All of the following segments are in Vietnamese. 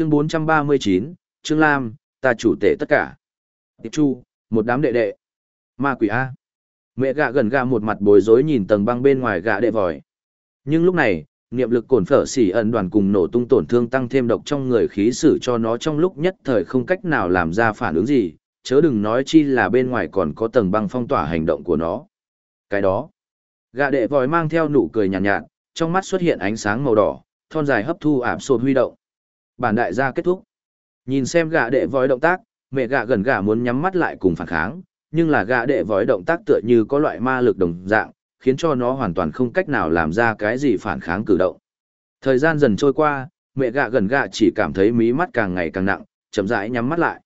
Chương 439, Trương Lam, ta chủ tể tất cả. Tiệp Chu, một đám đệ đệ. Ma quỷ A. Mẹ gạ gần gạ một mặt bối rối nhìn tầng băng bên ngoài gạ đệ vòi. Nhưng lúc này, niệm lực cổn phở xỉ ẩn đoàn cùng nổ tung tổn thương tăng thêm độc trong người khí sử cho nó trong lúc nhất thời không cách nào làm ra phản ứng gì, chớ đừng nói chi là bên ngoài còn có tầng băng phong tỏa hành động của nó. Cái đó, gạ đệ vòi mang theo nụ cười nhàn nhạt, nhạt, trong mắt xuất hiện ánh sáng màu đỏ, thon dài hấp thu ảm sột huy động. Bản đại gia kết thúc. Nhìn xem gã đệ vói động tác, mẹ gã gần gã muốn nhắm mắt lại cùng phản kháng, nhưng là gã đệ vói động tác tựa như có loại ma lực đồng dạng, khiến cho nó hoàn toàn không cách nào làm ra cái gì phản kháng cử động. Thời gian dần trôi qua, mẹ gạ gần gạ chỉ cảm thấy mí mắt càng ngày càng nặng, chậm rãi nhắm mắt lại.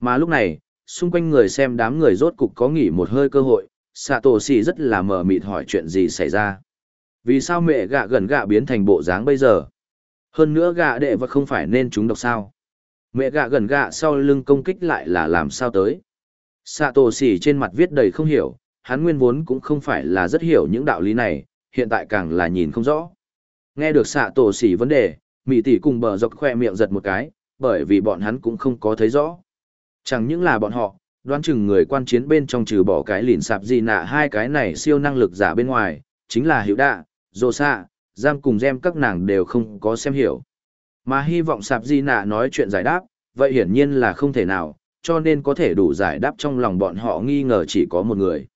Mà lúc này, xung quanh người xem đám người rốt cục có nghỉ một hơi cơ hội, xạ tổ rất là mờ mịt hỏi chuyện gì xảy ra. Vì sao mẹ gạ gần gạ biến thành bộ dáng bây giờ? Hơn nữa gạ đệ và không phải nên chúng độc sao? Mẹ gạ gần gạ sau lưng công kích lại là làm sao tới? Xạ tổ xỉ trên mặt viết đầy không hiểu, hắn nguyên vốn cũng không phải là rất hiểu những đạo lý này, hiện tại càng là nhìn không rõ. Nghe được xạ tổ xỉ vấn đề, mỹ tỷ cùng bờ dọc khoe miệng giật một cái, bởi vì bọn hắn cũng không có thấy rõ. Chẳng những là bọn họ, đoán chừng người quan chiến bên trong trừ bỏ cái lìn sạp gì nạ hai cái này siêu năng lực giả bên ngoài, chính là hiểu đạ, dồ xạ, giam cùng gem các nàng đều không có xem hiểu. Mà hy vọng sạp di nạ nói chuyện giải đáp, vậy hiển nhiên là không thể nào, cho nên có thể đủ giải đáp trong lòng bọn họ nghi ngờ chỉ có một người.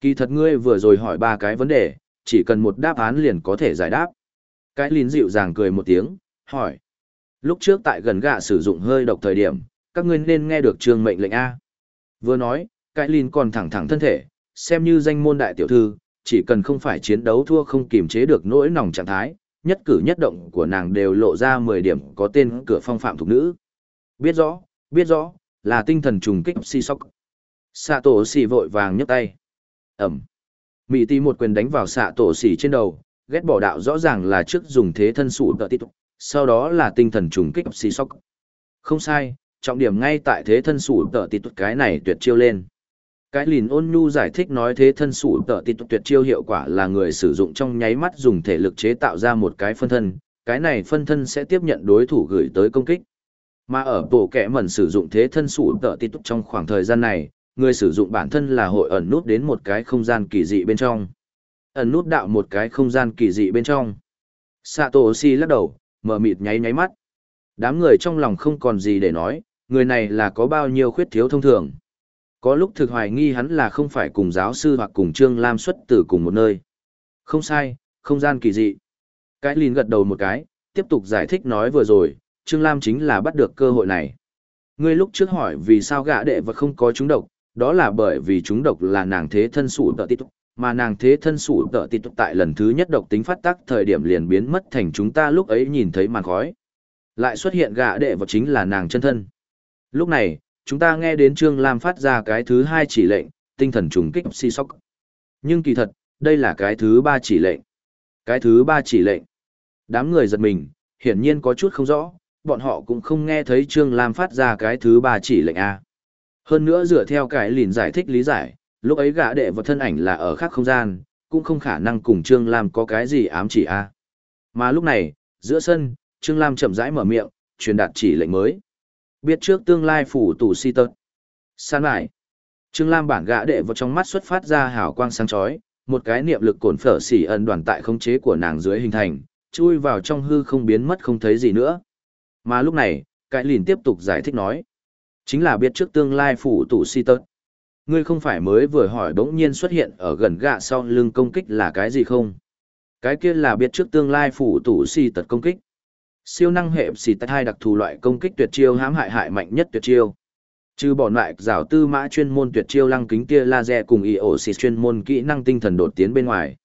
Kỳ thật ngươi vừa rồi hỏi ba cái vấn đề, chỉ cần một đáp án liền có thể giải đáp. Cái lín dịu dàng cười một tiếng, hỏi. Lúc trước tại gần gạ sử dụng hơi độc thời điểm, các ngươi nên nghe được trường mệnh lệnh A. Vừa nói, cái lín còn thẳng thẳng thân thể, xem như danh môn đại tiểu thư, chỉ cần không phải chiến đấu thua không kiềm chế được nỗi nòng trạng thái, nhất cử nhất động của nàng đều lộ ra 10 điểm có tên cửa phong phạm thuộc nữ. Biết rõ, biết rõ, là tinh thần trùng kích si sóc. Sạ tổ xì vội vàng nhấc tay. Ẩm. Mỹ tỷ một quyền đánh vào xạ tổ xì trên đầu, ghét bỏ đạo rõ ràng là trước dùng thế thân sụ tợ tít, sau đó là tinh thần trùng kích si sóc. Không sai, trọng điểm ngay tại thế thân sụ tợ tít cái này tuyệt chiêu lên. Cái lìn ôn nhu giải thích nói thế thân sủ tợ tít tuyệt chiêu hiệu quả là người sử dụng trong nháy mắt dùng thể lực chế tạo ra một cái phân thân, cái này phân thân sẽ tiếp nhận đối thủ gửi tới công kích. Mà ở bộ kẻ mẩn sử dụng thế thân sủ tợ tít trong khoảng thời gian này, người sử dụng bản thân là hội ẩn nút đến một cái không gian kỳ dị bên trong. Ẩn nút đạo một cái không gian kỳ dị bên trong. Satoshi lắc đầu, mở mịt nháy nháy mắt. Đám người trong lòng không còn gì để nói, người này là có bao nhiêu khuyết thiếu thông thường. Có lúc thực hoài nghi hắn là không phải cùng giáo sư hoặc cùng Trương Lam xuất từ cùng một nơi. Không sai, không gian kỳ dị. Cái lìn gật đầu một cái, tiếp tục giải thích nói vừa rồi, Trương Lam chính là bắt được cơ hội này. Ngươi lúc trước hỏi vì sao gã đệ và không có chúng độc, đó là bởi vì chúng độc là nàng thế thân sủ tợ tít mà nàng thế thân sủ tợ tít tại lần thứ nhất độc tính phát tác thời điểm liền biến mất thành chúng ta lúc ấy nhìn thấy màn khói lại xuất hiện gạ đệ vật chính là nàng chân thân lúc này chúng ta nghe đến trương lam phát ra cái thứ hai chỉ lệnh tinh thần trùng kích si sóc nhưng kỳ thật đây là cái thứ ba chỉ lệnh cái thứ ba chỉ lệnh đám người giật mình hiển nhiên có chút không rõ bọn họ cũng không nghe thấy trương lam phát ra cái thứ ba chỉ lệnh a hơn nữa dựa theo cái lìn giải thích lý giải, lúc ấy gã đệ vật thân ảnh là ở khác không gian, cũng không khả năng cùng Trương Lam có cái gì ám chỉ a. Mà lúc này, giữa sân, Trương Lam chậm rãi mở miệng, truyền đạt chỉ lệnh mới. Biết trước tương lai phủ tủ si tật. San lại. Trương Lam bản gã đệ vào trong mắt xuất phát ra hào quang sáng chói, một cái niệm lực cổn phở xỉ ẩn đoàn tại khống chế của nàng dưới hình thành, chui vào trong hư không biến mất không thấy gì nữa. Mà lúc này, cái lìn tiếp tục giải thích nói. Chính là biết trước tương lai phủ tủ si tật. Ngươi không phải mới vừa hỏi bỗng nhiên xuất hiện ở gần gạ sau lưng công kích là cái gì không? Cái kia là biết trước tương lai phủ tủ si tật công kích. Siêu năng hệ xì tật hai đặc thù loại công kích tuyệt chiêu hãm hại hại mạnh nhất tuyệt chiêu. Trừ bỏ lại rào tư mã chuyên môn tuyệt chiêu lăng kính tia laser cùng ổ xì chuyên môn kỹ năng tinh thần đột tiến bên ngoài.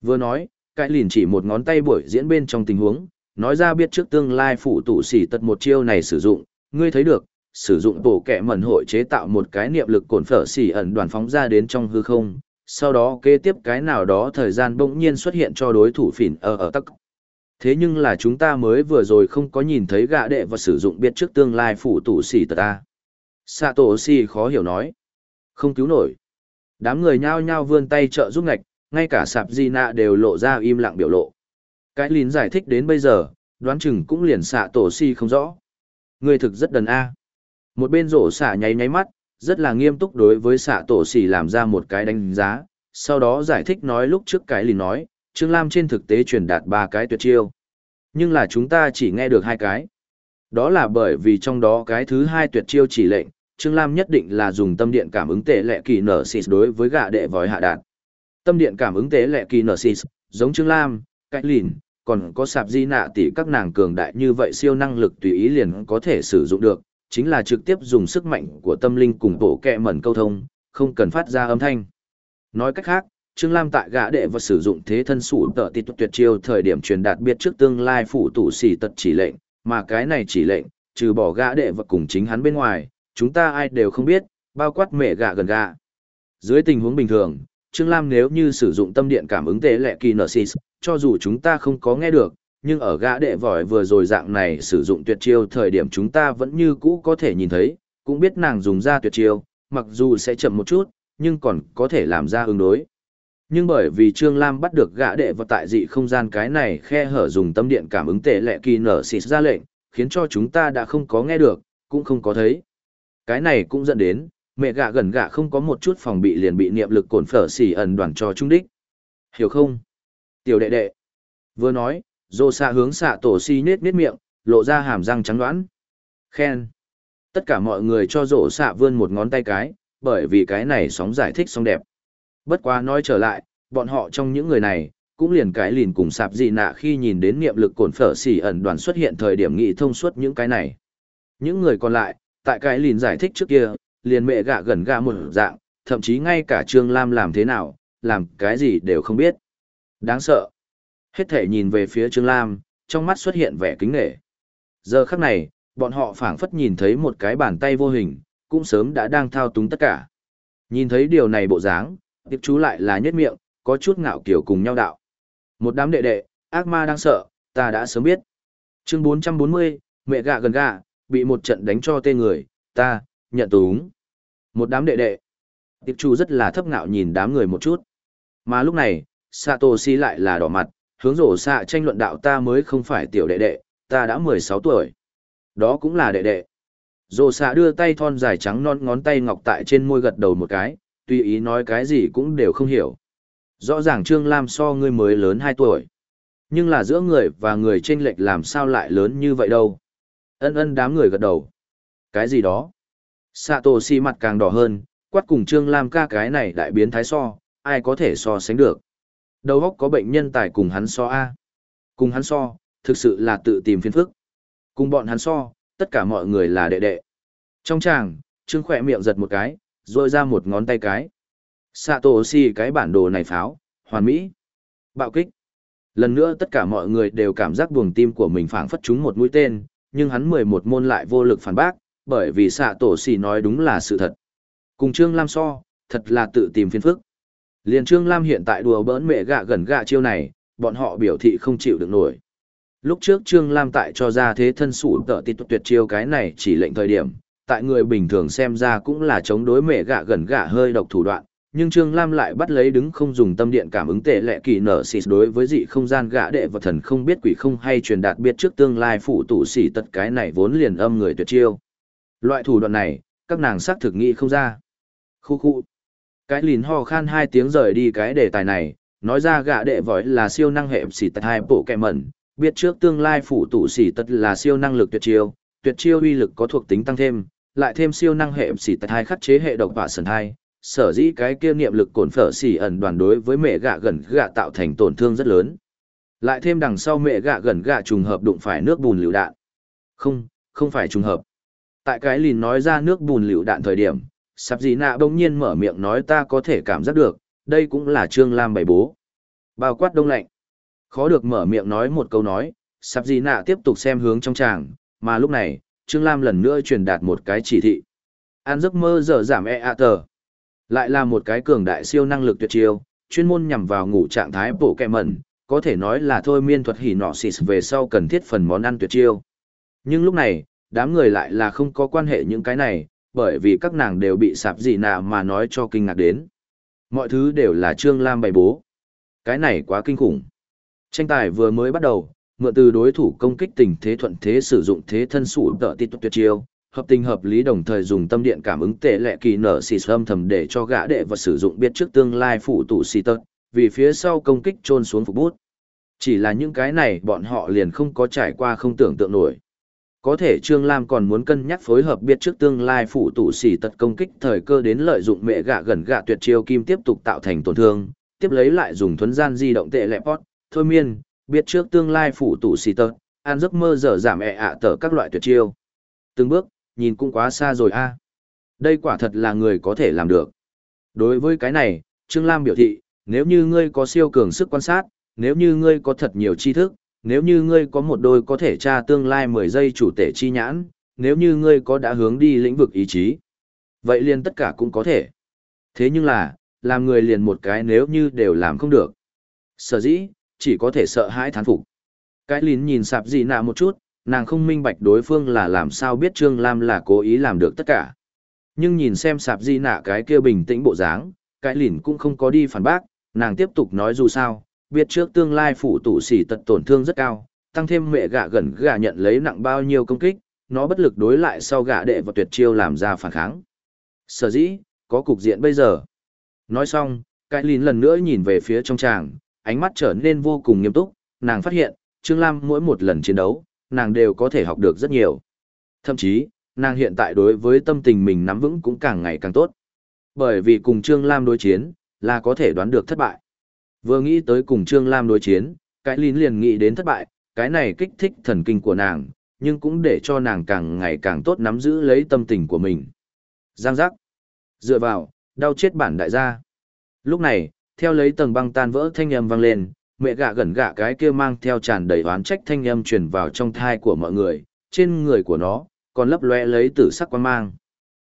Vừa nói, cái lìn chỉ một ngón tay buổi diễn bên trong tình huống, nói ra biết trước tương lai phủ tủ xỉ tật một chiêu này sử dụng, ngươi thấy được, sử dụng bộ kẹ mẩn hội chế tạo một cái niệm lực cồn phở xỉ ẩn đoàn phóng ra đến trong hư không, sau đó kế tiếp cái nào đó thời gian bỗng nhiên xuất hiện cho đối thủ phỉn ở ở tắc. Thế nhưng là chúng ta mới vừa rồi không có nhìn thấy gạ đệ và sử dụng biết trước tương lai phủ tủ xỉ tờ ta. Sato si khó hiểu nói. Không cứu nổi. Đám người nhao nhao vươn tay trợ giúp ngạch, ngay cả sạp di nạ đều lộ ra im lặng biểu lộ. Cái lín giải thích đến bây giờ, đoán chừng cũng liền xạ tổ si không rõ. người thực rất đần A. Một bên rổ xạ nháy nháy mắt, rất là nghiêm túc đối với xạ tổ xỉ làm ra một cái đánh giá, sau đó giải thích nói lúc trước cái lì nói, Trương Lam trên thực tế truyền đạt ba cái tuyệt chiêu. Nhưng là chúng ta chỉ nghe được hai cái. Đó là bởi vì trong đó cái thứ hai tuyệt chiêu chỉ lệnh, Trương Lam nhất định là dùng tâm điện cảm ứng tệ lệ kỳ nở xịt đối với gạ đệ vòi hạ đạn. Tâm điện cảm ứng tệ lệ kỳ nở xịt, giống Trương Lam, cách lìn, còn có sạp di nạ tỷ các nàng cường đại như vậy siêu năng lực tùy ý liền có thể sử dụng được, chính là trực tiếp dùng sức mạnh của tâm linh cùng bộ kẹ mẩn câu thông, không cần phát ra âm thanh. Nói cách khác, Trương Lam tại gã đệ và sử dụng thế thân sủ tợ tịt tuyệt chiêu thời điểm truyền đạt biết trước tương lai phụ tủ xỉ tật chỉ lệnh, mà cái này chỉ lệnh, trừ bỏ gã đệ và cùng chính hắn bên ngoài, chúng ta ai đều không biết, bao quát mẹ gã gần gã. Dưới tình huống bình thường, Trương Lam nếu như sử dụng tâm điện cảm ứng tế lệ kỳ nở xì, cho dù chúng ta không có nghe được, nhưng ở gã đệ vòi vừa rồi dạng này sử dụng tuyệt chiêu thời điểm chúng ta vẫn như cũ có thể nhìn thấy, cũng biết nàng dùng ra tuyệt chiêu, mặc dù sẽ chậm một chút, nhưng còn có thể làm ra ứng đối. Nhưng bởi vì Trương Lam bắt được gã đệ vào tại dị không gian cái này khe hở dùng tâm điện cảm ứng tệ lệ kỳ nở xịt ra lệnh, khiến cho chúng ta đã không có nghe được, cũng không có thấy. Cái này cũng dẫn đến, mẹ gạ gần gạ không có một chút phòng bị liền bị niệm lực cồn phở xỉ ẩn đoàn cho trung đích. Hiểu không? Tiểu đệ đệ. Vừa nói, dô xạ hướng xạ tổ si nết nết miệng, lộ ra hàm răng trắng đoãn Khen. Tất cả mọi người cho rổ xạ vươn một ngón tay cái, bởi vì cái này sóng giải thích sóng đẹp. Bất quá nói trở lại, bọn họ trong những người này, cũng liền cái lìn cùng sạp gì nạ khi nhìn đến niệm lực cổn phở xỉ ẩn đoàn xuất hiện thời điểm nghị thông suốt những cái này. Những người còn lại, tại cái lìn giải thích trước kia, liền mẹ gạ gần gạ một dạng, thậm chí ngay cả Trương Lam làm thế nào, làm cái gì đều không biết. Đáng sợ. Hết thể nhìn về phía Trương Lam, trong mắt xuất hiện vẻ kính nghệ. Giờ khắc này, bọn họ phảng phất nhìn thấy một cái bàn tay vô hình, cũng sớm đã đang thao túng tất cả. Nhìn thấy điều này bộ dáng, tiếp chú lại là nhất miệng, có chút ngạo kiểu cùng nhau đạo. Một đám đệ đệ, ác ma đang sợ, ta đã sớm biết. Chương 440, mẹ gạ gần gạ, bị một trận đánh cho tê người, ta, nhận túng. Một đám đệ đệ. Tiếp chú rất là thấp ngạo nhìn đám người một chút. Mà lúc này, Satoshi lại là đỏ mặt, hướng rổ xạ tranh luận đạo ta mới không phải tiểu đệ đệ, ta đã 16 tuổi. Đó cũng là đệ đệ. Rổ xạ đưa tay thon dài trắng non ngón tay ngọc tại trên môi gật đầu một cái, tùy ý nói cái gì cũng đều không hiểu. Rõ ràng Trương Lam so ngươi mới lớn 2 tuổi. Nhưng là giữa người và người chênh lệch làm sao lại lớn như vậy đâu. Ân ân đám người gật đầu. Cái gì đó? Satoshi mặt càng đỏ hơn, quát cùng Trương Lam ca cái này đại biến thái so, ai có thể so sánh được. Đầu góc có bệnh nhân tài cùng hắn so A. Cùng hắn so, thực sự là tự tìm phiền phức. Cùng bọn hắn so, tất cả mọi người là đệ đệ. Trong tràng, Trương khỏe miệng giật một cái, rồi ra một ngón tay cái. Satoshi cái bản đồ này pháo, hoàn mỹ. Bạo kích. Lần nữa tất cả mọi người đều cảm giác buồng tim của mình phảng phất trúng một mũi tên, nhưng hắn mười một môn lại vô lực phản bác, bởi vì Satoshi nói đúng là sự thật. Cùng Trương Lam so, thật là tự tìm phiền phức. Liên Trương Lam hiện tại đùa bỡn mẹ gạ gần gạ chiêu này, bọn họ biểu thị không chịu được nổi. Lúc trước Trương Lam tại cho ra thế thân sủ tợ tịt tuyệt chiêu cái này chỉ lệnh thời điểm, tại người bình thường xem ra cũng là chống đối mẹ gạ gần gạ hơi độc thủ đoạn, nhưng Trương Lam lại bắt lấy đứng không dùng tâm điện cảm ứng tệ lệ kỳ nở xịt đối với dị không gian gã đệ và thần không biết quỷ không hay truyền đạt biết trước tương lai phụ tụ xỉ tật cái này vốn liền âm người tuyệt chiêu. Loại thủ đoạn này, các nàng xác thực nghĩ không ra. Khu khu. Cái lìn ho khan hai tiếng rời đi cái đề tài này, nói ra gã đệ vội là siêu năng hệ xỉ tật hai bộ kẹ mẩn, biết trước tương lai phụ tụ xỉ tật là siêu năng lực tuyệt chiêu, tuyệt chiêu uy lực có thuộc tính tăng thêm, lại thêm siêu năng hệ xỉ tật hai khắc chế hệ độc và sần hai, sở dĩ cái kia niệm lực cồn phở xỉ ẩn đoàn đối với mẹ gạ gần gạ tạo thành tổn thương rất lớn. Lại thêm đằng sau mẹ gạ gần gạ trùng hợp đụng phải nước bùn lựu đạn. Không, không phải trùng hợp. Tại cái lìn nói ra nước bùn lựu đạn thời điểm, sạp dị nạ bỗng nhiên mở miệng nói ta có thể cảm giác được, đây cũng là Trương Lam bày bố. Bao quát đông lạnh. Khó được mở miệng nói một câu nói, sạp dị nạ tiếp tục xem hướng trong tràng, mà lúc này, Trương Lam lần nữa truyền đạt một cái chỉ thị. An giấc mơ giờ giảm e a tờ. Lại là một cái cường đại siêu năng lực tuyệt chiêu, chuyên môn nhằm vào ngủ trạng thái bộ kẹ mẩn, có thể nói là thôi miên thuật hỉ nọ xịt về sau cần thiết phần món ăn tuyệt chiêu. Nhưng lúc này, đám người lại là không có quan hệ những cái này, bởi vì các nàng đều bị sạp gì nạ mà nói cho kinh ngạc đến. Mọi thứ đều là Trương Lam bày bố. Cái này quá kinh khủng. Tranh tài vừa mới bắt đầu, mượn từ đối thủ công kích tình thế thuận thế sử dụng thế thân sủ tợ tít tuyệt chiêu, hợp tình hợp lý đồng thời dùng tâm điện cảm ứng tệ lệ kỳ nở xì âm thầm để cho gã đệ và sử dụng biết trước tương lai phụ tụ xì tật, vì phía sau công kích trôn xuống phục bút. Chỉ là những cái này bọn họ liền không có trải qua không tưởng tượng nổi. Có thể Trương Lam còn muốn cân nhắc phối hợp biết trước tương lai phụ tụ xì tật công kích thời cơ đến lợi dụng mẹ gạ gần gạ tuyệt chiêu kim tiếp tục tạo thành tổn thương, tiếp lấy lại dùng thuấn gian di động tệ lệ pot, thôi miên, biết trước tương lai phụ tủ xì tơ, an giấc mơ dở giảm ẹ ạ tở các loại tuyệt chiêu. Từng bước, nhìn cũng quá xa rồi a Đây quả thật là người có thể làm được. Đối với cái này, Trương Lam biểu thị, nếu như ngươi có siêu cường sức quan sát, nếu như ngươi có thật nhiều tri thức, nếu như ngươi có một đôi có thể tra tương lai 10 giây chủ tể chi nhãn, nếu như ngươi có đã hướng đi lĩnh vực ý chí. Vậy liền tất cả cũng có thể. Thế nhưng là, làm người liền một cái nếu như đều làm không được. Sở dĩ, chỉ có thể sợ hãi thán phục. Cái lín nhìn sạp gì nạ một chút, nàng không minh bạch đối phương là làm sao biết Trương Lam là cố ý làm được tất cả. Nhưng nhìn xem sạp gì nạ cái kia bình tĩnh bộ dáng, cái lìn cũng không có đi phản bác, nàng tiếp tục nói dù sao, biết trước tương lai phụ tụ xỉ tật tổn thương rất cao, tăng thêm mẹ gạ gần gạ nhận lấy nặng bao nhiêu công kích, nó bất lực đối lại sau gạ đệ và tuyệt chiêu làm ra phản kháng. Sở dĩ, có cục diện bây giờ. Nói xong, cái lìn lần nữa nhìn về phía trong tràng, ánh mắt trở nên vô cùng nghiêm túc, nàng phát hiện, Trương Lam mỗi một lần chiến đấu, nàng đều có thể học được rất nhiều. Thậm chí, nàng hiện tại đối với tâm tình mình nắm vững cũng càng ngày càng tốt. Bởi vì cùng Trương Lam đối chiến, là có thể đoán được thất bại. Vừa nghĩ tới cùng Trương Lam đối chiến, cái lín liền nghĩ đến thất bại, cái này kích thích thần kinh của nàng, nhưng cũng để cho nàng càng ngày càng tốt nắm giữ lấy tâm tình của mình. Giang giác. Dựa vào, đau chết bản đại gia. Lúc này, theo lấy tầng băng tan vỡ thanh âm vang lên, mẹ gạ gần gạ cái kia mang theo tràn đầy oán trách thanh âm truyền vào trong thai của mọi người, trên người của nó, còn lấp lóe lấy tử sắc quan mang.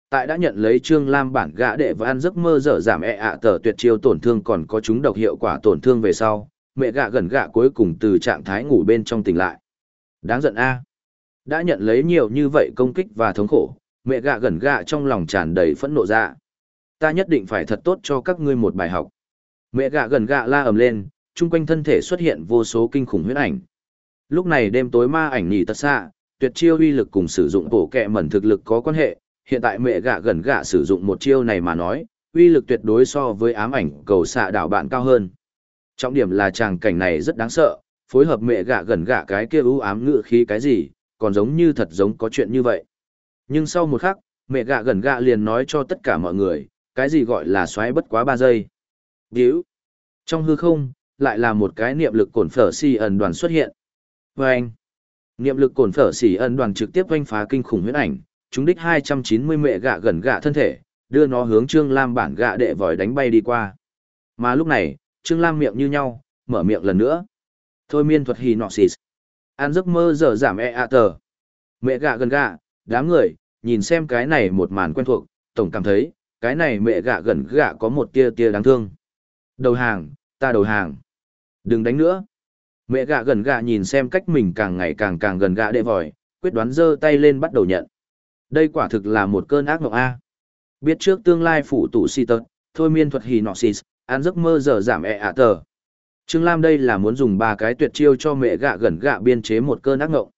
Tại đã nhận lấy trương lam bản gã đệ và ăn giấc mơ dở giảm e ạ à, tờ tuyệt chiêu tổn thương còn có chúng độc hiệu quả tổn thương về sau mẹ gạ gần gạ cuối cùng từ trạng thái ngủ bên trong tỉnh lại. Đáng giận a. Đã nhận lấy nhiều như vậy công kích và thống khổ mẹ gạ gần gạ trong lòng tràn đầy phẫn nộ ra. Ta nhất định phải thật tốt cho các ngươi một bài học mẹ gạ gần gạ la ầm lên chung quanh thân thể xuất hiện vô số kinh khủng huyết ảnh lúc này đêm tối ma ảnh nhì tật xạ tuyệt chiêu uy lực cùng sử dụng bổ kẹ mẩn thực lực có quan hệ hiện tại mẹ gạ gần gạ sử dụng một chiêu này mà nói, uy lực tuyệt đối so với ám ảnh cầu xạ đảo bạn cao hơn. Trọng điểm là tràng cảnh này rất đáng sợ, phối hợp mẹ gạ gần gạ cái kia ưu ám ngự khí cái gì, còn giống như thật giống có chuyện như vậy. Nhưng sau một khắc, mẹ gạ gần gạ liền nói cho tất cả mọi người, cái gì gọi là xoáy bất quá ba giây. Điếu. Trong hư không, lại là một cái niệm lực cổn phở xì ẩn đoàn xuất hiện. Vâng. anh. Niệm lực cổn phở xì ẩn đoàn trực tiếp oanh phá kinh khủng huyết ảnh, chúng đích 290 mẹ gạ gần gạ thân thể, đưa nó hướng Trương Lam bản gạ đệ vòi đánh bay đi qua. Mà lúc này, Trương Lam miệng như nhau, mở miệng lần nữa. Thôi miên thuật hì nọ xịt. An giấc mơ giờ giảm e ạ tờ. Mẹ gạ gần gạ, đám người, nhìn xem cái này một màn quen thuộc, tổng cảm thấy, cái này mẹ gạ gần gạ có một tia tia đáng thương. Đầu hàng, ta đầu hàng. Đừng đánh nữa. Mẹ gạ gần gạ nhìn xem cách mình càng ngày càng càng gần gạ đệ vòi, quyết đoán giơ tay lên bắt đầu nhận. Đây quả thực là một cơn ác mộng A. Biết trước tương lai phủ tụ si tật, thôi miên thuật hì nọ xì, ăn giấc mơ giờ giảm ẹ e ạ tờ. Trương Lam đây là muốn dùng ba cái tuyệt chiêu cho mẹ gạ gần gạ biên chế một cơn ác mộng.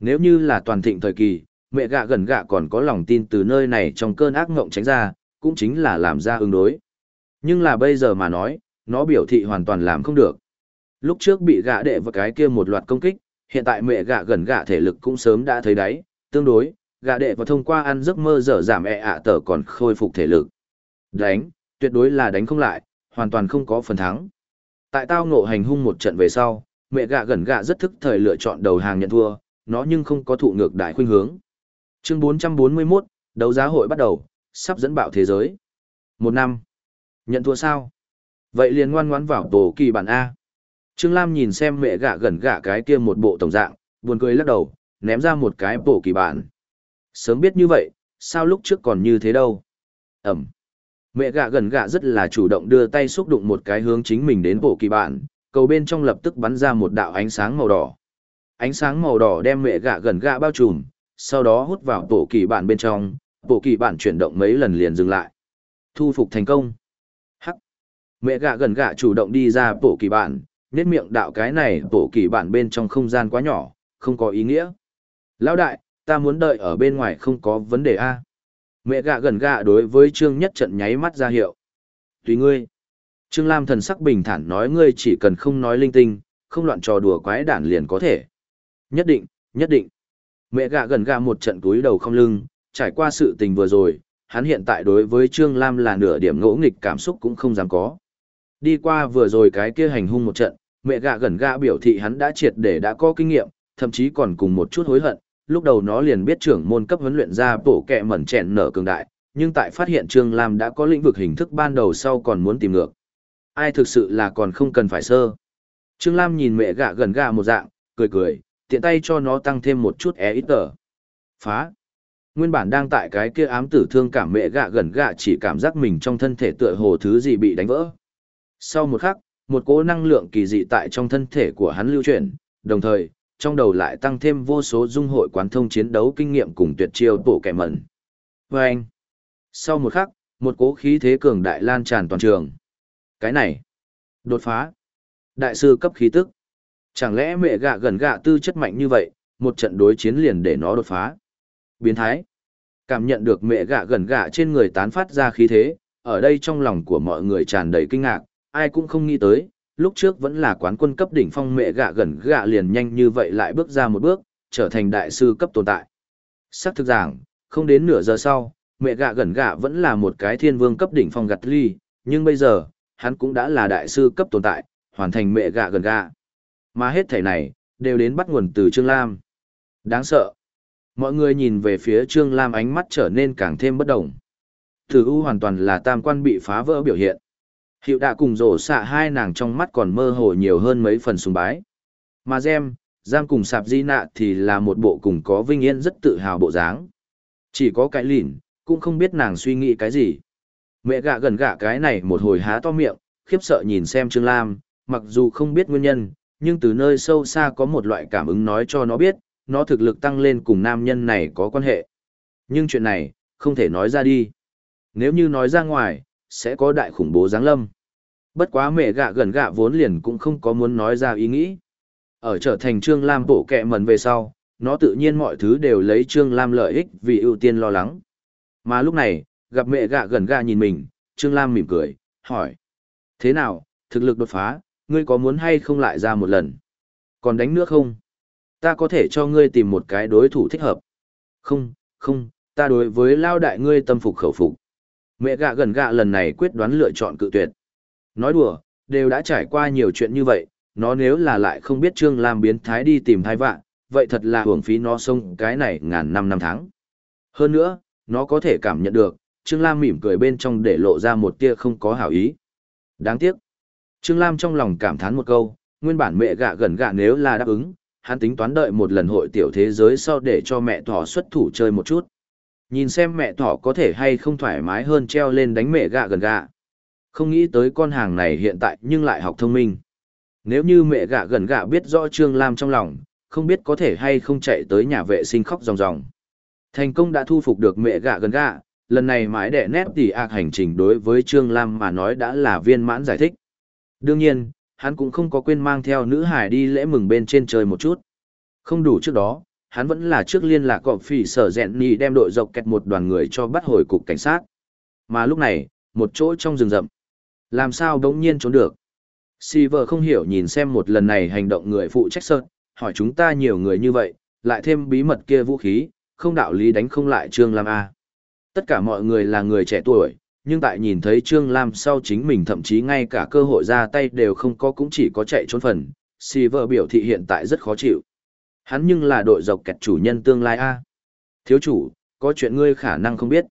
Nếu như là toàn thịnh thời kỳ, mẹ gạ gần gạ còn có lòng tin từ nơi này trong cơn ác mộng tránh ra, cũng chính là làm ra ứng đối. Nhưng là bây giờ mà nói, nó biểu thị hoàn toàn làm không được. Lúc trước bị gạ đệ và cái kia một loạt công kích, hiện tại mẹ gạ gần gạ thể lực cũng sớm đã thấy đáy, tương đối, gạ đệ và thông qua ăn giấc mơ dở giảm ẹ e ạ tờ còn khôi phục thể lực. Đánh, tuyệt đối là đánh không lại, hoàn toàn không có phần thắng. Tại tao ngộ hành hung một trận về sau, mẹ gạ gần gạ rất thức thời lựa chọn đầu hàng nhận thua, nó nhưng không có thụ ngược đại khuynh hướng. Chương 441, đấu giá hội bắt đầu, sắp dẫn bạo thế giới. Một năm. Nhận thua sao? Vậy liền ngoan ngoãn vào tổ kỳ bản A. Trương Lam nhìn xem mẹ gạ gần gạ cái kia một bộ tổng dạng, buồn cười lắc đầu, ném ra một cái bộ kỳ bản sớm biết như vậy, sao lúc trước còn như thế đâu. Ẩm. Mẹ gạ gần gạ rất là chủ động đưa tay xúc đụng một cái hướng chính mình đến bộ kỳ bản, cầu bên trong lập tức bắn ra một đạo ánh sáng màu đỏ. Ánh sáng màu đỏ đem mẹ gạ gần gạ bao trùm, sau đó hút vào bộ kỳ bản bên trong, bộ kỳ bản chuyển động mấy lần liền dừng lại. Thu phục thành công. Mẹ gạ gần gạ chủ động đi ra bộ kỳ bản, nét miệng đạo cái này bộ kỳ bản bên trong không gian quá nhỏ, không có ý nghĩa. Lão đại, ta muốn đợi ở bên ngoài không có vấn đề a. Mẹ gạ gần gạ đối với Trương Nhất Trận nháy mắt ra hiệu. Tùy ngươi. Trương Lam thần sắc bình thản nói ngươi chỉ cần không nói linh tinh, không loạn trò đùa quái đản liền có thể. Nhất định, nhất định. Mẹ gạ gần gạ một trận túi đầu không lưng, trải qua sự tình vừa rồi, hắn hiện tại đối với Trương Lam là nửa điểm ngỗ nghịch cảm xúc cũng không dám có. Đi qua vừa rồi cái kia hành hung một trận, mẹ gạ gần gạ biểu thị hắn đã triệt để đã có kinh nghiệm, thậm chí còn cùng một chút hối hận, lúc đầu nó liền biết trưởng môn cấp huấn luyện ra bổ kẹ mẩn chèn nở cường đại, nhưng tại phát hiện Trương Lam đã có lĩnh vực hình thức ban đầu sau còn muốn tìm ngược. Ai thực sự là còn không cần phải sơ. Trương Lam nhìn mẹ gạ gần gạ một dạng, cười cười, tiện tay cho nó tăng thêm một chút é ít tờ. Phá. Nguyên bản đang tại cái kia ám tử thương cảm mẹ gạ gần gạ chỉ cảm giác mình trong thân thể tựa hồ thứ gì bị đánh vỡ. Sau một khắc, một cỗ năng lượng kỳ dị tại trong thân thể của hắn lưu chuyển, đồng thời, trong đầu lại tăng thêm vô số dung hội quán thông chiến đấu kinh nghiệm cùng tuyệt chiêu tổ kẻ mẩn. Và anh, sau một khắc, một cỗ khí thế cường đại lan tràn toàn trường. Cái này, đột phá, đại sư cấp khí tức. Chẳng lẽ mẹ gạ gần gạ tư chất mạnh như vậy, một trận đối chiến liền để nó đột phá. Biến thái. Cảm nhận được mẹ gạ gần gạ trên người tán phát ra khí thế, ở đây trong lòng của mọi người tràn đầy kinh ngạc, ai cũng không nghĩ tới, lúc trước vẫn là quán quân cấp đỉnh phong mẹ gạ gần gạ liền nhanh như vậy lại bước ra một bước, trở thành đại sư cấp tồn tại. Sắc thực giảng, không đến nửa giờ sau, mẹ gạ gần gạ vẫn là một cái thiên vương cấp đỉnh phong gặt ly, nhưng bây giờ, hắn cũng đã là đại sư cấp tồn tại, hoàn thành mẹ gạ gần gạ. Mà hết thể này, đều đến bắt nguồn từ Trương Lam. Đáng sợ. Mọi người nhìn về phía Trương Lam ánh mắt trở nên càng thêm bất động. Thử U hoàn toàn là tam quan bị phá vỡ biểu hiện. Hiệu đạ cùng rổ xạ hai nàng trong mắt còn mơ hồ nhiều hơn mấy phần sùng bái. Mà Gem, Giang cùng sạp di nạ thì là một bộ cùng có vinh yên rất tự hào bộ dáng. Chỉ có cái lìn, cũng không biết nàng suy nghĩ cái gì. Mẹ gạ gần gạ cái này một hồi há to miệng, khiếp sợ nhìn xem Trương Lam, mặc dù không biết nguyên nhân, nhưng từ nơi sâu xa có một loại cảm ứng nói cho nó biết, nó thực lực tăng lên cùng nam nhân này có quan hệ. Nhưng chuyện này, không thể nói ra đi. Nếu như nói ra ngoài, sẽ có đại khủng bố giáng lâm. Bất quá mẹ gạ gần gạ vốn liền cũng không có muốn nói ra ý nghĩ. Ở trở thành Trương Lam bổ kẹ mần về sau, nó tự nhiên mọi thứ đều lấy Trương Lam lợi ích vì ưu tiên lo lắng. Mà lúc này, gặp mẹ gạ gần gạ nhìn mình, Trương Lam mỉm cười, hỏi. Thế nào, thực lực đột phá, ngươi có muốn hay không lại ra một lần? Còn đánh nữa không? Ta có thể cho ngươi tìm một cái đối thủ thích hợp. Không, không, ta đối với lao đại ngươi tâm phục khẩu phục. Mẹ gạ gần gạ lần này quyết đoán lựa chọn cự tuyệt. Nói đùa, đều đã trải qua nhiều chuyện như vậy, nó nếu là lại không biết Trương Lam biến thái đi tìm thai vạn, vậy thật là hưởng phí nó sông cái này ngàn năm năm tháng. Hơn nữa, nó có thể cảm nhận được, Trương Lam mỉm cười bên trong để lộ ra một tia không có hảo ý. Đáng tiếc. Trương Lam trong lòng cảm thán một câu, nguyên bản mẹ gạ gần gạ nếu là đáp ứng, hắn tính toán đợi một lần hội tiểu thế giới sau để cho mẹ thỏ xuất thủ chơi một chút. Nhìn xem mẹ thỏ có thể hay không thoải mái hơn treo lên đánh mẹ gạ gần gạ. Không nghĩ tới con hàng này hiện tại nhưng lại học thông minh. Nếu như mẹ gạ gần gạ biết rõ Trương Lam trong lòng, không biết có thể hay không chạy tới nhà vệ sinh khóc ròng ròng. Thành công đã thu phục được mẹ gạ gần gạ, lần này mãi đẻ nét tỉ ạc hành trình đối với Trương Lam mà nói đã là viên mãn giải thích. Đương nhiên, hắn cũng không có quên mang theo nữ hải đi lễ mừng bên trên trời một chút. Không đủ trước đó, hắn vẫn là trước liên lạc gọp phỉ sở dẹn nhì đem đội dọc kẹt một đoàn người cho bắt hồi cục cảnh sát. Mà lúc này, một chỗ trong rừng rậm. Làm sao đống nhiên trốn được? Silver không hiểu nhìn xem một lần này hành động người phụ trách sơn, hỏi chúng ta nhiều người như vậy, lại thêm bí mật kia vũ khí, không đạo lý đánh không lại Trương Lam A. Tất cả mọi người là người trẻ tuổi, nhưng tại nhìn thấy Trương Lam sau chính mình thậm chí ngay cả cơ hội ra tay đều không có cũng chỉ có chạy trốn phần, Silver biểu thị hiện tại rất khó chịu. Hắn nhưng là đội dọc kẹt chủ nhân tương lai A. Thiếu chủ, có chuyện ngươi khả năng không biết.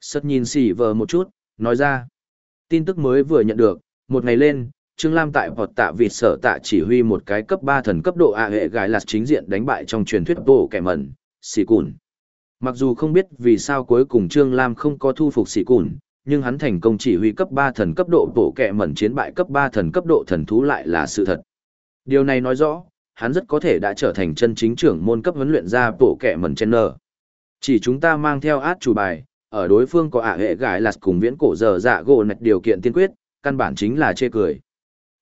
Sất nhìn Silver một chút, nói ra. Tin tức mới vừa nhận được, một ngày lên, Trương Lam tại vọt tạ vịt sở tạ chỉ huy một cái cấp 3 thần cấp độ A hệ gái là chính diện đánh bại trong truyền thuyết bộ kẻ mẩn, xì cùn. Mặc dù không biết vì sao cuối cùng Trương Lam không có thu phục xì cùn, nhưng hắn thành công chỉ huy cấp 3 thần cấp độ bộ kẻ mẩn chiến bại cấp 3 thần cấp độ thần thú lại là sự thật. Điều này nói rõ, hắn rất có thể đã trở thành chân chính trưởng môn cấp huấn luyện ra bộ kẻ mẩn trên nở. Chỉ chúng ta mang theo át chủ bài, ở đối phương có ả hệ gái là cùng viễn cổ giờ dạ gỗ nạch điều kiện tiên quyết, căn bản chính là chê cười.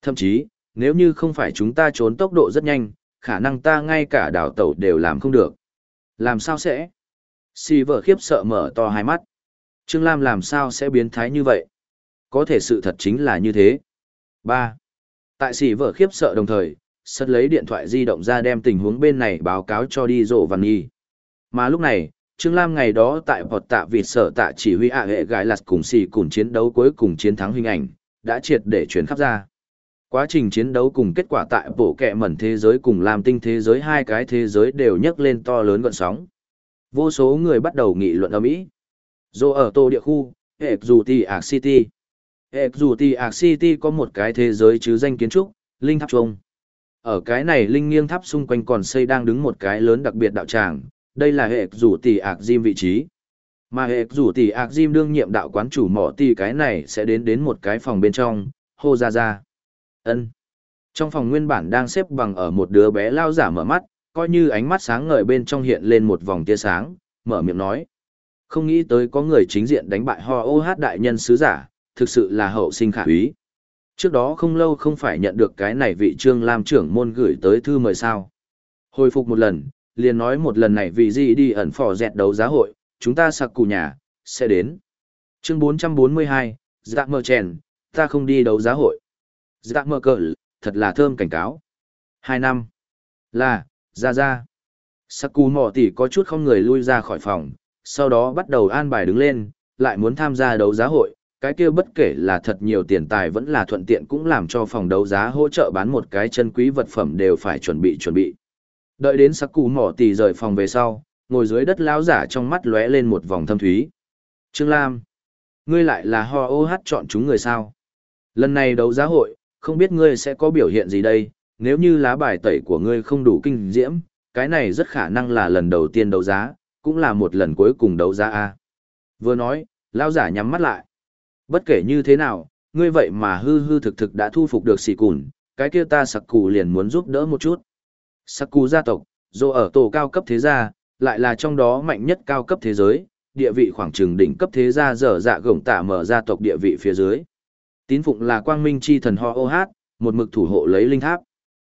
Thậm chí, nếu như không phải chúng ta trốn tốc độ rất nhanh, khả năng ta ngay cả đảo tẩu đều làm không được. Làm sao sẽ? Si vợ khiếp sợ mở to hai mắt. Trương Lam làm sao sẽ biến thái như vậy? Có thể sự thật chính là như thế. 3. Tại sĩ vợ khiếp sợ đồng thời, sất lấy điện thoại di động ra đem tình huống bên này báo cáo cho đi rộ văn nghi. Mà lúc này, Trương Lam ngày đó tại bọt tạ vịt sở tạ chỉ huy ạ hệ gái lạt cùng xì cùng chiến đấu cuối cùng chiến thắng hình ảnh, đã triệt để chuyển khắp ra. Quá trình chiến đấu cùng kết quả tại bộ kẹ mẩn thế giới cùng làm tinh thế giới hai cái thế giới đều nhấc lên to lớn gọn sóng. Vô số người bắt đầu nghị luận âm ý. Dù ở tô địa khu, hệ dù tì ạc city. Hệ dù tì ạc city có một cái thế giới chứ danh kiến trúc, Linh Tháp Trung. Ở cái này Linh nghiêng tháp xung quanh còn xây đang đứng một cái lớn đặc biệt đạo tràng, đây là hệ Rủ tỷ ạc diêm vị trí. Mà hệ Rủ tỷ ạc diêm đương nhiệm đạo quán chủ mỏ tỷ cái này sẽ đến đến một cái phòng bên trong, hô ra ra. ân Trong phòng nguyên bản đang xếp bằng ở một đứa bé lao giả mở mắt, coi như ánh mắt sáng ngời bên trong hiện lên một vòng tia sáng, mở miệng nói. Không nghĩ tới có người chính diện đánh bại ho ô hát đại nhân sứ giả, thực sự là hậu sinh khả úy. Trước đó không lâu không phải nhận được cái này vị trương lam trưởng môn gửi tới thư mời sao. Hồi phục một lần, liền nói một lần này vì gì đi ẩn phò dẹt đấu giá hội, chúng ta sặc cụ nhà, sẽ đến. Chương 442, Dạ mơ chèn, ta không đi đấu giá hội. Dạ mơ cờ, thật là thơm cảnh cáo. Hai năm. Là, ra ra. sạc cù mỏ tỷ có chút không người lui ra khỏi phòng, sau đó bắt đầu an bài đứng lên, lại muốn tham gia đấu giá hội, cái kia bất kể là thật nhiều tiền tài vẫn là thuận tiện cũng làm cho phòng đấu giá hỗ trợ bán một cái chân quý vật phẩm đều phải chuẩn bị chuẩn bị. Đợi đến sắc cụ mỏ tỷ rời phòng về sau, ngồi dưới đất lão giả trong mắt lóe lên một vòng thâm thúy. Trương Lam, ngươi lại là ho ô hát chọn chúng người sao? Lần này đấu giá hội, không biết ngươi sẽ có biểu hiện gì đây, nếu như lá bài tẩy của ngươi không đủ kinh diễm, cái này rất khả năng là lần đầu tiên đấu giá, cũng là một lần cuối cùng đấu giá A. Vừa nói, lão giả nhắm mắt lại. Bất kể như thế nào, ngươi vậy mà hư hư thực thực đã thu phục được xì cùn, cái kia ta sặc cù liền muốn giúp đỡ một chút. Sắc cù gia tộc, dù ở tổ cao cấp thế gia, lại là trong đó mạnh nhất cao cấp thế giới, địa vị khoảng trừng đỉnh cấp thế gia dở dạ gồng tả mở gia tộc địa vị phía dưới. Tín phụng là quang minh chi thần ho ô hát, một mực thủ hộ lấy linh tháp.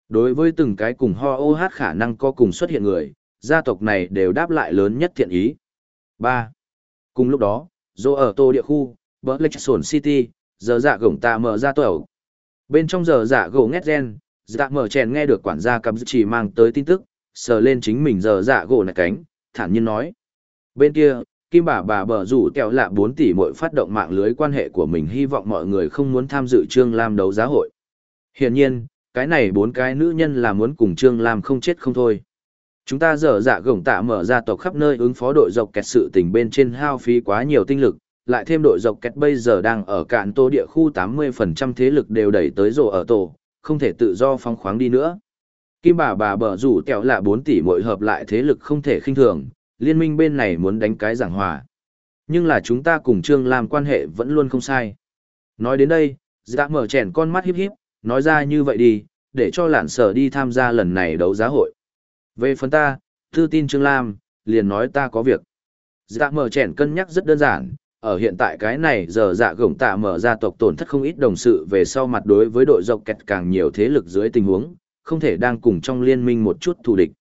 Đối với từng cái cùng ho ô hát khả năng có cùng xuất hiện người, gia tộc này đều đáp lại lớn nhất thiện ý. 3. Cùng lúc đó, dù ở tô địa khu, Blackstone City, giờ dạ gồng tạ mở ra tổ. Bên trong giờ dạ gồng ngét gen, dạ mở chèn nghe được quản gia cắm chỉ mang tới tin tức, sờ lên chính mình giờ dạ gỗ nạch cánh, thản nhiên nói. Bên kia, kim bà bà bờ rủ kẹo lạ bốn tỷ mội phát động mạng lưới quan hệ của mình, hy vọng mọi người không muốn tham dự trương lam đấu giá hội. Hiển nhiên, cái này bốn cái nữ nhân là muốn cùng trương lam không chết không thôi. Chúng ta dở dạ gồng tạ mở ra tộc khắp nơi ứng phó đội dọc kẹt sự tình bên trên hao phí quá nhiều tinh lực, lại thêm đội dọc kẹt bây giờ đang ở cạn tô địa khu 80% thế lực đều đẩy tới rổ ở tổ không thể tự do phóng khoáng đi nữa. Kim bà bà bở rủ kẹo lạ 4 tỷ mỗi hợp lại thế lực không thể khinh thường, liên minh bên này muốn đánh cái giảng hòa. Nhưng là chúng ta cùng Trương Lam quan hệ vẫn luôn không sai. Nói đến đây, dạ mở chèn con mắt híp híp, nói ra như vậy đi, để cho lạn sở đi tham gia lần này đấu giá hội. Về phần ta, thư tin Trương Lam, liền nói ta có việc. Dạ mở chèn cân nhắc rất đơn giản, ở hiện tại cái này giờ dạ gồng tạ mở ra tộc tổn thất không ít đồng sự về sau mặt đối với đội dọc kẹt càng nhiều thế lực dưới tình huống, không thể đang cùng trong liên minh một chút thù địch.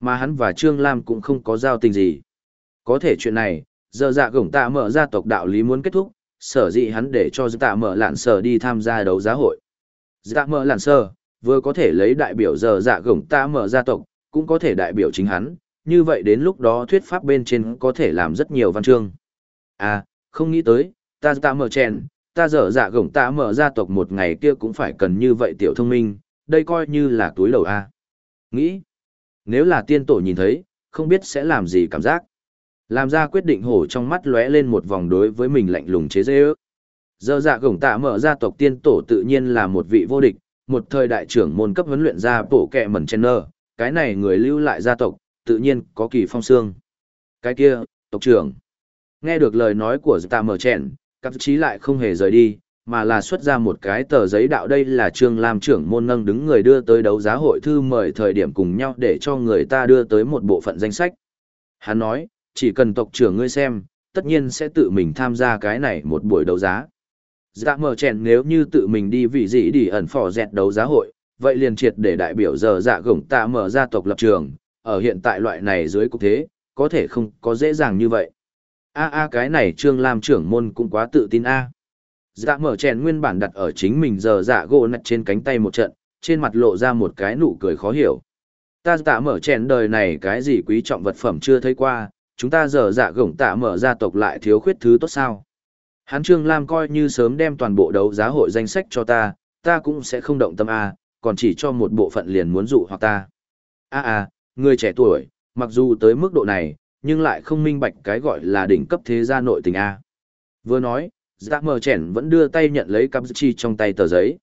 Mà hắn và Trương Lam cũng không có giao tình gì. Có thể chuyện này, giờ dạ gồng tạ mở ra tộc đạo lý muốn kết thúc, sở dĩ hắn để cho tạ mở lạn sở đi tham gia đấu giá hội. Dạ mở lạn sở, vừa có thể lấy đại biểu giờ dạ gồng tạ mở ra tộc, cũng có thể đại biểu chính hắn, như vậy đến lúc đó thuyết pháp bên trên có thể làm rất nhiều văn chương. À, không nghĩ tới, ta ta mở chèn, ta dở dạ gồng ta mở gia tộc một ngày kia cũng phải cần như vậy tiểu thông minh, đây coi như là túi đầu a. Nghĩ, nếu là tiên tổ nhìn thấy, không biết sẽ làm gì cảm giác. Làm ra quyết định hổ trong mắt lóe lên một vòng đối với mình lạnh lùng chế dễ ước. Dở dạ gồng tạ mở gia tộc tiên tổ tự nhiên là một vị vô địch, một thời đại trưởng môn cấp huấn luyện ra bổ kẹ mẩn chen nơ, cái này người lưu lại gia tộc, tự nhiên có kỳ phong xương. Cái kia, tộc trưởng. Nghe được lời nói của tạ mở chèn, các chí lại không hề rời đi, mà là xuất ra một cái tờ giấy đạo đây là trương lam trưởng môn nâng đứng người đưa tới đấu giá hội thư mời thời điểm cùng nhau để cho người ta đưa tới một bộ phận danh sách. Hắn nói, chỉ cần tộc trưởng ngươi xem, tất nhiên sẽ tự mình tham gia cái này một buổi đấu giá. Dạ mở chèn nếu như tự mình đi vị gì đi ẩn phò dẹt đấu giá hội, vậy liền triệt để đại biểu giờ dạ gổng tạ mở gia tộc lập trường, ở hiện tại loại này dưới cục thế, có thể không có dễ dàng như vậy. A a cái này Trương Lam trưởng môn cũng quá tự tin a. Dạ mở chèn nguyên bản đặt ở chính mình giờ dạ gỗ nặt trên cánh tay một trận, trên mặt lộ ra một cái nụ cười khó hiểu. Ta tạ mở chèn đời này cái gì quý trọng vật phẩm chưa thấy qua, chúng ta giờ dạ gổng tạ mở gia tộc lại thiếu khuyết thứ tốt sao. Hán Trương Lam coi như sớm đem toàn bộ đấu giá hội danh sách cho ta, ta cũng sẽ không động tâm A, còn chỉ cho một bộ phận liền muốn dụ hoặc ta. A a, người trẻ tuổi, mặc dù tới mức độ này, nhưng lại không minh bạch cái gọi là đỉnh cấp thế gia nội tình A. Vừa nói, Dạ mờ chèn vẫn đưa tay nhận lấy cặp chỉ trong tay tờ giấy.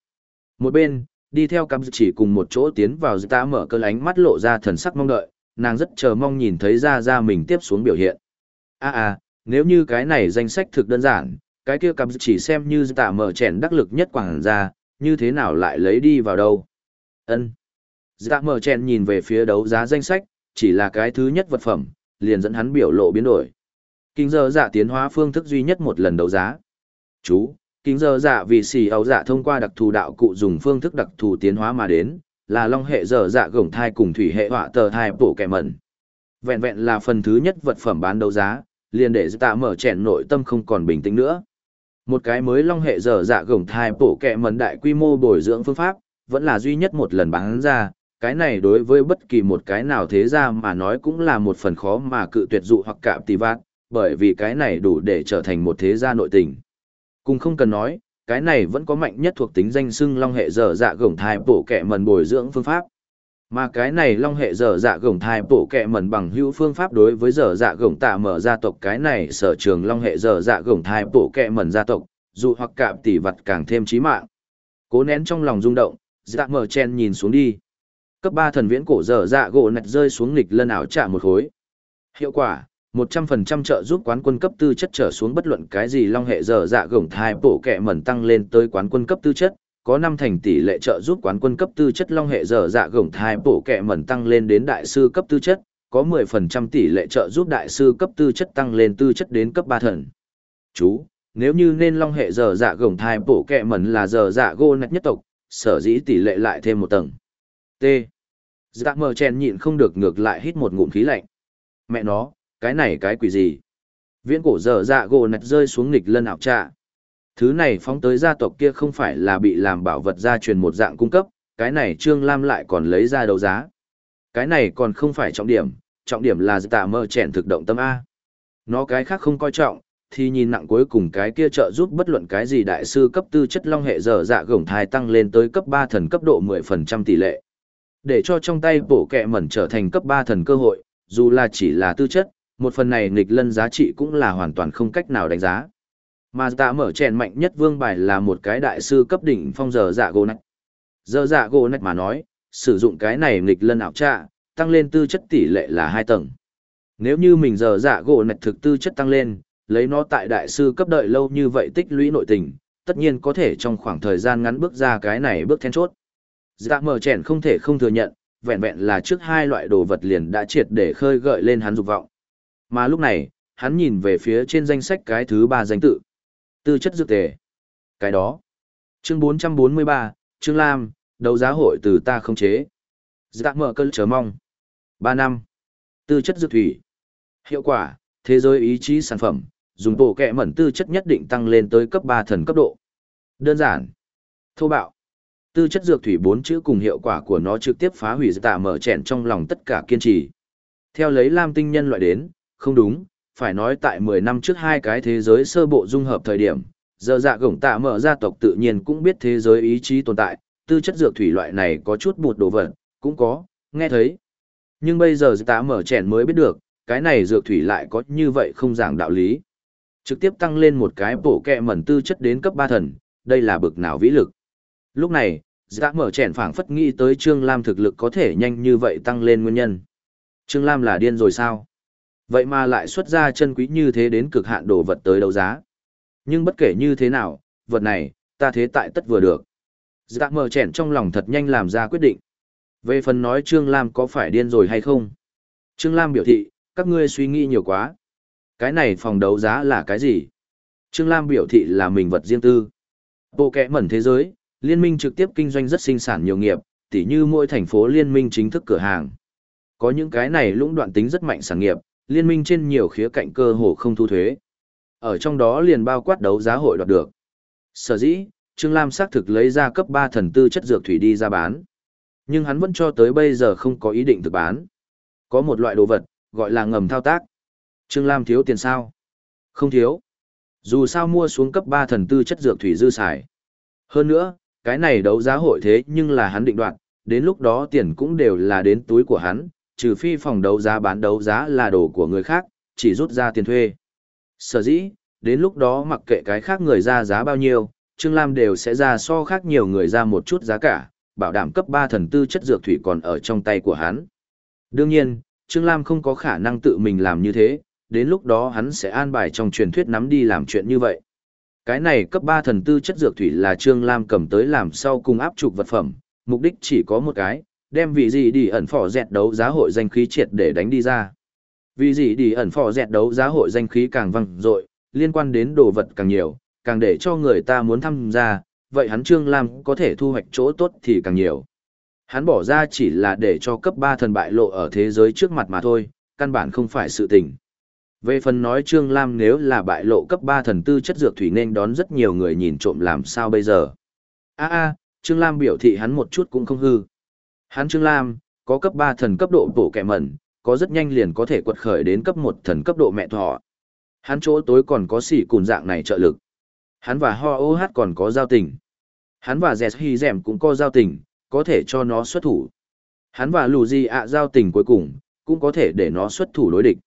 Một bên, đi theo cặp chỉ cùng một chỗ tiến vào Dạ mở cơ lánh mắt lộ ra thần sắc mong đợi, nàng rất chờ mong nhìn thấy ra ra mình tiếp xuống biểu hiện. A a, nếu như cái này danh sách thực đơn giản, cái kia cặp chỉ xem như Dạ mở chèn đắc lực nhất quảng ra, như thế nào lại lấy đi vào đâu. Ân. Dạ mở chèn nhìn về phía đấu giá danh sách, chỉ là cái thứ nhất vật phẩm, liền dẫn hắn biểu lộ biến đổi. Kinh giờ dạ tiến hóa phương thức duy nhất một lần đấu giá. Chú, kinh giờ dạ vì xì ấu dạ thông qua đặc thù đạo cụ dùng phương thức đặc thù tiến hóa mà đến, là long hệ giờ dạ gổng thai cùng thủy hệ họa tờ thai bổ kẻ mẩn. Vẹn vẹn là phần thứ nhất vật phẩm bán đấu giá, liền để tạ mở chèn nội tâm không còn bình tĩnh nữa. Một cái mới long hệ giờ dạ gổng thai bổ kẻ mẩn đại quy mô bồi dưỡng phương pháp, vẫn là duy nhất một lần bán ra, cái này đối với bất kỳ một cái nào thế ra mà nói cũng là một phần khó mà cự tuyệt dụ hoặc cạm tì vát, bởi vì cái này đủ để trở thành một thế gia nội tình. Cùng không cần nói, cái này vẫn có mạnh nhất thuộc tính danh xưng long hệ dở dạ gổng thai bổ kẹ mần bồi dưỡng phương pháp. Mà cái này long hệ dở dạ gổng thai bổ kẹ mần bằng hữu phương pháp đối với dở dạ gổng tạ mở gia tộc cái này sở trường long hệ dở dạ gổng thai bổ kẹ mần gia tộc, dù hoặc cạm tỷ vật càng thêm chí mạng. Cố nén trong lòng rung động, dạ mở chen nhìn xuống đi. Cấp ba thần viễn cổ dở dạ gỗ nạch rơi xuống nghịch lân ảo trả một khối. Hiệu quả, 100% trợ giúp quán quân cấp tư chất trở xuống bất luận cái gì long hệ dở dạ gồng thai bổ kẹ mẩn tăng lên tới quán quân cấp tư chất, có năm thành tỷ lệ trợ giúp quán quân cấp tư chất long hệ dở dạ gồng thai bổ kẹ mẩn tăng lên đến đại sư cấp tư chất, có 10% tỷ lệ trợ giúp đại sư cấp tư chất tăng lên tư chất đến cấp ba thần. Chú, nếu như nên long hệ dở dạ gồng thai bổ kẹ mẩn là dở dạ gô nạch nhất tộc, sở dĩ tỷ lệ lại thêm một tầng. T. Dạ mờ chèn nhịn không được ngược lại hít một ngụm khí lạnh. Mẹ nó, cái này cái quỷ gì? Viễn cổ dở dạ gỗ nạch rơi xuống nghịch lân ảo trạ. Thứ này phóng tới gia tộc kia không phải là bị làm bảo vật gia truyền một dạng cung cấp, cái này Trương Lam lại còn lấy ra đấu giá. Cái này còn không phải trọng điểm, trọng điểm là dạ tạ mơ chèn thực động tâm A. Nó cái khác không coi trọng, thì nhìn nặng cuối cùng cái kia trợ giúp bất luận cái gì đại sư cấp tư chất long hệ dở dạ gồng thai tăng lên tới cấp 3 thần cấp độ 10% tỷ lệ. Để cho trong tay bổ kẹ mẩn trở thành cấp 3 thần cơ hội, dù là chỉ là tư chất, một phần này nghịch lân giá trị cũng là hoàn toàn không cách nào đánh giá. Mà tạ mở chèn mạnh nhất vương bài là một cái đại sư cấp đỉnh phong giờ dạ gỗ nách, Giờ dạ gỗ nách mà nói, sử dụng cái này nghịch lân ảo trạ, tăng lên tư chất tỷ lệ là hai tầng. Nếu như mình giờ dạ gỗ nạch thực tư chất tăng lên, lấy nó tại đại sư cấp đợi lâu như vậy tích lũy nội tình, tất nhiên có thể trong khoảng thời gian ngắn bước ra cái này bước then chốt. Dạ mở chèn không thể không thừa nhận, vẹn vẹn là trước hai loại đồ vật liền đã triệt để khơi gợi lên hắn dục vọng. Mà lúc này, hắn nhìn về phía trên danh sách cái thứ ba danh tự. Tư chất dược tề. Cái đó. Chương 443, chương Lam, đấu giá hội từ ta không chế. Dạ mở cơn chờ mong. Ba năm. Tư chất dược thủy. Hiệu quả, thế giới ý chí sản phẩm, dùng bộ kẹ mẩn tư chất nhất định tăng lên tới cấp ba thần cấp độ. Đơn giản. Thô bạo. Tư chất dược thủy bốn chữ cùng hiệu quả của nó trực tiếp phá hủy tạ mở chèn trong lòng tất cả kiên trì. Theo lấy Lam tinh nhân loại đến, không đúng, phải nói tại 10 năm trước hai cái thế giới sơ bộ dung hợp thời điểm, giờ dạ gổng tạ mở gia tộc tự nhiên cũng biết thế giới ý chí tồn tại, tư chất dược thủy loại này có chút bụt đồ vật, cũng có, nghe thấy. Nhưng bây giờ tạ mở chèn mới biết được, cái này dược thủy lại có như vậy không giảng đạo lý. Trực tiếp tăng lên một cái bổ kẹ mẩn tư chất đến cấp 3 thần, đây là bực nào vĩ lực. Lúc này, dạ mở chèn phảng phất nghĩ tới Trương Lam thực lực có thể nhanh như vậy tăng lên nguyên nhân. Trương Lam là điên rồi sao? Vậy mà lại xuất ra chân quý như thế đến cực hạn đồ vật tới đấu giá. Nhưng bất kể như thế nào, vật này, ta thế tại tất vừa được. Dạ mở chèn trong lòng thật nhanh làm ra quyết định. Về phần nói Trương Lam có phải điên rồi hay không? Trương Lam biểu thị, các ngươi suy nghĩ nhiều quá. Cái này phòng đấu giá là cái gì? Trương Lam biểu thị là mình vật riêng tư. Bộ kẽ mẩn thế giới, liên minh trực tiếp kinh doanh rất sinh sản nhiều nghiệp, tỉ như mỗi thành phố liên minh chính thức cửa hàng. Có những cái này lũng đoạn tính rất mạnh sản nghiệp, liên minh trên nhiều khía cạnh cơ hồ không thu thuế. Ở trong đó liền bao quát đấu giá hội đoạt được. Sở dĩ, Trương Lam xác thực lấy ra cấp 3 thần tư chất dược thủy đi ra bán. Nhưng hắn vẫn cho tới bây giờ không có ý định thực bán. Có một loại đồ vật, gọi là ngầm thao tác. Trương Lam thiếu tiền sao? Không thiếu. Dù sao mua xuống cấp 3 thần tư chất dược thủy dư xài. Hơn nữa, cái này đấu giá hội thế nhưng là hắn định đoạt, đến lúc đó tiền cũng đều là đến túi của hắn, trừ phi phòng đấu giá bán đấu giá là đồ của người khác, chỉ rút ra tiền thuê. Sở dĩ, đến lúc đó mặc kệ cái khác người ra giá bao nhiêu, Trương Lam đều sẽ ra so khác nhiều người ra một chút giá cả, bảo đảm cấp 3 thần tư chất dược thủy còn ở trong tay của hắn. Đương nhiên, Trương Lam không có khả năng tự mình làm như thế, đến lúc đó hắn sẽ an bài trong truyền thuyết nắm đi làm chuyện như vậy. Cái này cấp 3 thần tư chất dược thủy là Trương Lam cầm tới làm sau cùng áp trục vật phẩm, mục đích chỉ có một cái, đem vị gì đi ẩn phỏ dẹt đấu giá hội danh khí triệt để đánh đi ra. Vì gì đi ẩn phỏ dẹt đấu giá hội danh khí càng văng dội liên quan đến đồ vật càng nhiều, càng để cho người ta muốn tham gia, vậy hắn Trương Lam có thể thu hoạch chỗ tốt thì càng nhiều. Hắn bỏ ra chỉ là để cho cấp 3 thần bại lộ ở thế giới trước mặt mà thôi, căn bản không phải sự tình. Về phần nói Trương Lam nếu là bại lộ cấp 3 thần tư chất dược thủy nên đón rất nhiều người nhìn trộm làm sao bây giờ. a a Trương Lam biểu thị hắn một chút cũng không hư. Hắn Trương Lam, có cấp 3 thần cấp độ bổ kẻ mẩn, có rất nhanh liền có thể quật khởi đến cấp 1 thần cấp độ mẹ thọ. Hắn chỗ tối còn có sỉ cùn dạng này trợ lực. Hắn và Ho OH còn có giao tình. Hắn và Dẹt Hy Dẻm cũng có giao tình, có thể cho nó xuất thủ. Hắn và Lù Di ạ giao tình cuối cùng, cũng có thể để nó xuất thủ đối địch.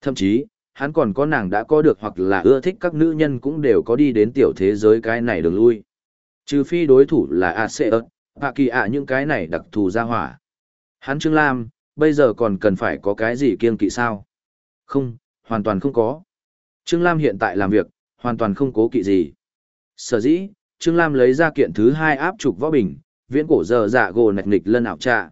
Thậm chí, hắn còn có nàng đã có được hoặc là ưa thích các nữ nhân cũng đều có đi đến tiểu thế giới cái này đường lui. Trừ phi đối thủ là Aseus, Hạ Kỳ ạ những cái này đặc thù ra hỏa. Hắn Trương Lam, bây giờ còn cần phải có cái gì kiêng kỵ sao? Không, hoàn toàn không có. Trương Lam hiện tại làm việc, hoàn toàn không cố kỵ gì. Sở dĩ, Trương Lam lấy ra kiện thứ hai áp trục võ bình, viễn cổ giờ dạ gỗ nạch nịch lân ảo trạ.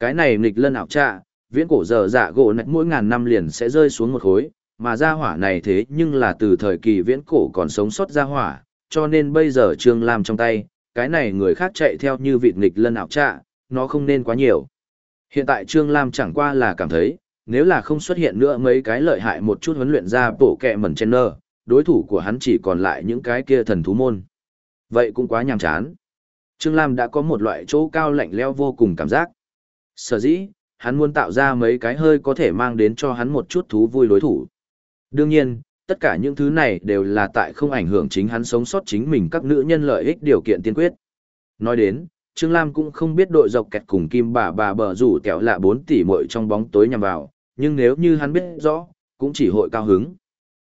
Cái này nịch lân ảo trạ, viễn cổ giờ dạ gỗ nạch mỗi ngàn năm liền sẽ rơi xuống một khối, mà gia hỏa này thế nhưng là từ thời kỳ viễn cổ còn sống sót gia hỏa, cho nên bây giờ Trương Lam trong tay, cái này người khác chạy theo như vịt nghịch lân ảo trạ, nó không nên quá nhiều. Hiện tại Trương Lam chẳng qua là cảm thấy, nếu là không xuất hiện nữa mấy cái lợi hại một chút huấn luyện ra bổ kẹ mẩn chen nơ, đối thủ của hắn chỉ còn lại những cái kia thần thú môn. Vậy cũng quá nhàm chán. Trương Lam đã có một loại chỗ cao lạnh leo vô cùng cảm giác. Sở dĩ, hắn muốn tạo ra mấy cái hơi có thể mang đến cho hắn một chút thú vui đối thủ. Đương nhiên, tất cả những thứ này đều là tại không ảnh hưởng chính hắn sống sót chính mình các nữ nhân lợi ích điều kiện tiên quyết. Nói đến, Trương Lam cũng không biết đội dọc kẹt cùng kim bà bà bờ rủ kẹo lạ 4 tỷ muội trong bóng tối nhằm vào, nhưng nếu như hắn biết rõ, cũng chỉ hội cao hứng.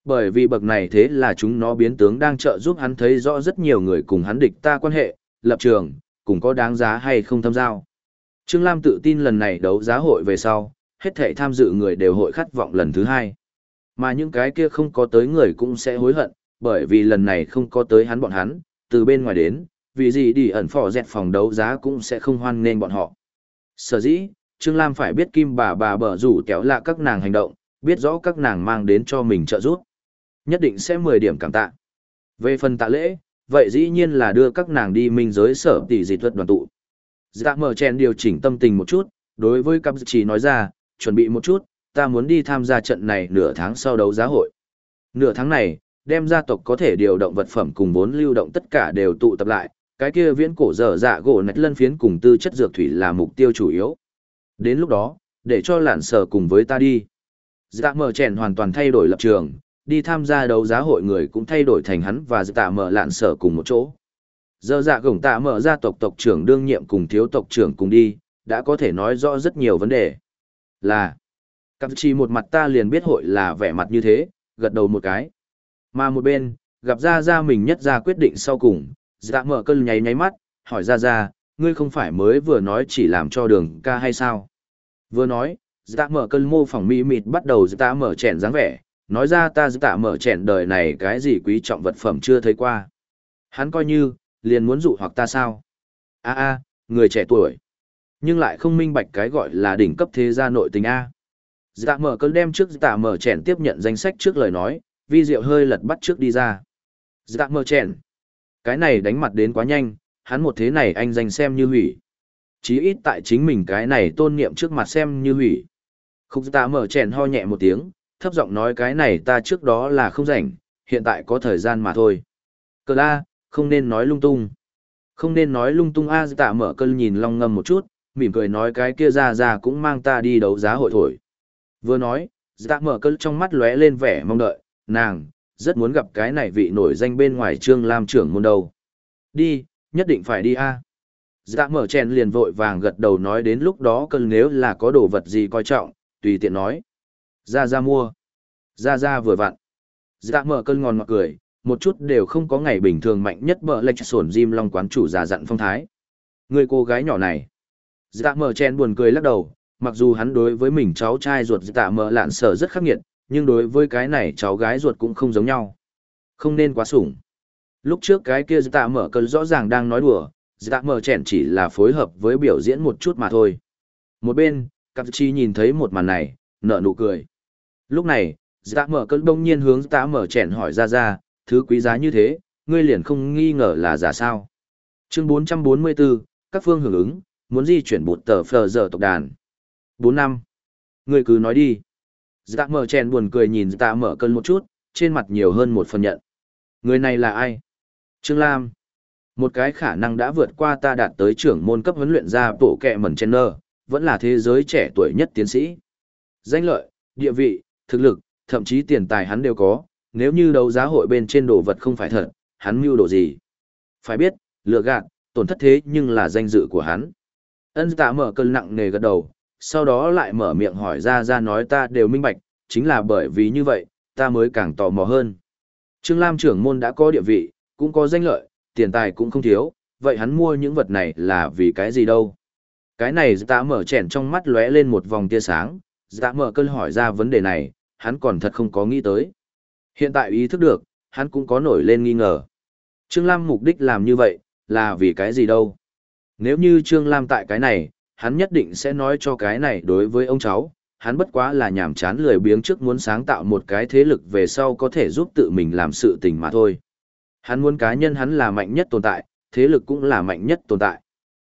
Bởi vì bậc này thế là chúng nó biến tướng đang trợ giúp hắn thấy rõ rất nhiều người cùng hắn địch ta quan hệ, lập trường, cùng có đáng giá hay không tham giao. Trương Lam tự tin lần này đấu giá hội về sau, hết thể tham dự người đều hội khát vọng lần thứ hai. Mà những cái kia không có tới người cũng sẽ hối hận, bởi vì lần này không có tới hắn bọn hắn, từ bên ngoài đến, vì gì đi ẩn phỏ dẹt phòng đấu giá cũng sẽ không hoan nên bọn họ. Sở dĩ, Trương Lam phải biết kim bà bà bở rủ kéo lạ các nàng hành động, biết rõ các nàng mang đến cho mình trợ giúp. Nhất định sẽ 10 điểm cảm tạ. Về phần tạ lễ, vậy dĩ nhiên là đưa các nàng đi minh giới sở tỷ dị thuật đoàn tụ. Dạ mở chèn điều chỉnh tâm tình một chút, đối với cặp chỉ nói ra, chuẩn bị một chút, ta muốn đi tham gia trận này nửa tháng sau đấu giá hội. Nửa tháng này, đem gia tộc có thể điều động vật phẩm cùng vốn lưu động tất cả đều tụ tập lại, cái kia viễn cổ dở dạ gỗ nạch lân phiến cùng tư chất dược thủy là mục tiêu chủ yếu. Đến lúc đó, để cho lạn sở cùng với ta đi. Dạ mở chèn hoàn toàn thay đổi lập trường, đi tham gia đấu giá hội người cũng thay đổi thành hắn và dạ mở lạn sở cùng một chỗ. Giờ dạ gổng tạ mở gia tộc tộc trưởng đương nhiệm cùng thiếu tộc trưởng cùng đi, đã có thể nói rõ rất nhiều vấn đề. Là, Cặp chỉ một mặt ta liền biết hội là vẻ mặt như thế, gật đầu một cái. Mà một bên, gặp ra ra mình nhất ra quyết định sau cùng, dạ mở cơn nháy nháy mắt, hỏi ra ra, ngươi không phải mới vừa nói chỉ làm cho đường ca hay sao? Vừa nói, dạ mở cơn mô phỏng mỹ mịt bắt đầu dạ mở chèn dáng vẻ, nói ra ta dạ mở chèn đời này cái gì quý trọng vật phẩm chưa thấy qua. Hắn coi như, liền muốn dụ hoặc ta sao? a a người trẻ tuổi. Nhưng lại không minh bạch cái gọi là đỉnh cấp thế gia nội tình A. Dạ mở cơn đem trước dạ mở chèn tiếp nhận danh sách trước lời nói, vi diệu hơi lật bắt trước đi ra. Dạ mở chèn. Cái này đánh mặt đến quá nhanh, hắn một thế này anh danh xem như hủy. Chí ít tại chính mình cái này tôn niệm trước mặt xem như hủy. Khúc tạ mở chèn ho nhẹ một tiếng, thấp giọng nói cái này ta trước đó là không rảnh, hiện tại có thời gian mà thôi. Cờ la, không nên nói lung tung. Không nên nói lung tung a tạ mở cơn nhìn long ngâm một chút, mỉm cười nói cái kia ra ra cũng mang ta đi đấu giá hội thổi. Vừa nói, dạ mở cơn trong mắt lóe lên vẻ mong đợi, nàng, rất muốn gặp cái này vị nổi danh bên ngoài trương lam trưởng môn đầu. Đi, nhất định phải đi a. Dạ mở chèn liền vội vàng gật đầu nói đến lúc đó cơn nếu là có đồ vật gì coi trọng, tùy tiện nói. Ra ra mua. Ra ra vừa vặn. Dạ mở cơn ngon ngọt cười, một chút đều không có ngày bình thường mạnh nhất bờ lệch sổn diêm Long quán chủ già dặn phong thái. Người cô gái nhỏ này. Dạ mở chèn buồn cười lắc đầu, mặc dù hắn đối với mình cháu trai ruột Tạ mở lạn sở rất khắc nghiệt, nhưng đối với cái này cháu gái ruột cũng không giống nhau. Không nên quá sủng. Lúc trước cái kia Tạ mở cơn rõ ràng đang nói đùa, Tạ mở chèn chỉ là phối hợp với biểu diễn một chút mà thôi. Một bên, cặp chi nhìn thấy một màn này, nở nụ cười. Lúc này, Tạ mở cơn đông nhiên hướng Tạ mở chèn hỏi ra ra, thứ quý giá như thế, ngươi liền không nghi ngờ là giả sao. Chương 444, các phương hưởng ứng, muốn di chuyển bột tờ phờ giờ tộc đàn bốn năm. người cứ nói đi. Dạ mở chèn buồn cười nhìn dạ mở cơn một chút, trên mặt nhiều hơn một phần nhận. Người này là ai? Trương Lam. Một cái khả năng đã vượt qua ta đạt tới trưởng môn cấp huấn luyện ra bộ kẹ mẩn chen nơ, vẫn là thế giới trẻ tuổi nhất tiến sĩ. Danh lợi, địa vị, thực lực, thậm chí tiền tài hắn đều có, nếu như đấu giá hội bên trên đồ vật không phải thật, hắn mưu đồ gì? Phải biết, lừa gạt, tổn thất thế nhưng là danh dự của hắn. Ân tạ mở cơn nặng nề gật đầu, sau đó lại mở miệng hỏi ra ra nói ta đều minh bạch, chính là bởi vì như vậy, ta mới càng tò mò hơn. Trương Lam trưởng môn đã có địa vị, cũng có danh lợi, tiền tài cũng không thiếu, vậy hắn mua những vật này là vì cái gì đâu? Cái này ta mở chèn trong mắt lóe lên một vòng tia sáng, tạ mở cơn hỏi ra vấn đề này, hắn còn thật không có nghĩ tới. Hiện tại ý thức được, hắn cũng có nổi lên nghi ngờ. Trương Lam mục đích làm như vậy, là vì cái gì đâu? Nếu như Trương Lam tại cái này, hắn nhất định sẽ nói cho cái này đối với ông cháu, hắn bất quá là nhảm chán lười biếng trước muốn sáng tạo một cái thế lực về sau có thể giúp tự mình làm sự tình mà thôi. Hắn muốn cá nhân hắn là mạnh nhất tồn tại, thế lực cũng là mạnh nhất tồn tại.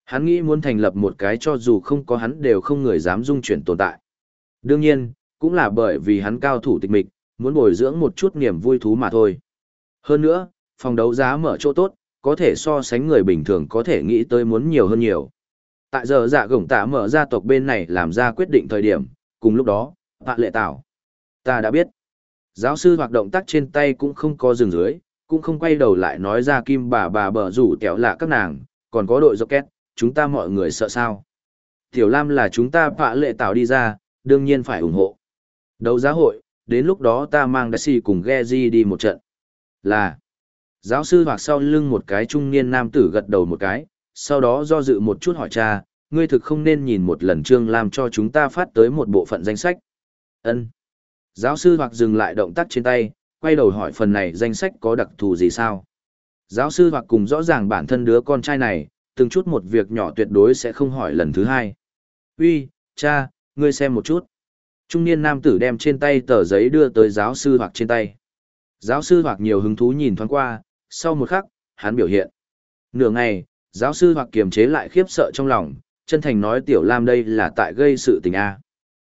Hắn nghĩ muốn thành lập một cái cho dù không có hắn đều không người dám dung chuyển tồn tại. Đương nhiên, cũng là bởi vì hắn cao thủ tịch mịch, muốn bồi dưỡng một chút niềm vui thú mà thôi. Hơn nữa, phòng đấu giá mở chỗ tốt, có thể so sánh người bình thường có thể nghĩ tới muốn nhiều hơn nhiều. Tại giờ dạ gổng tạ mở gia tộc bên này làm ra quyết định thời điểm, cùng lúc đó, Hạ Lệ Tảo. Ta đã biết. Giáo sư hoạt động tác trên tay cũng không có dừng dưới, cũng không quay đầu lại nói ra kim bà bà bờ rủ tẹo lạ các nàng, còn có đội rocket, chúng ta mọi người sợ sao. Tiểu Lam là chúng ta Hạ Lệ Tảo đi ra, đương nhiên phải ủng hộ. Đấu giá hội, đến lúc đó ta mang Daisy cùng Geji đi một trận. Là, giáo sư hoặc sau lưng một cái trung niên nam tử gật đầu một cái, sau đó do dự một chút hỏi cha, ngươi thực không nên nhìn một lần Trương Lam cho chúng ta phát tới một bộ phận danh sách. Ân. Giáo sư hoặc dừng lại động tác trên tay, quay đầu hỏi phần này danh sách có đặc thù gì sao? Giáo sư hoặc cùng rõ ràng bản thân đứa con trai này, từng chút một việc nhỏ tuyệt đối sẽ không hỏi lần thứ hai. Uy, cha, ngươi xem một chút. Trung niên nam tử đem trên tay tờ giấy đưa tới giáo sư hoặc trên tay. Giáo sư hoặc nhiều hứng thú nhìn thoáng qua, sau một khắc, hắn biểu hiện. Nửa ngày, giáo sư hoặc kiềm chế lại khiếp sợ trong lòng, chân thành nói tiểu lam đây là tại gây sự tình a.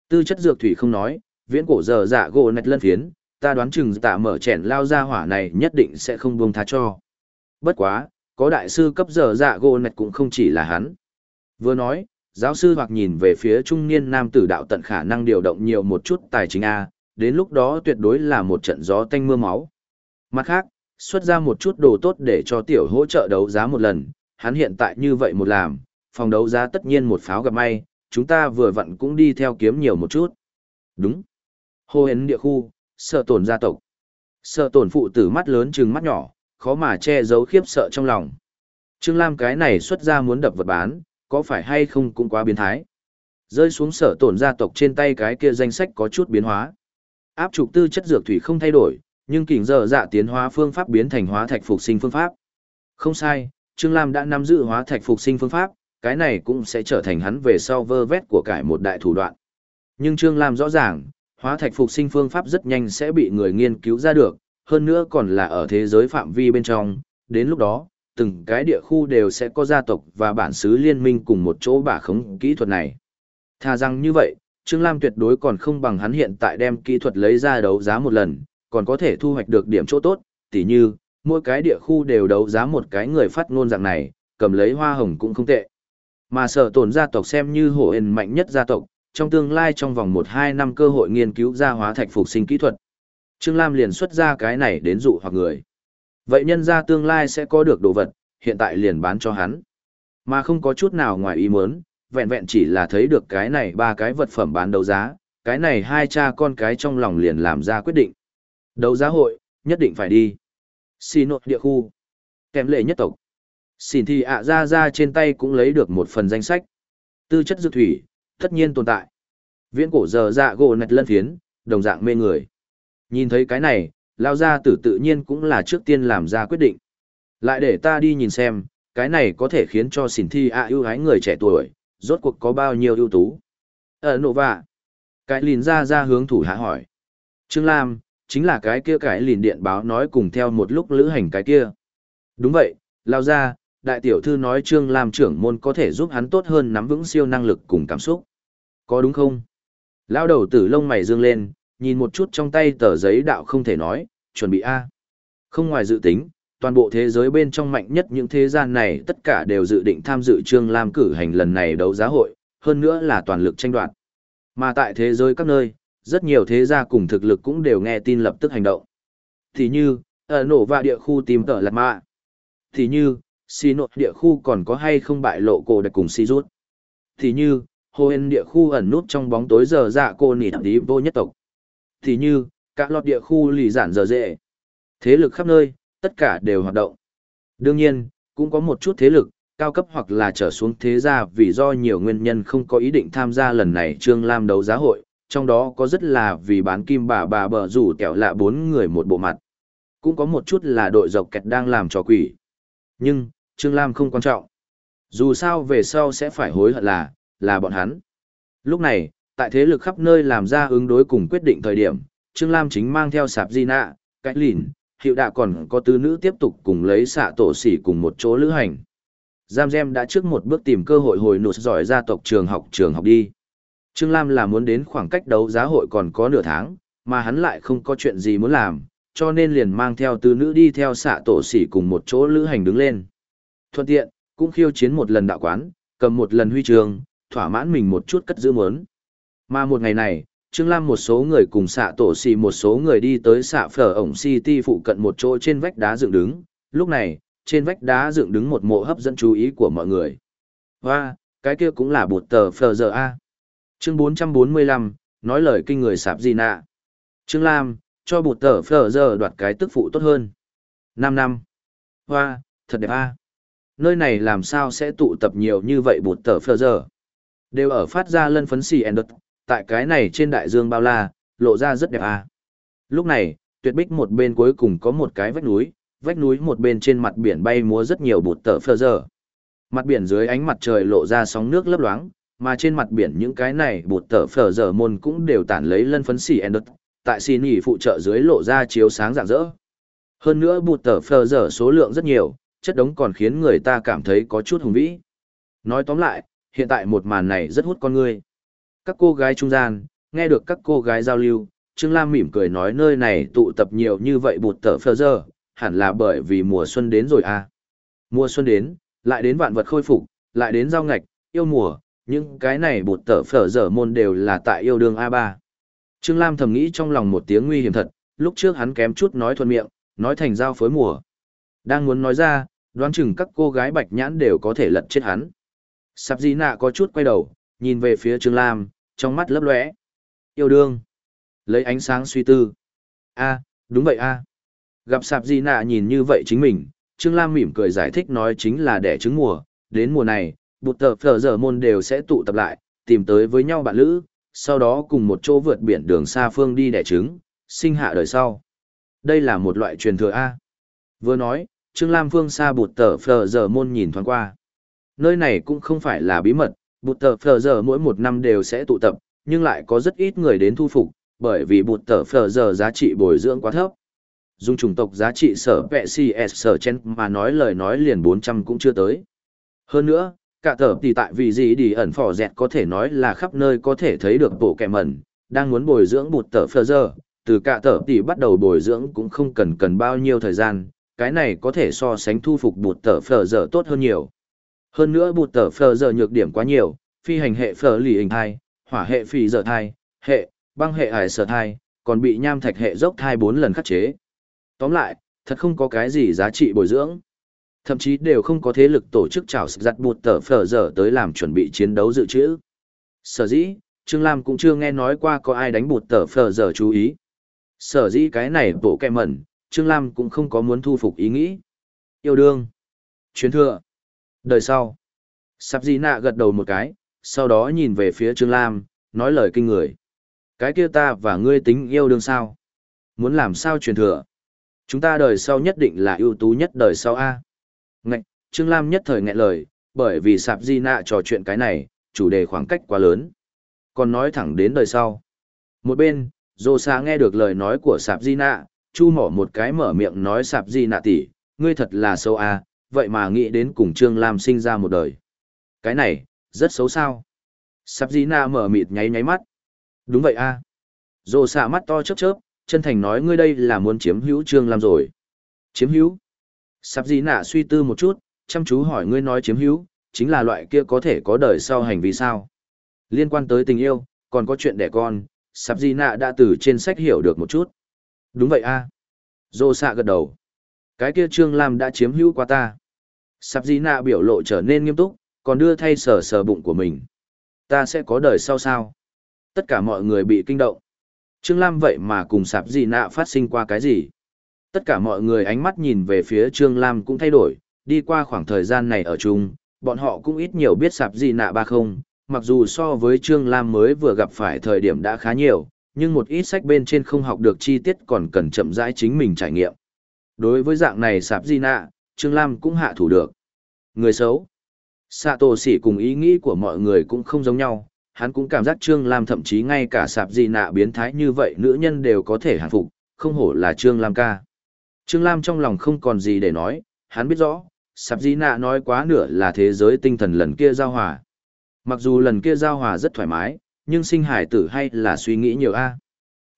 Tư chất dược thủy không nói, viễn cổ giờ dạ gỗ nạch lân phiến, ta đoán chừng tạ mở chèn lao ra hỏa này nhất định sẽ không buông tha cho. Bất quá, có đại sư cấp giờ dạ gỗ nạch cũng không chỉ là hắn. Vừa nói, giáo sư hoặc nhìn về phía trung niên nam tử đạo tận khả năng điều động nhiều một chút tài chính A, đến lúc đó tuyệt đối là một trận gió tanh mưa máu. Mặt khác, xuất ra một chút đồ tốt để cho tiểu hỗ trợ đấu giá một lần, hắn hiện tại như vậy một làm, phòng đấu giá tất nhiên một pháo gặp may, chúng ta vừa vặn cũng đi theo kiếm nhiều một chút. Đúng. Hô hến địa khu, sợ tổn gia tộc. Sợ tổn phụ tử mắt lớn trừng mắt nhỏ, khó mà che giấu khiếp sợ trong lòng. Trương Lam cái này xuất ra muốn đập vật bán, có phải hay không cũng quá biến thái. Rơi xuống sở tổn gia tộc trên tay cái kia danh sách có chút biến hóa. Áp trục tư chất dược thủy không thay đổi, nhưng kỉnh giờ dạ tiến hóa phương pháp biến thành hóa thạch phục sinh phương pháp. Không sai, Trương Lam đã nắm giữ hóa thạch phục sinh phương pháp, cái này cũng sẽ trở thành hắn về sau vơ vét của cải một đại thủ đoạn. Nhưng Trương Lam rõ ràng, hóa thạch phục sinh phương pháp rất nhanh sẽ bị người nghiên cứu ra được, hơn nữa còn là ở thế giới phạm vi bên trong, đến lúc đó, từng cái địa khu đều sẽ có gia tộc và bản xứ liên minh cùng một chỗ bả khống kỹ thuật này. Thà rằng như vậy, Trương Lam tuyệt đối còn không bằng hắn hiện tại đem kỹ thuật lấy ra đấu giá một lần, còn có thể thu hoạch được điểm chỗ tốt, tỉ như, mỗi cái địa khu đều đấu giá một cái người phát ngôn dạng này, cầm lấy hoa hồng cũng không tệ. Mà sở tổn gia tộc xem như hổ hền mạnh nhất gia tộc, trong tương lai trong vòng 1-2 năm cơ hội nghiên cứu ra hóa thạch phục sinh kỹ thuật. Trương Lam liền xuất ra cái này đến dụ hoặc người. Vậy nhân ra tương lai sẽ có được đồ vật, hiện tại liền bán cho hắn. Mà không có chút nào ngoài ý muốn, vẹn vẹn chỉ là thấy được cái này ba cái vật phẩm bán đấu giá, cái này hai cha con cái trong lòng liền làm ra quyết định. Đấu giá hội, nhất định phải đi. Xì nội địa khu. Kèm lệ nhất tộc. Xỉn thì ạ ra ra trên tay cũng lấy được một phần danh sách. Tư chất dược thủy, tất nhiên tồn tại. Viễn cổ giờ dạ gỗ nạch lân phiến, đồng dạng mê người. Nhìn thấy cái này, lao ra tử tự nhiên cũng là trước tiên làm ra quyết định. Lại để ta đi nhìn xem, cái này có thể khiến cho xỉn thi ạ ưu ái người trẻ tuổi, rốt cuộc có bao nhiêu ưu tú. Ở nộ vạ, cái lìn ra ra hướng thủ hạ hỏi. Trương Lam, chính là cái kia cái lìn điện báo nói cùng theo một lúc lữ hành cái kia. Đúng vậy, lao ra, đại tiểu thư nói Trương Lam trưởng môn có thể giúp hắn tốt hơn nắm vững siêu năng lực cùng cảm xúc. Có đúng không? Lao đầu tử lông mày dương lên, nhìn một chút trong tay tờ giấy đạo không thể nói, chuẩn bị A. Không ngoài dự tính, toàn bộ thế giới bên trong mạnh nhất những thế gian này tất cả đều dự định tham dự Trương Lam cử hành lần này đấu giá hội, hơn nữa là toàn lực tranh đoạt. Mà tại thế giới các nơi, rất nhiều thế gia cùng thực lực cũng đều nghe tin lập tức hành động. Thì như, ở nổ và địa khu tìm tở lạt mạ. Thì như, xì nội địa khu còn có hay không bại lộ cổ đặc cùng xì rút. Thì như, hồ hên địa khu ẩn nút trong bóng tối giờ dạ cô nỉ tí vô nhất tộc. Thì như, các lọt địa khu lì giản giờ dễ. Thế lực khắp nơi, tất cả đều hoạt động. Đương nhiên, cũng có một chút thế lực, cao cấp hoặc là trở xuống thế gia vì do nhiều nguyên nhân không có ý định tham gia lần này Trương Lam đấu giá hội, trong đó có rất là vì bán kim bà bà bờ rủ kẹo lạ bốn người một bộ mặt. Cũng có một chút là đội dọc kẹt đang làm trò quỷ. Nhưng, Trương Lam không quan trọng. Dù sao về sau sẽ phải hối hận là, là bọn hắn. Lúc này, tại thế lực khắp nơi làm ra ứng đối cùng quyết định thời điểm, Trương Lam chính mang theo sạp di nạ, cách lìn, hiệu đạ còn có tứ nữ tiếp tục cùng lấy xạ tổ sỉ cùng một chỗ lữ hành. Giam Gem đã trước một bước tìm cơ hội hồi nụt giỏi gia tộc trường học trường học đi. Trương Lam là muốn đến khoảng cách đấu giá hội còn có nửa tháng, mà hắn lại không có chuyện gì muốn làm, cho nên liền mang theo tư nữ đi theo xạ tổ sỉ cùng một chỗ lữ hành đứng lên. Thuận tiện, cũng khiêu chiến một lần đạo quán, cầm một lần huy trường, thỏa mãn mình một chút cất giữ muốn. Mà một ngày này, Trương Lam một số người cùng xạ tổ xì một số người đi tới xạ phở ổng City phụ cận một chỗ trên vách đá dựng đứng. Lúc này, trên vách đá dựng đứng một mộ hấp dẫn chú ý của mọi người. Và, cái kia cũng là bột tờ phở giờ A. Chương 445, nói lời kinh người sạp gì nạ. Trương Lam, cho bột tờ phở giờ đoạt cái tức phụ tốt hơn. 5 năm. Hoa, thật đẹp A. Nơi này làm sao sẽ tụ tập nhiều như vậy bột tờ phở giờ. Đều ở phát ra lân phấn xì endot, tại cái này trên đại dương bao la, lộ ra rất đẹp à. Lúc này, tuyệt bích một bên cuối cùng có một cái vách núi, vách núi một bên trên mặt biển bay múa rất nhiều bụt tờ phở giờ. Mặt biển dưới ánh mặt trời lộ ra sóng nước lấp loáng, mà trên mặt biển những cái này bột tờ phở giờ môn cũng đều tản lấy lân phấn xỉ endot, tại xì nỉ phụ trợ dưới lộ ra chiếu sáng rạng rỡ. Hơn nữa bột tờ phở giờ số lượng rất nhiều, chất đống còn khiến người ta cảm thấy có chút hùng vĩ. Nói tóm lại, hiện tại một màn này rất hút con người. Các cô gái trung gian, nghe được các cô gái giao lưu, Trương Lam mỉm cười nói nơi này tụ tập nhiều như vậy bột tở phơ giờ, hẳn là bởi vì mùa xuân đến rồi à. Mùa xuân đến, lại đến vạn vật khôi phục, lại đến giao ngạch, yêu mùa, những cái này bột tở phở dở môn đều là tại yêu đương A3. Trương Lam thầm nghĩ trong lòng một tiếng nguy hiểm thật, lúc trước hắn kém chút nói thuận miệng, nói thành giao phối mùa. Đang muốn nói ra, đoán chừng các cô gái bạch nhãn đều có thể lật chết hắn. Sạp Di Nạ có chút quay đầu, nhìn về phía Trương Lam, trong mắt lấp lóe. Yêu đương. Lấy ánh sáng suy tư. a đúng vậy a Gặp Sạp Di Nạ nhìn như vậy chính mình, Trương Lam mỉm cười giải thích nói chính là đẻ trứng mùa. Đến mùa này, bụt tờ phở giờ môn đều sẽ tụ tập lại, tìm tới với nhau bạn lữ, sau đó cùng một chỗ vượt biển đường xa phương đi đẻ trứng, sinh hạ đời sau. Đây là một loại truyền thừa A. Vừa nói, Trương Lam phương xa bụt tờ phở giờ môn nhìn thoáng qua. Nơi này cũng không phải là bí mật, bụt tờ phờ giờ mỗi một năm đều sẽ tụ tập, nhưng lại có rất ít người đến thu phục, bởi vì bụt tờ phờ giờ giá trị bồi dưỡng quá thấp. Dùng chủng tộc giá trị sở vệ CS sở chen mà nói lời nói liền 400 cũng chưa tới. Hơn nữa, cả tờ thì tại vì gì đi ẩn phỏ dẹt có thể nói là khắp nơi có thể thấy được bộ kẻ mẩn, đang muốn bồi dưỡng bụt tờ phơ giờ, từ cả tờ thì bắt đầu bồi dưỡng cũng không cần cần bao nhiêu thời gian, cái này có thể so sánh thu phục bụt tờ phơ giờ tốt hơn nhiều. Hơn nữa bụt tờ phơ giờ nhược điểm quá nhiều, phi hành hệ phở lì hình thai, hỏa hệ phì giờ thai, hệ, băng hệ hải sở thai, còn bị nham thạch hệ dốc thai 4 lần khắc chế. Tóm lại, thật không có cái gì giá trị bồi dưỡng. Thậm chí đều không có thế lực tổ chức chào giặt bụt tờ phở giờ tới làm chuẩn bị chiến đấu dự trữ. Sở dĩ, Trương Lam cũng chưa nghe nói qua có ai đánh bụt tờ phở giờ chú ý. Sở dĩ cái này bộ kẹ mẩn, Trương Lam cũng không có muốn thu phục ý nghĩ. Yêu đương. Chuyến thừa. Đời sau. Sắp gì nạ gật đầu một cái, sau đó nhìn về phía Trương Lam, nói lời kinh người. Cái kia ta và ngươi tính yêu đương sao? Muốn làm sao truyền thừa? Chúng ta đời sau nhất định là ưu tú nhất đời sau A. Ngạch, Trương Lam nhất thời nghẹn lời, bởi vì sạp di nạ trò chuyện cái này, chủ đề khoảng cách quá lớn. Còn nói thẳng đến đời sau. Một bên, Dô Sa nghe được lời nói của sạp di nạ, chu mỏ một cái mở miệng nói sạp di nạ tỷ, ngươi thật là xấu a, vậy mà nghĩ đến cùng Trương Lam sinh ra một đời. Cái này, rất xấu sao. Sạp di nạ mở mịt nháy nháy mắt. Đúng vậy a. Dô Sa mắt to chớp chớp, chân thành nói ngươi đây là muốn chiếm hữu Trương Lam rồi. Chiếm hữu? Sạp gì nạ suy tư một chút, chăm chú hỏi ngươi nói chiếm hữu, chính là loại kia có thể có đời sau hành vi sao. Liên quan tới tình yêu, còn có chuyện đẻ con, sạp gì nạ đã từ trên sách hiểu được một chút. Đúng vậy a. Dô xạ gật đầu. Cái kia Trương Lam đã chiếm hữu qua ta. Sạp gì nạ biểu lộ trở nên nghiêm túc, còn đưa thay sờ sờ bụng của mình. Ta sẽ có đời sau sao? Tất cả mọi người bị kinh động. Trương Lam vậy mà cùng sạp gì nạ phát sinh qua cái gì? Tất cả mọi người ánh mắt nhìn về phía Trương Lam cũng thay đổi, đi qua khoảng thời gian này ở chung, bọn họ cũng ít nhiều biết sạp gì nạ ba không, mặc dù so với Trương Lam mới vừa gặp phải thời điểm đã khá nhiều, nhưng một ít sách bên trên không học được chi tiết còn cần chậm rãi chính mình trải nghiệm. Đối với dạng này sạp gì nạ, Trương Lam cũng hạ thủ được. Người xấu. Sato sỉ cùng ý nghĩ của mọi người cũng không giống nhau, hắn cũng cảm giác Trương Lam thậm chí ngay cả sạp gì nạ biến thái như vậy nữ nhân đều có thể hạng phục, không hổ là Trương Lam ca. Trương Lam trong lòng không còn gì để nói, hắn biết rõ, sạp Dĩ nạ nói quá nửa là thế giới tinh thần lần kia giao hòa. Mặc dù lần kia giao hòa rất thoải mái, nhưng sinh hải tử hay là suy nghĩ nhiều a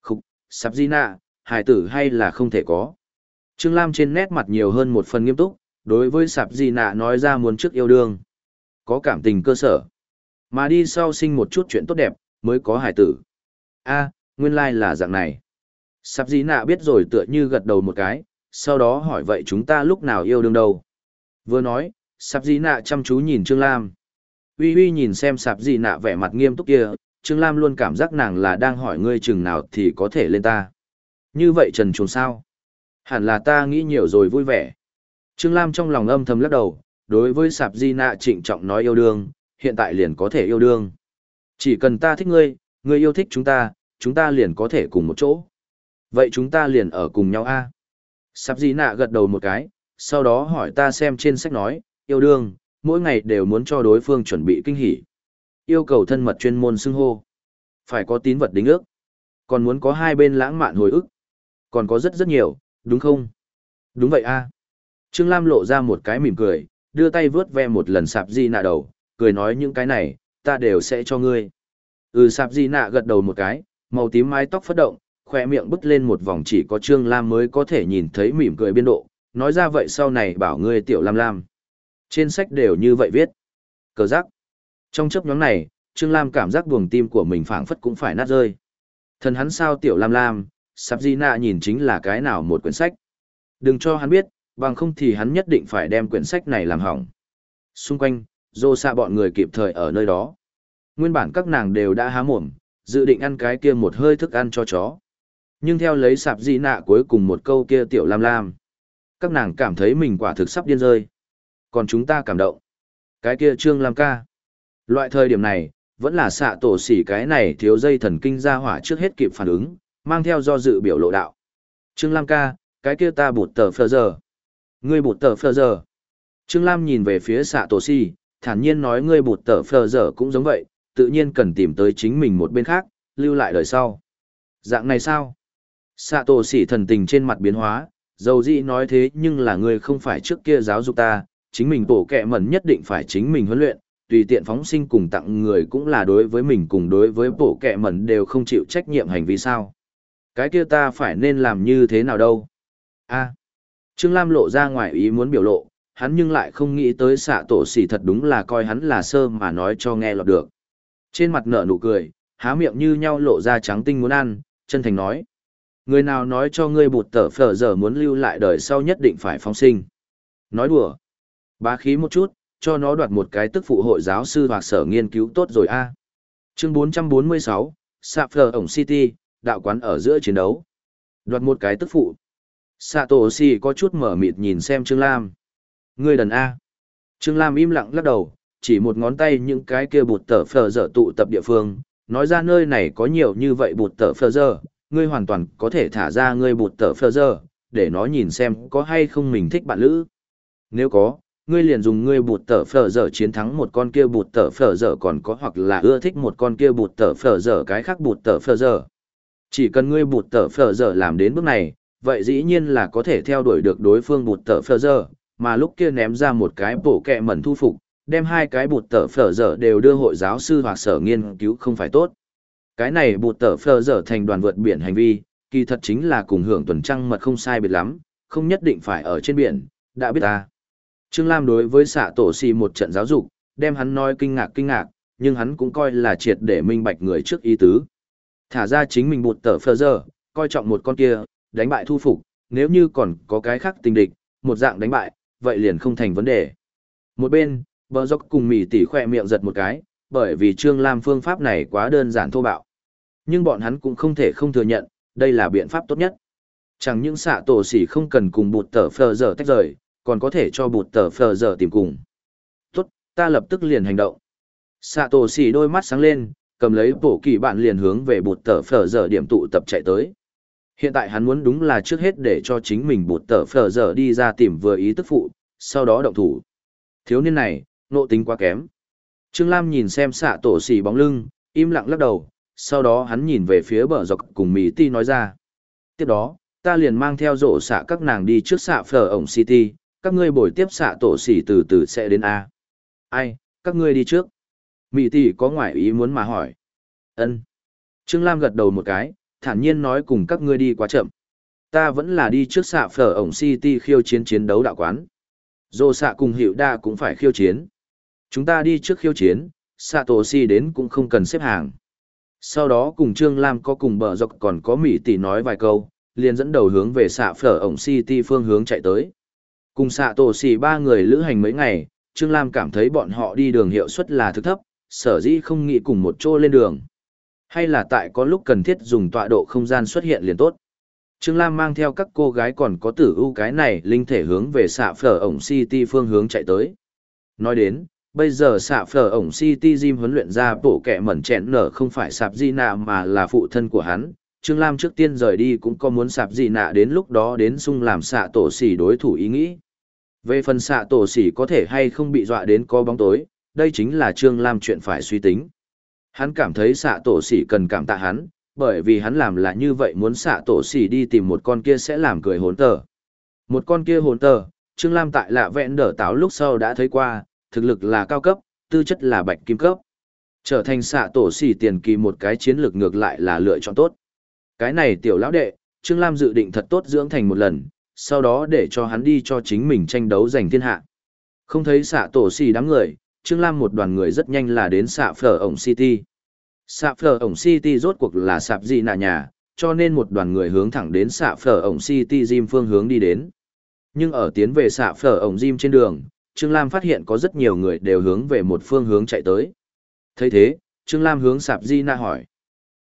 Khúc, sạp Dĩ nạ, hải tử hay là không thể có. Trương Lam trên nét mặt nhiều hơn một phần nghiêm túc, đối với sạp Dĩ nạ nói ra muốn trước yêu đương. Có cảm tình cơ sở. Mà đi sau sinh một chút chuyện tốt đẹp, mới có hải tử. a nguyên lai like là dạng này. Sạp Dĩ nạ biết rồi tựa như gật đầu một cái, sau đó hỏi vậy chúng ta lúc nào yêu đương đâu. Vừa nói, sạp gì nạ chăm chú nhìn Trương Lam. Uy uy nhìn xem sạp gì nạ vẻ mặt nghiêm túc kia, Trương Lam luôn cảm giác nàng là đang hỏi ngươi chừng nào thì có thể lên ta. Như vậy trần chuồng sao? Hẳn là ta nghĩ nhiều rồi vui vẻ. Trương Lam trong lòng âm thầm lắc đầu, đối với sạp di nạ trịnh trọng nói yêu đương, hiện tại liền có thể yêu đương. Chỉ cần ta thích ngươi, ngươi yêu thích chúng ta, chúng ta liền có thể cùng một chỗ. Vậy chúng ta liền ở cùng nhau a Sạp di nạ gật đầu một cái, sau đó hỏi ta xem trên sách nói, yêu đương, mỗi ngày đều muốn cho đối phương chuẩn bị kinh hỉ. Yêu cầu thân mật chuyên môn xưng hô. Phải có tín vật đính ước. Còn muốn có hai bên lãng mạn hồi ức. Còn có rất rất nhiều, đúng không? Đúng vậy a Trương Lam lộ ra một cái mỉm cười, đưa tay vướt ve một lần sạp di nạ đầu, cười nói những cái này, ta đều sẽ cho ngươi. Ừ sạp di nạ gật đầu một cái, màu tím mái tóc phất động, khoe miệng bứt lên một vòng chỉ có Trương Lam mới có thể nhìn thấy mỉm cười biên độ, nói ra vậy sau này bảo ngươi tiểu Lam Lam. Trên sách đều như vậy viết. Cờ giác. Trong chấp nhóm này, Trương Lam cảm giác buồng tim của mình phảng phất cũng phải nát rơi. Thần hắn sao tiểu Lam Lam, sắp di nạ nhìn chính là cái nào một quyển sách. Đừng cho hắn biết, bằng không thì hắn nhất định phải đem quyển sách này làm hỏng. Xung quanh, dô xa bọn người kịp thời ở nơi đó. Nguyên bản các nàng đều đã há mồm, dự định ăn cái kia một hơi thức ăn cho chó. Nhưng theo lấy sạp di nạ cuối cùng một câu kia tiểu lam lam. Các nàng cảm thấy mình quả thực sắp điên rơi. Còn chúng ta cảm động. Cái kia trương lam ca. Loại thời điểm này, vẫn là xạ tổ xỉ cái này thiếu dây thần kinh ra hỏa trước hết kịp phản ứng, mang theo do dự biểu lộ đạo. Trương Lam ca, cái kia ta bụt tờ phơ giờ. Ngươi bụt tờ phơ giờ. Trương Lam nhìn về phía xạ tổ xỉ, thản nhiên nói ngươi bụt tờ phơ giờ cũng giống vậy, tự nhiên cần tìm tới chính mình một bên khác, lưu lại đời sau. Dạng này sao? Sạ tổ sỉ thần tình trên mặt biến hóa, dầu dĩ nói thế nhưng là ngươi không phải trước kia giáo dục ta, chính mình bổ kẹ mẩn nhất định phải chính mình huấn luyện, tùy tiện phóng sinh cùng tặng người cũng là đối với mình cùng đối với bổ kẹ mẩn đều không chịu trách nhiệm hành vi sao. Cái kia ta phải nên làm như thế nào đâu? a Trương Lam lộ ra ngoài ý muốn biểu lộ, hắn nhưng lại không nghĩ tới xạ tổ xỉ thật đúng là coi hắn là sơ mà nói cho nghe lọt được. Trên mặt nở nụ cười, há miệng như nhau lộ ra trắng tinh muốn ăn, chân thành nói. Người nào nói cho ngươi bụt tở phở giờ muốn lưu lại đời sau nhất định phải phóng sinh. Nói đùa. Bá khí một chút, cho nó đoạt một cái tức phụ hội giáo sư hoặc sở nghiên cứu tốt rồi a. Chương 446, Sạp Phở ổng City, đạo quán ở giữa chiến đấu. Đoạt một cái tức phụ. Satoshi có chút mở mịt nhìn xem Trương Lam. Ngươi đần A. Trương Lam im lặng lắc đầu, chỉ một ngón tay những cái kia bụt tở phở dở tụ tập địa phương, nói ra nơi này có nhiều như vậy bụt tở phở dở, ngươi hoàn toàn có thể thả ra ngươi bụt tở phở dở, để nó nhìn xem có hay không mình thích bạn lữ. Nếu có, ngươi liền dùng ngươi bụt tở phở dở chiến thắng một con kia bụt tở phở dở còn có hoặc là ưa thích một con kia bụt tở phở dở cái khác bụt tở phở dở. Chỉ cần ngươi bụt tở phở dở làm đến bước này, vậy dĩ nhiên là có thể theo đuổi được đối phương bụt tở phở dở, mà lúc kia ném ra một cái bổ kẹ mẩn thu phục, đem hai cái bụt tở phở dở đều đưa hội giáo sư hoặc sở nghiên cứu không phải tốt. Cái này bụt tở phơ dở thành đoàn vượt biển hành vi, kỳ thật chính là cùng hưởng tuần trăng mật không sai biệt lắm, không nhất định phải ở trên biển, đã biết ta. Trương Lam đối với xạ tổ xì một trận giáo dục, đem hắn nói kinh ngạc kinh ngạc, nhưng hắn cũng coi là triệt để minh bạch người trước ý tứ. Thả ra chính mình bụt tở phơ dở, coi trọng một con kia, đánh bại thu phục, nếu như còn có cái khác tình địch, một dạng đánh bại, vậy liền không thành vấn đề. Một bên, bờ dốc cùng mỉ tỉ khoe miệng giật một cái, bởi vì Trương Lam phương pháp này quá đơn giản thô bạo. Nhưng bọn hắn cũng không thể không thừa nhận, đây là biện pháp tốt nhất. Chẳng những xạ tổ sĩ không cần cùng bụt tờ phờ giờ tách rời, còn có thể cho bụt tờ phờ giờ tìm cùng. Tốt, ta lập tức liền hành động. Xạ tổ sĩ đôi mắt sáng lên, cầm lấy bổ kỳ bạn liền hướng về bụt tờ phờ giờ điểm tụ tập chạy tới. Hiện tại hắn muốn đúng là trước hết để cho chính mình bụt tờ phờ giờ đi ra tìm vừa ý tức phụ, sau đó động thủ. Thiếu niên này, nộ tính quá kém. Trương Lam nhìn xem xạ tổ xỉ bóng lưng, im lặng lắc đầu, sau đó hắn nhìn về phía bờ dọc cùng Mỹ Ti nói ra. Tiếp đó, ta liền mang theo rổ xạ các nàng đi trước xạ phở ổng City, các ngươi bồi tiếp xạ tổ xỉ từ từ sẽ đến A. Ai, các ngươi đi trước. Mỹ Ti có ngoại ý muốn mà hỏi. ân Trương Lam gật đầu một cái, thản nhiên nói cùng các ngươi đi quá chậm. Ta vẫn là đi trước xạ phở ổng City khiêu chiến chiến đấu đạo quán. Dô xạ cùng hiệu đa cũng phải khiêu chiến. Chúng ta đi trước khiêu chiến, xạ tổ si đến cũng không cần xếp hàng. Sau đó cùng Trương Lam có cùng bờ dọc còn có Mỹ tỷ nói vài câu, liền dẫn đầu hướng về xạ phở ổng City phương hướng chạy tới. Cùng xạ tổ xì ba người lữ hành mấy ngày, Trương Lam cảm thấy bọn họ đi đường hiệu suất là thực thấp, sở dĩ không nghĩ cùng một chỗ lên đường. Hay là tại có lúc cần thiết dùng tọa độ không gian xuất hiện liền tốt. Trương Lam mang theo các cô gái còn có tử ưu cái này linh thể hướng về xạ phở ổng City phương hướng chạy tới. Nói đến, bây giờ xạ phở ổng City Gym huấn luyện ra bộ kẹ mẩn chẹn nở không phải sạp di nạ mà là phụ thân của hắn. Trương Lam trước tiên rời đi cũng có muốn sạp di nạ đến lúc đó đến sung làm xạ tổ xỉ đối thủ ý nghĩ. Về phần xạ tổ xỉ có thể hay không bị dọa đến có bóng tối, đây chính là Trương Lam chuyện phải suy tính. Hắn cảm thấy xạ tổ xỉ cần cảm tạ hắn, bởi vì hắn làm là như vậy muốn xạ tổ xỉ đi tìm một con kia sẽ làm cười hồn tờ. Một con kia hồn tờ, Trương Lam tại lạ vẹn đỡ táo lúc sau đã thấy qua, thực lực là cao cấp, tư chất là bạch kim cấp. Trở thành xạ tổ xỉ tiền kỳ một cái chiến lược ngược lại là lựa chọn tốt. Cái này tiểu lão đệ, Trương Lam dự định thật tốt dưỡng thành một lần, sau đó để cho hắn đi cho chính mình tranh đấu giành thiên hạ. Không thấy xạ tổ xỉ đám người, Trương Lam một đoàn người rất nhanh là đến xạ phở ổng City. Xạ phở ổng City rốt cuộc là sạp gì nạ nhà, cho nên một đoàn người hướng thẳng đến xạ phở ổng City Gym phương hướng đi đến. Nhưng ở tiến về xạ phở ổng Gym trên đường, Trương Lam phát hiện có rất nhiều người đều hướng về một phương hướng chạy tới. thấy thế, Trương Lam hướng sạp di Na hỏi.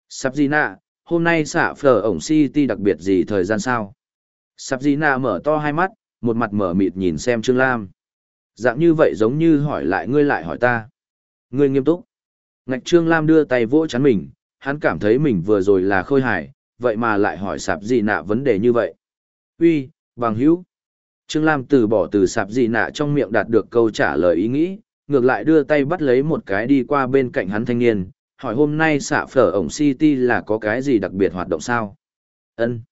Sạp di Na, hôm nay xạ phở ổng City đặc biệt gì thời gian sao? Sạp di Na mở to hai mắt, một mặt mở mịt nhìn xem Trương Lam. Dạng như vậy giống như hỏi lại ngươi lại hỏi ta. Ngươi nghiêm túc. Ngạch Trương Lam đưa tay vỗ chắn mình, hắn cảm thấy mình vừa rồi là khôi hài, vậy mà lại hỏi sạp Di Na vấn đề như vậy. Uy, bằng hữu. Trương Lam từ bỏ từ sạp gì nạ trong miệng đạt được câu trả lời ý nghĩ, ngược lại đưa tay bắt lấy một cái đi qua bên cạnh hắn thanh niên, hỏi hôm nay xạ phở ổng City là có cái gì đặc biệt hoạt động sao? Ân.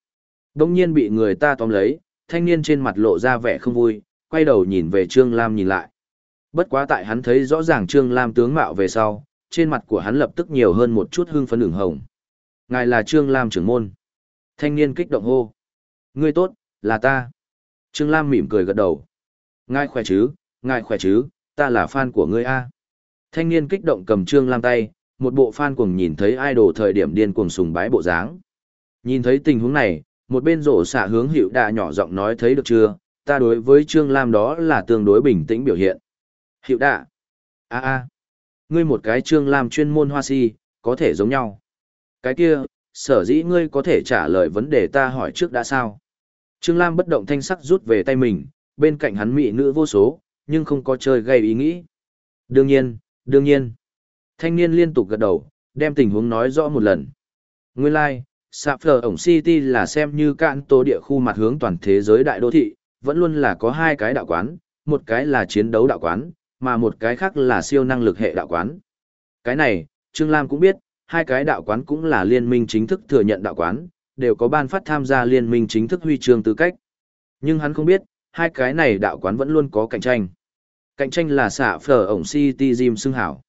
Đông nhiên bị người ta tóm lấy, thanh niên trên mặt lộ ra vẻ không vui, quay đầu nhìn về Trương Lam nhìn lại. Bất quá tại hắn thấy rõ ràng Trương Lam tướng mạo về sau, trên mặt của hắn lập tức nhiều hơn một chút hưng phấn ửng hồng. Ngài là Trương Lam trưởng môn. Thanh niên kích động hô. Ngươi tốt, là ta. Trương Lam mỉm cười gật đầu. Ngài khỏe chứ, ngài khỏe chứ, ta là fan của ngươi A. Thanh niên kích động cầm Trương Lam tay, một bộ fan cuồng nhìn thấy idol thời điểm điên cuồng sùng bái bộ dáng. Nhìn thấy tình huống này, một bên rổ xạ hướng hiệu đạ nhỏ giọng nói thấy được chưa, ta đối với Trương Lam đó là tương đối bình tĩnh biểu hiện. Hiệu đạ. a a ngươi một cái Trương Lam chuyên môn hoa si, có thể giống nhau. Cái kia, sở dĩ ngươi có thể trả lời vấn đề ta hỏi trước đã sao. Trương Lam bất động thanh sắc rút về tay mình, bên cạnh hắn mỹ nữ vô số, nhưng không có chơi gây ý nghĩ. Đương nhiên, đương nhiên. Thanh niên liên tục gật đầu, đem tình huống nói rõ một lần. Nguyên lai, like, Sạp Phở ổng City là xem như cạn tố địa khu mặt hướng toàn thế giới đại đô thị, vẫn luôn là có hai cái đạo quán, một cái là chiến đấu đạo quán, mà một cái khác là siêu năng lực hệ đạo quán. Cái này, Trương Lam cũng biết, hai cái đạo quán cũng là liên minh chính thức thừa nhận đạo quán, đều có ban phát tham gia liên minh chính thức huy chương tư cách. Nhưng hắn không biết, hai cái này đạo quán vẫn luôn có cạnh tranh. Cạnh tranh là xạ phở ổng City Gym xưng hảo.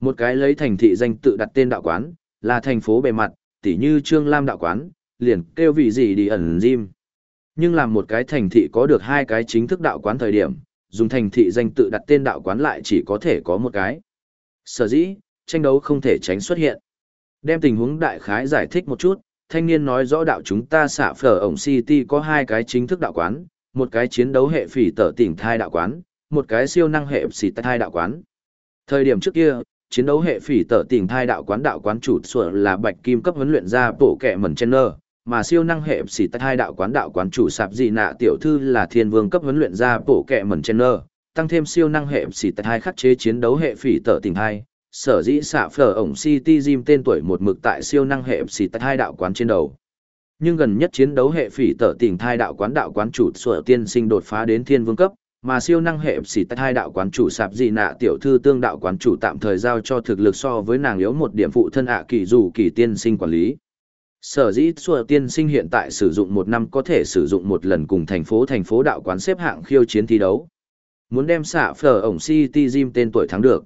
Một cái lấy thành thị danh tự đặt tên đạo quán, là thành phố bề mặt, tỉ như Trương Lam đạo quán, liền kêu vị gì đi ẩn Gym. Nhưng làm một cái thành thị có được hai cái chính thức đạo quán thời điểm, dùng thành thị danh tự đặt tên đạo quán lại chỉ có thể có một cái. Sở dĩ, tranh đấu không thể tránh xuất hiện. Đem tình huống đại khái giải thích một chút, thanh niên nói rõ đạo chúng ta xạ phở ổng City có hai cái chính thức đạo quán, một cái chiến đấu hệ phỉ tở tỉnh thai đạo quán, một cái siêu năng hệ xỉ thai đạo quán. Thời điểm trước kia, chiến đấu hệ phỉ tở tỉnh thai đạo quán đạo quán chủ sửa là bạch kim cấp huấn luyện ra bộ kẻ mẩn chen nơ, mà siêu năng hệ xỉ thai đạo quán đạo quán chủ sạp dị nạ tiểu thư là thiên vương cấp huấn luyện ra bộ kẻ mẩn chen nơ, tăng thêm siêu năng hệ xỉ thai khắc chế chiến đấu hệ phỉ tở tỉnh thai sở dĩ xạ phở ổng City Gym tên tuổi một mực tại siêu năng hệ xì tại hai đạo quán trên đầu. Nhưng gần nhất chiến đấu hệ phỉ tở tỉnh thai đạo quán đạo quán chủ sở tiên sinh đột phá đến thiên vương cấp, mà siêu năng hệ xỉ tại hai đạo quán chủ sạp dị nạ tiểu thư tương đạo quán chủ tạm thời giao cho thực lực so với nàng yếu một điểm phụ thân ạ kỳ dù kỳ tiên sinh quản lý. Sở dĩ sửa tiên sinh hiện tại sử dụng một năm có thể sử dụng một lần cùng thành phố thành phố đạo quán xếp hạng khiêu chiến thi đấu. Muốn đem xạ phở ổng City Gym tên tuổi thắng được.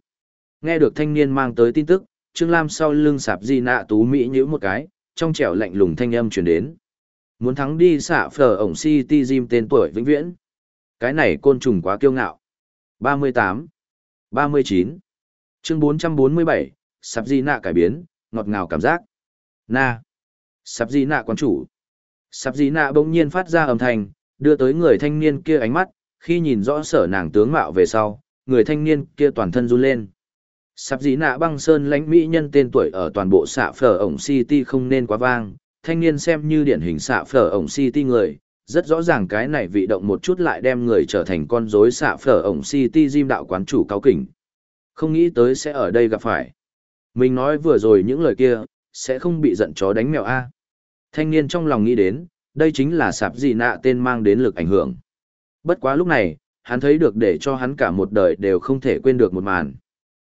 Nghe được thanh niên mang tới tin tức, Trương Lam sau lưng sạp di nạ tú Mỹ nhữ một cái, trong trẻo lạnh lùng thanh âm truyền đến. Muốn thắng đi xạ phở ổng City Jim tên tuổi vĩnh viễn. Cái này côn trùng quá kiêu ngạo. 38, 39, chương 447, sạp di nạ cải biến, ngọt ngào cảm giác. Na, sạp di nạ quán chủ. Sạp di nạ bỗng nhiên phát ra âm thanh, đưa tới người thanh niên kia ánh mắt, khi nhìn rõ sở nàng tướng mạo về sau, người thanh niên kia toàn thân run lên. Sạp dĩ nạ băng sơn lãnh mỹ nhân tên tuổi ở toàn bộ xạ phở ổng City không nên quá vang, thanh niên xem như điển hình xạ phở ổng City người, rất rõ ràng cái này vị động một chút lại đem người trở thành con rối xạ phở ổng City diêm đạo quán chủ cao kỉnh. Không nghĩ tới sẽ ở đây gặp phải. Mình nói vừa rồi những lời kia, sẽ không bị giận chó đánh mèo A. Thanh niên trong lòng nghĩ đến, đây chính là sạp dị nạ tên mang đến lực ảnh hưởng. Bất quá lúc này, hắn thấy được để cho hắn cả một đời đều không thể quên được một màn.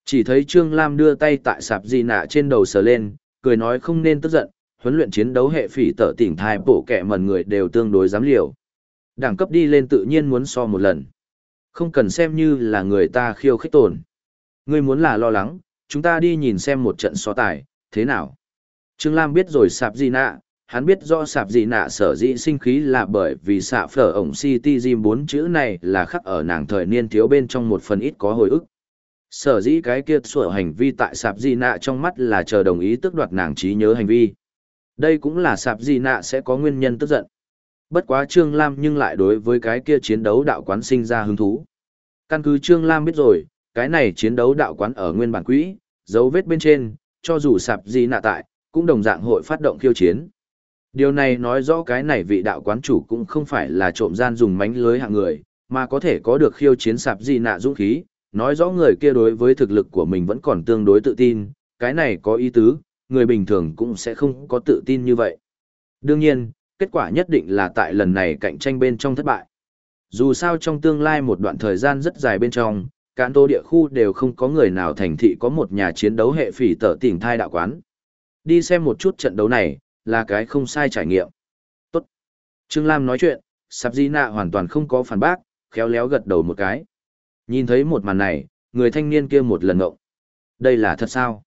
Chỉ thấy Trương Lam đưa tay tại sạp di nạ trên đầu sờ lên, cười nói không nên tức giận, huấn luyện chiến đấu hệ phỉ tở tỉnh thai bổ kẻ mần người đều tương đối dám liều. Đẳng cấp đi lên tự nhiên muốn so một lần. Không cần xem như là người ta khiêu khích tổn. Ngươi muốn là lo lắng, chúng ta đi nhìn xem một trận so tài, thế nào? Trương Lam biết rồi sạp di nạ, hắn biết do sạp gì nạ sở dĩ sinh khí là bởi vì xạ phở ổng City Gym bốn chữ này là khắc ở nàng thời niên thiếu bên trong một phần ít có hồi ức sở dĩ cái kia sửa hành vi tại sạp di nạ trong mắt là chờ đồng ý tước đoạt nàng trí nhớ hành vi. Đây cũng là sạp di nạ sẽ có nguyên nhân tức giận. Bất quá trương lam nhưng lại đối với cái kia chiến đấu đạo quán sinh ra hứng thú. Căn cứ trương lam biết rồi, cái này chiến đấu đạo quán ở nguyên bản quỹ, dấu vết bên trên, cho dù sạp di nạ tại, cũng đồng dạng hội phát động khiêu chiến. Điều này nói rõ cái này vị đạo quán chủ cũng không phải là trộm gian dùng mánh lưới hạng người, mà có thể có được khiêu chiến sạp di nạ dũng khí nói rõ người kia đối với thực lực của mình vẫn còn tương đối tự tin, cái này có ý tứ, người bình thường cũng sẽ không có tự tin như vậy. Đương nhiên, kết quả nhất định là tại lần này cạnh tranh bên trong thất bại. Dù sao trong tương lai một đoạn thời gian rất dài bên trong, cán tô địa khu đều không có người nào thành thị có một nhà chiến đấu hệ phỉ tở tỉnh thai đạo quán. Đi xem một chút trận đấu này, là cái không sai trải nghiệm. Tốt. Trương Lam nói chuyện, Sạp Di Nạ hoàn toàn không có phản bác, khéo léo gật đầu một cái. Nhìn thấy một màn này, người thanh niên kia một lần ngộng. Đây là thật sao?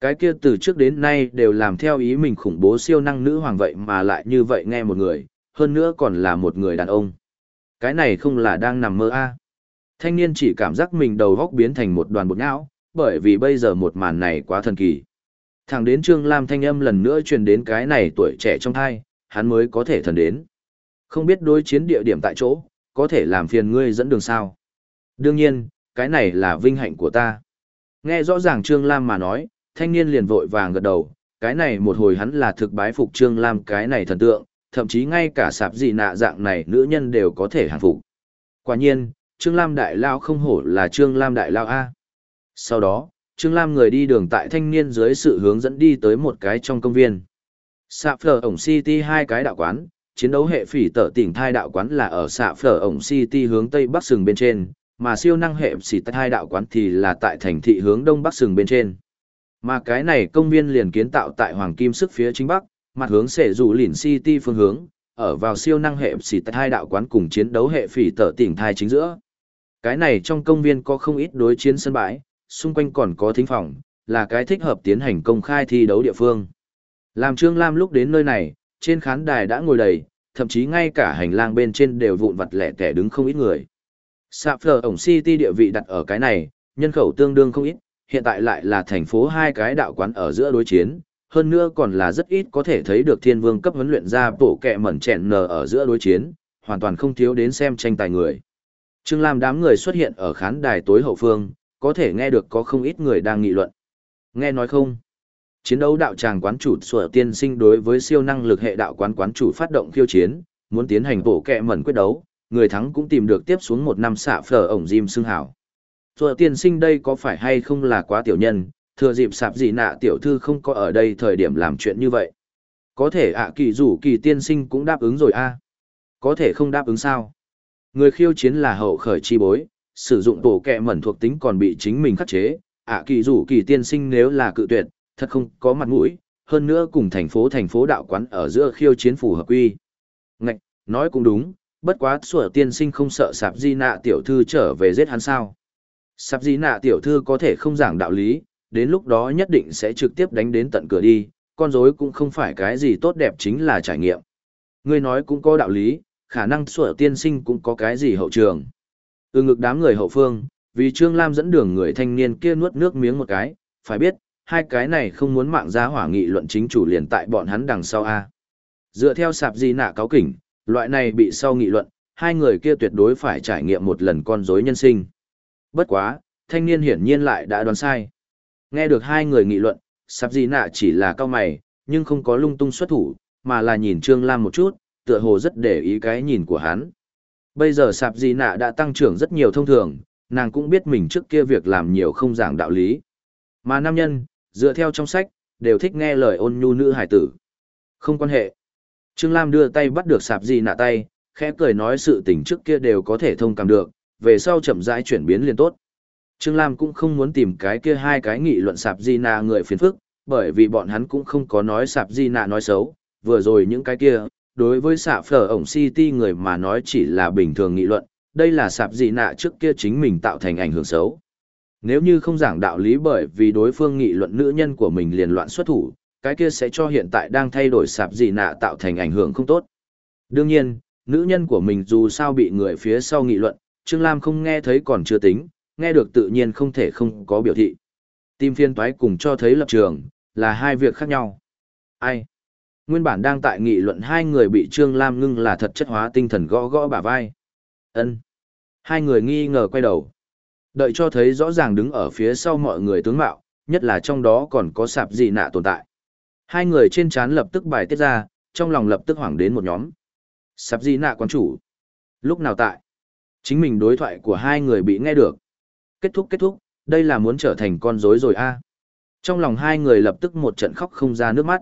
Cái kia từ trước đến nay đều làm theo ý mình khủng bố siêu năng nữ hoàng vậy mà lại như vậy nghe một người, hơn nữa còn là một người đàn ông. Cái này không là đang nằm mơ a à. Thanh niên chỉ cảm giác mình đầu góc biến thành một đoàn bột nhão bởi vì bây giờ một màn này quá thần kỳ. Thẳng đến Trương Lam thanh âm lần nữa truyền đến cái này tuổi trẻ trong thai, hắn mới có thể thần đến. Không biết đối chiến địa điểm tại chỗ, có thể làm phiền ngươi dẫn đường sao. Đương nhiên, cái này là vinh hạnh của ta. Nghe rõ ràng Trương Lam mà nói, thanh niên liền vội vàng gật đầu, cái này một hồi hắn là thực bái phục Trương Lam cái này thần tượng, thậm chí ngay cả sạp dị nạ dạng này nữ nhân đều có thể hàng phục. Quả nhiên, Trương Lam Đại Lao không hổ là Trương Lam Đại Lao A. Sau đó, Trương Lam người đi đường tại thanh niên dưới sự hướng dẫn đi tới một cái trong công viên. Sạp phở ổng City hai cái đạo quán, chiến đấu hệ phỉ tở tỉnh thai đạo quán là ở sạp phở ổng City hướng tây bắc sừng bên trên, mà siêu năng hệ xỉ hai đạo quán thì là tại thành thị hướng đông bắc sừng bên trên. Mà cái này công viên liền kiến tạo tại Hoàng Kim sức phía chính bắc, mặt hướng sẽ rủ lỉn City phương hướng, ở vào siêu năng hệ xỉ hai đạo quán cùng chiến đấu hệ phỉ tở tỉnh thai chính giữa. Cái này trong công viên có không ít đối chiến sân bãi, xung quanh còn có thính phòng, là cái thích hợp tiến hành công khai thi đấu địa phương. Làm Trương Lam lúc đến nơi này, trên khán đài đã ngồi đầy, thậm chí ngay cả hành lang bên trên đều vụn vặt lẻ tẻ đứng không ít người. Sạp phở ổng City địa vị đặt ở cái này, nhân khẩu tương đương không ít, hiện tại lại là thành phố hai cái đạo quán ở giữa đối chiến, hơn nữa còn là rất ít có thể thấy được thiên vương cấp huấn luyện ra bộ kẹ mẩn chèn nờ ở giữa đối chiến, hoàn toàn không thiếu đến xem tranh tài người. Trương Lam đám người xuất hiện ở khán đài tối hậu phương, có thể nghe được có không ít người đang nghị luận. Nghe nói không? Chiến đấu đạo tràng quán chủ sủa tiên sinh đối với siêu năng lực hệ đạo quán quán chủ phát động khiêu chiến, muốn tiến hành bổ kẹ mẩn quyết đấu, người thắng cũng tìm được tiếp xuống một năm xạ phở ổng Jim xương hảo. Thừa tiên sinh đây có phải hay không là quá tiểu nhân, thừa dịp sạp gì nạ tiểu thư không có ở đây thời điểm làm chuyện như vậy. Có thể ạ kỳ rủ kỳ tiên sinh cũng đáp ứng rồi a Có thể không đáp ứng sao? Người khiêu chiến là hậu khởi chi bối, sử dụng tổ kẹ mẩn thuộc tính còn bị chính mình khắc chế, ạ kỳ rủ kỳ tiên sinh nếu là cự tuyệt, thật không có mặt mũi, hơn nữa cùng thành phố thành phố đạo quán ở giữa khiêu chiến phù hợp quy. Ngạch, nói cũng đúng, bất quá sủa tiên sinh không sợ sạp di nạ tiểu thư trở về giết hắn sao. Sạp di nạ tiểu thư có thể không giảng đạo lý, đến lúc đó nhất định sẽ trực tiếp đánh đến tận cửa đi, con rối cũng không phải cái gì tốt đẹp chính là trải nghiệm. Ngươi nói cũng có đạo lý, khả năng sủa tiên sinh cũng có cái gì hậu trường. Ừ ngực đám người hậu phương, vì Trương Lam dẫn đường người thanh niên kia nuốt nước miếng một cái, phải biết, hai cái này không muốn mạng giá hỏa nghị luận chính chủ liền tại bọn hắn đằng sau A. Dựa theo sạp di nạ cáo kỉnh, loại này bị sau nghị luận, hai người kia tuyệt đối phải trải nghiệm một lần con rối nhân sinh. Bất quá, thanh niên hiển nhiên lại đã đoán sai. Nghe được hai người nghị luận, sạp gì nạ chỉ là cao mày, nhưng không có lung tung xuất thủ, mà là nhìn Trương Lam một chút, tựa hồ rất để ý cái nhìn của hắn. Bây giờ sạp gì nạ đã tăng trưởng rất nhiều thông thường, nàng cũng biết mình trước kia việc làm nhiều không giảng đạo lý. Mà nam nhân, dựa theo trong sách, đều thích nghe lời ôn nhu nữ hải tử. Không quan hệ. Trương Lam đưa tay bắt được sạp di nạ tay, khẽ cười nói sự tình trước kia đều có thể thông cảm được, về sau chậm rãi chuyển biến liền tốt. Trương Lam cũng không muốn tìm cái kia hai cái nghị luận sạp di nạ người phiền phức, bởi vì bọn hắn cũng không có nói sạp di nạ nói xấu, vừa rồi những cái kia, đối với sạp phở ổng city người mà nói chỉ là bình thường nghị luận, đây là sạp gì nạ trước kia chính mình tạo thành ảnh hưởng xấu. Nếu như không giảng đạo lý bởi vì đối phương nghị luận nữ nhân của mình liền loạn xuất thủ, cái kia sẽ cho hiện tại đang thay đổi sạp gì nạ tạo thành ảnh hưởng không tốt. Đương nhiên, nữ nhân của mình dù sao bị người phía sau nghị luận, Trương Lam không nghe thấy còn chưa tính, nghe được tự nhiên không thể không có biểu thị. Tim phiên toái cùng cho thấy lập trường, là hai việc khác nhau. Ai? Nguyên bản đang tại nghị luận hai người bị Trương Lam ngưng là thật chất hóa tinh thần gõ gõ bả vai. ân Hai người nghi ngờ quay đầu. Đợi cho thấy rõ ràng đứng ở phía sau mọi người tướng mạo, nhất là trong đó còn có sạp gì nạ tồn tại. Hai người trên chán lập tức bài tiết ra, trong lòng lập tức hoảng đến một nhóm. Sạp gì nạ quán chủ. Lúc nào tại? Chính mình đối thoại của hai người bị nghe được. Kết thúc kết thúc, đây là muốn trở thành con rối rồi a. Trong lòng hai người lập tức một trận khóc không ra nước mắt.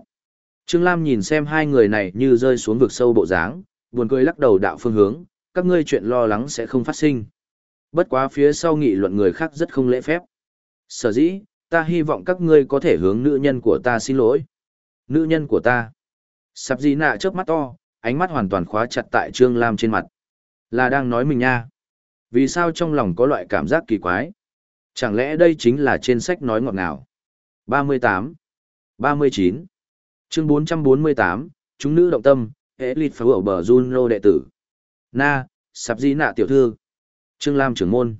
Trương Lam nhìn xem hai người này như rơi xuống vực sâu bộ dáng, buồn cười lắc đầu đạo phương hướng, các ngươi chuyện lo lắng sẽ không phát sinh. Bất quá phía sau nghị luận người khác rất không lễ phép. Sở dĩ, ta hy vọng các ngươi có thể hướng nữ nhân của ta xin lỗi. Nữ nhân của ta. Sạp gì nạ chớp mắt to, ánh mắt hoàn toàn khóa chặt tại Trương Lam trên mặt. Là đang nói mình nha. Vì sao trong lòng có loại cảm giác kỳ quái? Chẳng lẽ đây chính là trên sách nói ngọt ngào? 38, 39, chương 448, chúng nữ động tâm, hệ lịt phá ở bờ Juno đệ tử. Na, sạp gì nạ tiểu thư. Trương Lam trưởng môn.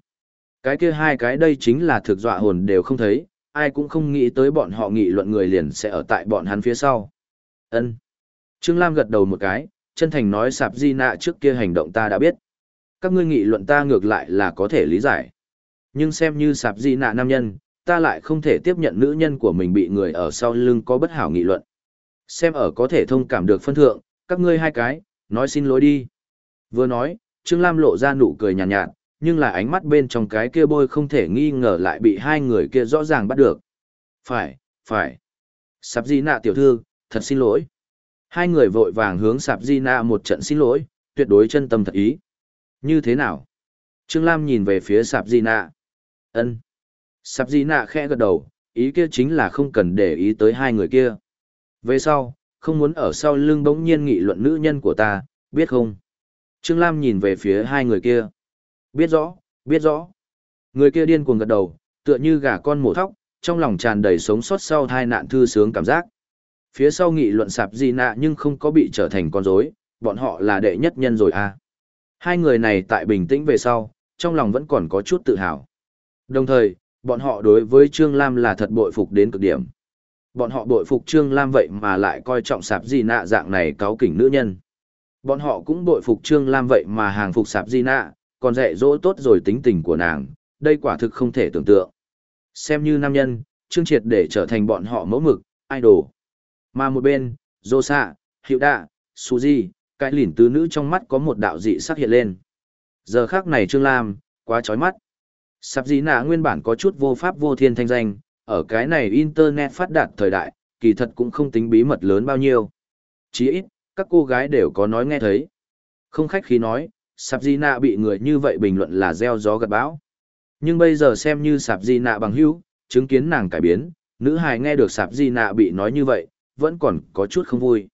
Cái kia hai cái đây chính là thực dọa hồn đều không thấy, ai cũng không nghĩ tới bọn họ nghị luận người liền sẽ ở tại bọn hắn phía sau. ân Trương Lam gật đầu một cái, chân thành nói sạp di nạ trước kia hành động ta đã biết. Các ngươi nghị luận ta ngược lại là có thể lý giải. Nhưng xem như sạp di nạ nam nhân, ta lại không thể tiếp nhận nữ nhân của mình bị người ở sau lưng có bất hảo nghị luận. Xem ở có thể thông cảm được phân thượng, các ngươi hai cái, nói xin lỗi đi. Vừa nói, Trương Lam lộ ra nụ cười nhàn nhạt, nhạt, nhưng là ánh mắt bên trong cái kia bôi không thể nghi ngờ lại bị hai người kia rõ ràng bắt được. Phải, phải. Sạp Di Nạ tiểu thư, thật xin lỗi. Hai người vội vàng hướng Sạp Di Nạ một trận xin lỗi, tuyệt đối chân tâm thật ý. Như thế nào? Trương Lam nhìn về phía Sạp Di Nạ. ân Sạp Di Nạ khẽ gật đầu, ý kia chính là không cần để ý tới hai người kia. Về sau, không muốn ở sau lưng bỗng nhiên nghị luận nữ nhân của ta, biết không? Trương Lam nhìn về phía hai người kia. Biết rõ, biết rõ. Người kia điên cuồng gật đầu, tựa như gà con mổ thóc, trong lòng tràn đầy sống sót sau tai nạn thư sướng cảm giác. Phía sau nghị luận sạp gì nạ nhưng không có bị trở thành con rối, bọn họ là đệ nhất nhân rồi à. Hai người này tại bình tĩnh về sau, trong lòng vẫn còn có chút tự hào. Đồng thời, bọn họ đối với Trương Lam là thật bội phục đến cực điểm. Bọn họ bội phục Trương Lam vậy mà lại coi trọng sạp gì nạ dạng này cáo kỉnh nữ nhân. Bọn họ cũng bội phục Trương Lam vậy mà hàng phục sạp gì nạ, còn dạy dỗ tốt rồi tính tình của nàng, đây quả thực không thể tưởng tượng. Xem như nam nhân, Trương Triệt để trở thành bọn họ mẫu mực, idol. Mà một bên, Rosa, Hiệu Đạ, Suzy, cái lỉn tứ nữ trong mắt có một đạo dị sắc hiện lên. Giờ khác này Trương Lam, quá chói mắt. Sạp dĩ nạ nguyên bản có chút vô pháp vô thiên thanh danh, ở cái này Internet phát đạt thời đại, kỳ thật cũng không tính bí mật lớn bao nhiêu. Chỉ ít, các cô gái đều có nói nghe thấy. Không khách khí nói, Sạp Di Nạ bị người như vậy bình luận là gieo gió gặt bão. Nhưng bây giờ xem như Sạp Di Nạ bằng hữu, chứng kiến nàng cải biến, nữ hài nghe được Sạp Di Nạ bị nói như vậy, vẫn còn có chút không vui.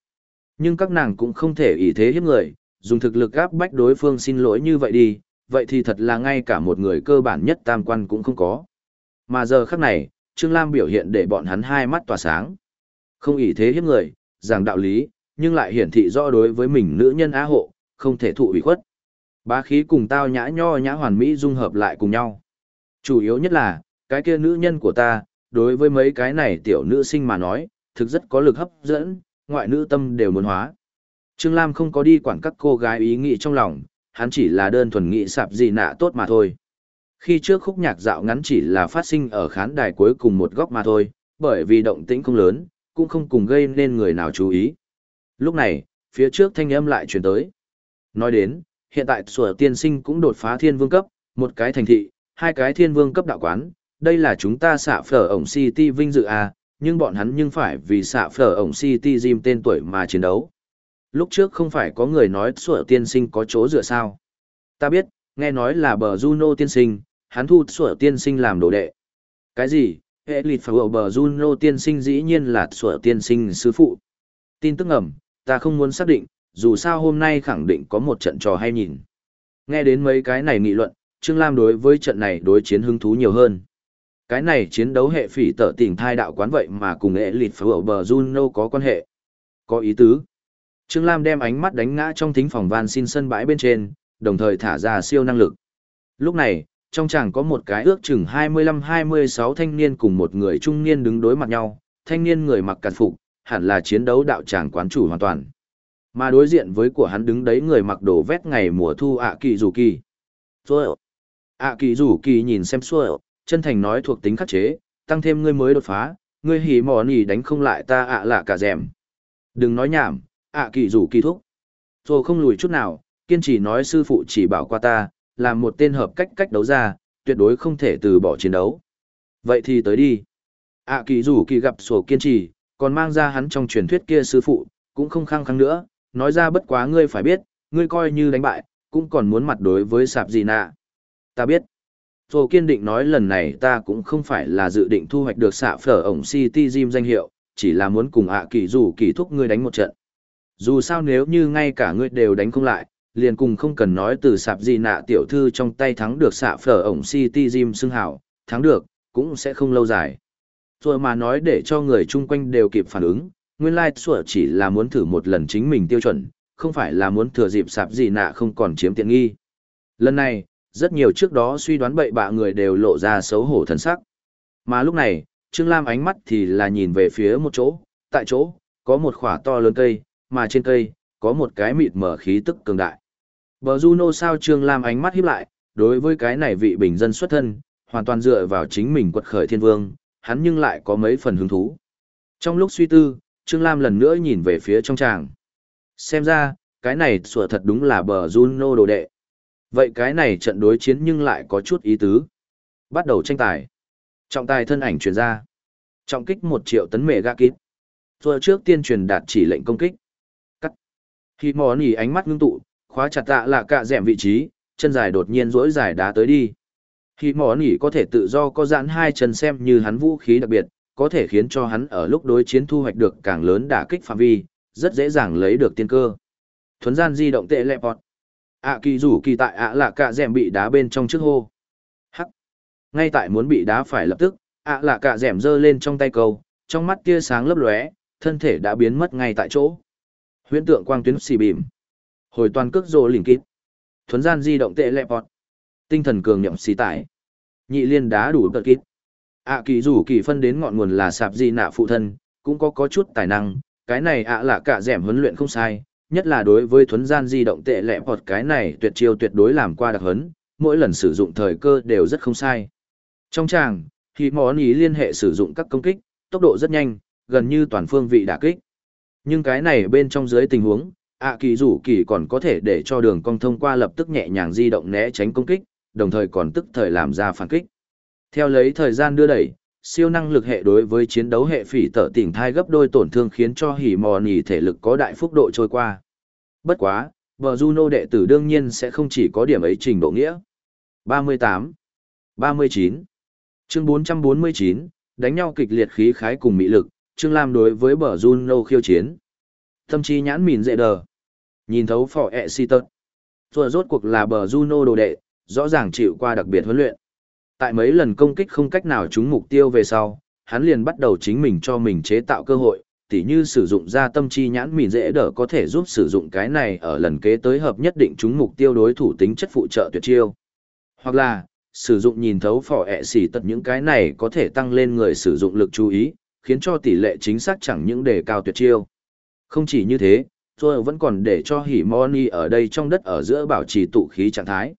Nhưng các nàng cũng không thể ý thế hiếp người, dùng thực lực gáp bách đối phương xin lỗi như vậy đi, vậy thì thật là ngay cả một người cơ bản nhất tam quan cũng không có. Mà giờ khắc này, Trương Lam biểu hiện để bọn hắn hai mắt tỏa sáng. Không ý thế hiếp người, giảng đạo lý, nhưng lại hiển thị rõ đối với mình nữ nhân á hộ, không thể thụ ủy khuất. Bá khí cùng tao nhã nho nhã hoàn mỹ dung hợp lại cùng nhau. Chủ yếu nhất là, cái kia nữ nhân của ta, đối với mấy cái này tiểu nữ sinh mà nói, thực rất có lực hấp dẫn, ngoại nữ tâm đều muốn hóa. Trương Lam không có đi quản các cô gái ý nghĩ trong lòng, hắn chỉ là đơn thuần nghĩ sạp gì nạ tốt mà thôi. Khi trước khúc nhạc dạo ngắn chỉ là phát sinh ở khán đài cuối cùng một góc mà thôi, bởi vì động tĩnh không lớn, cũng không cùng gây nên người nào chú ý. Lúc này, phía trước thanh âm lại chuyển tới. Nói đến, hiện tại sủa tiên sinh cũng đột phá thiên vương cấp, một cái thành thị, hai cái thiên vương cấp đạo quán, đây là chúng ta xạ phở ổng City vinh dự à, nhưng bọn hắn nhưng phải vì xạ phở ổng City jim tên tuổi mà chiến đấu. Lúc trước không phải có người nói sủa tiên sinh có chỗ dựa sao. Ta biết, nghe nói là bờ Juno tiên sinh, hắn thu sủa tiên sinh làm đồ đệ. Cái gì? Hệ lịt phở bờ Juno tiên sinh dĩ nhiên là sủa tiên sinh sư phụ. Tin tức ẩm ta không muốn xác định, dù sao hôm nay khẳng định có một trận trò hay nhìn. Nghe đến mấy cái này nghị luận, Trương Lam đối với trận này đối chiến hứng thú nhiều hơn. Cái này chiến đấu hệ phỉ tở tỉnh thai đạo quán vậy mà cùng hệ lịt phở bờ Juno có quan hệ. Có ý tứ. Trương Lam đem ánh mắt đánh ngã trong thính phòng van xin sân bãi bên trên, đồng thời thả ra siêu năng lực. Lúc này, trong chàng có một cái ước chừng 25-26 thanh niên cùng một người trung niên đứng đối mặt nhau, thanh niên người mặc cản phục, hẳn là chiến đấu đạo tràng quán chủ hoàn toàn. Mà đối diện với của hắn đứng đấy người mặc đồ vét ngày mùa thu ạ kỳ rủ kỳ. Rồi, ạ kỳ rủ kỳ nhìn xem xuôi, chân thành nói thuộc tính khắc chế, tăng thêm ngươi mới đột phá, ngươi hỉ mò nỉ đánh không lại ta ạ lạ cả rèm. Đừng nói nhảm, ạ kỳ rủ kỳ thúc. Rồi không lùi chút nào, kiên trì nói sư phụ chỉ bảo qua ta, làm một tên hợp cách cách đấu ra, tuyệt đối không thể từ bỏ chiến đấu. Vậy thì tới đi. ạ kỳ rủ kỳ gặp sổ kiên trì, còn mang ra hắn trong truyền thuyết kia sư phụ, cũng không khăng khăng nữa, nói ra bất quá ngươi phải biết, ngươi coi như đánh bại, cũng còn muốn mặt đối với sạp gì nạ. Ta biết. Thổ kiên định nói lần này ta cũng không phải là dự định thu hoạch được xạ phở ổng City Gym danh hiệu, chỉ là muốn cùng ạ kỳ rủ kỳ thúc ngươi đánh một trận. Dù sao nếu như ngay cả ngươi đều đánh không lại, liền cùng không cần nói từ sạp gì nạ tiểu thư trong tay thắng được xạ phở ổng City Gym xưng hào, thắng được, cũng sẽ không lâu dài. Rồi mà nói để cho người chung quanh đều kịp phản ứng, nguyên lai sủa chỉ là muốn thử một lần chính mình tiêu chuẩn, không phải là muốn thừa dịp sạp gì nạ không còn chiếm tiện nghi. Lần này, rất nhiều trước đó suy đoán bậy bạ người đều lộ ra xấu hổ thần sắc. Mà lúc này, Trương Lam ánh mắt thì là nhìn về phía một chỗ, tại chỗ, có một khỏa to lớn cây, mà trên cây, có một cái mịt mở khí tức cường đại. Bờ Juno sao Trương Lam ánh mắt híp lại, đối với cái này vị bình dân xuất thân, hoàn toàn dựa vào chính mình quật khởi thiên vương, hắn nhưng lại có mấy phần hứng thú. Trong lúc suy tư, Trương Lam lần nữa nhìn về phía trong tràng. Xem ra, cái này sủa thật đúng là bờ Juno đồ đệ. Vậy cái này trận đối chiến nhưng lại có chút ý tứ. Bắt đầu tranh tài. Trọng tài thân ảnh truyền ra. Trọng kích một triệu tấn mệ ga kít. Rồi trước tiên truyền đạt chỉ lệnh công kích. Cắt. Khi mò nỉ ánh mắt ngưng tụ, khóa chặt tạ là cạ dẻm vị trí, chân dài đột nhiên rỗi dài đá tới đi. Khi mò nỉ có thể tự do có giãn hai chân xem như hắn vũ khí đặc biệt, có thể khiến cho hắn ở lúc đối chiến thu hoạch được càng lớn đả kích phạm vi, rất dễ dàng lấy được tiên cơ. Thuấn gian di động tệ lẹ bọt. ạ kỳ rủ kỳ tại ạ lạ cả dẻm bị đá bên trong trước hô. Hắc. Ngay tại muốn bị đá phải lập tức, ạ lạ cả dẻm giơ lên trong tay cầu, trong mắt tia sáng lấp lóe, thân thể đã biến mất ngay tại chỗ. Huyễn tượng quang tuyến xì bìm. Hồi toàn cước rồ lỉnh kít. Thuấn gian di động tệ lẹ bọt. Tinh thần cường nhậm xì tải. Nhị liên đá đủ tật kít ạ kỳ rủ kỳ phân đến ngọn nguồn là sạp di nạ phụ thân, cũng có có chút tài năng, cái này ạ là cả dẻm huấn luyện không sai, nhất là đối với thuấn gian di động tệ lẹ hoặc cái này tuyệt chiêu tuyệt đối làm qua đặc huấn, mỗi lần sử dụng thời cơ đều rất không sai. Trong tràng, thì món ý liên hệ sử dụng các công kích, tốc độ rất nhanh, gần như toàn phương vị đả kích. Nhưng cái này bên trong dưới tình huống, ạ kỳ rủ kỳ còn có thể để cho đường cong thông qua lập tức nhẹ nhàng di động né tránh công kích, đồng thời còn tức thời làm ra phản kích. Theo lấy thời gian đưa đẩy, siêu năng lực hệ đối với chiến đấu hệ phỉ tở tỉnh thai gấp đôi tổn thương khiến cho hỉ mò nỉ thể lực có đại phúc độ trôi qua. Bất quá, vợ Juno đệ tử đương nhiên sẽ không chỉ có điểm ấy trình độ nghĩa. 38, 39, chương 449, đánh nhau kịch liệt khí khái cùng mỹ lực, Trương Lam đối với bờ Juno khiêu chiến. Tâm trí nhãn mìn dễ đờ. Nhìn thấu phỏ ẹ si tật. Rồi rốt cuộc là bờ Juno đồ đệ, rõ ràng chịu qua đặc biệt huấn luyện. Tại mấy lần công kích không cách nào trúng mục tiêu về sau, hắn liền bắt đầu chính mình cho mình chế tạo cơ hội, tỉ như sử dụng ra tâm chi nhãn mìn dễ đỡ có thể giúp sử dụng cái này ở lần kế tới hợp nhất định trúng mục tiêu đối thủ tính chất phụ trợ tuyệt chiêu. Hoặc là, sử dụng nhìn thấu phỏ ẹ xỉ tật những cái này có thể tăng lên người sử dụng lực chú ý, khiến cho tỷ lệ chính xác chẳng những đề cao tuyệt chiêu. Không chỉ như thế, tôi vẫn còn để cho hỉ moni ở đây trong đất ở giữa bảo trì tụ khí trạng thái.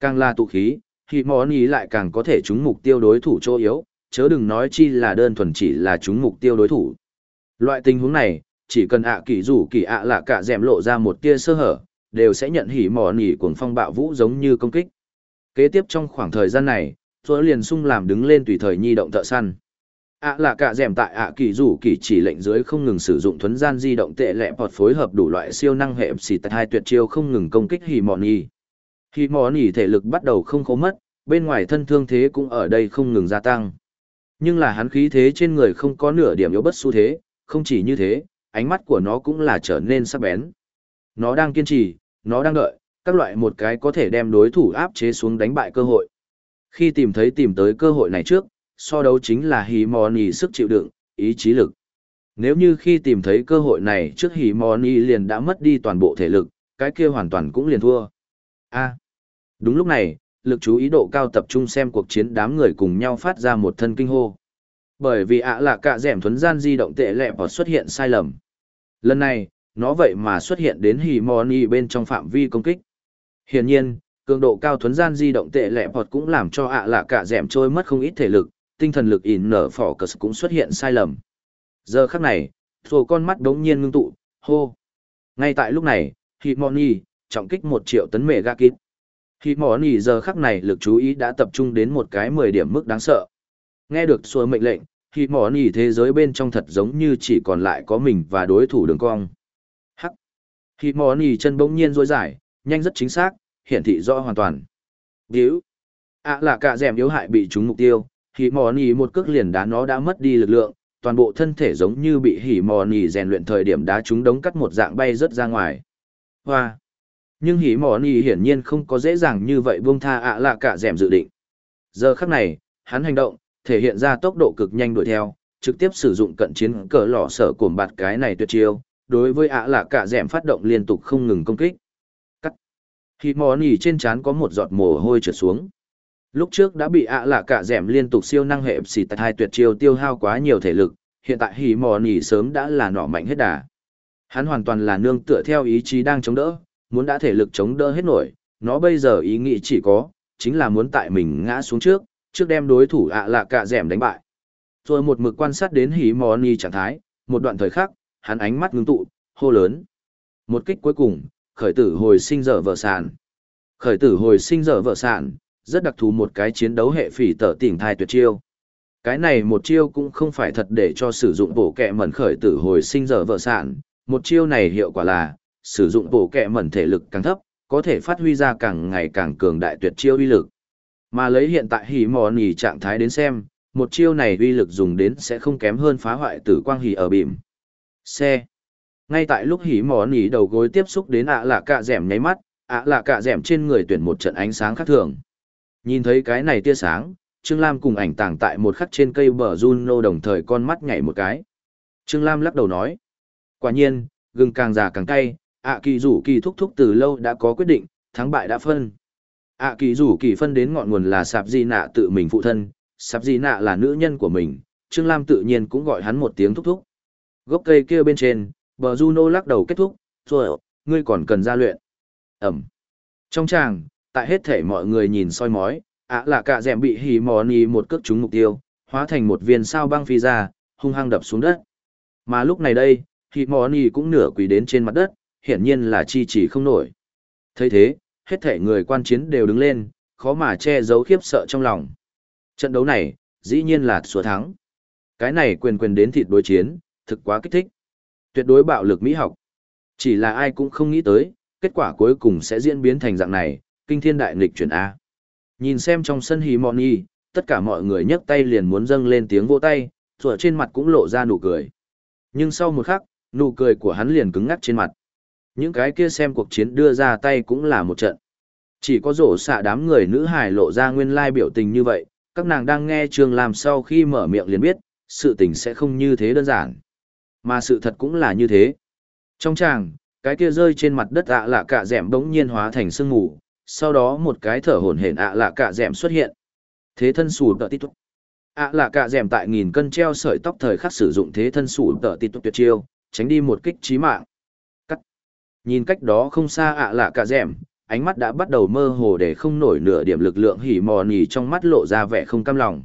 Càng là tụ khí, hỉ ý lại càng có thể trúng mục tiêu đối thủ chỗ yếu, chớ đừng nói chi là đơn thuần chỉ là trúng mục tiêu đối thủ. Loại tình huống này, chỉ cần ạ kỳ rủ kỳ ạ là cả dẻm lộ ra một tia sơ hở, đều sẽ nhận hỉ mò nỉ cuồng phong bạo vũ giống như công kích. Kế tiếp trong khoảng thời gian này, rồi liền sung làm đứng lên tùy thời nhi động thợ săn. ạ là cả dẻm tại ạ kỳ rủ kỳ chỉ lệnh dưới không ngừng sử dụng thuấn gian di động tệ lẹ bọt phối hợp đủ loại siêu năng hệ xì tại hai tuyệt chiêu không ngừng công kích hỉ mò nỉ. Hỉ mò nỉ thể lực bắt đầu không khố mất, bên ngoài thân thương thế cũng ở đây không ngừng gia tăng. Nhưng là hắn khí thế trên người không có nửa điểm yếu bất xu thế, không chỉ như thế, ánh mắt của nó cũng là trở nên sắc bén. Nó đang kiên trì, nó đang đợi, các loại một cái có thể đem đối thủ áp chế xuống đánh bại cơ hội. Khi tìm thấy tìm tới cơ hội này trước, so đấu chính là hì mò nì sức chịu đựng, ý chí lực. Nếu như khi tìm thấy cơ hội này trước hì mò nì liền đã mất đi toàn bộ thể lực, cái kia hoàn toàn cũng liền thua. A đúng lúc này, lực chú ý độ cao tập trung xem cuộc chiến đám người cùng nhau phát ra một thân kinh hô. Bởi vì ạ là cả dẻm thuấn gian di động tệ lẹ và xuất hiện sai lầm. Lần này, nó vậy mà xuất hiện đến hì y bên trong phạm vi công kích. Hiển nhiên, cường độ cao thuấn gian di động tệ lẹ bọt cũng làm cho ạ là cả dẻm trôi mất không ít thể lực, tinh thần lực ỉn nở phỏ cờ cũng xuất hiện sai lầm. Giờ khắc này, thổ con mắt đống nhiên ngưng tụ, hô. Ngay tại lúc này, hì y trọng kích một triệu tấn mề ga kít. Hỉ Mỏ Nỉ giờ khắc này lực chú ý đã tập trung đến một cái mười điểm mức đáng sợ. Nghe được xua mệnh lệnh, khi mỏ nỉ thế giới bên trong thật giống như chỉ còn lại có mình và đối thủ đường cong. Hắc. Khi mỏ nỉ chân bỗng nhiên rối dài, nhanh rất chính xác, hiển thị rõ hoàn toàn. Điếu. À là cả dẻm yếu hại bị trúng mục tiêu, khi mỏ nỉ một cước liền đá nó đã mất đi lực lượng, toàn bộ thân thể giống như bị hỉ mò nỉ rèn luyện thời điểm đá trúng đống cắt một dạng bay rớt ra ngoài. Hoa! Nhưng hỉ mỏ nỉ hiển nhiên không có dễ dàng như vậy buông tha ạ lạ cả dẻm dự định. Giờ khắc này, hắn hành động, thể hiện ra tốc độ cực nhanh đuổi theo, trực tiếp sử dụng cận chiến cờ lỏ sở cổm bạt cái này tuyệt chiêu, đối với ạ lạ cả dẻm phát động liên tục không ngừng công kích. Cắt! Hỉ mỏ nỉ trên trán có một giọt mồ hôi trượt xuống. Lúc trước đã bị ạ lạ cả dẻm liên tục siêu năng hệ xì tại hai tuyệt chiêu tiêu hao quá nhiều thể lực, hiện tại hỉ mỏ nỉ sớm đã là nỏ mạnh hết đà. Hắn hoàn toàn là nương tựa theo ý chí đang chống đỡ, muốn đã thể lực chống đỡ hết nổi, nó bây giờ ý nghĩ chỉ có, chính là muốn tại mình ngã xuống trước, trước đem đối thủ ạ lạ cả dẻm đánh bại. Rồi một mực quan sát đến hí mò ni trạng thái, một đoạn thời khắc, hắn ánh mắt ngưng tụ, hô lớn. Một kích cuối cùng, khởi tử hồi sinh dở vợ sàn. Khởi tử hồi sinh dở vợ sàn, rất đặc thù một cái chiến đấu hệ phỉ tở tỉnh thai tuyệt chiêu. Cái này một chiêu cũng không phải thật để cho sử dụng bổ kẹ mẩn khởi tử hồi sinh dở vợ sản, một chiêu này hiệu quả là, sử dụng bộ kẹ mẩn thể lực càng thấp, có thể phát huy ra càng ngày càng cường đại tuyệt chiêu uy lực. Mà lấy hiện tại hỉ mò nỉ trạng thái đến xem, một chiêu này uy lực dùng đến sẽ không kém hơn phá hoại tử quang hỉ ở bìm. Xe. Ngay tại lúc hỉ mò nỉ đầu gối tiếp xúc đến ạ lạ cạ dẻm nháy mắt, ạ lạ cạ dẻm trên người tuyển một trận ánh sáng khác thường. Nhìn thấy cái này tia sáng, Trương Lam cùng ảnh tàng tại một khắc trên cây bờ Juno đồng thời con mắt nhảy một cái. Trương Lam lắc đầu nói. Quả nhiên, gừng càng già càng cay, ạ kỳ rủ kỳ thúc thúc từ lâu đã có quyết định, thắng bại đã phân. ạ kỳ rủ kỳ phân đến ngọn nguồn là sạp di nạ tự mình phụ thân, sạp di nạ là nữ nhân của mình, Trương Lam tự nhiên cũng gọi hắn một tiếng thúc thúc. Gốc cây kia bên trên, bờ Juno lắc đầu kết thúc, rồi, ngươi còn cần gia luyện. Ẩm. Trong tràng, tại hết thể mọi người nhìn soi mói, ạ là cả dẻm bị hì mò ni một cước trúng mục tiêu, hóa thành một viên sao băng phi ra, hung hăng đập xuống đất. Mà lúc này đây, hì mò ni cũng nửa quỳ đến trên mặt đất, hiển nhiên là chi chỉ không nổi. thấy thế, hết thể người quan chiến đều đứng lên, khó mà che giấu khiếp sợ trong lòng. Trận đấu này, dĩ nhiên là số thắng. Cái này quyền quyền đến thịt đối chiến, thực quá kích thích. Tuyệt đối bạo lực mỹ học. Chỉ là ai cũng không nghĩ tới, kết quả cuối cùng sẽ diễn biến thành dạng này, kinh thiên đại nghịch chuyển A. Nhìn xem trong sân hí mòn y, tất cả mọi người nhấc tay liền muốn dâng lên tiếng vỗ tay, rồi trên mặt cũng lộ ra nụ cười. Nhưng sau một khắc, nụ cười của hắn liền cứng ngắc trên mặt. Những cái kia xem cuộc chiến đưa ra tay cũng là một trận. Chỉ có rổ xạ đám người nữ hài lộ ra nguyên lai biểu tình như vậy, các nàng đang nghe trường làm sau khi mở miệng liền biết, sự tình sẽ không như thế đơn giản. Mà sự thật cũng là như thế. Trong tràng, cái kia rơi trên mặt đất ạ à lạ cả dẻm bỗng nhiên hóa thành sương mù, sau đó một cái thở hổn hển ạ lạ cả dẻm xuất hiện thế thân sủ tợ tít tục. ạ lạ cả dẻm tại nghìn cân treo sợi tóc thời khắc sử dụng thế thân sủ tợ tít tục tuyệt chiêu tránh đi một kích chí mạng nhìn cách đó không xa ạ lạ cả dẻm ánh mắt đã bắt đầu mơ hồ để không nổi nửa điểm lực lượng hỉ mò nỉ trong mắt lộ ra vẻ không cam lòng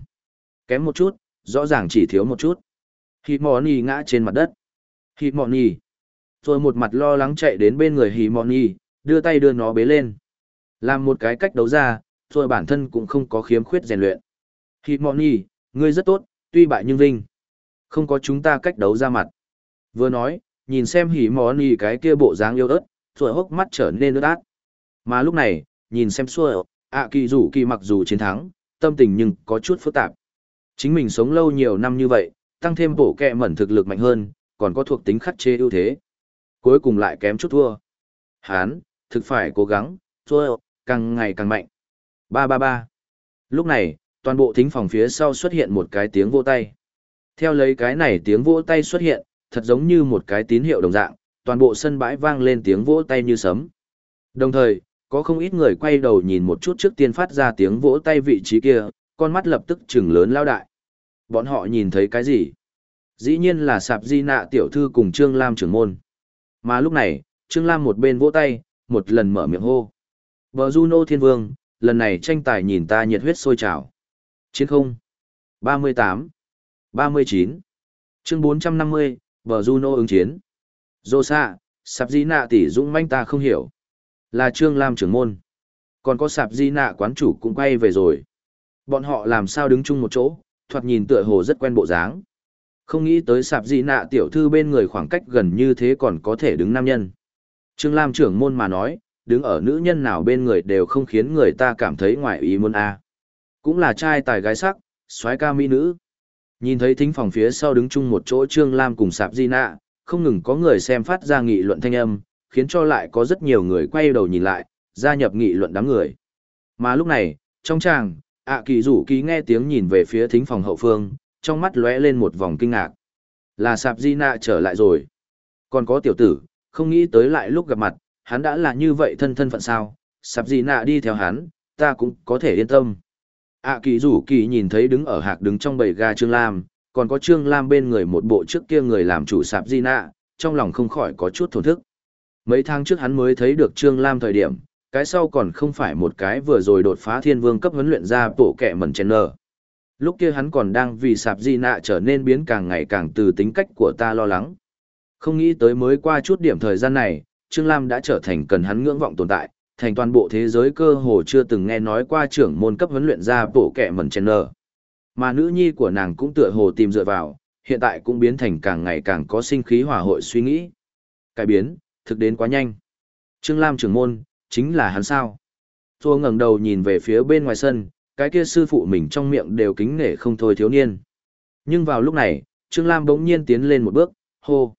kém một chút rõ ràng chỉ thiếu một chút hỉ mò nỉ ngã trên mặt đất hỉ mò nỉ rồi một mặt lo lắng chạy đến bên người hỉ mò nỉ đưa tay đưa nó bế lên làm một cái cách đấu ra, rồi bản thân cũng không có khiếm khuyết rèn luyện. Hỉ mò nỉ, ngươi rất tốt, tuy bại nhưng vinh. Không có chúng ta cách đấu ra mặt. Vừa nói, nhìn xem Hitmoni cái kia bộ dáng yêu ớt, rồi hốc mắt trở nên ướt át. Mà lúc này, nhìn xem xuôi, ạ kỳ rủ kỳ mặc dù chiến thắng, tâm tình nhưng có chút phức tạp. Chính mình sống lâu nhiều năm như vậy, tăng thêm bổ kẹ mẩn thực lực mạnh hơn, còn có thuộc tính khắc chế ưu thế. Cuối cùng lại kém chút thua. Hán, thực phải cố gắng, xuôi, càng ngày càng mạnh. Ba ba ba. Lúc này, toàn bộ thính phòng phía sau xuất hiện một cái tiếng vỗ tay. Theo lấy cái này tiếng vỗ tay xuất hiện, thật giống như một cái tín hiệu đồng dạng, toàn bộ sân bãi vang lên tiếng vỗ tay như sấm. Đồng thời, có không ít người quay đầu nhìn một chút trước tiên phát ra tiếng vỗ tay vị trí kia, con mắt lập tức trừng lớn lao đại. Bọn họ nhìn thấy cái gì? Dĩ nhiên là sạp di nạ tiểu thư cùng Trương Lam trưởng môn. Mà lúc này, Trương Lam một bên vỗ tay, một lần mở miệng hô. Bờ Juno Thiên Vương, lần này tranh tài nhìn ta nhiệt huyết sôi trào. Chiến không. 38. 39. Chương 450, Bờ Juno ứng chiến. Dô xạ, sạp di nạ tỷ dũng manh ta không hiểu. Là Trương Lam trưởng môn. Còn có sạp di nạ quán chủ cũng quay về rồi. Bọn họ làm sao đứng chung một chỗ, thoạt nhìn tựa hồ rất quen bộ dáng. Không nghĩ tới sạp di nạ tiểu thư bên người khoảng cách gần như thế còn có thể đứng nam nhân. Trương Lam trưởng môn mà nói, đứng ở nữ nhân nào bên người đều không khiến người ta cảm thấy ngoài ý muốn a. Cũng là trai tài gái sắc, soái ca mỹ nữ. Nhìn thấy thính phòng phía sau đứng chung một chỗ Trương Lam cùng Sạp Di Nạ, không ngừng có người xem phát ra nghị luận thanh âm, khiến cho lại có rất nhiều người quay đầu nhìn lại, gia nhập nghị luận đám người. Mà lúc này, trong tràng, ạ kỳ rủ ký nghe tiếng nhìn về phía thính phòng hậu phương, trong mắt lóe lên một vòng kinh ngạc. Là Sạp Di Nạ trở lại rồi. Còn có tiểu tử, không nghĩ tới lại lúc gặp mặt, hắn đã là như vậy thân thân phận sao, Sạp Di Nạ đi theo hắn, ta cũng có thể yên tâm ạ kỳ rủ kỳ nhìn thấy đứng ở hạc đứng trong bầy ga Trương Lam, còn có Trương Lam bên người một bộ trước kia người làm chủ Sạp Di Nạ, trong lòng không khỏi có chút thổn thức. Mấy tháng trước hắn mới thấy được Trương Lam thời điểm, cái sau còn không phải một cái vừa rồi đột phá thiên vương cấp huấn luyện ra bộ kẻ mẩn chen nở. Lúc kia hắn còn đang vì sạp di nạ trở nên biến càng ngày càng từ tính cách của ta lo lắng. Không nghĩ tới mới qua chút điểm thời gian này, Trương Lam đã trở thành cần hắn ngưỡng vọng tồn tại, thành toàn bộ thế giới cơ hồ chưa từng nghe nói qua trưởng môn cấp huấn luyện ra bộ kẻ mẩn chen nở. Mà nữ nhi của nàng cũng tựa hồ tìm dựa vào, hiện tại cũng biến thành càng ngày càng có sinh khí hòa hội suy nghĩ. Cái biến, thực đến quá nhanh. Trương Lam trưởng môn, chính là hắn sao. Thua ngẩng đầu nhìn về phía bên ngoài sân, cái kia sư phụ mình trong miệng đều kính nể không thôi thiếu niên. Nhưng vào lúc này, Trương Lam bỗng nhiên tiến lên một bước, hô.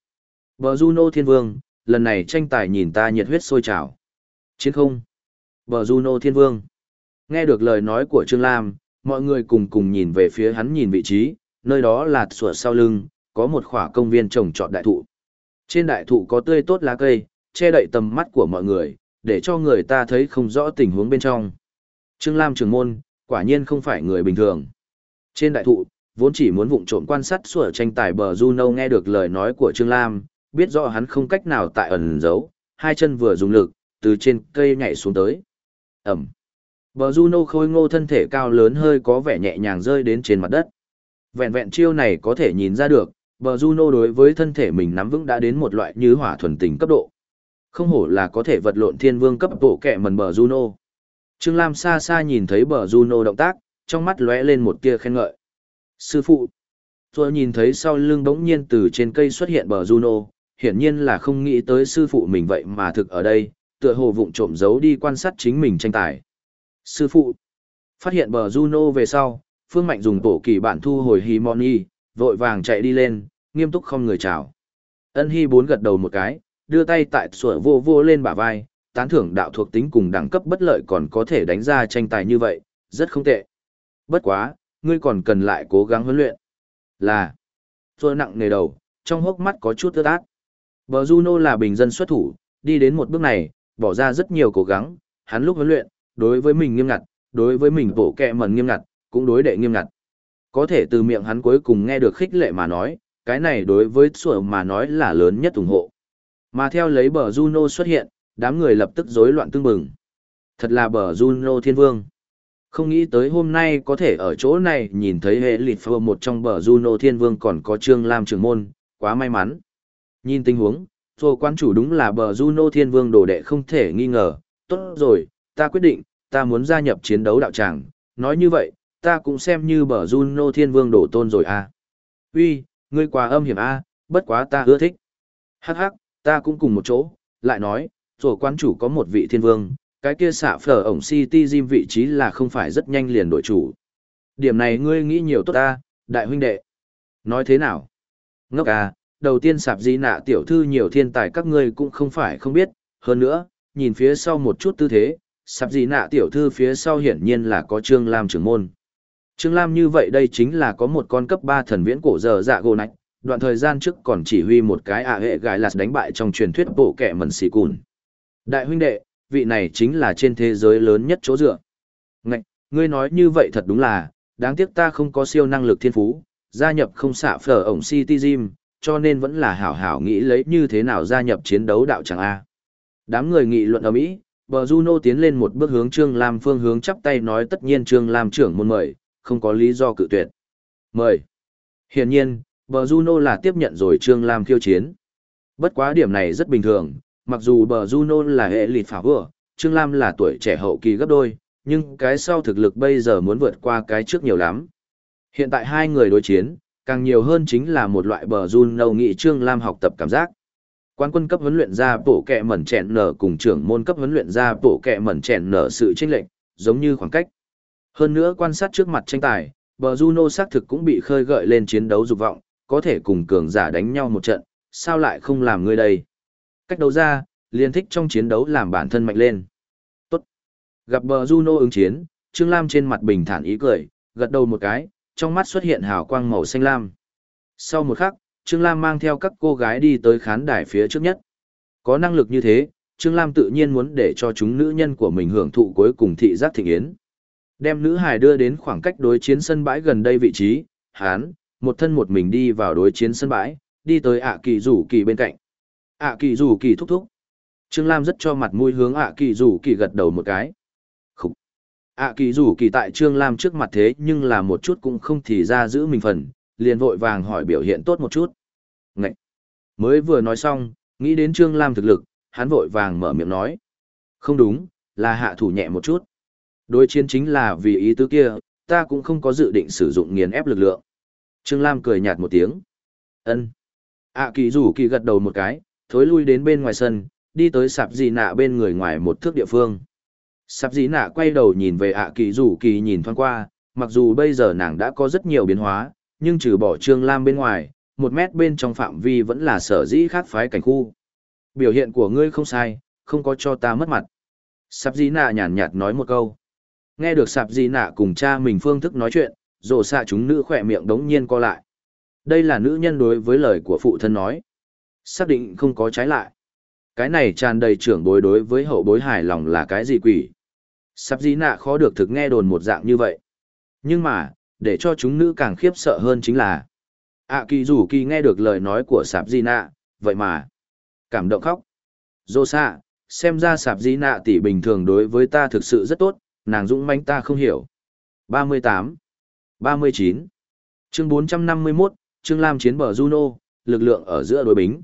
Bờ Juno Thiên Vương, lần này tranh tài nhìn ta nhiệt huyết sôi trào. Chiến không? Bờ Juno Thiên Vương. Nghe được lời nói của Trương Lam, mọi người cùng cùng nhìn về phía hắn nhìn vị trí, nơi đó là sủa sau lưng, có một khỏa công viên trồng trọt đại thụ. Trên đại thụ có tươi tốt lá cây, che đậy tầm mắt của mọi người, để cho người ta thấy không rõ tình huống bên trong. Trương Lam trường môn, quả nhiên không phải người bình thường. Trên đại thụ, vốn chỉ muốn vụng trộm quan sát sủa tranh tài bờ Juno nghe được lời nói của Trương Lam, biết rõ hắn không cách nào tại ẩn giấu, hai chân vừa dùng lực, từ trên cây nhảy xuống tới. Ẩm. Bờ Juno khôi ngô thân thể cao lớn hơi có vẻ nhẹ nhàng rơi đến trên mặt đất. Vẹn vẹn chiêu này có thể nhìn ra được, bờ Juno đối với thân thể mình nắm vững đã đến một loại như hỏa thuần tình cấp độ. Không hổ là có thể vật lộn thiên vương cấp bộ kẹ mần bờ Juno. Trương Lam xa xa nhìn thấy bờ Juno động tác, trong mắt lóe lên một tia khen ngợi. Sư phụ. Rồi nhìn thấy sau lưng bỗng nhiên từ trên cây xuất hiện bờ Juno, hiển nhiên là không nghĩ tới sư phụ mình vậy mà thực ở đây, tựa hồ vụng trộm giấu đi quan sát chính mình tranh tài. Sư phụ. Phát hiện bờ Juno về sau, Phương Mạnh dùng tổ kỳ bản thu hồi Himoni, vội vàng chạy đi lên, nghiêm túc không người chào. Ân Hi bốn gật đầu một cái, đưa tay tại sủa vô vô lên bả vai, tán thưởng đạo thuộc tính cùng đẳng cấp bất lợi còn có thể đánh ra tranh tài như vậy, rất không tệ. Bất quá, ngươi còn cần lại cố gắng huấn luyện. Là, tôi nặng nề đầu, trong hốc mắt có chút ướt át. Bờ Juno là bình dân xuất thủ, đi đến một bước này, bỏ ra rất nhiều cố gắng, hắn lúc huấn luyện, đối với mình nghiêm ngặt, đối với mình bổ kẹ mẩn nghiêm ngặt, cũng đối đệ nghiêm ngặt. Có thể từ miệng hắn cuối cùng nghe được khích lệ mà nói, cái này đối với sủa mà nói là lớn nhất ủng hộ. Mà theo lấy bờ Juno xuất hiện, đám người lập tức rối loạn tương bừng. Thật là bờ Juno thiên vương. Không nghĩ tới hôm nay có thể ở chỗ này nhìn thấy hệ lịt phơ một trong bờ Juno thiên vương còn có Trương Lam trưởng môn, quá may mắn. Nhìn tình huống, Thô quan chủ đúng là bờ Juno thiên vương đồ đệ không thể nghi ngờ. Tốt rồi, ta quyết định, ta muốn gia nhập chiến đấu đạo tràng. Nói như vậy, ta cũng xem như bờ Juno thiên vương đổ tôn rồi à. Uy, ngươi quá âm hiểm a, à, bất quá ta ưa thích. Hắc hắc, ta cũng cùng một chỗ, lại nói, rồi quan chủ có một vị thiên vương, cái kia xạ phở ổng City Gym vị trí là không phải rất nhanh liền đổi chủ. Điểm này ngươi nghĩ nhiều tốt ta, đại huynh đệ. Nói thế nào? Ngốc à, đầu tiên sạp di nạ tiểu thư nhiều thiên tài các ngươi cũng không phải không biết, hơn nữa, nhìn phía sau một chút tư thế, sạp di nạ tiểu thư phía sau hiển nhiên là có Trương Lam trưởng môn. Trương Lam như vậy đây chính là có một con cấp 3 thần viễn cổ giờ dạ gồ nạch, đoạn thời gian trước còn chỉ huy một cái ạ hệ gái lạt đánh bại trong truyền thuyết bộ kẻ mẩn xì cùn. Đại huynh đệ, vị này chính là trên thế giới lớn nhất chỗ dựa. Ngạch, ngươi nói như vậy thật đúng là, đáng tiếc ta không có siêu năng lực thiên phú, gia nhập không xạ phở ổng City Gym, cho nên vẫn là hảo hảo nghĩ lấy như thế nào gia nhập chiến đấu đạo chẳng A. Đám người nghị luận ở Mỹ, bờ Juno tiến lên một bước hướng Trương Lam phương hướng chắp tay nói tất nhiên Trương Lam trưởng môn mời, không có lý do cự tuyệt. Mời. Hiển nhiên, bờ Juno là tiếp nhận rồi Trương Lam khiêu chiến. Bất quá điểm này rất bình thường, mặc dù bờ Juno là hệ lịt phá vừa, Trương Lam là tuổi trẻ hậu kỳ gấp đôi, nhưng cái sau thực lực bây giờ muốn vượt qua cái trước nhiều lắm. Hiện tại hai người đối chiến, càng nhiều hơn chính là một loại bờ Juno nghị Trương Lam học tập cảm giác. Quan quân cấp huấn luyện ra bổ kẹ mẩn chèn nở cùng trưởng môn cấp huấn luyện ra bổ kẹ mẩn chèn nở sự chênh lệch, giống như khoảng cách. Hơn nữa quan sát trước mặt tranh tài, bờ Juno xác thực cũng bị khơi gợi lên chiến đấu dục vọng, có thể cùng cường giả đánh nhau một trận, sao lại không làm người đây? Cách đấu ra, liền thích trong chiến đấu làm bản thân mạnh lên. Tốt. Gặp bờ Juno ứng chiến, Trương Lam trên mặt bình thản ý cười, gật đầu một cái, trong mắt xuất hiện hào quang màu xanh lam. Sau một khắc, Trương Lam mang theo các cô gái đi tới khán đài phía trước nhất. Có năng lực như thế, Trương Lam tự nhiên muốn để cho chúng nữ nhân của mình hưởng thụ cuối cùng thị giác thịnh yến. Đem nữ hài đưa đến khoảng cách đối chiến sân bãi gần đây vị trí, hán, một thân một mình đi vào đối chiến sân bãi, đi tới ạ kỳ rủ kỳ bên cạnh. ạ kỳ rủ kỳ thúc thúc. Trương Lam rất cho mặt mũi hướng ạ kỳ rủ kỳ gật đầu một cái. Khúc. ạ kỳ rủ kỳ tại Trương Lam trước mặt thế nhưng là một chút cũng không thì ra giữ mình phần, liền vội vàng hỏi biểu hiện tốt một chút. Ngậy! Mới vừa nói xong, nghĩ đến Trương Lam thực lực, hắn vội vàng mở miệng nói. Không đúng, là hạ thủ nhẹ một chút. Đối chiến chính là vì ý tứ kia, ta cũng không có dự định sử dụng nghiền ép lực lượng. Trương Lam cười nhạt một tiếng. ân ạ kỳ rủ kỳ gật đầu một cái, thối lui đến bên ngoài sân, đi tới sạp gì nạ bên người ngoài một thước địa phương. Sạp dĩ nạ quay đầu nhìn về ạ kỳ rủ kỳ nhìn thoáng qua, mặc dù bây giờ nàng đã có rất nhiều biến hóa, nhưng trừ bỏ Trương Lam bên ngoài, một mét bên trong phạm vi vẫn là sở dĩ khác phái cảnh khu. Biểu hiện của ngươi không sai, không có cho ta mất mặt. Sạp dĩ nạ nhàn nhạt nói một câu. Nghe được sạp dĩ nạ cùng cha mình phương thức nói chuyện, rổ xạ chúng nữ khỏe miệng đống nhiên co lại. Đây là nữ nhân đối với lời của phụ thân nói. Xác định không có trái lại. Cái này tràn đầy trưởng bối đối với hậu bối hài lòng là cái gì quỷ. Sạp dĩ nạ khó được thực nghe đồn một dạng như vậy. Nhưng mà, để cho chúng nữ càng khiếp sợ hơn chính là ạ kỳ rủ kỳ nghe được lời nói của sạp di nạ vậy mà cảm động khóc dô xạ xem ra sạp di nạ tỷ bình thường đối với ta thực sự rất tốt nàng dũng manh ta không hiểu 38. 39. chương 451, chương lam chiến bờ juno lực lượng ở giữa đối bính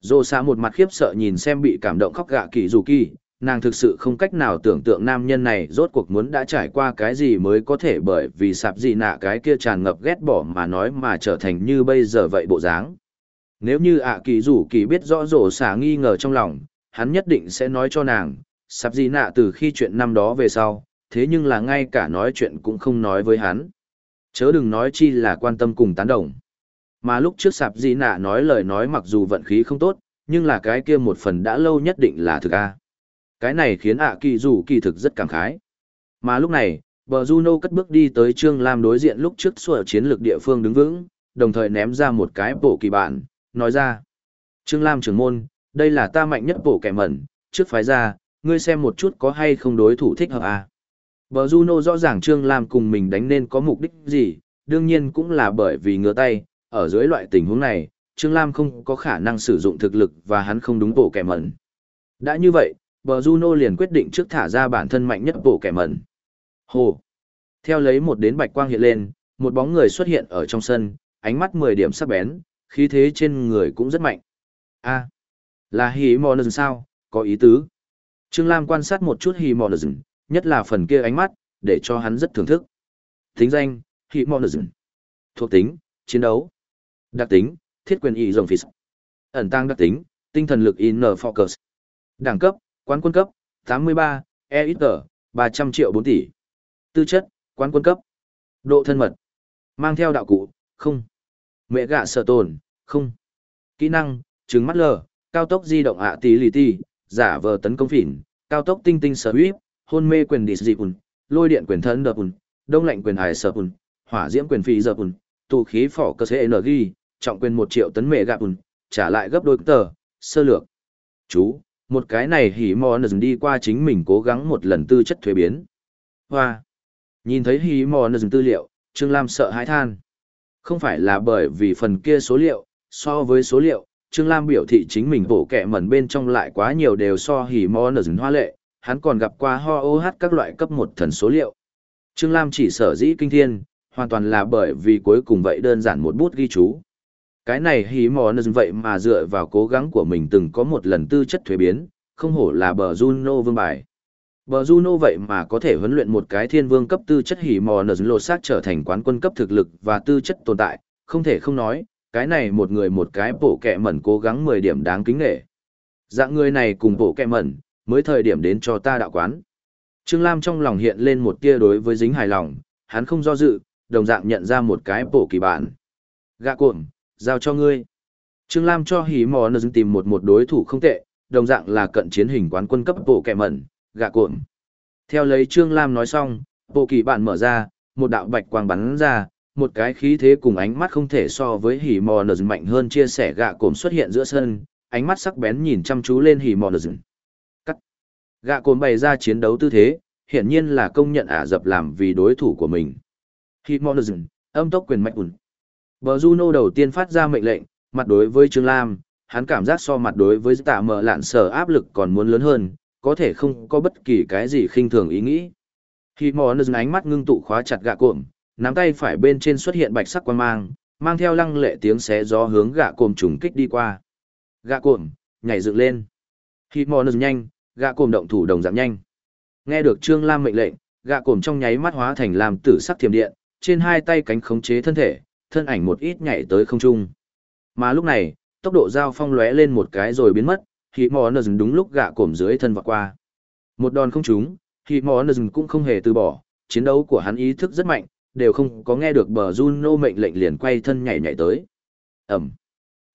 dô xạ một mặt khiếp sợ nhìn xem bị cảm động khóc gạ kỳ rủ kỳ nàng thực sự không cách nào tưởng tượng nam nhân này rốt cuộc muốn đã trải qua cái gì mới có thể bởi vì sạp gì nạ cái kia tràn ngập ghét bỏ mà nói mà trở thành như bây giờ vậy bộ dáng. Nếu như ạ kỳ rủ kỳ biết rõ rổ xả nghi ngờ trong lòng, hắn nhất định sẽ nói cho nàng, sạp gì nạ từ khi chuyện năm đó về sau, thế nhưng là ngay cả nói chuyện cũng không nói với hắn. Chớ đừng nói chi là quan tâm cùng tán đồng. Mà lúc trước sạp gì nạ nói lời nói mặc dù vận khí không tốt, nhưng là cái kia một phần đã lâu nhất định là thực a cái này khiến ạ kỳ dù kỳ thực rất cảm khái. Mà lúc này, bờ Juno cất bước đi tới Trương Lam đối diện lúc trước sủa chiến lược địa phương đứng vững, đồng thời ném ra một cái bộ kỳ bản, nói ra. Trương Lam trưởng môn, đây là ta mạnh nhất bộ kẻ mẩn, trước phái ra, ngươi xem một chút có hay không đối thủ thích hợp à. Bờ Juno rõ ràng Trương Lam cùng mình đánh nên có mục đích gì, đương nhiên cũng là bởi vì ngứa tay, ở dưới loại tình huống này, Trương Lam không có khả năng sử dụng thực lực và hắn không đúng bộ kẻ mẩn. Đã như vậy, bờ Juno liền quyết định trước thả ra bản thân mạnh nhất bộ kẻ mẩn. Hồ! Theo lấy một đến bạch quang hiện lên, một bóng người xuất hiện ở trong sân, ánh mắt 10 điểm sắc bén, khí thế trên người cũng rất mạnh. a là hỉ mò nần sao, có ý tứ. Trương Lam quan sát một chút hỉ mò nần, nhất là phần kia ánh mắt, để cho hắn rất thưởng thức. Tính danh, hỉ mò nần. Thuộc tính, chiến đấu. Đặc tính, thiết quyền y dòng phí Ẩn tăng đặc tính, tinh thần lực in focus. Đẳng cấp, quán quân cấp, 83, EXG, 300 triệu 4 tỷ. Tư chất, quán quân cấp. Độ thân mật. Mang theo đạo cụ, không. Mẹ gạ sở tồn, không. Kỹ năng, trứng mắt lờ, cao tốc di động ạ tí lì ti, giả vờ tấn công phỉn, cao tốc tinh tinh sở huyết, hôn mê quyền đi dị ùn, lôi điện quyền thân đập ùn, đông lạnh quyền hải sở ùn, hỏa diễm quyền phi giờ ùn, tụ khí phỏ cơ sẽ energy, trọng quyền 1 triệu tấn mẹ gạ ùn, trả lại gấp đôi tờ, sơ lược. Chú, một cái này hỉ mò nờ đi qua chính mình cố gắng một lần tư chất thuế biến. Hoa! Nhìn thấy hỉ mò nờ tư liệu, Trương Lam sợ hãi than. Không phải là bởi vì phần kia số liệu, so với số liệu, Trương Lam biểu thị chính mình bổ kẻ mẩn bên trong lại quá nhiều đều so hỉ mò nờ hoa lệ, hắn còn gặp qua ho ô hát các loại cấp một thần số liệu. Trương Lam chỉ sở dĩ kinh thiên, hoàn toàn là bởi vì cuối cùng vậy đơn giản một bút ghi chú. Cái này hí mò nâng vậy mà dựa vào cố gắng của mình từng có một lần tư chất thuế biến, không hổ là bờ Juno vương bài. Bờ Juno vậy mà có thể huấn luyện một cái thiên vương cấp tư chất hỉ mò nở lột xác trở thành quán quân cấp thực lực và tư chất tồn tại, không thể không nói, cái này một người một cái bổ kẹ mẩn cố gắng 10 điểm đáng kính nghệ. Dạng người này cùng bổ kẹ mẩn, mới thời điểm đến cho ta đạo quán. Trương Lam trong lòng hiện lên một tia đối với dính hài lòng, hắn không do dự, đồng dạng nhận ra một cái bổ kỳ bản. Gạ cuộn, giao cho ngươi. Trương Lam cho hỉ mò nơ tìm một một đối thủ không tệ, đồng dạng là cận chiến hình quán quân cấp bộ kẻ mẩn, gạ cuộn. Theo lấy Trương Lam nói xong, bộ kỳ bản mở ra, một đạo bạch quang bắn ra, một cái khí thế cùng ánh mắt không thể so với hỉ mò nơ mạnh hơn chia sẻ gạ cuộn xuất hiện giữa sân, ánh mắt sắc bén nhìn chăm chú lên hỉ mò nơ Cắt. Gạ cuộn bày ra chiến đấu tư thế, hiển nhiên là công nhận Ả Dập làm vì đối thủ của mình. Hỉ mò nơ âm tốc quyền mạnh ủn. Bờ Juno đầu tiên phát ra mệnh lệnh, mặt đối với Trương Lam, hắn cảm giác so mặt đối với tạ mở lạn sở áp lực còn muốn lớn hơn, có thể không có bất kỳ cái gì khinh thường ý nghĩ. Khi mò nâng ánh mắt ngưng tụ khóa chặt gạ cộm, nắm tay phải bên trên xuất hiện bạch sắc quan mang, mang theo lăng lệ tiếng xé gió hướng gạ cộm trùng kích đi qua. Gạ cộm, nhảy dựng lên. Khi mò nâng nhanh, gạ cộm động thủ đồng giảm nhanh. Nghe được Trương Lam mệnh lệnh, gạ cộm trong nháy mắt hóa thành làm tử sắc thiểm điện, trên hai tay cánh khống chế thân thể, thân ảnh một ít nhảy tới không trung. Mà lúc này, tốc độ giao phong lóe lên một cái rồi biến mất, khi mò nơ đúng lúc gạ cổm dưới thân vọt qua. Một đòn không trúng, khi mò nơ cũng không hề từ bỏ, chiến đấu của hắn ý thức rất mạnh, đều không có nghe được bờ Juno mệnh lệnh liền quay thân nhảy nhảy tới. Ẩm.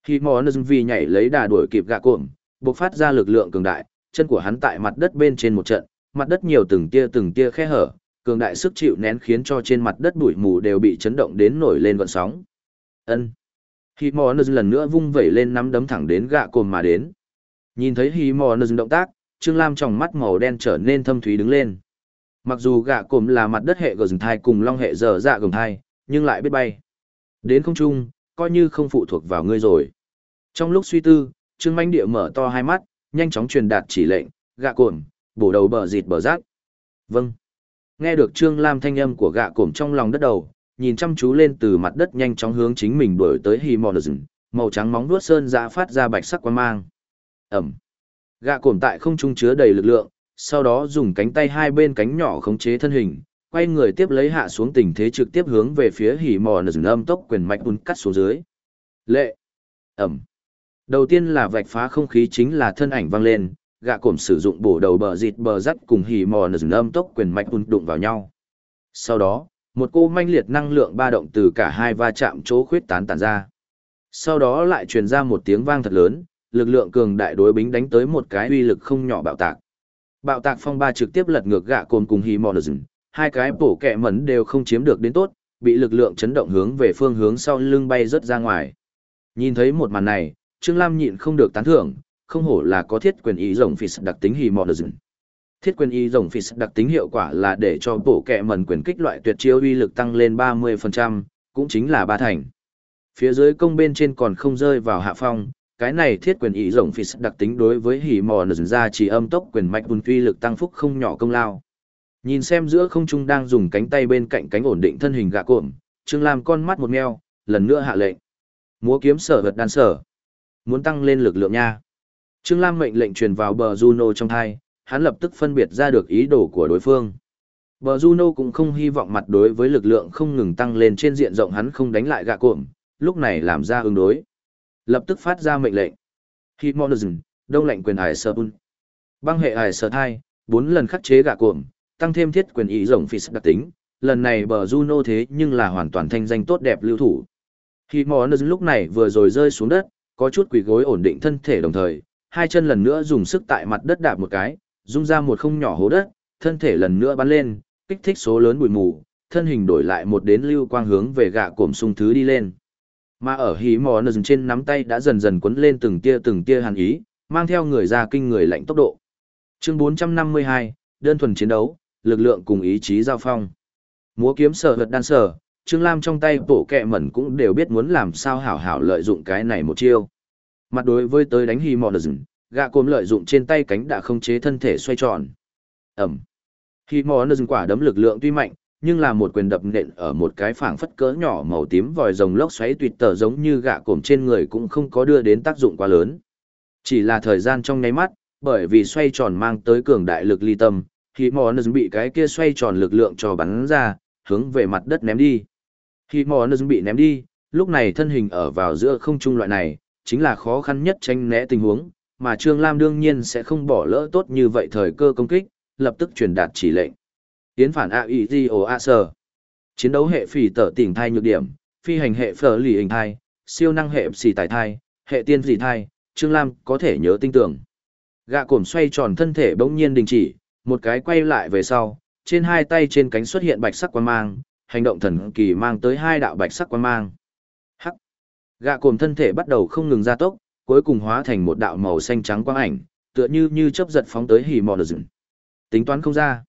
Khi mò nơ vì nhảy lấy đà đuổi kịp gạ cổm, bộc phát ra lực lượng cường đại, chân của hắn tại mặt đất bên trên một trận, mặt đất nhiều từng tia từng tia khe hở, cường đại sức chịu nén khiến cho trên mặt đất bụi mù đều bị chấn động đến nổi lên gọn sóng. Ân. Khi mò lần nữa vung vẩy lên nắm đấm thẳng đến gạ cồn mà đến. Nhìn thấy Hi mò động tác, Trương Lam trong mắt màu đen trở nên thâm thúy đứng lên. Mặc dù gạ cồn là mặt đất hệ gờ rừng thai cùng long hệ dở dạ gồng thai, nhưng lại biết bay. Đến không trung, coi như không phụ thuộc vào ngươi rồi. Trong lúc suy tư, Trương Manh Địa mở to hai mắt, nhanh chóng truyền đạt chỉ lệnh, gạ cồn, bổ đầu bờ dịt bờ rác. Vâng. Nghe được Trương Lam thanh âm của gạ cổm trong lòng đất đầu, nhìn chăm chú lên từ mặt đất nhanh chóng hướng chính mình đuổi tới Himonazin, màu trắng móng vuốt sơn dã phát ra bạch sắc quang mang. Ẩm. Gạ cổm tại không trung chứa đầy lực lượng, sau đó dùng cánh tay hai bên cánh nhỏ khống chế thân hình, quay người tiếp lấy hạ xuống tình thế trực tiếp hướng về phía Himonazin âm tốc quyền mạch un cắt xuống dưới. Lệ. Ẩm. Đầu tiên là vạch phá không khí chính là thân ảnh vang lên, gạ cổm sử dụng bổ đầu bờ dịt bờ rắt cùng hì mò nở âm tốc quyền mạch un đụng vào nhau. Sau đó, một cô manh liệt năng lượng ba động từ cả hai va chạm chỗ khuyết tán tản ra. Sau đó lại truyền ra một tiếng vang thật lớn, lực lượng cường đại đối bính đánh tới một cái uy lực không nhỏ bạo tạc. Bạo tạc phong ba trực tiếp lật ngược gạ cồn cùng Himorzen, hai cái bổ kẹ mẩn đều không chiếm được đến tốt, bị lực lượng chấn động hướng về phương hướng sau lưng bay rất ra ngoài. Nhìn thấy một màn này, Trương Lam nhịn không được tán thưởng, không hổ là có thiết quyền ý rồng phì đặc tính Himorzen. Thiết quyền y rồng phì đặc tính hiệu quả là để cho bổ kẹ mần quyền kích loại tuyệt chiêu uy lực tăng lên 30%, cũng chính là ba thành. Phía dưới công bên trên còn không rơi vào hạ phong, cái này thiết quyền y rồng phì đặc tính đối với hỉ mò nở ra chỉ âm tốc quyền mạch bùn uy lực tăng phúc không nhỏ công lao. Nhìn xem giữa không trung đang dùng cánh tay bên cạnh cánh ổn định thân hình gạ cuộm, Trương Lam con mắt một meo, lần nữa hạ lệnh. Múa kiếm sở vật đan sở. Muốn tăng lên lực lượng nha. Trương Lam mệnh lệnh truyền vào bờ Juno trong thai, hắn lập tức phân biệt ra được ý đồ của đối phương. Bờ Juno cũng không hy vọng mặt đối với lực lượng không ngừng tăng lên trên diện rộng hắn không đánh lại gạ cuộm, lúc này làm ra ứng đối. Lập tức phát ra mệnh lệnh. Hitmonizm, đông lệnh quyền hải sơ bun. Băng hệ hải sơ thai, bốn lần khắc chế gạ cuộm, tăng thêm thiết quyền ý rộng phì đặc tính. Lần này bờ Juno thế nhưng là hoàn toàn thanh danh tốt đẹp lưu thủ. Hitmonizm lúc này vừa rồi rơi xuống đất, có chút quỳ gối ổn định thân thể đồng thời, hai chân lần nữa dùng sức tại mặt đất đạp một cái, rung ra một không nhỏ hố đất, thân thể lần nữa bắn lên, kích thích số lớn bụi mù, thân hình đổi lại một đến lưu quang hướng về gạ cổm sung thứ đi lên. Mà ở hí mò nâng trên nắm tay đã dần dần cuốn lên từng tia từng tia hàn ý, mang theo người ra kinh người lạnh tốc độ. Chương 452, đơn thuần chiến đấu, lực lượng cùng ý chí giao phong. Múa kiếm sở vật đan sở, Trương Lam trong tay bổ kẹ mẩn cũng đều biết muốn làm sao hảo hảo lợi dụng cái này một chiêu. Mặt đối với tới đánh hì mò rừng gạ cồm lợi dụng trên tay cánh đã không chế thân thể xoay tròn. Ẩm. Hì mò rừng quả đấm lực lượng tuy mạnh, nhưng là một quyền đập nện ở một cái phảng phất cỡ nhỏ màu tím vòi rồng lốc xoáy tuyệt tờ giống như gạ cồm trên người cũng không có đưa đến tác dụng quá lớn. Chỉ là thời gian trong nháy mắt, bởi vì xoay tròn mang tới cường đại lực ly tâm khi mò nơ bị cái kia xoay tròn lực lượng cho bắn ra, hướng về mặt đất ném đi. Khi mò nơ bị ném đi, lúc này thân hình ở vào giữa không trung loại này chính là khó khăn nhất tranh né tình huống mà Trương Lam đương nhiên sẽ không bỏ lỡ tốt như vậy thời cơ công kích, lập tức truyền đạt chỉ lệnh. Tiến phản AIGO A Sở. Chiến đấu hệ phỉ tở tỉnh thai nhược điểm, phi hành hệ phở lì hình thai, siêu năng hệ xì tài thai, hệ tiên dị thai, Trương Lam có thể nhớ tinh tưởng. Gạ cổm xoay tròn thân thể bỗng nhiên đình chỉ, một cái quay lại về sau, trên hai tay trên cánh xuất hiện bạch sắc quang mang, hành động thần kỳ mang tới hai đạo bạch sắc quang mang. Gạ cổm thân thể bắt đầu không ngừng gia tốc, cuối cùng hóa thành một đạo màu xanh trắng quang ảnh, tựa như như chớp giật phóng tới hỉ mò rừng. Tính toán không ra.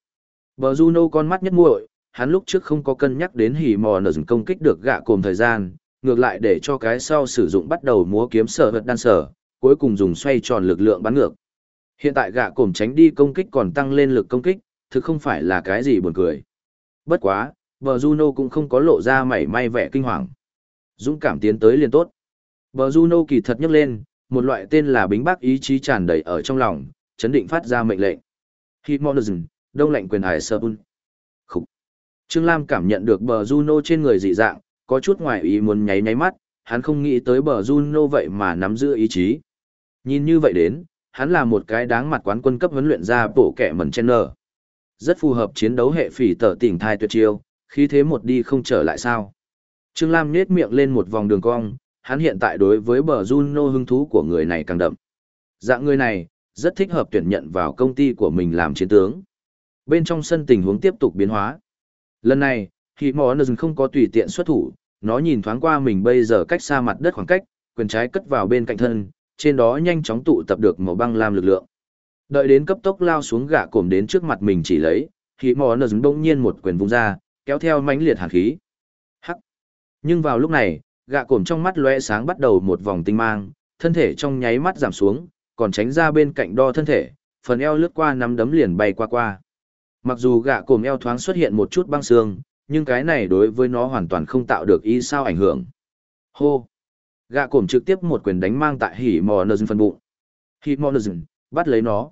Bờ Juno con mắt nhất muội, hắn lúc trước không có cân nhắc đến hỉ mò rừng công kích được gạ cồm thời gian, ngược lại để cho cái sau sử dụng bắt đầu múa kiếm sở vật đan sở, cuối cùng dùng xoay tròn lực lượng bắn ngược. Hiện tại gạ cồm tránh đi công kích còn tăng lên lực công kích, thực không phải là cái gì buồn cười. Bất quá, bờ Juno cũng không có lộ ra mảy may vẻ kinh hoàng. Dũng cảm tiến tới liền tốt. Bờ Juno kỳ thật nhấc lên, một loại tên là bính bác ý chí tràn đầy ở trong lòng, chấn định phát ra mệnh lệnh. Hitmonism, đông lạnh quyền hải sơ bun. Khúc. Trương Lam cảm nhận được bờ Juno trên người dị dạng, có chút ngoài ý muốn nháy nháy mắt, hắn không nghĩ tới bờ Juno vậy mà nắm giữ ý chí. Nhìn như vậy đến, hắn là một cái đáng mặt quán quân cấp huấn luyện ra bổ kẻ mẩn chen nở. Rất phù hợp chiến đấu hệ phỉ tở tỉnh thai tuyệt chiêu, khi thế một đi không trở lại sao. Trương Lam nhếch miệng lên một vòng đường cong, hắn hiện tại đối với bờ Juno hứng thú của người này càng đậm. Dạng người này, rất thích hợp tuyển nhận vào công ty của mình làm chiến tướng. Bên trong sân tình huống tiếp tục biến hóa. Lần này, khi mò không có tùy tiện xuất thủ, nó nhìn thoáng qua mình bây giờ cách xa mặt đất khoảng cách, quyền trái cất vào bên cạnh thân, trên đó nhanh chóng tụ tập được màu băng lam lực lượng. Đợi đến cấp tốc lao xuống gã cổm đến trước mặt mình chỉ lấy, khi mò nâng bỗng nhiên một quyền vung ra, kéo theo mãnh liệt hàn khí. Nhưng vào lúc này, gạ cổm trong mắt lóe sáng bắt đầu một vòng tinh mang, thân thể trong nháy mắt giảm xuống, còn tránh ra bên cạnh đo thân thể, phần eo lướt qua nắm đấm liền bay qua qua. Mặc dù gạ cổm eo thoáng xuất hiện một chút băng xương, nhưng cái này đối với nó hoàn toàn không tạo được ý sao ảnh hưởng. Hô! Gạ cổm trực tiếp một quyền đánh mang tại hỉ mò nơ phần bụng. Hỉ mò nơ bắt lấy nó.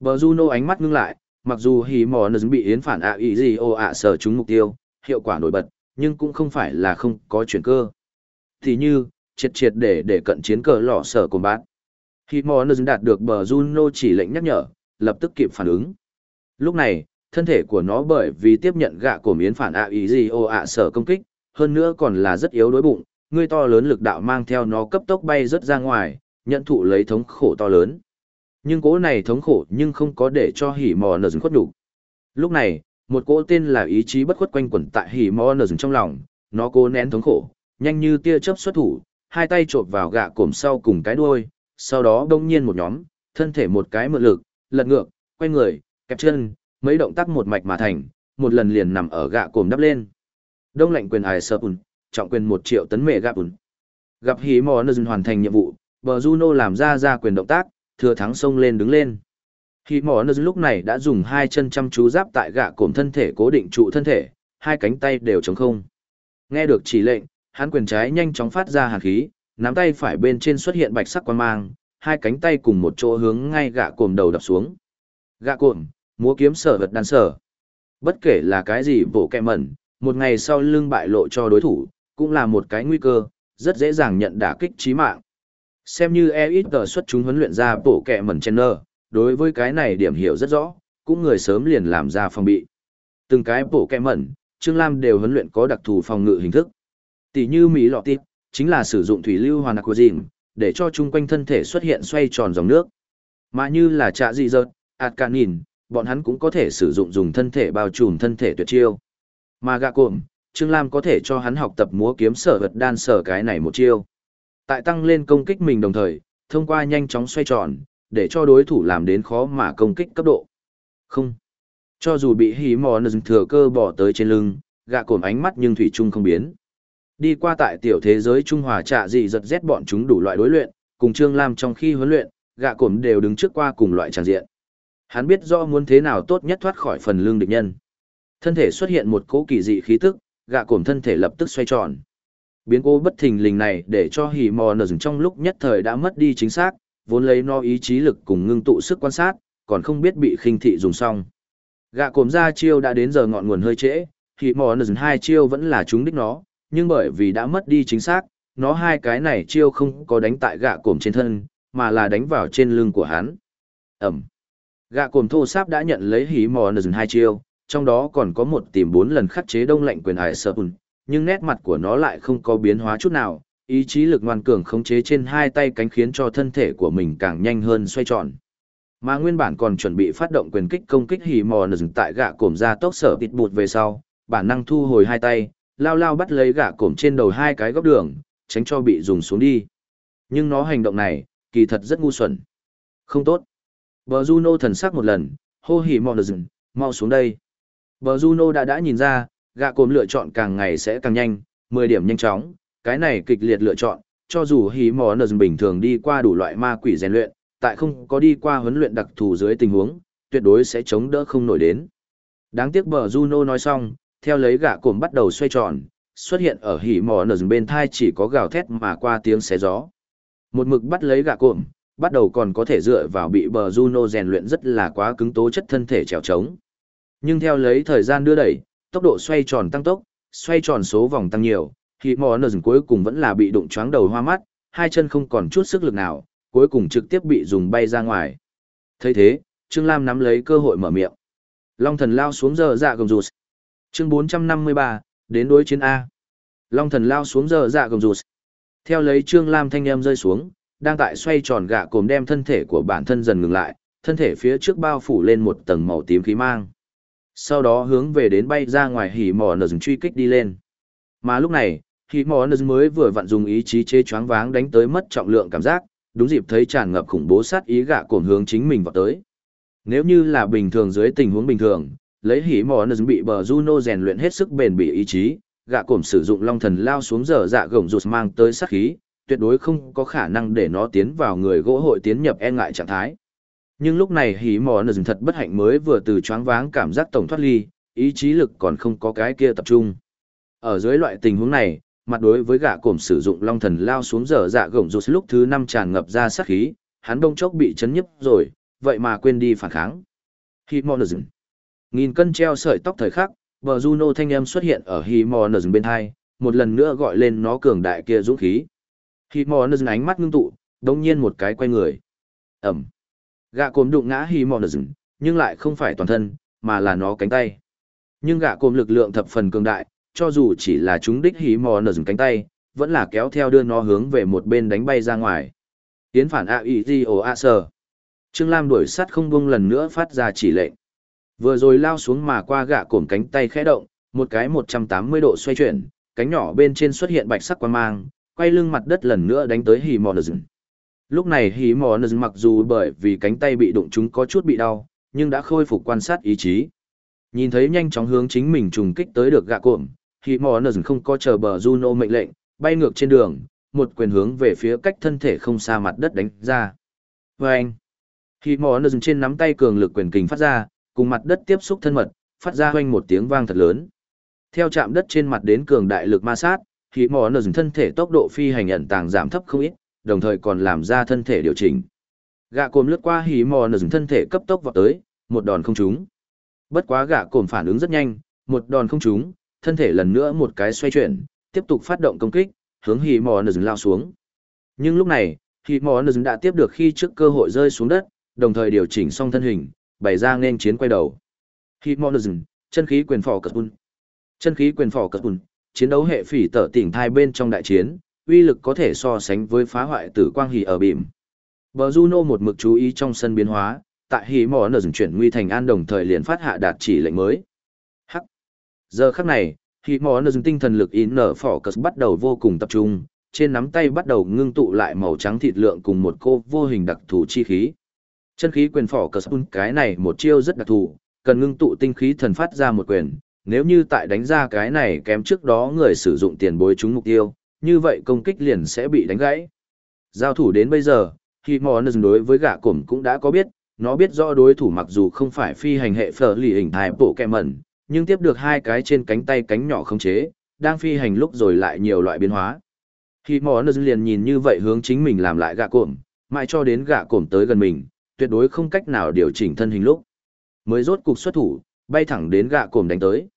Bờ Juno ánh mắt ngưng lại, mặc dù hỉ mò nơ bị yến phản ạ ý gì ô ạ sở chúng mục tiêu, hiệu quả nổi bật, nhưng cũng không phải là không có chuyển cơ. Thì như, triệt triệt để để cận chiến cờ lỏ sở của bạn. Khi Morner đạt được bờ Juno chỉ lệnh nhắc nhở, lập tức kịp phản ứng. Lúc này, thân thể của nó bởi vì tiếp nhận gạ cổ miến phản ạ ý gì ô ạ sở công kích, hơn nữa còn là rất yếu đối bụng, người to lớn lực đạo mang theo nó cấp tốc bay rất ra ngoài, nhận thụ lấy thống khổ to lớn. Nhưng cố này thống khổ nhưng không có để cho hỉ mò nở dừng khuất đủ. Lúc này, một cỗ tên là ý chí bất khuất quanh quẩn tại hỉ mò nở trong lòng, nó cố nén thống khổ, nhanh như tia chớp xuất thủ, hai tay chộp vào gạ cổm sau cùng cái đuôi, sau đó đông nhiên một nhóm, thân thể một cái mượn lực, lật ngược, quay người, kẹp chân, mấy động tác một mạch mà thành, một lần liền nằm ở gạ cồm đắp lên. Đông lạnh quyền ải sơ ùn, trọng quyền một triệu tấn mệ gạ ùn. Gặp hí mò dừng hoàn thành nhiệm vụ, bờ Juno làm ra ra quyền động tác, thừa thắng xông lên đứng lên. Khi mò nơ lúc này đã dùng hai chân chăm chú giáp tại gạ cổm thân thể cố định trụ thân thể, hai cánh tay đều trống không. Nghe được chỉ lệnh, hắn quyền trái nhanh chóng phát ra hàn khí, nắm tay phải bên trên xuất hiện bạch sắc quang mang, hai cánh tay cùng một chỗ hướng ngay gạ cổm đầu đập xuống. Gạ cổm, múa kiếm sở vật đan sở. Bất kể là cái gì bộ kẹ mẩn, một ngày sau lưng bại lộ cho đối thủ, cũng là một cái nguy cơ, rất dễ dàng nhận đả kích chí mạng. Xem như e ít tờ xuất chúng huấn luyện ra bộ kẹ mẩn chen nơ, đối với cái này điểm hiểu rất rõ, cũng người sớm liền làm ra phòng bị. Từng cái bổ kẹ mẩn, Trương Lam đều huấn luyện có đặc thù phòng ngự hình thức. Tỷ như Mỹ lọ tịp, chính là sử dụng thủy lưu hoàn của dìm, để cho chung quanh thân thể xuất hiện xoay tròn dòng nước. Mà như là trạ dị dợt, ạt cạn nhìn, bọn hắn cũng có thể sử dụng dùng thân thể bao trùm thân thể tuyệt chiêu. Mà gạ cộm, Trương Lam có thể cho hắn học tập múa kiếm sở vật đan sở cái này một chiêu. Tại tăng lên công kích mình đồng thời, thông qua nhanh chóng xoay tròn, để cho đối thủ làm đến khó mà công kích cấp độ. Không. Cho dù bị hí mò nâng thừa cơ bỏ tới trên lưng, gạ cổm ánh mắt nhưng thủy chung không biến. Đi qua tại tiểu thế giới Trung Hòa trạ dị giật rét bọn chúng đủ loại đối luyện, cùng Trương Lam trong khi huấn luyện, gạ cổm đều đứng trước qua cùng loại tràng diện. Hắn biết rõ muốn thế nào tốt nhất thoát khỏi phần lương địch nhân. Thân thể xuất hiện một cỗ kỳ dị khí tức, gạ cổm thân thể lập tức xoay tròn. Biến cố bất thình lình này để cho hỉ mò nở trong lúc nhất thời đã mất đi chính xác, vốn lấy no ý chí lực cùng ngưng tụ sức quan sát, còn không biết bị khinh thị dùng xong. Gạ cồm ra chiêu đã đến giờ ngọn nguồn hơi trễ, thì mò nở hai chiêu vẫn là chúng đích nó, nhưng bởi vì đã mất đi chính xác, nó hai cái này chiêu không có đánh tại gạ cồm trên thân, mà là đánh vào trên lưng của hắn. Ẩm. Gạ cồm thô sáp đã nhận lấy hí mò nờ hai chiêu, trong đó còn có một tìm bốn lần khắc chế đông lạnh quyền hải sợ nhưng nét mặt của nó lại không có biến hóa chút nào, ý chí lực ngoan cường khống chế trên hai tay cánh khiến cho thân thể của mình càng nhanh hơn xoay tròn. Mà nguyên bản còn chuẩn bị phát động quyền kích công kích hỉ mò dừng tại gạ cổm ra tốc sở tịt bụt về sau, bản năng thu hồi hai tay, lao lao bắt lấy gạ cổm trên đầu hai cái góc đường, tránh cho bị dùng xuống đi. Nhưng nó hành động này, kỳ thật rất ngu xuẩn. Không tốt. Bờ Juno thần sắc một lần, hô hỉ mò dừng, mau xuống đây. Bờ Juno đã đã nhìn ra, gạ cổm lựa chọn càng ngày sẽ càng nhanh, 10 điểm nhanh chóng, cái này kịch liệt lựa chọn, cho dù hỉ mò nờ bình thường đi qua đủ loại ma quỷ rèn luyện, tại không có đi qua huấn luyện đặc thù dưới tình huống, tuyệt đối sẽ chống đỡ không nổi đến. Đáng tiếc bờ Juno nói xong, theo lấy gã cồn bắt đầu xoay tròn, xuất hiện ở hỉ mò nờ bên thai chỉ có gào thét mà qua tiếng xé gió. Một mực bắt lấy gã cồn bắt đầu còn có thể dựa vào bị bờ Juno rèn luyện rất là quá cứng tố chất thân thể trèo trống. Nhưng theo lấy thời gian đưa đẩy, tốc độ xoay tròn tăng tốc, xoay tròn số vòng tăng nhiều, hỉ mò nở cuối cùng vẫn là bị đụng choáng đầu hoa mắt, hai chân không còn chút sức lực nào, cuối cùng trực tiếp bị dùng bay ra ngoài. thấy thế, Trương Lam nắm lấy cơ hội mở miệng. Long thần lao xuống giờ dạ gầm rụt. Chương 453, đến đối chiến A. Long thần lao xuống giờ dạ gầm rụt. Theo lấy Trương Lam thanh em rơi xuống, đang tại xoay tròn gạ cồm đem thân thể của bản thân dần ngừng lại, thân thể phía trước bao phủ lên một tầng màu tím khí mang. Sau đó hướng về đến bay ra ngoài hỉ mò nờ truy kích đi lên. Mà lúc này, hỉ mò mới vừa vặn dùng ý chí chế choáng váng đánh tới mất trọng lượng cảm giác, đúng dịp thấy tràn ngập khủng bố sát ý gạ cồn hướng chính mình vào tới. Nếu như là bình thường dưới tình huống bình thường, lấy hỉ mò bị bờ Juno rèn luyện hết sức bền bỉ ý chí, gạ cồn sử dụng long thần lao xuống dở dạ gồng rụt mang tới sát khí, tuyệt đối không có khả năng để nó tiến vào người gỗ hội tiến nhập e ngại trạng thái. Nhưng lúc này hỉ mò thật bất hạnh mới vừa từ choáng váng cảm giác tổng thoát ly, ý chí lực còn không có cái kia tập trung. Ở dưới loại tình huống này, mặt đối với gã cổm sử dụng long thần lao xuống dở dạ gồng rụt lúc thứ năm tràn ngập ra sát khí, hắn bông chốc bị chấn nhấp rồi, vậy mà quên đi phản kháng. Himonazin. Nghìn cân treo sợi tóc thời khắc, bờ Juno thanh em xuất hiện ở Himonazin bên hai, một lần nữa gọi lên nó cường đại kia dũng khí. Himonazin ánh mắt ngưng tụ, đông nhiên một cái quay người. Ẩm. Gã cồm đụng ngã Himonazin, nhưng lại không phải toàn thân, mà là nó cánh tay. Nhưng gã cồm lực lượng thập phần cường đại, cho dù chỉ là chúng đích hí mò nở dừng cánh tay, vẫn là kéo theo đưa nó hướng về một bên đánh bay ra ngoài. Tiến phản a i g ồ a sờ. Trương Lam đuổi sát không buông lần nữa phát ra chỉ lệnh. Vừa rồi lao xuống mà qua gạ cổm cánh tay khẽ động, một cái 180 độ xoay chuyển, cánh nhỏ bên trên xuất hiện bạch sắc quan mang, quay lưng mặt đất lần nữa đánh tới hí mò nở dừng. Lúc này hí mò nở dừng mặc dù bởi vì cánh tay bị đụng chúng có chút bị đau, nhưng đã khôi phục quan sát ý chí. Nhìn thấy nhanh chóng hướng chính mình trùng kích tới được gạ cổm, Hỉ mò nờ không có chờ bờ Juno mệnh lệnh, bay ngược trên đường, một quyền hướng về phía cách thân thể không xa mặt đất đánh ra. Và anh, Hỉ mò nờ trên nắm tay cường lực quyền kình phát ra, cùng mặt đất tiếp xúc thân mật, phát ra hoanh một tiếng vang thật lớn. Theo chạm đất trên mặt đến cường đại lực ma sát, Hỉ mò nờ thân thể tốc độ phi hành ẩn tàng giảm thấp không ít, đồng thời còn làm ra thân thể điều chỉnh. Gạ cồm lướt qua hỉ mò nờ thân thể cấp tốc vọt tới, một đòn không trúng. Bất quá gạ cồm phản ứng rất nhanh, một đòn không trúng, thân thể lần nữa một cái xoay chuyển, tiếp tục phát động công kích, hướng Hỉ Mò Nờ lao xuống. Nhưng lúc này, Hỉ Mò Nờ đã tiếp được khi trước cơ hội rơi xuống đất, đồng thời điều chỉnh xong thân hình, bày ra nên chiến quay đầu. Hỉ Mò Nờ, chân khí quyền phò cật bùn. Chân khí quyền phò cật bùn, chiến đấu hệ phỉ tở tỉnh thai bên trong đại chiến, uy lực có thể so sánh với phá hoại tử quang hỉ ở bìm. Bờ Juno một mực chú ý trong sân biến hóa, tại hỉ mò nở chuyển nguy thành an đồng thời liền phát hạ đạt chỉ lệnh mới. Giờ khắc này, khi mò nơ tinh thần lực in nở phỏ cất bắt đầu vô cùng tập trung, trên nắm tay bắt đầu ngưng tụ lại màu trắng thịt lượng cùng một cô vô hình đặc thù chi khí. Chân khí quyền phỏ cất cái này một chiêu rất đặc thù, cần ngưng tụ tinh khí thần phát ra một quyền, nếu như tại đánh ra cái này kém trước đó người sử dụng tiền bối trúng mục tiêu, như vậy công kích liền sẽ bị đánh gãy. Giao thủ đến bây giờ, khi mò đối với gã cổm cũng đã có biết, nó biết rõ đối thủ mặc dù không phải phi hành hệ phở lì hình thái bộ kẹ mẩn, nhưng tiếp được hai cái trên cánh tay cánh nhỏ không chế, đang phi hành lúc rồi lại nhiều loại biến hóa. Khi mò nơ liền nhìn như vậy hướng chính mình làm lại gạ cổm, mãi cho đến gạ cổm tới gần mình, tuyệt đối không cách nào điều chỉnh thân hình lúc. Mới rốt cục xuất thủ, bay thẳng đến gạ cổm đánh tới.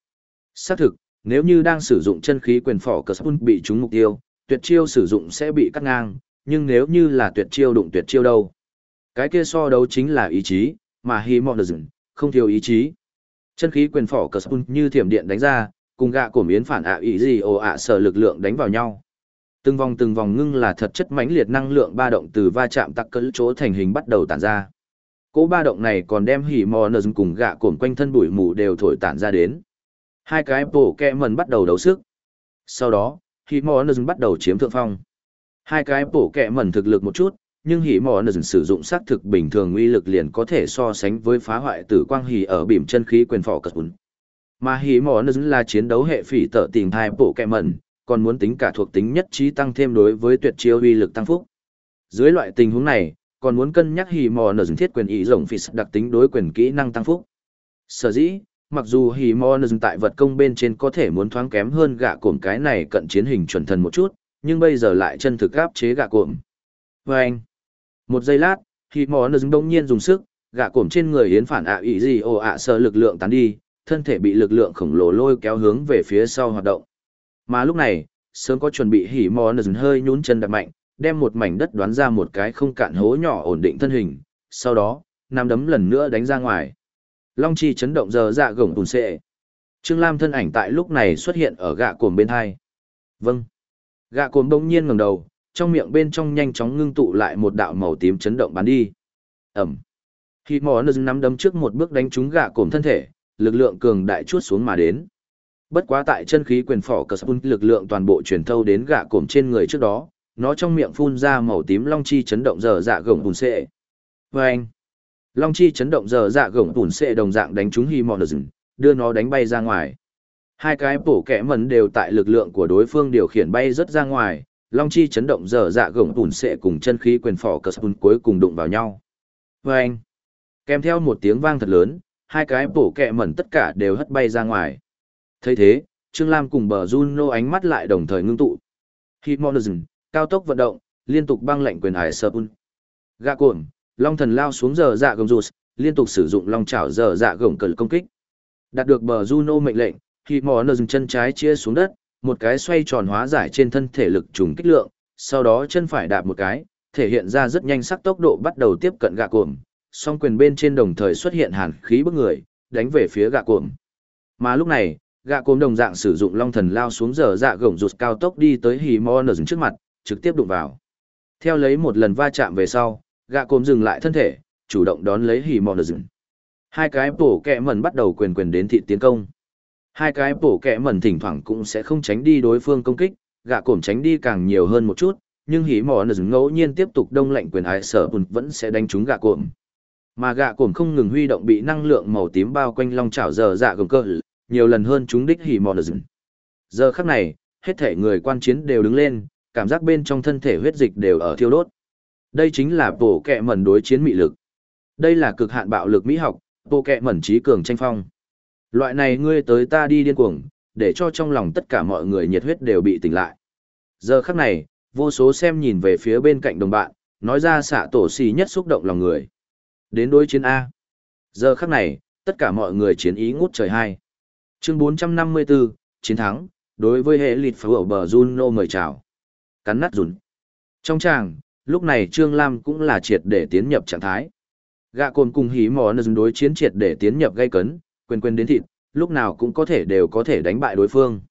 Xác thực, nếu như đang sử dụng chân khí quyền phỏ cờ spun bị trúng mục tiêu, tuyệt chiêu sử dụng sẽ bị cắt ngang, nhưng nếu như là tuyệt chiêu đụng tuyệt chiêu đâu. Cái kia so đấu chính là ý chí, mà Hi Mòn không thiếu ý chí. Chân khí quyền phỏ cờ spun như thiểm điện đánh ra, cùng gạ cổ miến phản ạ ý gì ồ ạ sở lực lượng đánh vào nhau. Từng vòng từng vòng ngưng là thật chất mãnh liệt năng lượng ba động từ va chạm tắc cỡ chỗ thành hình bắt đầu tản ra. Cỗ ba động này còn đem hỉ mò nờ cùng gạ cổm quanh thân bụi mù đều thổi tản ra đến. Hai cái bổ kẹ mần bắt đầu đấu sức. Sau đó, hỉ mò nờ bắt đầu chiếm thượng phong. Hai cái bổ kẹ mần thực lực một chút, nhưng hỉ mò nờ sử dụng xác thực bình thường uy lực liền có thể so sánh với phá hoại tử quang hỉ ở bìm chân khí quyền phỏ cật bún. Mà hỉ mò nờ là chiến đấu hệ phỉ tở tìm hai bộ kẹ mẩn còn muốn tính cả thuộc tính nhất trí tăng thêm đối với tuyệt chiêu uy lực tăng phúc. Dưới loại tình huống này, còn muốn cân nhắc hỉ mò nở thiết quyền ý rộng phỉ đặc tính đối quyền kỹ năng tăng phúc. Sở dĩ, mặc dù hỉ mò nở tại vật công bên trên có thể muốn thoáng kém hơn gạ cổm cái này cận chiến hình chuẩn thần một chút, nhưng bây giờ lại chân thực áp chế gạ cổm. Và anh, một giây lát, khi mò nở đông nhiên dùng sức, gạ cổm trên người yến phản ạ ý gì ồ ạ sợ lực lượng tán đi, thân thể bị lực lượng khổng lồ lôi kéo hướng về phía sau hoạt động. Mà lúc này, sớm có chuẩn bị hỉ mò nở hơi nhún chân đặt mạnh, đem một mảnh đất đoán ra một cái không cạn hố nhỏ ổn định thân hình, sau đó, nắm đấm lần nữa đánh ra ngoài. Long chi chấn động giờ dạ gồng tùn xệ. Trương Lam thân ảnh tại lúc này xuất hiện ở gạ cồn bên hai. Vâng. Gạ cồn đông nhiên ngẩng đầu, trong miệng bên trong nhanh chóng ngưng tụ lại một đạo màu tím chấn động bắn đi. Ẩm. Khi mò nơ nắm đấm trước một bước đánh trúng gạ cổm thân thể, lực lượng cường đại chuốt xuống mà đến. Bất quá tại chân khí quyền phỏ cờ spun lực lượng toàn bộ truyền thâu đến gạ cổm trên người trước đó, nó trong miệng phun ra màu tím long chi chấn động dở dạ gồng bùn xệ. Và long chi chấn động dở dạ gồng bùn xệ đồng dạng đánh trúng hi mòn đưa nó đánh bay ra ngoài. Hai cái bổ kẻ mẩn đều tại lực lượng của đối phương điều khiển bay rất ra ngoài, long chi chấn động giờ dạ gồng bùn sệ cùng chân khí quyền phỏ cờ spun cuối cùng đụng vào nhau. vê anh, kèm theo một tiếng vang thật lớn, hai cái bổ kẹ mẩn tất cả đều hất bay ra ngoài. thấy thế, Trương Lam cùng bờ Juno ánh mắt lại đồng thời ngưng tụ. Hitmonism, cao tốc vận động, liên tục băng lệnh quyền hải sơ pun. Gạ long thần lao xuống giờ dạ gồng rụt, liên tục sử dụng long chảo giờ dạ gồng cờ công kích. Đạt được bờ Juno mệnh lệnh, khi mò nơ chân trái chia xuống đất, một cái xoay tròn hóa giải trên thân thể lực trùng kích lượng, sau đó chân phải đạp một cái, thể hiện ra rất nhanh sắc tốc độ bắt đầu tiếp cận gạ cuộm, song quyền bên trên đồng thời xuất hiện hàn khí bức người, đánh về phía gạ cuộm. Mà lúc này, gạ cuộm đồng dạng sử dụng long thần lao xuống giờ dạ gồng rụt cao tốc đi tới hì mò nở dừng trước mặt, trực tiếp đụng vào. Theo lấy một lần va chạm về sau, gạ cuộm dừng lại thân thể, chủ động đón lấy hì mò nở Hai cái bổ kẹ mẩn bắt đầu quyền quyền đến thị tiến công. Hai cái bổ kẹ mẩn thỉnh thoảng cũng sẽ không tránh đi đối phương công kích, gạ cổm tránh đi càng nhiều hơn một chút, nhưng hỉ mò rừng ngẫu nhiên tiếp tục đông lạnh quyền ái sở bùn vẫn sẽ đánh trúng gạ cổm. Mà gạ cổm không ngừng huy động bị năng lượng màu tím bao quanh long chảo giờ dạ gồng cơ, nhiều lần hơn chúng đích hỉ mòn rừng. Giờ khắc này, hết thể người quan chiến đều đứng lên, cảm giác bên trong thân thể huyết dịch đều ở thiêu đốt. Đây chính là bổ kẹ mẩn đối chiến mị lực. Đây là cực hạn bạo lực mỹ học, bổ kẹ mẩn trí cường tranh phong. Loại này ngươi tới ta đi điên cuồng, để cho trong lòng tất cả mọi người nhiệt huyết đều bị tỉnh lại. Giờ khắc này, vô số xem nhìn về phía bên cạnh đồng bạn, nói ra xạ tổ xì nhất xúc động lòng người. Đến đối chiến A. Giờ khắc này, tất cả mọi người chiến ý ngút trời hai. Chương 454, chiến thắng, đối với hệ lịt phở bờ Juno mời chào. Cắn nát rùn. Trong tràng, lúc này Trương Lam cũng là triệt để tiến nhập trạng thái. Gạ cồn cùng hí mò nâng đối chiến triệt để tiến nhập gây cấn, quên quên đến thịt, lúc nào cũng có thể đều có thể đánh bại đối phương.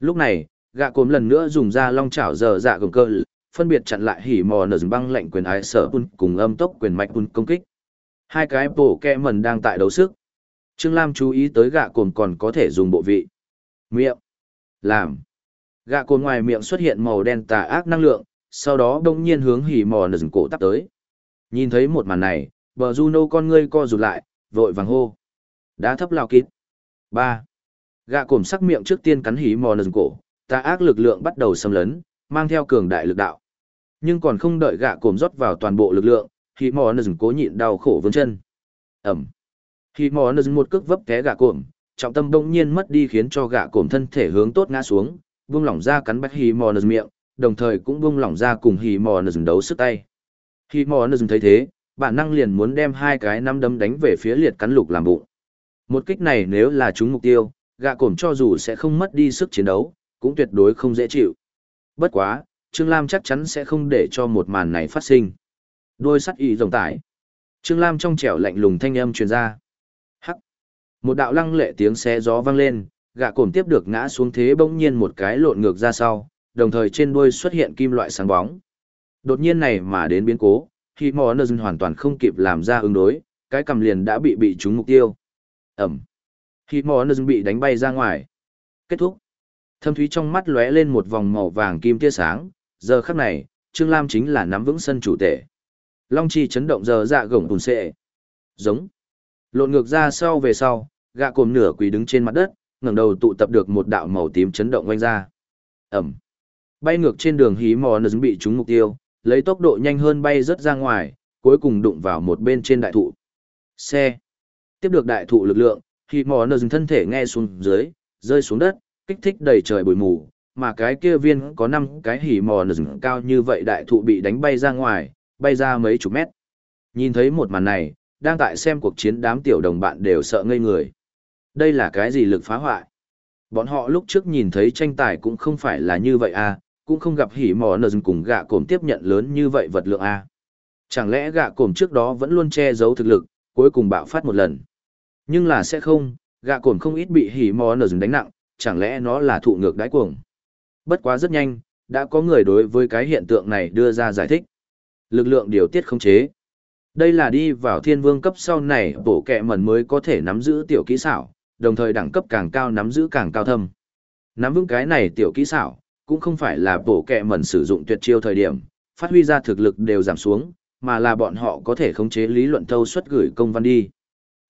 Lúc này, gạ cốm lần nữa dùng ra long chảo giờ dạ gồng cơ, phân biệt chặn lại hỉ mò nở băng lệnh quyền ái sở pun cùng âm tốc quyền mạch pun công kích. Hai cái bổ kẹ mần đang tại đấu sức. Trương Lam chú ý tới gạ cồn còn có thể dùng bộ vị. Miệng. Làm. Gạ cồn ngoài miệng xuất hiện màu đen tà ác năng lượng, sau đó đông nhiên hướng hỉ mò nở cổ tắp tới. Nhìn thấy một màn này, bờ Juno con ngươi co rụt lại, vội vàng hô. Đá thấp lao kít. ba Gạ cổm sắc miệng trước tiên cắn hí mò nở cổ, ta ác lực lượng bắt đầu xâm lấn, mang theo cường đại lực đạo. Nhưng còn không đợi gạ cổm rót vào toàn bộ lực lượng, hí mò nở cố nhịn đau khổ vươn chân. Ẩm. hí mò nở một cước vấp té gạ cổm, trọng tâm đông nhiên mất đi khiến cho gạ cổm thân thể hướng tốt ngã xuống, buông lỏng ra cắn bách hí mò nờ miệng, đồng thời cũng buông lỏng ra cùng hí mò nờ đấu sức tay. hí mò nờ thấy thế, bản năng liền muốn đem hai cái nắm đấm đánh về phía liệt cắn lục làm bụng. Một kích này nếu là trúng mục tiêu, gạ cổm cho dù sẽ không mất đi sức chiến đấu, cũng tuyệt đối không dễ chịu. Bất quá, Trương Lam chắc chắn sẽ không để cho một màn này phát sinh. Đôi sắt y rồng tải. Trương Lam trong trẻo lạnh lùng thanh âm truyền ra. Hắc. Một đạo lăng lệ tiếng xé gió vang lên, gạ cổm tiếp được ngã xuống thế bỗng nhiên một cái lộn ngược ra sau, đồng thời trên đuôi xuất hiện kim loại sáng bóng. Đột nhiên này mà đến biến cố, khi mò nơ hoàn toàn không kịp làm ra ứng đối, cái cầm liền đã bị bị trúng mục tiêu. Ẩm. Khi mò nơ bị đánh bay ra ngoài. Kết thúc. Thâm thúy trong mắt lóe lên một vòng màu vàng kim tia sáng, giờ khắc này, Trương Lam chính là nắm vững sân chủ tể. Long chi chấn động giờ dạ gồng tùn xệ. Giống. Lộn ngược ra sau về sau, gạ cồm nửa quỳ đứng trên mặt đất, ngẩng đầu tụ tập được một đạo màu tím chấn động quanh ra. Ẩm. Bay ngược trên đường hí mò nơ bị trúng mục tiêu, lấy tốc độ nhanh hơn bay rất ra ngoài, cuối cùng đụng vào một bên trên đại thụ. Xe. Tiếp được đại thụ lực lượng, khi mò nơ thân thể nghe xuống dưới, rơi xuống đất, kích thích đầy trời bụi mù, mà cái kia viên có năm cái hỉ mò dừng cao như vậy đại thụ bị đánh bay ra ngoài, bay ra mấy chục mét. Nhìn thấy một màn này, đang tại xem cuộc chiến đám tiểu đồng bạn đều sợ ngây người. Đây là cái gì lực phá hoại? Bọn họ lúc trước nhìn thấy tranh tài cũng không phải là như vậy à, cũng không gặp hỉ mò dừng cùng gạ cổm tiếp nhận lớn như vậy vật lượng à. Chẳng lẽ gạ cổm trước đó vẫn luôn che giấu thực lực, cuối cùng bạo phát một lần. Nhưng là sẽ không, gạ cồn không ít bị hỉ mò nở đánh nặng, chẳng lẽ nó là thụ ngược đáy cuồng. Bất quá rất nhanh, đã có người đối với cái hiện tượng này đưa ra giải thích. Lực lượng điều tiết không chế. Đây là đi vào thiên vương cấp sau này bổ kẹ mẩn mới có thể nắm giữ tiểu kỹ xảo, đồng thời đẳng cấp càng cao nắm giữ càng cao thâm. Nắm vững cái này tiểu kỹ xảo, cũng không phải là bổ kẹ mẩn sử dụng tuyệt chiêu thời điểm, phát huy ra thực lực đều giảm xuống, mà là bọn họ có thể khống chế lý luận thâu suất gửi công văn đi.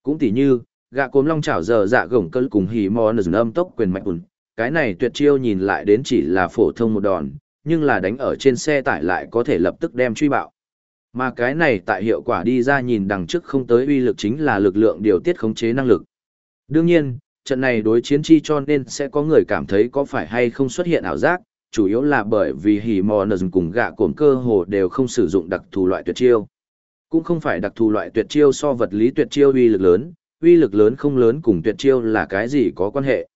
Cũng tỉ như, gạ cốm long chảo giờ dạ gồng cơn cùng hỉ mò nở âm tốc quyền mạnh bùn. cái này tuyệt chiêu nhìn lại đến chỉ là phổ thông một đòn, nhưng là đánh ở trên xe tải lại có thể lập tức đem truy bạo. Mà cái này tại hiệu quả đi ra nhìn đằng trước không tới uy lực chính là lực lượng điều tiết khống chế năng lực. Đương nhiên, trận này đối chiến chi cho nên sẽ có người cảm thấy có phải hay không xuất hiện ảo giác, chủ yếu là bởi vì hỉ mò nờ cùng gạ cổm cơ hồ đều không sử dụng đặc thù loại tuyệt chiêu. Cũng không phải đặc thù loại tuyệt chiêu so vật lý tuyệt chiêu uy lực lớn, uy lực lớn không lớn cùng tuyệt chiêu là cái gì có quan hệ.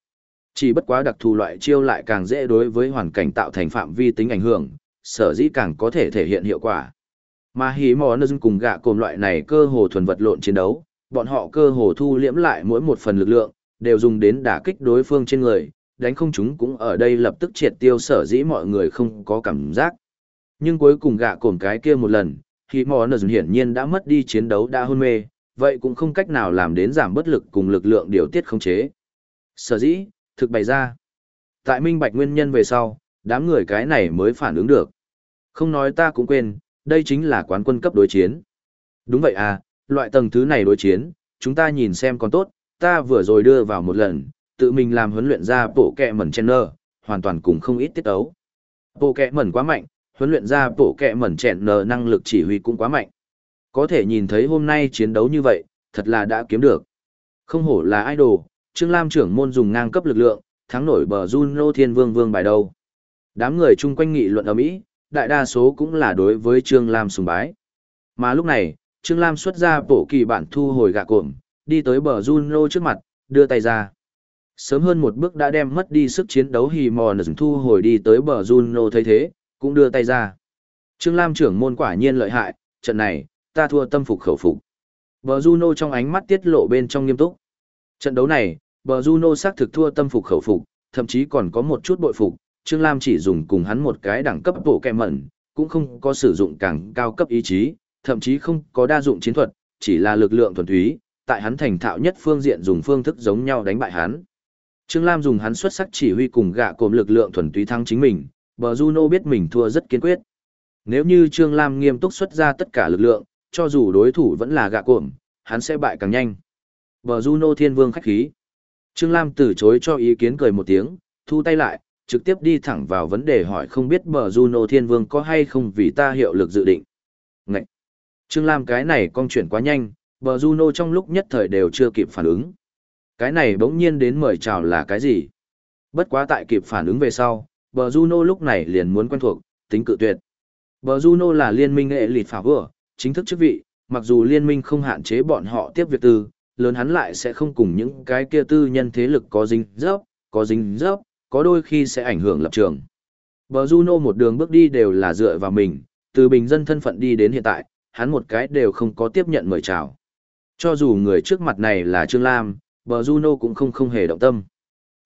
Chỉ bất quá đặc thù loại chiêu lại càng dễ đối với hoàn cảnh tạo thành phạm vi tính ảnh hưởng, sở dĩ càng có thể thể hiện hiệu quả. Mà hí mò nâng cùng gạ cồn loại này cơ hồ thuần vật lộn chiến đấu, bọn họ cơ hồ thu liễm lại mỗi một phần lực lượng, đều dùng đến đả kích đối phương trên người, đánh không chúng cũng ở đây lập tức triệt tiêu sở dĩ mọi người không có cảm giác. Nhưng cuối cùng gạ cồn cái kia một lần, hí mò nâng hiển nhiên đã mất đi chiến đấu đã hôn mê, vậy cũng không cách nào làm đến giảm bất lực cùng lực lượng điều tiết không chế. Sở dĩ, thực bày ra. Tại minh bạch nguyên nhân về sau, đám người cái này mới phản ứng được. Không nói ta cũng quên, đây chính là quán quân cấp đối chiến. Đúng vậy à, loại tầng thứ này đối chiến, chúng ta nhìn xem còn tốt, ta vừa rồi đưa vào một lần, tự mình làm huấn luyện ra bộ kẹ mẩn chen nơ, hoàn toàn cùng không ít tiết ấu. Bộ kẹ mẩn quá mạnh, huấn luyện ra bộ kẹ mẩn chen nờ năng lực chỉ huy cũng quá mạnh. Có thể nhìn thấy hôm nay chiến đấu như vậy, thật là đã kiếm được. Không hổ là idol, Trương Lam trưởng môn dùng ngang cấp lực lượng, thắng nổi bờ Juno Thiên Vương Vương bài đầu. Đám người chung quanh nghị luận ở Mỹ, đại đa số cũng là đối với Trương Lam sùng bái. Mà lúc này, Trương Lam xuất ra bộ kỳ bản thu hồi gạ cộm, đi tới bờ Juno trước mặt, đưa tay ra. Sớm hơn một bước đã đem mất đi sức chiến đấu hì mò nở thu hồi đi tới bờ Juno thấy thế, cũng đưa tay ra. Trương Lam trưởng môn quả nhiên lợi hại, trận này, ta thua tâm phục khẩu phục. Bờ Juno trong ánh mắt tiết lộ bên trong nghiêm túc. Trận đấu này, bờ Juno xác thực thua tâm phục khẩu phục, thậm chí còn có một chút bội phục, Trương Lam chỉ dùng cùng hắn một cái đẳng cấp bộ kẹ mẩn, cũng không có sử dụng càng cao cấp ý chí, thậm chí không có đa dụng chiến thuật, chỉ là lực lượng thuần túy, tại hắn thành thạo nhất phương diện dùng phương thức giống nhau đánh bại hắn. Trương Lam dùng hắn xuất sắc chỉ huy cùng gạ cồm lực lượng thuần túy thắng chính mình, bờ Juno biết mình thua rất kiên quyết. Nếu như Trương Lam nghiêm túc xuất ra tất cả lực lượng, cho dù đối thủ vẫn là gạ cuộm, hắn sẽ bại càng nhanh. Bờ Juno Thiên Vương khách khí. Trương Lam từ chối cho ý kiến cười một tiếng, thu tay lại, trực tiếp đi thẳng vào vấn đề hỏi không biết bờ Juno Thiên Vương có hay không vì ta hiệu lực dự định. Ngậy! Trương Lam cái này con chuyển quá nhanh, bờ Juno trong lúc nhất thời đều chưa kịp phản ứng. Cái này bỗng nhiên đến mời chào là cái gì? Bất quá tại kịp phản ứng về sau, bờ Juno lúc này liền muốn quen thuộc, tính cự tuyệt. Bờ Juno là liên minh nghệ lịt phả vừa, chính thức chức vị, mặc dù liên minh không hạn chế bọn họ tiếp việc tư, lớn hắn lại sẽ không cùng những cái kia tư nhân thế lực có dính dấp, có dính dấp, có đôi khi sẽ ảnh hưởng lập trường. Bờ Juno một đường bước đi đều là dựa vào mình, từ bình dân thân phận đi đến hiện tại, hắn một cái đều không có tiếp nhận mời chào. Cho dù người trước mặt này là Trương Lam, Bờ Juno cũng không không hề động tâm.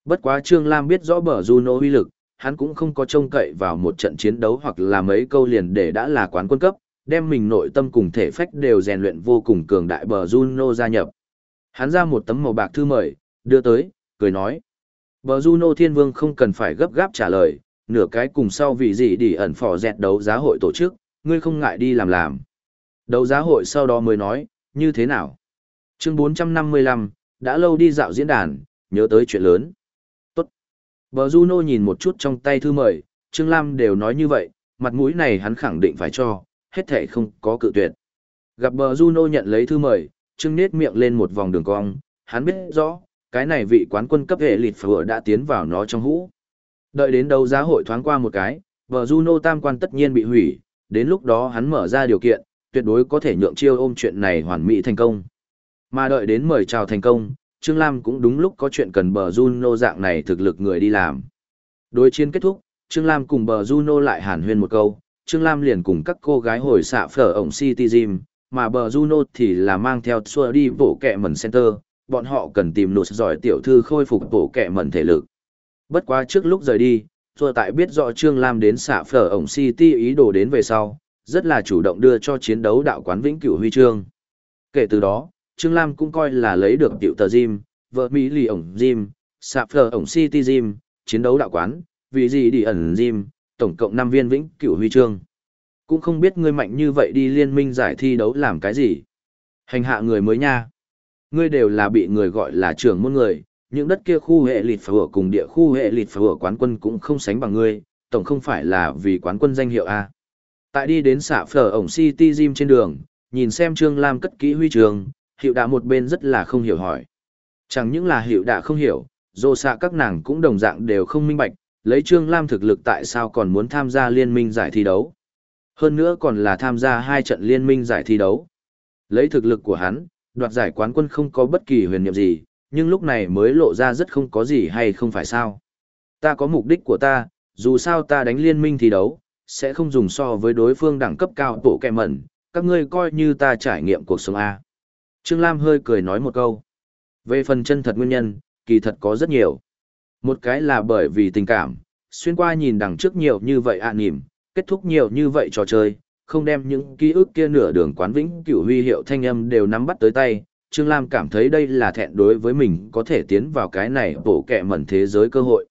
Bất quá Trương Lam biết rõ bờ Juno uy lực, hắn cũng không có trông cậy vào một trận chiến đấu hoặc là mấy câu liền để đã là quán quân cấp, đem mình nội tâm cùng thể phách đều rèn luyện vô cùng cường đại bờ Juno gia nhập. Hắn ra một tấm màu bạc thư mời, đưa tới, cười nói. Bờ Juno Thiên Vương không cần phải gấp gáp trả lời, nửa cái cùng sau vì gì đi ẩn phỏ dẹt đấu giá hội tổ chức, ngươi không ngại đi làm làm. Đấu giá hội sau đó mới nói, như thế nào? Chương 455, đã lâu đi dạo diễn đàn, nhớ tới chuyện lớn. Tốt. Bờ Juno nhìn một chút trong tay thư mời, Trương Lam đều nói như vậy, mặt mũi này hắn khẳng định phải cho, hết thể không có cự tuyệt. Gặp bờ Juno nhận lấy thư mời, Trương nết miệng lên một vòng đường cong, hắn biết rõ, cái này vị quán quân cấp hệ lịt vừa đã tiến vào nó trong hũ. Đợi đến đấu giá hội thoáng qua một cái, bờ Juno tam quan tất nhiên bị hủy, đến lúc đó hắn mở ra điều kiện, tuyệt đối có thể nhượng chiêu ôm chuyện này hoàn mỹ thành công. Mà đợi đến mời chào thành công, Trương Lam cũng đúng lúc có chuyện cần bờ Juno dạng này thực lực người đi làm. Đối chiến kết thúc, Trương Lam cùng bờ Juno lại hàn huyên một câu, Trương Lam liền cùng các cô gái hồi xạ phở ổng City Gym, mà bờ Juno thì là mang theo xua đi bộ kẹ mẩn center, bọn họ cần tìm nụt giỏi tiểu thư khôi phục bộ kẹ mẩn thể lực. Bất quá trước lúc rời đi, xua tại biết rõ Trương Lam đến xạ phở ổng City ý đồ đến về sau, rất là chủ động đưa cho chiến đấu đạo quán vĩnh cửu huy chương. Kể từ đó, Trương Lam cũng coi là lấy được tiểu tờ Jim, vợ Mỹ lì ổng Jim, xạ phở ổng City Jim, chiến đấu đạo quán, vì gì đi ẩn Jim, tổng cộng 5 viên vĩnh cửu huy chương. Cũng không biết ngươi mạnh như vậy đi liên minh giải thi đấu làm cái gì. Hành hạ người mới nha. Ngươi đều là bị người gọi là trưởng môn người, những đất kia khu hệ lịt phở cùng địa khu hệ lịt phở quán quân cũng không sánh bằng ngươi, tổng không phải là vì quán quân danh hiệu A. Tại đi đến xạ phở ổng City Gym trên đường, nhìn xem Trương Lam cất kỹ huy trường, hiệu đạ một bên rất là không hiểu hỏi. Chẳng những là hiệu đạ không hiểu, dù xạ các nàng cũng đồng dạng đều không minh bạch, lấy Trương Lam thực lực tại sao còn muốn tham gia liên minh giải thi đấu. Hơn nữa còn là tham gia hai trận liên minh giải thi đấu. Lấy thực lực của hắn, đoạt giải quán quân không có bất kỳ huyền nhiệm gì, nhưng lúc này mới lộ ra rất không có gì hay không phải sao. Ta có mục đích của ta, dù sao ta đánh liên minh thi đấu, sẽ không dùng so với đối phương đẳng cấp cao bộ kẹ mẩn, các ngươi coi như ta trải nghiệm cuộc sống A. Trương Lam hơi cười nói một câu. Về phần chân thật nguyên nhân, kỳ thật có rất nhiều. Một cái là bởi vì tình cảm, xuyên qua nhìn đằng trước nhiều như vậy ạ à nỉm, kết thúc nhiều như vậy trò chơi, không đem những ký ức kia nửa đường quán vĩnh cửu huy hiệu thanh âm đều nắm bắt tới tay. Trương Lam cảm thấy đây là thẹn đối với mình có thể tiến vào cái này bổ kẹ mẩn thế giới cơ hội.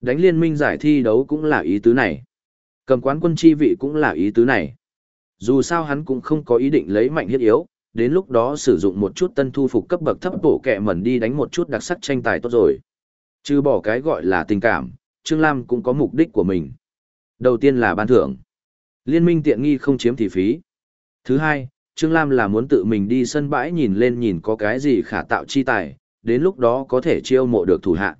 Đánh liên minh giải thi đấu cũng là ý tứ này. Cầm quán quân chi vị cũng là ý tứ này. Dù sao hắn cũng không có ý định lấy mạnh hiết yếu, đến lúc đó sử dụng một chút tân thu phục cấp bậc thấp bổ kẹ mẩn đi đánh một chút đặc sắc tranh tài tốt rồi. Trừ bỏ cái gọi là tình cảm, Trương Lam cũng có mục đích của mình. Đầu tiên là ban thưởng. Liên minh tiện nghi không chiếm thị phí. Thứ hai, Trương Lam là muốn tự mình đi sân bãi nhìn lên nhìn có cái gì khả tạo chi tài, đến lúc đó có thể chiêu mộ được thủ hạ.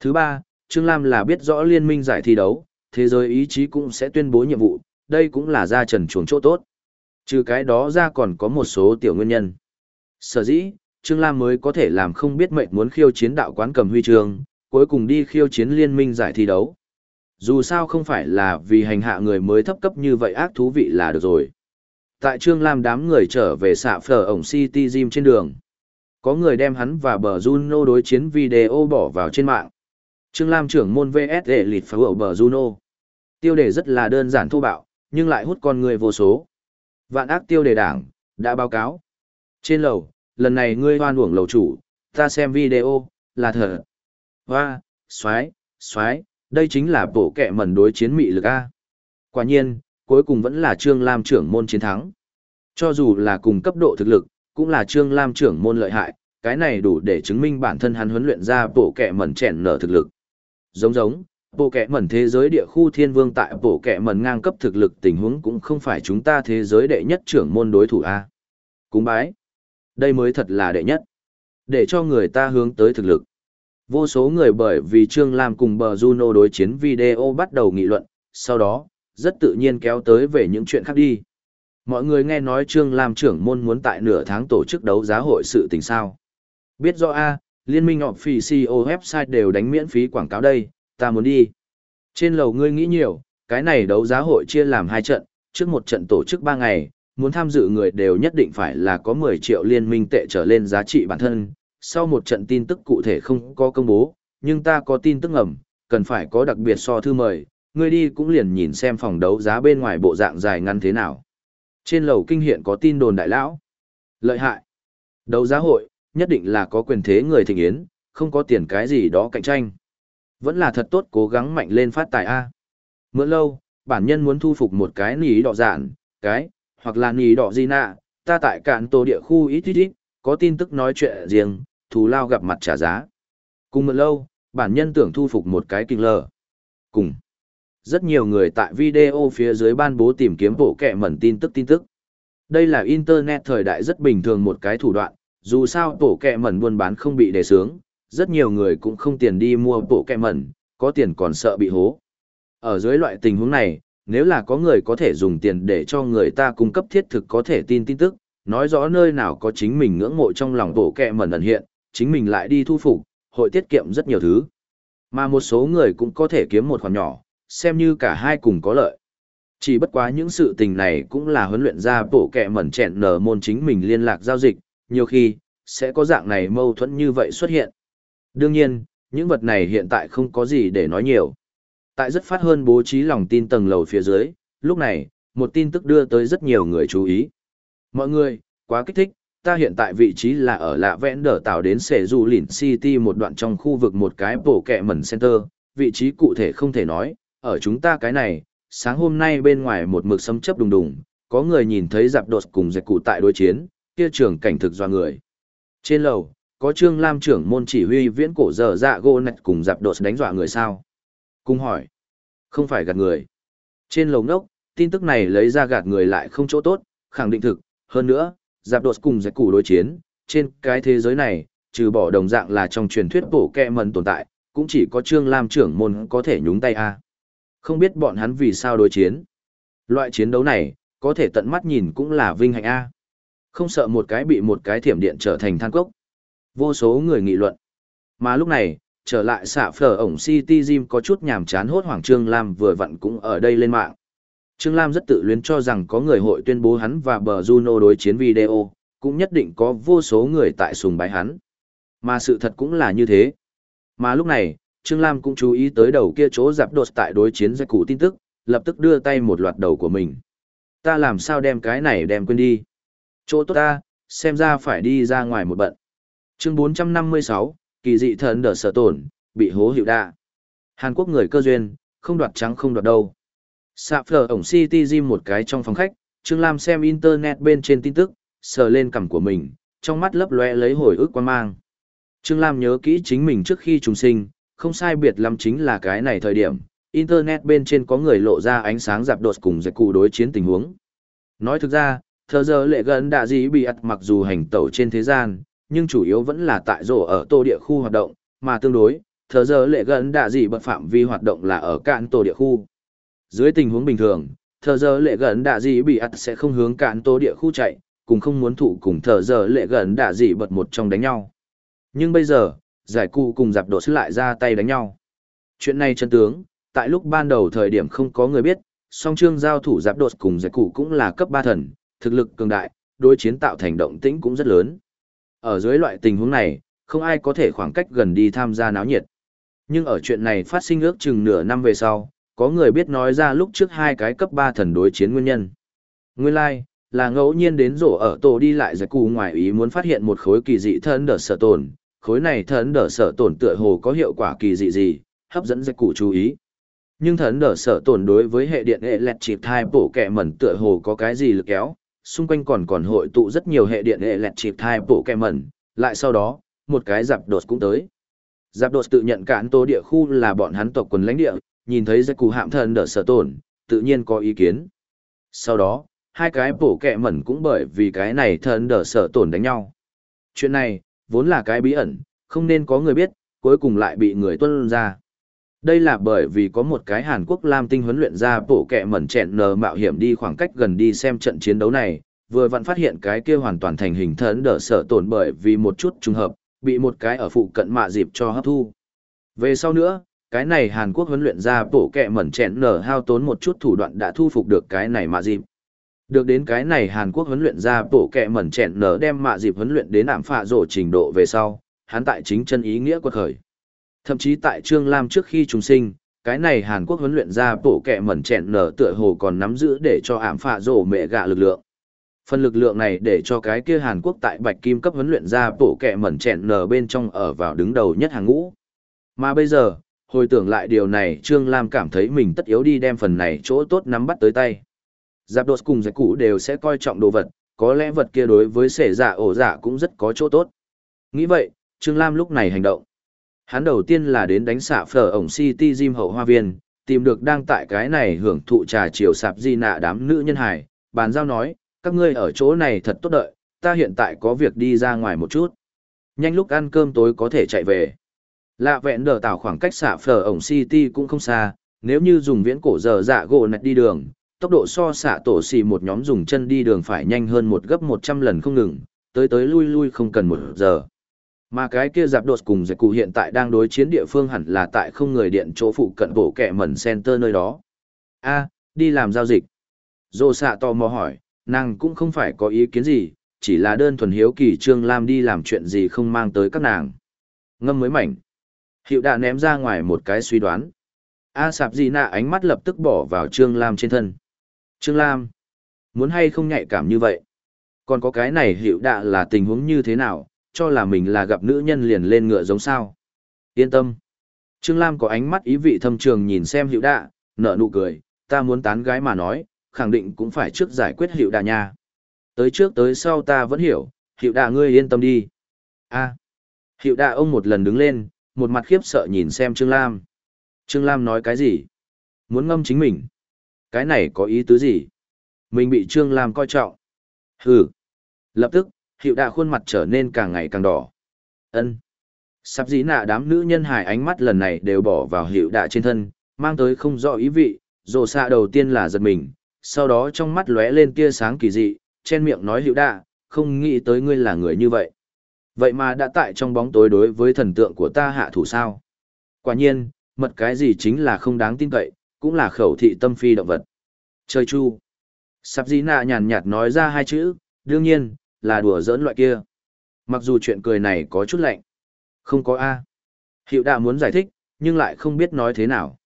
Thứ ba, Trương Lam là biết rõ liên minh giải thi đấu, thế giới ý chí cũng sẽ tuyên bố nhiệm vụ, đây cũng là ra trần chuồng chỗ tốt. Trừ cái đó ra còn có một số tiểu nguyên nhân. Sở dĩ, Trương Lam mới có thể làm không biết mệnh muốn khiêu chiến đạo quán cầm huy chương, cuối cùng đi khiêu chiến liên minh giải thi đấu. Dù sao không phải là vì hành hạ người mới thấp cấp như vậy ác thú vị là được rồi. Tại Trương Lam đám người trở về xạ phở ổng City Gym trên đường. Có người đem hắn và bờ Juno đối chiến video bỏ vào trên mạng. Trương Lam trưởng môn VS lịt phá bờ Juno. Tiêu đề rất là đơn giản thô bạo, nhưng lại hút con người vô số. Vạn ác tiêu đề đảng, đã báo cáo. Trên lầu, lần này ngươi hoan uổng lầu chủ, ta xem video, là thật. Hoa, xoái, xoái, đây chính là bộ kẹ mẩn đối chiến mị lực A. Quả nhiên, cuối cùng vẫn là Trương Lam trưởng môn chiến thắng. Cho dù là cùng cấp độ thực lực, cũng là Trương Lam trưởng môn lợi hại, cái này đủ để chứng minh bản thân hắn huấn luyện ra bộ kẹ mẩn chèn nở thực lực. Giống giống, bộ kẹ mẩn thế giới địa khu thiên vương tại bộ kẹ mẩn ngang cấp thực lực tình huống cũng không phải chúng ta thế giới đệ nhất trưởng môn đối thủ A. Cúng bái. Đây mới thật là đệ nhất. Để cho người ta hướng tới thực lực. Vô số người bởi vì Trương Lam cùng bờ Juno đối chiến video bắt đầu nghị luận, sau đó, rất tự nhiên kéo tới về những chuyện khác đi. Mọi người nghe nói Trương Lam trưởng môn muốn tại nửa tháng tổ chức đấu giá hội sự tình sao. Biết rõ A, Liên minh Officio website đều đánh miễn phí quảng cáo đây, ta muốn đi. Trên lầu ngươi nghĩ nhiều, cái này đấu giá hội chia làm hai trận, trước một trận tổ chức 3 ngày, muốn tham dự người đều nhất định phải là có 10 triệu liên minh tệ trở lên giá trị bản thân, sau một trận tin tức cụ thể không có công bố, nhưng ta có tin tức ngầm, cần phải có đặc biệt so thư mời, ngươi đi cũng liền nhìn xem phòng đấu giá bên ngoài bộ dạng dài ngắn thế nào. Trên lầu kinh hiện có tin đồn đại lão. Lợi hại. Đấu giá hội, nhất định là có quyền thế người thịnh yến, không có tiền cái gì đó cạnh tranh. Vẫn là thật tốt cố gắng mạnh lên phát tài A. Mượn lâu, bản nhân muốn thu phục một cái nỉ đỏ giản, cái, hoặc là nỉ đỏ gì nạ, ta tại cạn tổ địa khu ít ít ít, có tin tức nói chuyện riêng, thù lao gặp mặt trả giá. Cùng một lâu, bản nhân tưởng thu phục một cái kinh lờ. Cùng. Rất nhiều người tại video phía dưới ban bố tìm kiếm bộ kẹ mẩn tin tức tin tức. Đây là Internet thời đại rất bình thường một cái thủ đoạn, dù sao bộ kẹ mẩn buôn bán không bị đề sướng, rất nhiều người cũng không tiền đi mua bộ kẹ mẩn, có tiền còn sợ bị hố. Ở dưới loại tình huống này, nếu là có người có thể dùng tiền để cho người ta cung cấp thiết thực có thể tin tin tức, nói rõ nơi nào có chính mình ngưỡng mộ trong lòng bộ kẹ mẩn ẩn hiện, chính mình lại đi thu phục, hội tiết kiệm rất nhiều thứ. Mà một số người cũng có thể kiếm một khoản nhỏ, xem như cả hai cùng có lợi. Chỉ bất quá những sự tình này cũng là huấn luyện ra bộ kẹ mẩn chẹn nở môn chính mình liên lạc giao dịch, nhiều khi, sẽ có dạng này mâu thuẫn như vậy xuất hiện. Đương nhiên, những vật này hiện tại không có gì để nói nhiều. Tại rất phát hơn bố trí lòng tin tầng lầu phía dưới, lúc này, một tin tức đưa tới rất nhiều người chú ý. Mọi người, quá kích thích, ta hiện tại vị trí là ở lạ vẽn đờ tạo đến sẻ dù lỉn city một đoạn trong khu vực một cái bổ kẹ mẩn center, vị trí cụ thể không thể nói, ở chúng ta cái này, sáng hôm nay bên ngoài một mực sấm chấp đùng đùng, có người nhìn thấy dạp đột cùng dạch cụ tại đối chiến, kia trường cảnh thực do người. Trên lầu, có trương lam trưởng môn chỉ huy viễn cổ dở dạ gô nạch cùng dạp đột đánh dọa người sao? Cung hỏi. Không phải gạt người. Trên lầu nốc, tin tức này lấy ra gạt người lại không chỗ tốt, khẳng định thực. Hơn nữa, giáp đột cùng giải củ đối chiến, trên cái thế giới này, trừ bỏ đồng dạng là trong truyền thuyết bổ kẹ mần tồn tại, cũng chỉ có trương lam trưởng môn có thể nhúng tay a không biết bọn hắn vì sao đối chiến. Loại chiến đấu này, có thể tận mắt nhìn cũng là vinh hạnh A. Không sợ một cái bị một cái thiểm điện trở thành than cốc. Vô số người nghị luận. Mà lúc này, trở lại xạ phở ổng City Gym có chút nhàm chán hốt hoàng Trương Lam vừa vặn cũng ở đây lên mạng. Trương Lam rất tự luyến cho rằng có người hội tuyên bố hắn và bờ Juno đối chiến video, cũng nhất định có vô số người tại sùng bái hắn. Mà sự thật cũng là như thế. Mà lúc này, Trương Lam cũng chú ý tới đầu kia chỗ giáp đột tại đối chiến giai cụ tin tức, lập tức đưa tay một loạt đầu của mình. Ta làm sao đem cái này đem quên đi. Chỗ tốt ta, xem ra phải đi ra ngoài một bận. chương 456, kỳ dị thần đỡ sở tổn, bị hố hiệu đạ. Hàn Quốc người cơ duyên, không đoạt trắng không đoạt đâu. Sạp phở ổng City Gym một cái trong phòng khách, Trương Lam xem internet bên trên tin tức, sờ lên cằm của mình, trong mắt lấp lóe lấy hồi ức quan mang. Trương Lam nhớ kỹ chính mình trước khi trùng sinh, không sai biệt lắm chính là cái này thời điểm, Internet bên trên có người lộ ra ánh sáng dạp đột cùng giải cụ đối chiến tình huống. Nói thực ra, thờ giờ lệ gần đã gì bị ắt mặc dù hành tẩu trên thế gian, nhưng chủ yếu vẫn là tại rổ ở tô địa khu hoạt động, mà tương đối, thờ giờ lệ gần đã gì bật phạm vi hoạt động là ở cạn tổ địa khu. Dưới tình huống bình thường, thờ giờ lệ gần đạ dị bị ắt sẽ không hướng cạn tố địa khu chạy, cùng không muốn thụ cùng thờ giờ lệ gần đạ dị bật một trong đánh nhau. Nhưng bây giờ, giải cụ cùng giặc đột lại ra tay đánh nhau. Chuyện này chân tướng, tại lúc ban đầu thời điểm không có người biết, song trương giao thủ giáp đột cùng giải cụ cũng là cấp ba thần, thực lực cường đại, đối chiến tạo thành động tĩnh cũng rất lớn. Ở dưới loại tình huống này, không ai có thể khoảng cách gần đi tham gia náo nhiệt. Nhưng ở chuyện này phát sinh ước chừng nửa năm về sau, có người biết nói ra lúc trước hai cái cấp ba thần đối chiến nguyên nhân. Nguyên lai, like, là ngẫu nhiên đến rổ ở tổ đi lại giải cù ngoài ý muốn phát hiện một khối kỳ dị thân đỡ sở tồn, khối này thần đỡ sở tổn tựa hồ có hiệu quả kỳ dị gì, hấp dẫn giải cù chú ý. Nhưng thần đỡ sở tổn đối với hệ điện hệ lẹt chịp thai bổ kẹ mẩn tựa hồ có cái gì lực kéo, xung quanh còn còn hội tụ rất nhiều hệ điện hệ lẹt chịp thai bổ kẹ mẩn, lại sau đó, một cái giặc đột cũng tới. Giặc đột tự nhận cản tô địa khu là bọn hắn tộc quần lãnh địa, nhìn thấy giặc cụ hạm thần đỡ sở tổn, tự nhiên có ý kiến. Sau đó, hai cái bổ kẹ mẩn cũng bởi vì cái này thần đỡ sở tổn đánh nhau. Chuyện này, vốn là cái bí ẩn, không nên có người biết, cuối cùng lại bị người tuân ra. Đây là bởi vì có một cái Hàn Quốc Lam tinh huấn luyện ra bổ kẹ mẩn chẹn nờ mạo hiểm đi khoảng cách gần đi xem trận chiến đấu này, vừa vặn phát hiện cái kia hoàn toàn thành hình thần đỡ sở tổn bởi vì một chút trùng hợp, bị một cái ở phụ cận mạ dịp cho hấp thu. Về sau nữa, cái này Hàn Quốc huấn luyện ra bổ kẹ mẩn chẹn nở hao tốn một chút thủ đoạn đã thu phục được cái này mạ dịp. Được đến cái này Hàn Quốc huấn luyện ra bộ kẹ mẩn chẹn nở đem mạ dịp huấn luyện đến ảm phạ rổ trình độ về sau, hắn tại chính chân ý nghĩa quật khởi. Thậm chí tại Trương Lam trước khi trùng sinh, cái này Hàn Quốc huấn luyện ra bộ kẹ mẩn chẹn nở tựa hồ còn nắm giữ để cho ảm phạ rổ mẹ gạ lực lượng. Phần lực lượng này để cho cái kia Hàn Quốc tại Bạch Kim cấp huấn luyện ra bộ kẹ mẩn chẹn nở bên trong ở vào đứng đầu nhất hàng ngũ. Mà bây giờ, hồi tưởng lại điều này Trương Lam cảm thấy mình tất yếu đi đem phần này chỗ tốt nắm bắt tới tay. Giáp đột cùng giải cũ đều sẽ coi trọng đồ vật, có lẽ vật kia đối với sể dạ ổ dạ cũng rất có chỗ tốt. Nghĩ vậy, Trương Lam lúc này hành động. Hắn đầu tiên là đến đánh xạ phở ổng City Gym hậu hoa viên, tìm được đang tại cái này hưởng thụ trà chiều sạp di nạ đám nữ nhân hải, bàn giao nói, các ngươi ở chỗ này thật tốt đợi, ta hiện tại có việc đi ra ngoài một chút. Nhanh lúc ăn cơm tối có thể chạy về. Lạ vẹn đờ tảo khoảng cách xạ phở ổng City cũng không xa, nếu như dùng viễn cổ giờ dạ gỗ nạch đi đường, tốc độ so xạ tổ xì một nhóm dùng chân đi đường phải nhanh hơn một gấp 100 lần không ngừng, tới tới lui lui không cần một giờ. Mà cái kia giạp đột cùng giải cụ hiện tại đang đối chiến địa phương hẳn là tại không người điện chỗ phụ cận bộ kẻ mẩn center nơi đó. a đi làm giao dịch. Dô xạ tò mò hỏi, nàng cũng không phải có ý kiến gì, chỉ là đơn thuần hiếu kỳ Trương Lam đi làm chuyện gì không mang tới các nàng. Ngâm mới mảnh. Hiệu đã ném ra ngoài một cái suy đoán. A sạp gì nạ ánh mắt lập tức bỏ vào Trương Lam trên thân. Trương Lam, muốn hay không nhạy cảm như vậy? Còn có cái này hiệu đạ là tình huống như thế nào, cho là mình là gặp nữ nhân liền lên ngựa giống sao? Yên tâm. Trương Lam có ánh mắt ý vị thâm trường nhìn xem hiệu đạ, nở nụ cười, ta muốn tán gái mà nói, khẳng định cũng phải trước giải quyết hiệu đạ nha. Tới trước tới sau ta vẫn hiểu, hiệu đạ ngươi yên tâm đi. a hiệu đạ ông một lần đứng lên, một mặt khiếp sợ nhìn xem Trương Lam. Trương Lam nói cái gì? Muốn ngâm chính mình. Cái này có ý tứ gì? Mình bị Trương Lam coi trọng. Hừ. Lập tức, hiệu đạ khuôn mặt trở nên càng ngày càng đỏ. ân Sắp dĩ nạ đám nữ nhân hài ánh mắt lần này đều bỏ vào hiệu đạ trên thân, mang tới không rõ ý vị, rồ xạ đầu tiên là giật mình, sau đó trong mắt lóe lên tia sáng kỳ dị, trên miệng nói hiệu đạ, không nghĩ tới ngươi là người như vậy. Vậy mà đã tại trong bóng tối đối với thần tượng của ta hạ thủ sao? Quả nhiên, mật cái gì chính là không đáng tin cậy, cũng là khẩu thị tâm phi động vật. Chơi chu. sạp dĩ nạ nhàn nhạt nói ra hai chữ, đương nhiên, là đùa giỡn loại kia. Mặc dù chuyện cười này có chút lạnh. Không có A. Hiệu đã muốn giải thích, nhưng lại không biết nói thế nào.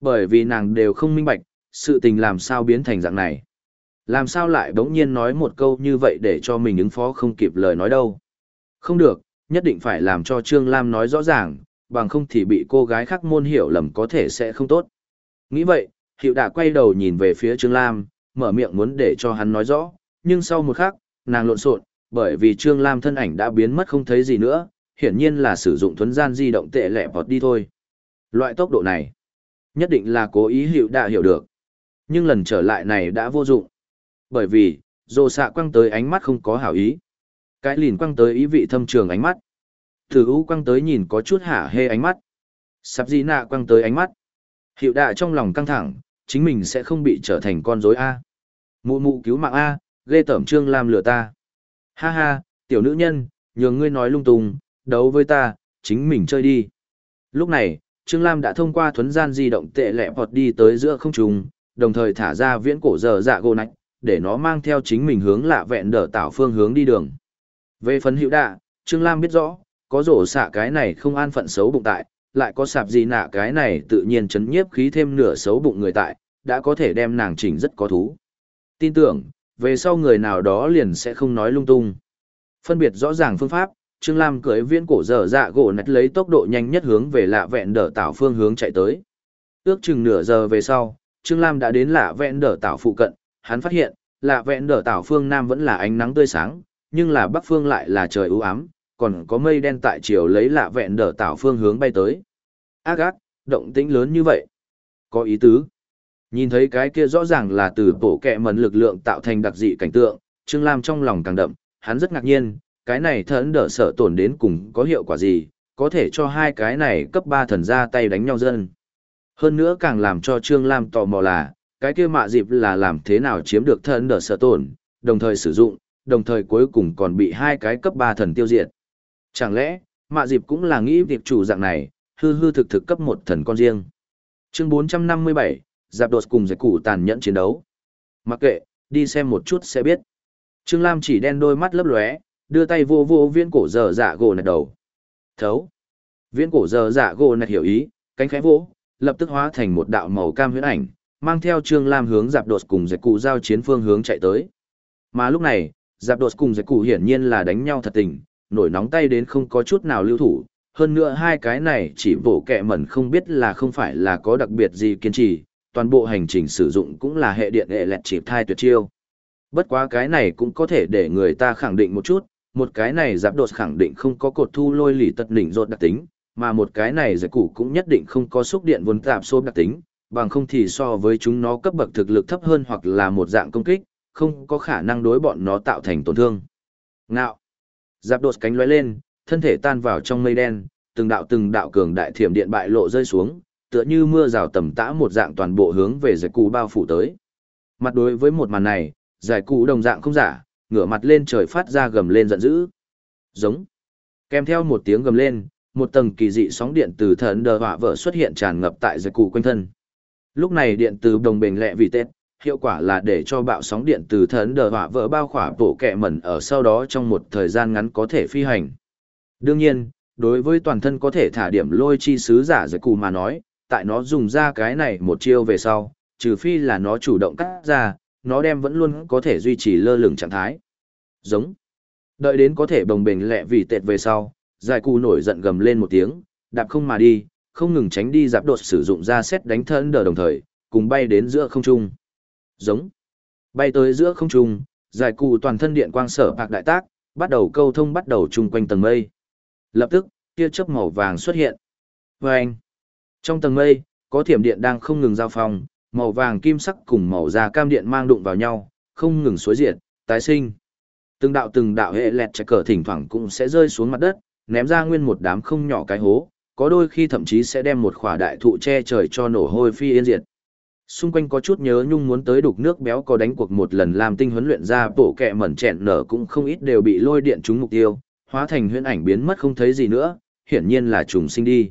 Bởi vì nàng đều không minh bạch, sự tình làm sao biến thành dạng này. Làm sao lại bỗng nhiên nói một câu như vậy để cho mình ứng phó không kịp lời nói đâu. Không được, nhất định phải làm cho Trương Lam nói rõ ràng, bằng không thì bị cô gái khác môn hiểu lầm có thể sẽ không tốt. Nghĩ vậy, hiệu đã quay đầu nhìn về phía Trương Lam, mở miệng muốn để cho hắn nói rõ, nhưng sau một khắc, nàng lộn xộn, bởi vì Trương Lam thân ảnh đã biến mất không thấy gì nữa, hiển nhiên là sử dụng thuấn gian di động tệ lẹ vọt đi thôi. Loại tốc độ này, nhất định là cố ý hiệu đã hiểu được. Nhưng lần trở lại này đã vô dụng. Bởi vì, dồ xạ quăng tới ánh mắt không có hảo ý. Cái lìn quăng tới ý vị thâm trường ánh mắt. Thử u quăng tới nhìn có chút hả hê ánh mắt. Sắp di nạ quăng tới ánh mắt. Hiệu đạ trong lòng căng thẳng, chính mình sẽ không bị trở thành con rối A. Mụ mụ cứu mạng A, ghê tẩm trương làm lừa ta. Ha ha, tiểu nữ nhân, nhường ngươi nói lung tung, đấu với ta, chính mình chơi đi. Lúc này, Trương Lam đã thông qua thuấn gian di động tệ lẹ vọt đi tới giữa không trung, đồng thời thả ra viễn cổ dở dạ gô nạch, để nó mang theo chính mình hướng lạ vẹn đỡ tạo phương hướng đi đường. Về phần hữu đạ, Trương Lam biết rõ, có rổ xạ cái này không an phận xấu bụng tại, lại có sạp gì nạ cái này tự nhiên chấn nhiếp khí thêm nửa xấu bụng người tại, đã có thể đem nàng chỉnh rất có thú. Tin tưởng, về sau người nào đó liền sẽ không nói lung tung. Phân biệt rõ ràng phương pháp, Trương Lam cưỡi viễn cổ dở dạ gỗ nạch lấy tốc độ nhanh nhất hướng về lạ vẹn đỡ tảo phương hướng chạy tới. Ước chừng nửa giờ về sau, Trương Lam đã đến lạ vẹn đỡ tảo phụ cận, hắn phát hiện, lạ vẹn đỡ tảo phương Nam vẫn là ánh nắng tươi sáng, nhưng là bắc phương lại là trời ưu ám, còn có mây đen tại chiều lấy lạ vẹn đỡ tảo phương hướng bay tới. Ác ác, động tĩnh lớn như vậy. Có ý tứ. Nhìn thấy cái kia rõ ràng là từ bổ kẹ mần lực lượng tạo thành đặc dị cảnh tượng, Trương Lam trong lòng càng đậm, hắn rất ngạc nhiên, cái này thẫn đỡ sợ tổn đến cùng có hiệu quả gì, có thể cho hai cái này cấp 3 thần ra tay đánh nhau dân. Hơn nữa càng làm cho Trương Lam tò mò là, cái kia mạ dịp là làm thế nào chiếm được thẫn đỡ sợ tổn, đồng thời sử dụng, đồng thời cuối cùng còn bị hai cái cấp 3 thần tiêu diệt. Chẳng lẽ, mạ dịp cũng là nghĩ việc chủ dạng này, hư hư thực thực cấp một thần con riêng. Chương 457, Giáp đột cùng giải củ tàn nhẫn chiến đấu. Mặc kệ, đi xem một chút sẽ biết. Trương Lam chỉ đen đôi mắt lấp lóe, đưa tay vô vô viên cổ dở dạ gỗ nạch đầu. Thấu. viên cổ dở dạ gỗ nạch hiểu ý, cánh khẽ vỗ, lập tức hóa thành một đạo màu cam huyễn ảnh, mang theo Trương Lam hướng Giáp Đột cùng giải Cụ giao chiến phương hướng chạy tới. Mà lúc này, Giáp Đột cùng giải Cụ hiển nhiên là đánh nhau thật tình, nổi nóng tay đến không có chút nào lưu thủ, hơn nữa hai cái này chỉ bổ kẹ mẩn không biết là không phải là có đặc biệt gì kiên trì, toàn bộ hành trình sử dụng cũng là hệ điện hệ lẹt chỉ thai tuyệt chiêu. Bất quá cái này cũng có thể để người ta khẳng định một chút, một cái này giáp đột khẳng định không có cột thu lôi lì tật đỉnh rột đặc tính, mà một cái này giải cụ cũng nhất định không có xúc điện vốn tạp xô đặc tính, bằng không thì so với chúng nó cấp bậc thực lực thấp hơn hoặc là một dạng công kích, không có khả năng đối bọn nó tạo thành tổn thương. Ngạo. Giáp đột cánh lóe lên, thân thể tan vào trong mây đen, từng đạo từng đạo cường đại thiểm điện bại lộ rơi xuống, tựa như mưa rào tầm tã một dạng toàn bộ hướng về giải cụ bao phủ tới. Mặt đối với một màn này, giải cụ đồng dạng không giả, ngửa mặt lên trời phát ra gầm lên giận dữ. Giống. Kèm theo một tiếng gầm lên, một tầng kỳ dị sóng điện từ thần đờ hỏa vỡ xuất hiện tràn ngập tại giải cụ quanh thân. Lúc này điện từ đồng bền lẹ vì tết, hiệu quả là để cho bạo sóng điện từ thần đờ hỏa vỡ bao khỏa bộ kẹ mẩn ở sau đó trong một thời gian ngắn có thể phi hành. Đương nhiên, đối với toàn thân có thể thả điểm lôi chi sứ giả giải cụ mà nói, tại nó dùng ra cái này một chiêu về sau, trừ phi là nó chủ động cắt ra, nó đem vẫn luôn có thể duy trì lơ lửng trạng thái. Giống. Đợi đến có thể bồng bềnh lẹ vì tệt về sau, giải cụ nổi giận gầm lên một tiếng, đạp không mà đi, không ngừng tránh đi giáp đột sử dụng ra xét đánh thân đờ đồng thời, cùng bay đến giữa không trung. Giống. Bay tới giữa không trung, giải cụ toàn thân điện quang sở bạc đại tác, bắt đầu câu thông bắt đầu chung quanh tầng mây. Lập tức, tia chớp màu vàng xuất hiện. Vâng! Trong tầng mây, có thiểm điện đang không ngừng giao phong, màu vàng kim sắc cùng màu da cam điện mang đụng vào nhau, không ngừng xối diệt, tái sinh. Từng đạo từng đạo hệ lẹt chạy cờ thỉnh thoảng cũng sẽ rơi xuống mặt đất, ném ra nguyên một đám không nhỏ cái hố, có đôi khi thậm chí sẽ đem một khỏa đại thụ che trời cho nổ hôi phi yên diệt. Xung quanh có chút nhớ nhung muốn tới đục nước béo có đánh cuộc một lần làm tinh huấn luyện ra bổ kẹ mẩn chẹn nở cũng không ít đều bị lôi điện trúng mục tiêu, hóa thành huyễn ảnh biến mất không thấy gì nữa, hiển nhiên là trùng sinh đi.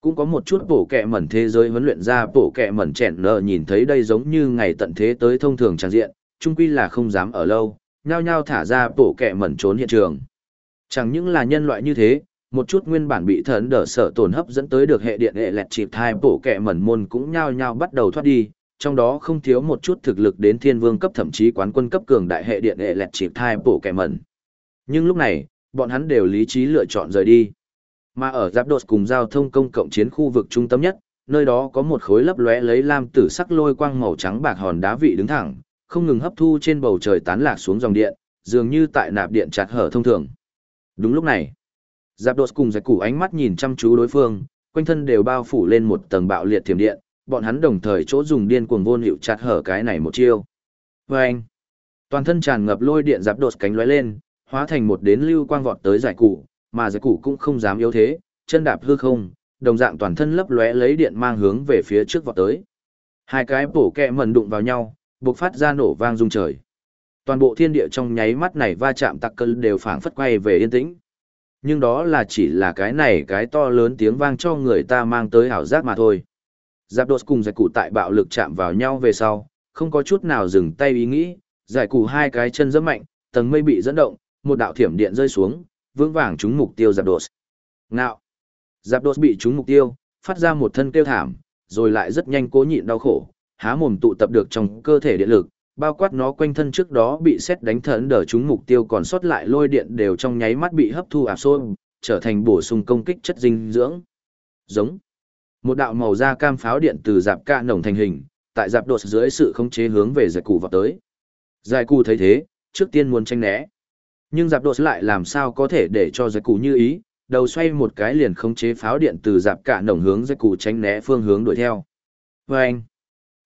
Cũng có một chút bổ kẹ mẩn thế giới huấn luyện ra bổ kẹ mẩn chẹn nở nhìn thấy đây giống như ngày tận thế tới thông thường trang diện, chung quy là không dám ở lâu, nhao nhao thả ra bổ kẹ mẩn trốn hiện trường. Chẳng những là nhân loại như thế, một chút nguyên bản bị thần đỡ sợ tổn hấp dẫn tới được hệ điện hệ lẹt chịp thai bổ kẹ mẩn môn cũng nhao nhao bắt đầu thoát đi, trong đó không thiếu một chút thực lực đến thiên vương cấp thậm chí quán quân cấp cường đại hệ điện hệ lẹt chịp thai bổ kẹ mẩn. Nhưng lúc này, bọn hắn đều lý trí lựa chọn rời đi. Mà ở giáp đột cùng giao thông công cộng chiến khu vực trung tâm nhất, nơi đó có một khối lấp lóe lấy lam tử sắc lôi quang màu trắng bạc hòn đá vị đứng thẳng, không ngừng hấp thu trên bầu trời tán lạc xuống dòng điện, dường như tại nạp điện chặt hở thông thường. Đúng lúc này, giáp đột cùng giải củ ánh mắt nhìn chăm chú đối phương, quanh thân đều bao phủ lên một tầng bạo liệt thiểm điện, bọn hắn đồng thời chỗ dùng điên cuồng vô hiệu chặt hở cái này một chiêu. Và anh, toàn thân tràn ngập lôi điện giáp đột cánh lóe lên, hóa thành một đến lưu quang vọt tới giải củ, mà giải củ cũng không dám yếu thế, chân đạp hư không, đồng dạng toàn thân lấp lóe lấy điện mang hướng về phía trước vọt tới. Hai cái bổ kẹ mần đụng vào nhau, bộc phát ra nổ vang rung trời. Toàn bộ thiên địa trong nháy mắt này va chạm tặc cơn đều phảng phất quay về yên tĩnh. Nhưng đó là chỉ là cái này cái to lớn tiếng vang cho người ta mang tới ảo giác mà thôi. Giáp đột cùng giải cụ tại bạo lực chạm vào nhau về sau, không có chút nào dừng tay ý nghĩ, giải cụ hai cái chân rất mạnh, tầng mây bị dẫn động, một đạo thiểm điện rơi xuống, vững vàng trúng mục tiêu giáp đột. Ngạo. Giáp đột bị trúng mục tiêu, phát ra một thân kêu thảm, rồi lại rất nhanh cố nhịn đau khổ, há mồm tụ tập được trong cơ thể điện lực, bao quát nó quanh thân trước đó bị xét đánh thần đỡ chúng mục tiêu còn sót lại lôi điện đều trong nháy mắt bị hấp thu áp xôn, trở thành bổ sung công kích chất dinh dưỡng. Giống. Một đạo màu da cam pháo điện từ dạp ca nồng thành hình, tại dạp đột dưới sự khống chế hướng về giải cụ vào tới. Giải cụ thấy thế, trước tiên muốn tranh né. Nhưng dạp đột lại làm sao có thể để cho giải cụ như ý, đầu xoay một cái liền khống chế pháo điện từ dạp cả nồng hướng giải cụ tránh né phương hướng đuổi theo. Vâng!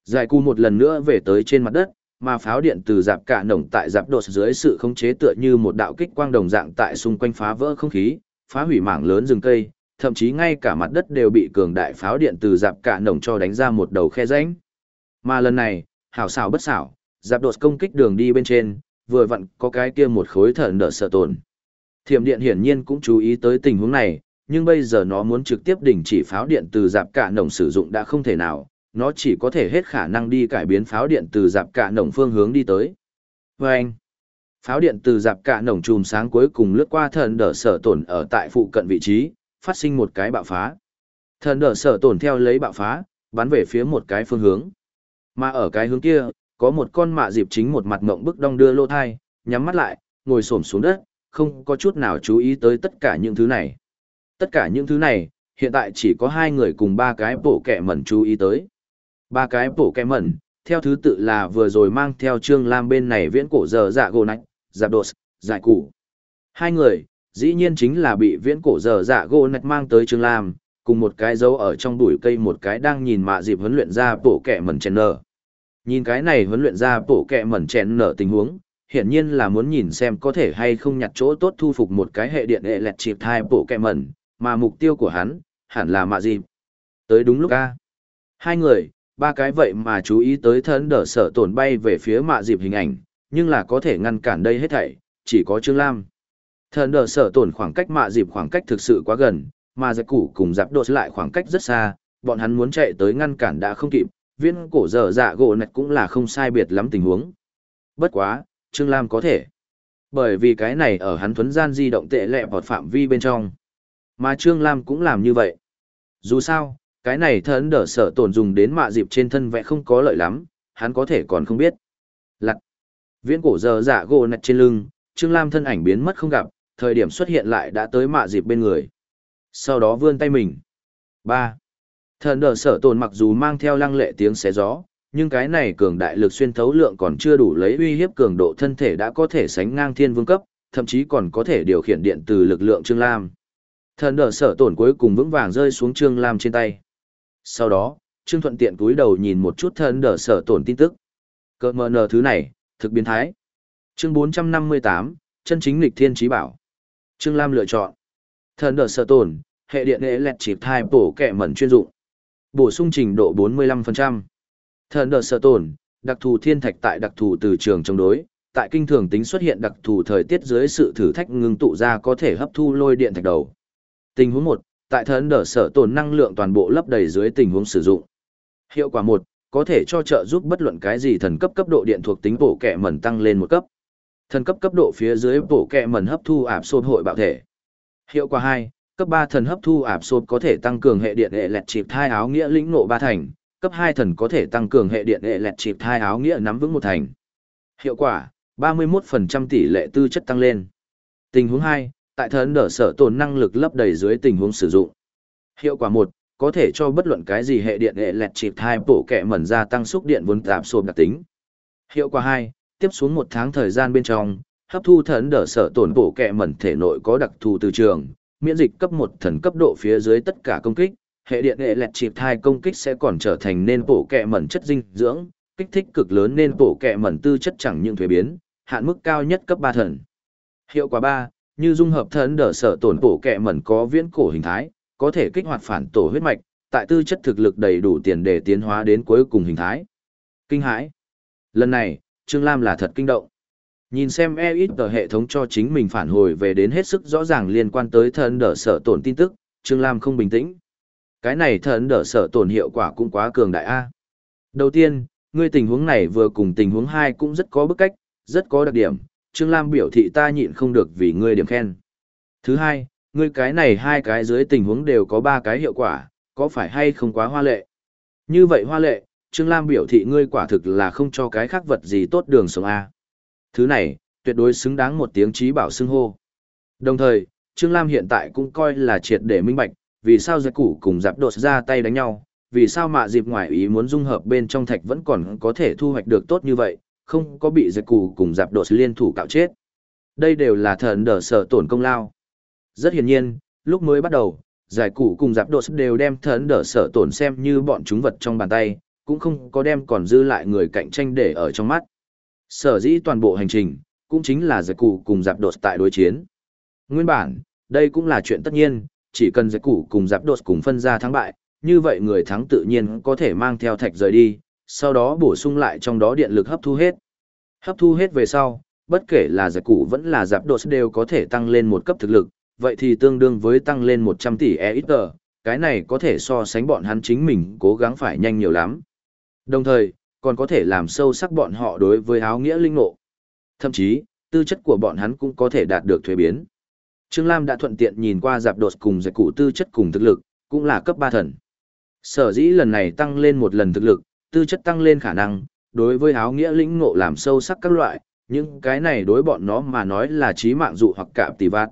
Giải cụ một lần nữa về tới trên mặt đất, mà pháo điện từ dạp cả nồng tại dạp đột dưới sự khống chế tựa như một đạo kích quang đồng dạng tại xung quanh phá vỡ không khí, phá hủy mảng lớn rừng cây, thậm chí ngay cả mặt đất đều bị cường đại pháo điện từ dạp cả nồng cho đánh ra một đầu khe rãnh. Mà lần này, hảo xảo bất xảo, dạp đột công kích đường đi bên trên, vừa vặn có cái kia một khối thần đỡ sợ tồn. Thiểm điện hiển nhiên cũng chú ý tới tình huống này, nhưng bây giờ nó muốn trực tiếp đình chỉ pháo điện từ dạp cả nồng sử dụng đã không thể nào, nó chỉ có thể hết khả năng đi cải biến pháo điện từ dạp cả nồng phương hướng đi tới. Và anh, pháo điện từ dạp cả nồng chùm sáng cuối cùng lướt qua thần đỡ sở tổn ở tại phụ cận vị trí, phát sinh một cái bạo phá. Thần đỡ sở tổn theo lấy bạo phá, bắn về phía một cái phương hướng. Mà ở cái hướng kia, có một con mạ dịp chính một mặt ngộng bức đong đưa lô thai, nhắm mắt lại, ngồi xổm xuống đất, không có chút nào chú ý tới tất cả những thứ này. Tất cả những thứ này, hiện tại chỉ có hai người cùng ba cái bộ kẻ mẩn chú ý tới. Ba cái bổ kẹ mẩn, theo thứ tự là vừa rồi mang theo Trương Lam bên này viễn cổ giờ dạ gồ nạch, giạp đột, giải củ. Hai người, dĩ nhiên chính là bị viễn cổ giờ dạ gỗ nạch mang tới Trương Lam, cùng một cái dấu ở trong bụi cây một cái đang nhìn mạ dịp huấn luyện ra bổ kẹ mẩn chèn nở. Nhìn cái này huấn luyện ra bổ kẹ mẩn chèn nở tình huống, hiển nhiên là muốn nhìn xem có thể hay không nhặt chỗ tốt thu phục một cái hệ điện hệ lẹt chịp thai bổ kẹ mẩn, mà mục tiêu của hắn, hẳn là mạ dịp. Tới đúng lúc a Hai người, ba cái vậy mà chú ý tới thân đỡ sở tổn bay về phía mạ dịp hình ảnh, nhưng là có thể ngăn cản đây hết thảy, chỉ có Trương Lam. Thân đỡ sở tổn khoảng cách mạ dịp khoảng cách thực sự quá gần, mà giặc củ cùng giáp đột lại khoảng cách rất xa, bọn hắn muốn chạy tới ngăn cản đã không kịp, viên cổ dở dạ gỗ nạch cũng là không sai biệt lắm tình huống. Bất quá, Trương Lam có thể. Bởi vì cái này ở hắn thuấn gian di động tệ lẹ bọt phạm vi bên trong. Mà Trương Lam cũng làm như vậy. Dù sao, cái này thần đỡ sở tổn dùng đến mạ dịp trên thân vẽ không có lợi lắm, hắn có thể còn không biết. Lặt. Viễn cổ giờ giả gỗ nặt trên lưng, Trương Lam thân ảnh biến mất không gặp, thời điểm xuất hiện lại đã tới mạ dịp bên người. Sau đó vươn tay mình. ba Thần đờ sở tồn mặc dù mang theo lăng lệ tiếng xé gió, nhưng cái này cường đại lực xuyên thấu lượng còn chưa đủ lấy uy hiếp cường độ thân thể đã có thể sánh ngang thiên vương cấp, thậm chí còn có thể điều khiển điện từ lực lượng Trương Lam. Thần đờ sở tổn cuối cùng vững vàng rơi xuống Trương Lam trên tay. Sau đó, Trương Thuận tiện cúi đầu nhìn một chút thần đờ sở tổn tin tức. Cơ mờ nờ thứ này, thực biến thái. Chương 458, chân chính lịch thiên trí bảo. Trương Lam lựa chọn. Thần đờ sở tổn hệ điện hệ lẹt chịp thai bổ kẻ mẩn chuyên dụng. Bổ sung trình độ 45%. Thần đờ sở tổn đặc thù thiên thạch tại đặc thù từ trường chống đối, tại kinh thường tính xuất hiện đặc thù thời tiết dưới sự thử thách ngưng tụ ra có thể hấp thu lôi điện thạch đầu. Tình huống 1, tại thần đỡ sở tồn năng lượng toàn bộ lấp đầy dưới tình huống sử dụng. Hiệu quả 1, có thể cho trợ giúp bất luận cái gì thần cấp cấp độ điện thuộc tính bổ kẹ mẩn tăng lên một cấp. Thần cấp cấp độ phía dưới bổ kẹ mẩn hấp thu ạp xôn hội bạo thể. Hiệu quả 2, cấp 3 thần hấp thu ạp xôn có thể tăng cường hệ điện hệ lẹt chịp thai áo nghĩa lĩnh nộ ba thành, cấp 2 thần có thể tăng cường hệ điện hệ lẹt chịp thai áo nghĩa nắm vững một thành. Hiệu quả, 31% tỷ lệ tư chất tăng lên. Tình huống 2, tại thần đỡ sở tồn năng lực lấp đầy dưới tình huống sử dụng. Hiệu quả 1, có thể cho bất luận cái gì hệ điện hệ lẹt chịp thai bổ kẻ mẩn ra tăng xúc điện vốn tạp xôn đặc tính. Hiệu quả 2, tiếp xuống một tháng thời gian bên trong, hấp thu thần đỡ sở tổn bổ kẻ mẩn thể nội có đặc thù từ trường, miễn dịch cấp một thần cấp độ phía dưới tất cả công kích, hệ điện hệ lẹt chịp thai công kích sẽ còn trở thành nên bổ kẹ mẩn chất dinh dưỡng, kích thích cực lớn nên bổ kẹ mẩn tư chất chẳng những thuế biến, hạn mức cao nhất cấp ba thần. Hiệu quả ba như dung hợp thần đỡ sở tổn bổ kẹ mẩn có viễn cổ hình thái, có thể kích hoạt phản tổ huyết mạch, tại tư chất thực lực đầy đủ tiền để tiến hóa đến cuối cùng hình thái. Kinh hãi. Lần này, Trương Lam là thật kinh động. Nhìn xem e ít tờ hệ thống cho chính mình phản hồi về đến hết sức rõ ràng liên quan tới thần đỡ sở tổn tin tức, Trương Lam không bình tĩnh. Cái này thần đỡ sở tổn hiệu quả cũng quá cường đại A. Đầu tiên, ngươi tình huống này vừa cùng tình huống hai cũng rất có bức cách, rất có đặc điểm, Trương Lam biểu thị ta nhịn không được vì ngươi điểm khen. Thứ hai, ngươi cái này hai cái dưới tình huống đều có ba cái hiệu quả, có phải hay không quá hoa lệ? Như vậy hoa lệ, Trương Lam biểu thị ngươi quả thực là không cho cái khác vật gì tốt đường sống A. Thứ này, tuyệt đối xứng đáng một tiếng trí bảo xưng hô. Đồng thời, Trương Lam hiện tại cũng coi là triệt để minh bạch, vì sao giặc củ cùng giáp đột ra tay đánh nhau, vì sao mạ dịp ngoài ý muốn dung hợp bên trong thạch vẫn còn có thể thu hoạch được tốt như vậy, không có bị giặc cù cùng giáp đột liên thủ cạo chết. Đây đều là thần đỡ sở tổn công lao. Rất hiển nhiên, lúc mới bắt đầu, giải cụ cùng giáp đột đều đem thần đỡ sở tổn xem như bọn chúng vật trong bàn tay, cũng không có đem còn dư lại người cạnh tranh để ở trong mắt. Sở dĩ toàn bộ hành trình, cũng chính là giải cụ cùng giáp đột tại đối chiến. Nguyên bản, đây cũng là chuyện tất nhiên, chỉ cần giải cụ cùng giáp đột cùng phân ra thắng bại, như vậy người thắng tự nhiên có thể mang theo thạch rời đi, sau đó bổ sung lại trong đó điện lực hấp thu hết. Hấp thu hết về sau, bất kể là giải cụ vẫn là giáp độ đều có thể tăng lên một cấp thực lực, vậy thì tương đương với tăng lên 100 tỷ EXG, cái này có thể so sánh bọn hắn chính mình cố gắng phải nhanh nhiều lắm. Đồng thời, còn có thể làm sâu sắc bọn họ đối với áo nghĩa linh ngộ. Thậm chí, tư chất của bọn hắn cũng có thể đạt được thuế biến. Trương Lam đã thuận tiện nhìn qua giáp đột cùng giải cụ tư chất cùng thực lực, cũng là cấp 3 thần. Sở dĩ lần này tăng lên một lần thực lực, tư chất tăng lên khả năng, đối với áo nghĩa lĩnh ngộ làm sâu sắc các loại, nhưng cái này đối bọn nó mà nói là trí mạng dụ hoặc cạm tỷ vạt.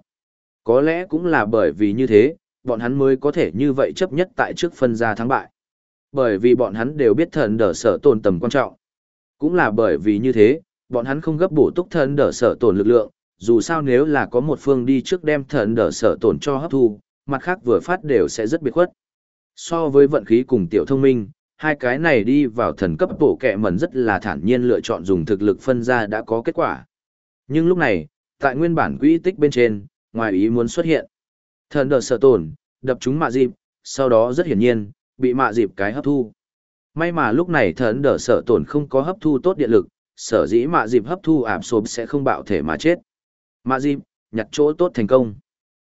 Có lẽ cũng là bởi vì như thế, bọn hắn mới có thể như vậy chấp nhất tại trước phân ra thắng bại. Bởi vì bọn hắn đều biết thần đỡ sở tồn tầm quan trọng. Cũng là bởi vì như thế, bọn hắn không gấp bổ túc thần đỡ sở tồn lực lượng, dù sao nếu là có một phương đi trước đem thần đỡ sở tồn cho hấp thu, mặt khác vừa phát đều sẽ rất biệt khuất. So với vận khí cùng tiểu thông minh, hai cái này đi vào thần cấp bộ kẹ mẩn rất là thản nhiên lựa chọn dùng thực lực phân ra đã có kết quả. Nhưng lúc này, tại nguyên bản quỹ tích bên trên, ngoài ý muốn xuất hiện. Thần đờ sợ tổn, đập chúng mạ dịp, sau đó rất hiển nhiên, bị mạ dịp cái hấp thu. May mà lúc này thần đờ sợ tổn không có hấp thu tốt điện lực, sở dĩ mạ dịp hấp thu ảm xốp sẽ không bạo thể mà chết. Mạ dịp, nhặt chỗ tốt thành công.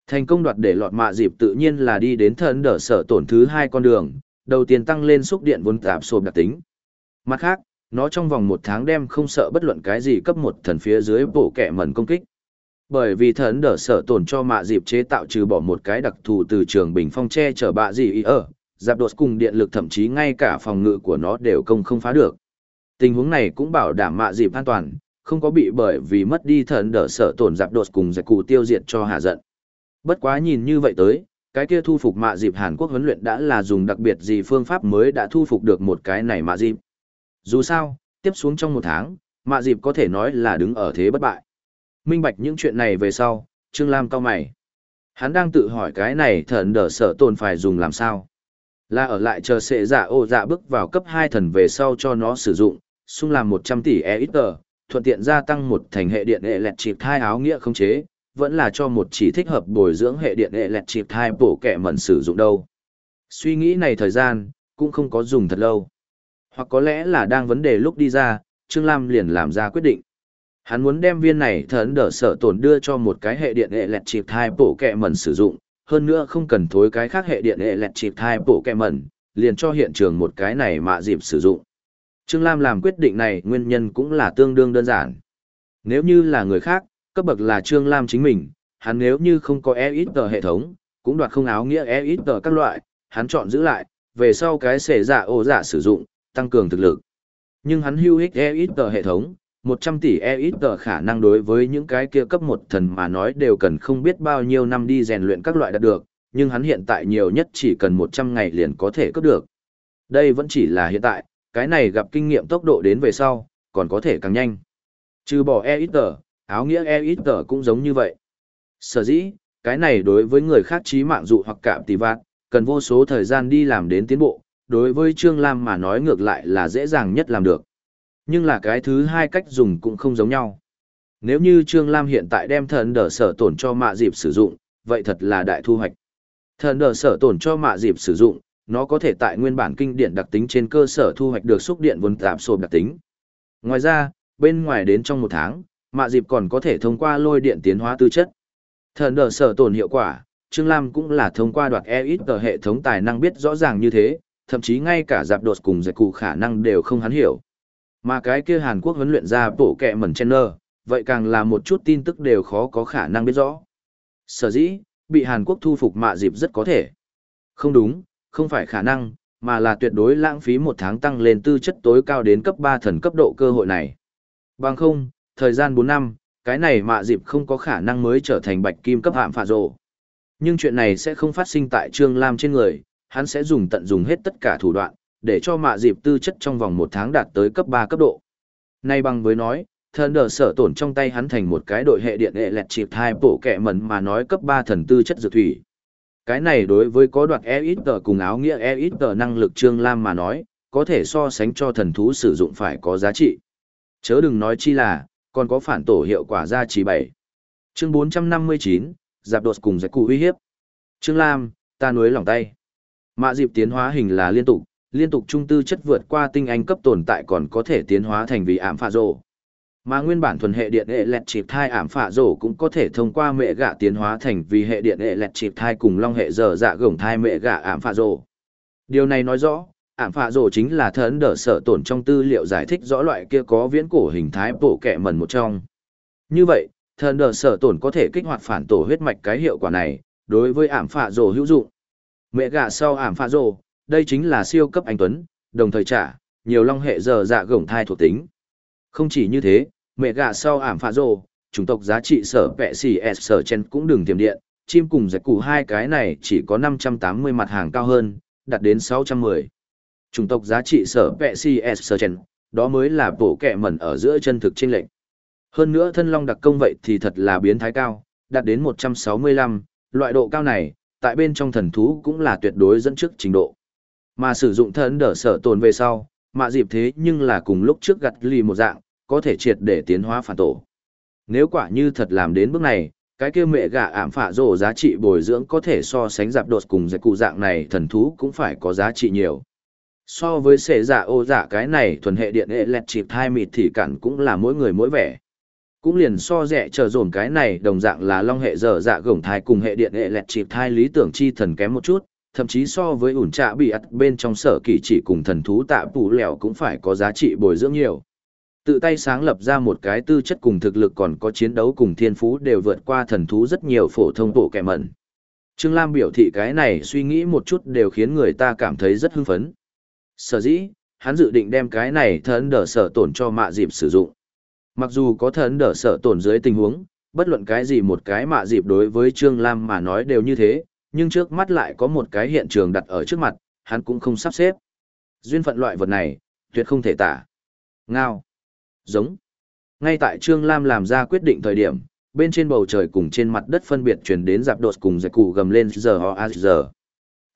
Thành công đoạt để lọt mạ dịp tự nhiên là đi đến thần đờ sợ tổn thứ hai con đường, đầu tiên tăng lên xúc điện vốn tạp sộp đặc tính. Mặt khác, nó trong vòng một tháng đem không sợ bất luận cái gì cấp một thần phía dưới bổ kẻ mẩn công kích. Bởi vì thần đỡ sở tổn cho mạ dịp chế tạo trừ bỏ một cái đặc thù từ trường bình phong che chở bạ gì ý ở, giáp đột cùng điện lực thậm chí ngay cả phòng ngự của nó đều công không phá được. Tình huống này cũng bảo đảm mạ dịp an toàn, không có bị bởi vì mất đi thần đỡ sở tổn giáp đột cùng giải cụ tiêu diệt cho hạ giận. Bất quá nhìn như vậy tới, cái kia thu phục mạ dịp Hàn Quốc huấn luyện đã là dùng đặc biệt gì phương pháp mới đã thu phục được một cái này mạ dịp. Dù sao, tiếp xuống trong một tháng, mạ dịp có thể nói là đứng ở thế bất bại. Minh bạch những chuyện này về sau, Trương Lam cao mày. Hắn đang tự hỏi cái này thần đỡ sở tồn phải dùng làm sao. Là ở lại chờ sệ giả ô dạ bước vào cấp 2 thần về sau cho nó sử dụng, xung làm 100 tỷ EXP, thuận tiện gia tăng một thành hệ điện hệ lẹt chịp thai áo nghĩa không chế, vẫn là cho một chỉ thích hợp bồi dưỡng hệ điện hệ lẹt chịp thai bổ kẻ mẩn sử dụng đâu. Suy nghĩ này thời gian, cũng không có dùng thật lâu. Hoặc có lẽ là đang vấn đề lúc đi ra, Trương Lam liền làm ra quyết định. Hắn muốn đem viên này thần đỡ sở tổn đưa cho một cái hệ điện hệ lẹt chịp thai bổ kẻ mẩn sử dụng, hơn nữa không cần thối cái khác hệ điện hệ lẹt chịp thai bổ kẻ mẩn, liền cho hiện trường một cái này mạ dịp sử dụng. Trương Lam làm quyết định này nguyên nhân cũng là tương đương đơn giản. Nếu như là người khác, cấp bậc là Trương Lam chính mình, hắn nếu như không có EXT hệ thống, cũng đoạt không áo nghĩa EXT các loại, hắn chọn giữ lại, về sau cái xẻ giả ô giả sử dụng, tăng cường thực lực. Nhưng hắn hưu hích EXT hệ thống, 100 tỷ EXT khả năng đối với những cái kia cấp một thần mà nói đều cần không biết bao nhiêu năm đi rèn luyện các loại đạt được, nhưng hắn hiện tại nhiều nhất chỉ cần 100 ngày liền có thể cấp được. Đây vẫn chỉ là hiện tại, cái này gặp kinh nghiệm tốc độ đến về sau, còn có thể càng nhanh. Trừ bỏ EXT, áo nghĩa EXT cũng giống như vậy. Sở dĩ, cái này đối với người khác trí mạng dụ hoặc cảm tỷ vạt, cần vô số thời gian đi làm đến tiến bộ, đối với Trương Lam mà nói ngược lại là dễ dàng nhất làm được. Nhưng là cái thứ hai cách dùng cũng không giống nhau. Nếu như Trương Lam hiện tại đem thần đỡ sở tổn cho mạ dịp sử dụng, vậy thật là đại thu hoạch. Thần đỡ sở tổn cho mạ dịp sử dụng, nó có thể tại nguyên bản kinh điển đặc tính trên cơ sở thu hoạch được xúc điện vốn tạp sộp đặc tính. Ngoài ra, bên ngoài đến trong một tháng, mạ dịp còn có thể thông qua lôi điện tiến hóa tư chất. Thần đỡ sở tổn hiệu quả, Trương Lam cũng là thông qua đoạt EXT hệ thống tài năng biết rõ ràng như thế, thậm chí ngay cả giạp đột cùng giải cụ khả năng đều không hắn hiểu. Mà cái kia Hàn Quốc huấn luyện ra bộ kẹ mẩn chen nơ, vậy càng là một chút tin tức đều khó có khả năng biết rõ. Sở dĩ, bị Hàn Quốc thu phục mạ dịp rất có thể. Không đúng, không phải khả năng, mà là tuyệt đối lãng phí một tháng tăng lên tư chất tối cao đến cấp 3 thần cấp độ cơ hội này. Bằng không, thời gian 4 năm, cái này mạ dịp không có khả năng mới trở thành bạch kim cấp hạm phạ rộ. Nhưng chuyện này sẽ không phát sinh tại Trương Lam trên người, hắn sẽ dùng tận dùng hết tất cả thủ đoạn, để cho mạ dịp tư chất trong vòng một tháng đạt tới cấp ba cấp độ. Nay bằng với nói, thần đờ sở tổn trong tay hắn thành một cái đội hệ điện hệ lẹt chịp hai bộ kẻ mẩn mà nói cấp ba thần tư chất dược thủy. Cái này đối với có đoạt EXT cùng áo nghĩa EXT năng lực Trương Lam mà nói, có thể so sánh cho thần thú sử dụng phải có giá trị. Chớ đừng nói chi là, còn có phản tổ hiệu quả gia trì bảy. Chương 459, Giạp đột cùng giải cụ uy hiếp. Trương Lam, ta nuối lòng tay. Mạ dịp tiến hóa hình là liên tục, liên tục trung tư chất vượt qua tinh anh cấp tồn tại còn có thể tiến hóa thành vì ảm phạ rổ. Mà nguyên bản thuần hệ điện hệ lẹt chịp thai ảm phạ rổ cũng có thể thông qua mẹ gạ tiến hóa thành vì hệ điện hệ lẹt chịp thai cùng long hệ dở dạ gồng thai mẹ gạ ảm phạ rổ. Điều này nói rõ, ảm phạ rồ chính là thần đỡ sở tổn trong tư liệu giải thích rõ loại kia có viễn cổ hình thái bổ kẹ mần một trong. Như vậy, thần đỡ sở tổn có thể kích hoạt phản tổ huyết mạch cái hiệu quả này, đối với ảm phạ rồ hữu dụng. Mẹ gà sau ảm phạ rồ, đây chính là siêu cấp anh Tuấn, đồng thời trả, nhiều long hệ giờ dạ gổng thai thuộc tính. Không chỉ như thế, mẹ gà sau ảm phạ rồ, chủng tộc giá trị sở vẹ xì s sở chen cũng đừng tiềm điện, chim cùng giải cụ hai cái này chỉ có 580 mặt hàng cao hơn, đạt đến 610. Chủng tộc giá trị sở vẹ si s sở chen, đó mới là bộ kẹ mẩn ở giữa chân thực trên lệnh. Hơn nữa thân long đặc công vậy thì thật là biến thái cao, đạt đến 165, loại độ cao này, tại bên trong thần thú cũng là tuyệt đối dẫn trước trình độ. Mà sử dụng thần đỡ sở tồn về sau, mạ dịp thế nhưng là cùng lúc trước gặt lì một dạng, có thể triệt để tiến hóa phản tổ. Nếu quả như thật làm đến bước này, cái kia mẹ gà ảm phạ rổ giá trị bồi dưỡng có thể so sánh dạp đột cùng giải cụ dạng này thần thú cũng phải có giá trị nhiều. So với xệ giả dạ ô giả cái này thuần hệ điện hệ lẹt chịp thai mịt thì cản cũng là mỗi người mỗi vẻ. Cũng liền so rẻ chờ dồn cái này đồng dạng là long hệ dở dạ gồng thai cùng hệ điện hệ lẹt chịp thai lý tưởng chi thần kém một chút, thậm chí so với ủn trạ bị ắt bên trong sở kỳ chỉ cùng thần thú tạ phủ lẻo cũng phải có giá trị bồi dưỡng nhiều. Tự tay sáng lập ra một cái tư chất cùng thực lực còn có chiến đấu cùng thiên phú đều vượt qua thần thú rất nhiều phổ thông bộ kẻ mẩn. Trương Lam biểu thị cái này suy nghĩ một chút đều khiến người ta cảm thấy rất hưng phấn. Sở dĩ, hắn dự định đem cái này thần đỡ sở tổn cho mạ dịp sử dụng. Mặc dù có thần đỡ sở tổn dưới tình huống, bất luận cái gì một cái mạ dịp đối với Trương Lam mà nói đều như thế, nhưng trước mắt lại có một cái hiện trường đặt ở trước mặt, hắn cũng không sắp xếp. Duyên phận loại vật này, tuyệt không thể tả. Ngao. Giống. Ngay tại Trương Lam làm ra quyết định thời điểm, bên trên bầu trời cùng trên mặt đất phân biệt truyền đến dạp đột cùng dạy cụ gầm lên giờ ho a giờ.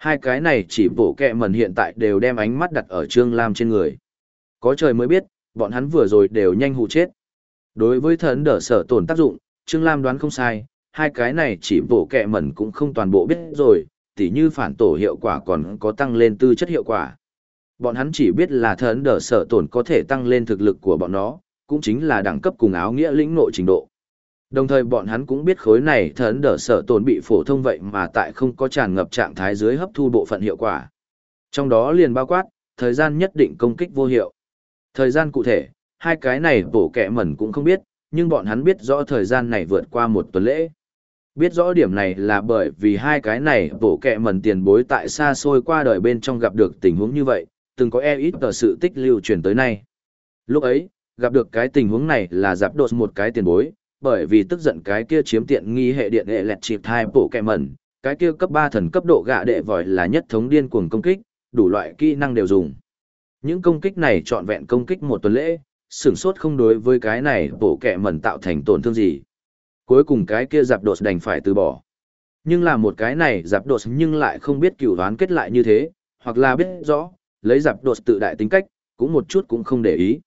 Hai cái này chỉ bổ kẹ mẩn hiện tại đều đem ánh mắt đặt ở Trương Lam trên người. Có trời mới biết, bọn hắn vừa rồi đều nhanh hụ chết. Đối với thần đỡ sở tổn tác dụng, Trương Lam đoán không sai, hai cái này chỉ bổ kẹ mẩn cũng không toàn bộ biết rồi, tỉ như phản tổ hiệu quả còn có tăng lên tư chất hiệu quả. Bọn hắn chỉ biết là thần đỡ sở tổn có thể tăng lên thực lực của bọn nó, cũng chính là đẳng cấp cùng áo nghĩa lĩnh nội trình độ. Đồng thời bọn hắn cũng biết khối này thần đỡ sở tổn bị phổ thông vậy mà tại không có tràn ngập trạng thái dưới hấp thu bộ phận hiệu quả. Trong đó liền bao quát, thời gian nhất định công kích vô hiệu. Thời gian cụ thể, hai cái này bổ kẹ mẩn cũng không biết, nhưng bọn hắn biết rõ thời gian này vượt qua một tuần lễ. Biết rõ điểm này là bởi vì hai cái này bổ kẹ mẩn tiền bối tại xa xôi qua đời bên trong gặp được tình huống như vậy, từng có e ít tờ sự tích lưu truyền tới nay. Lúc ấy, gặp được cái tình huống này là giáp đột một cái tiền bối, bởi vì tức giận cái kia chiếm tiện nghi hệ điện hệ lẹt chịp thai bổ kẹ mẩn, cái kia cấp 3 thần cấp độ gạ đệ vòi là nhất thống điên cuồng công kích, đủ loại kỹ năng đều dùng. Những công kích này trọn vẹn công kích một tuần lễ, sửng sốt không đối với cái này bổ kẹ mẩn tạo thành tổn thương gì. Cuối cùng cái kia giạp đột đành phải từ bỏ. Nhưng là một cái này giạp đột nhưng lại không biết cửu đoán kết lại như thế, hoặc là biết rõ, lấy giạp đột tự đại tính cách, cũng một chút cũng không để ý.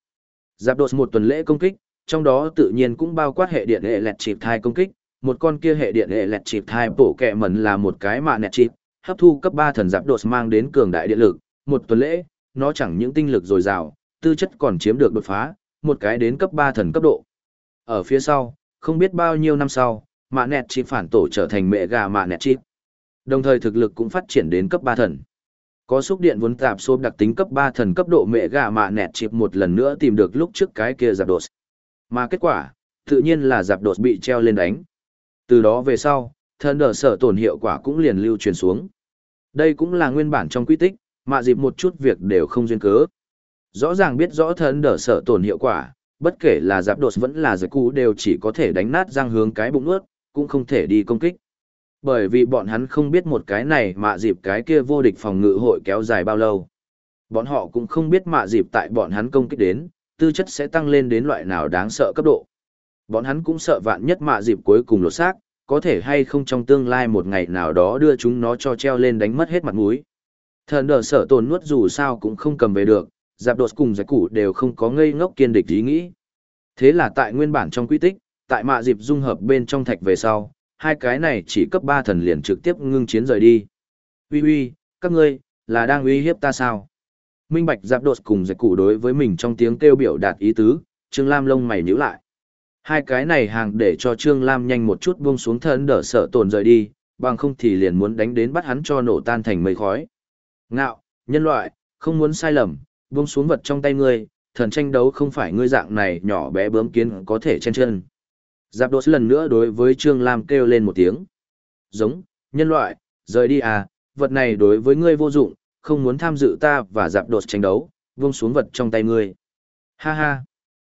Giạp đột một tuần lễ công kích, trong đó tự nhiên cũng bao quát hệ điện hệ lẹt chịp thai công kích, một con kia hệ điện hệ lẹt chịp thai bổ kẹ mẩn là một cái mạ nẹt chịp, hấp thu cấp ba thần giáp đột mang đến cường đại điện lực, một tuần lễ, nó chẳng những tinh lực dồi dào, tư chất còn chiếm được đột phá, một cái đến cấp ba thần cấp độ. Ở phía sau, không biết bao nhiêu năm sau, mạ nẹt chịp phản tổ trở thành mẹ gà mạ nẹt chịp. Đồng thời thực lực cũng phát triển đến cấp ba thần. Có xúc điện vốn tạp xôm đặc tính cấp ba thần cấp độ mẹ gà mạ nẹt chịp một lần nữa tìm được lúc trước cái kia giạp đột. Mà kết quả, tự nhiên là giạp đột bị treo lên đánh. Từ đó về sau, thần đỡ sở tổn hiệu quả cũng liền lưu truyền xuống. Đây cũng là nguyên bản trong quy tích, mạ dịp một chút việc đều không duyên cớ. Rõ ràng biết rõ thần đỡ sở tổn hiệu quả, bất kể là giạp đột vẫn là giặc cũ đều chỉ có thể đánh nát răng hướng cái bụng ướt, cũng không thể đi công kích. Bởi vì bọn hắn không biết một cái này mạ dịp cái kia vô địch phòng ngự hội kéo dài bao lâu. Bọn họ cũng không biết mạ dịp tại bọn hắn công kích đến, tư chất sẽ tăng lên đến loại nào đáng sợ cấp độ. Bọn hắn cũng sợ vạn nhất mạ dịp cuối cùng lột xác, có thể hay không trong tương lai một ngày nào đó đưa chúng nó cho treo lên đánh mất hết mặt mũi. Thần đờ sở tồn nuốt dù sao cũng không cầm về được, giáp đột cùng giải củ đều không có ngây ngốc kiên địch ý nghĩ. Thế là tại nguyên bản trong quy tích, tại mạ dịp dung hợp bên trong thạch về sau, hai cái này chỉ cấp 3 thần liền trực tiếp ngưng chiến rời đi. Uy uy, các ngươi, là đang uy hiếp ta sao? Minh bạch giáp đột cùng giải cụ đối với mình trong tiếng kêu biểu đạt ý tứ, Trương Lam lông mày nhíu lại. Hai cái này hàng để cho Trương Lam nhanh một chút buông xuống thân đỡ sợ tồn rời đi, bằng không thì liền muốn đánh đến bắt hắn cho nổ tan thành mây khói. Ngạo, nhân loại, không muốn sai lầm, buông xuống vật trong tay ngươi, thần tranh đấu không phải ngươi dạng này nhỏ bé bướm kiến có thể chen chân. Giáp đột lần nữa đối với Trương Lam kêu lên một tiếng. Giống, nhân loại, rời đi à, vật này đối với ngươi vô dụng, không muốn tham dự ta và giạp đột tranh đấu, vung xuống vật trong tay ngươi. Ha ha.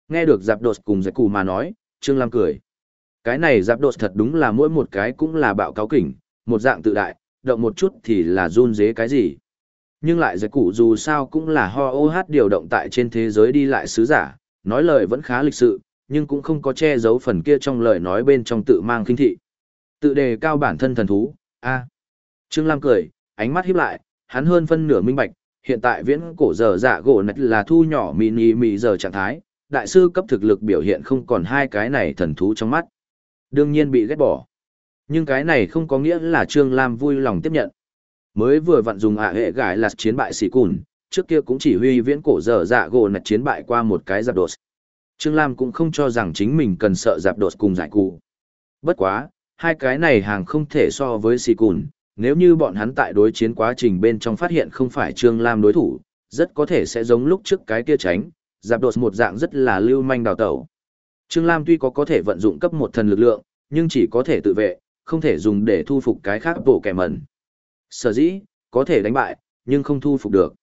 Nghe được giạp đột cùng giải cụ mà nói, Trương Lam cười. Cái này giạp đột thật đúng là mỗi một cái cũng là bạo cáo kỉnh, một dạng tự đại, động một chút thì là run dế cái gì. Nhưng lại giải cụ dù sao cũng là ho ô hát điều động tại trên thế giới đi lại sứ giả, nói lời vẫn khá lịch sự, nhưng cũng không có che giấu phần kia trong lời nói bên trong tự mang kinh thị. Tự đề cao bản thân thần thú, a Trương Lam cười, ánh mắt híp lại, hắn hơn phân nửa minh bạch, hiện tại viễn cổ giờ dạ gỗ nạch là thu nhỏ mini mì giờ trạng thái, đại sư cấp thực lực biểu hiện không còn hai cái này thần thú trong mắt. Đương nhiên bị ghét bỏ. Nhưng cái này không có nghĩa là Trương Lam vui lòng tiếp nhận. Mới vừa vặn dùng ạ hệ gãi là chiến bại xỉ cùn, trước kia cũng chỉ huy viễn cổ giờ dạ gỗ nạch chiến bại qua một cái giáp đột. Trương Lam cũng không cho rằng chính mình cần sợ giáp đột cùng giải cụ. Bất quá, hai cái này hàng không thể so với xỉ cùn, nếu như bọn hắn tại đối chiến quá trình bên trong phát hiện không phải Trương Lam đối thủ, rất có thể sẽ giống lúc trước cái kia tránh, giáp đột một dạng rất là lưu manh đào tẩu. Trương Lam tuy có có thể vận dụng cấp một thần lực lượng, nhưng chỉ có thể tự vệ, không thể dùng để thu phục cái khác bộ kẻ mẩn. Sở dĩ, có thể đánh bại, nhưng không thu phục được.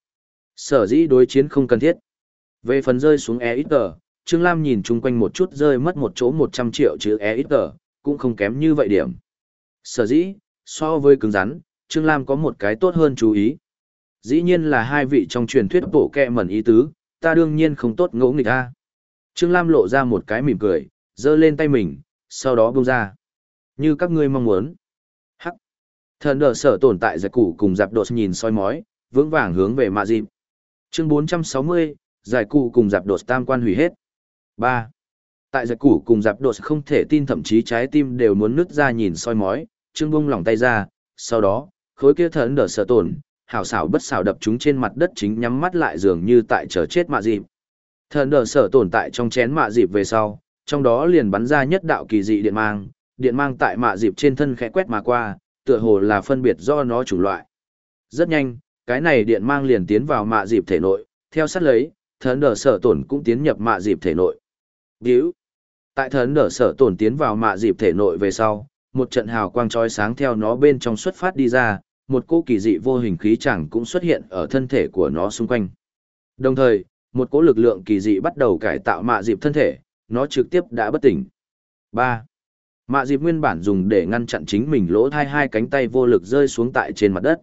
Sở dĩ đối chiến không cần thiết. Về phần rơi xuống e ít tờ, Trương Lam nhìn chung quanh một chút rơi mất một chỗ 100 triệu chữ e ít tờ, cũng không kém như vậy điểm. Sở dĩ, so với cứng rắn, Trương Lam có một cái tốt hơn chú ý. Dĩ nhiên là hai vị trong truyền thuyết bổ kẹ mẩn ý tứ, ta đương nhiên không tốt ngỗ nghịch ta. Trương Lam lộ ra một cái mỉm cười, giơ lên tay mình, sau đó buông ra. Như các ngươi mong muốn. Hắc. Thần đỡ sở tồn tại giải củ cùng giạp đột nhìn soi mói, vững vàng hướng về mạ dịp. Chương 460, giải cụ cùng giạp đột tam quan hủy hết. 3. Tại giải củ cùng giạp đột không thể tin thậm chí trái tim đều muốn nứt ra nhìn soi mói, Trương bung lỏng tay ra, sau đó, khối kia thần đờ sở tổn hảo xảo bất xảo đập chúng trên mặt đất chính nhắm mắt lại dường như tại chờ chết mạ dịp. Thần đờ sở tồn tại trong chén mạ dịp về sau, trong đó liền bắn ra nhất đạo kỳ dị điện mang, điện mang tại mạ dịp trên thân khẽ quét mà qua, tựa hồ là phân biệt do nó chủng loại. Rất nhanh, cái này điện mang liền tiến vào mạ dịp thể nội, theo sát lấy, thần đờ sở tổn cũng tiến nhập mạ dịp thể nội. Điếu! Tại thần đờ sở tổn tiến vào mạ dịp thể nội về sau, một trận hào quang trói sáng theo nó bên trong xuất phát đi ra, một cỗ kỳ dị vô hình khí chẳng cũng xuất hiện ở thân thể của nó xung quanh. Đồng thời, một cỗ lực lượng kỳ dị bắt đầu cải tạo mạ dịp thân thể, nó trực tiếp đã bất tỉnh. 3. Mạ dịp nguyên bản dùng để ngăn chặn chính mình lỗ thai hai cánh tay vô lực rơi xuống tại trên mặt đất.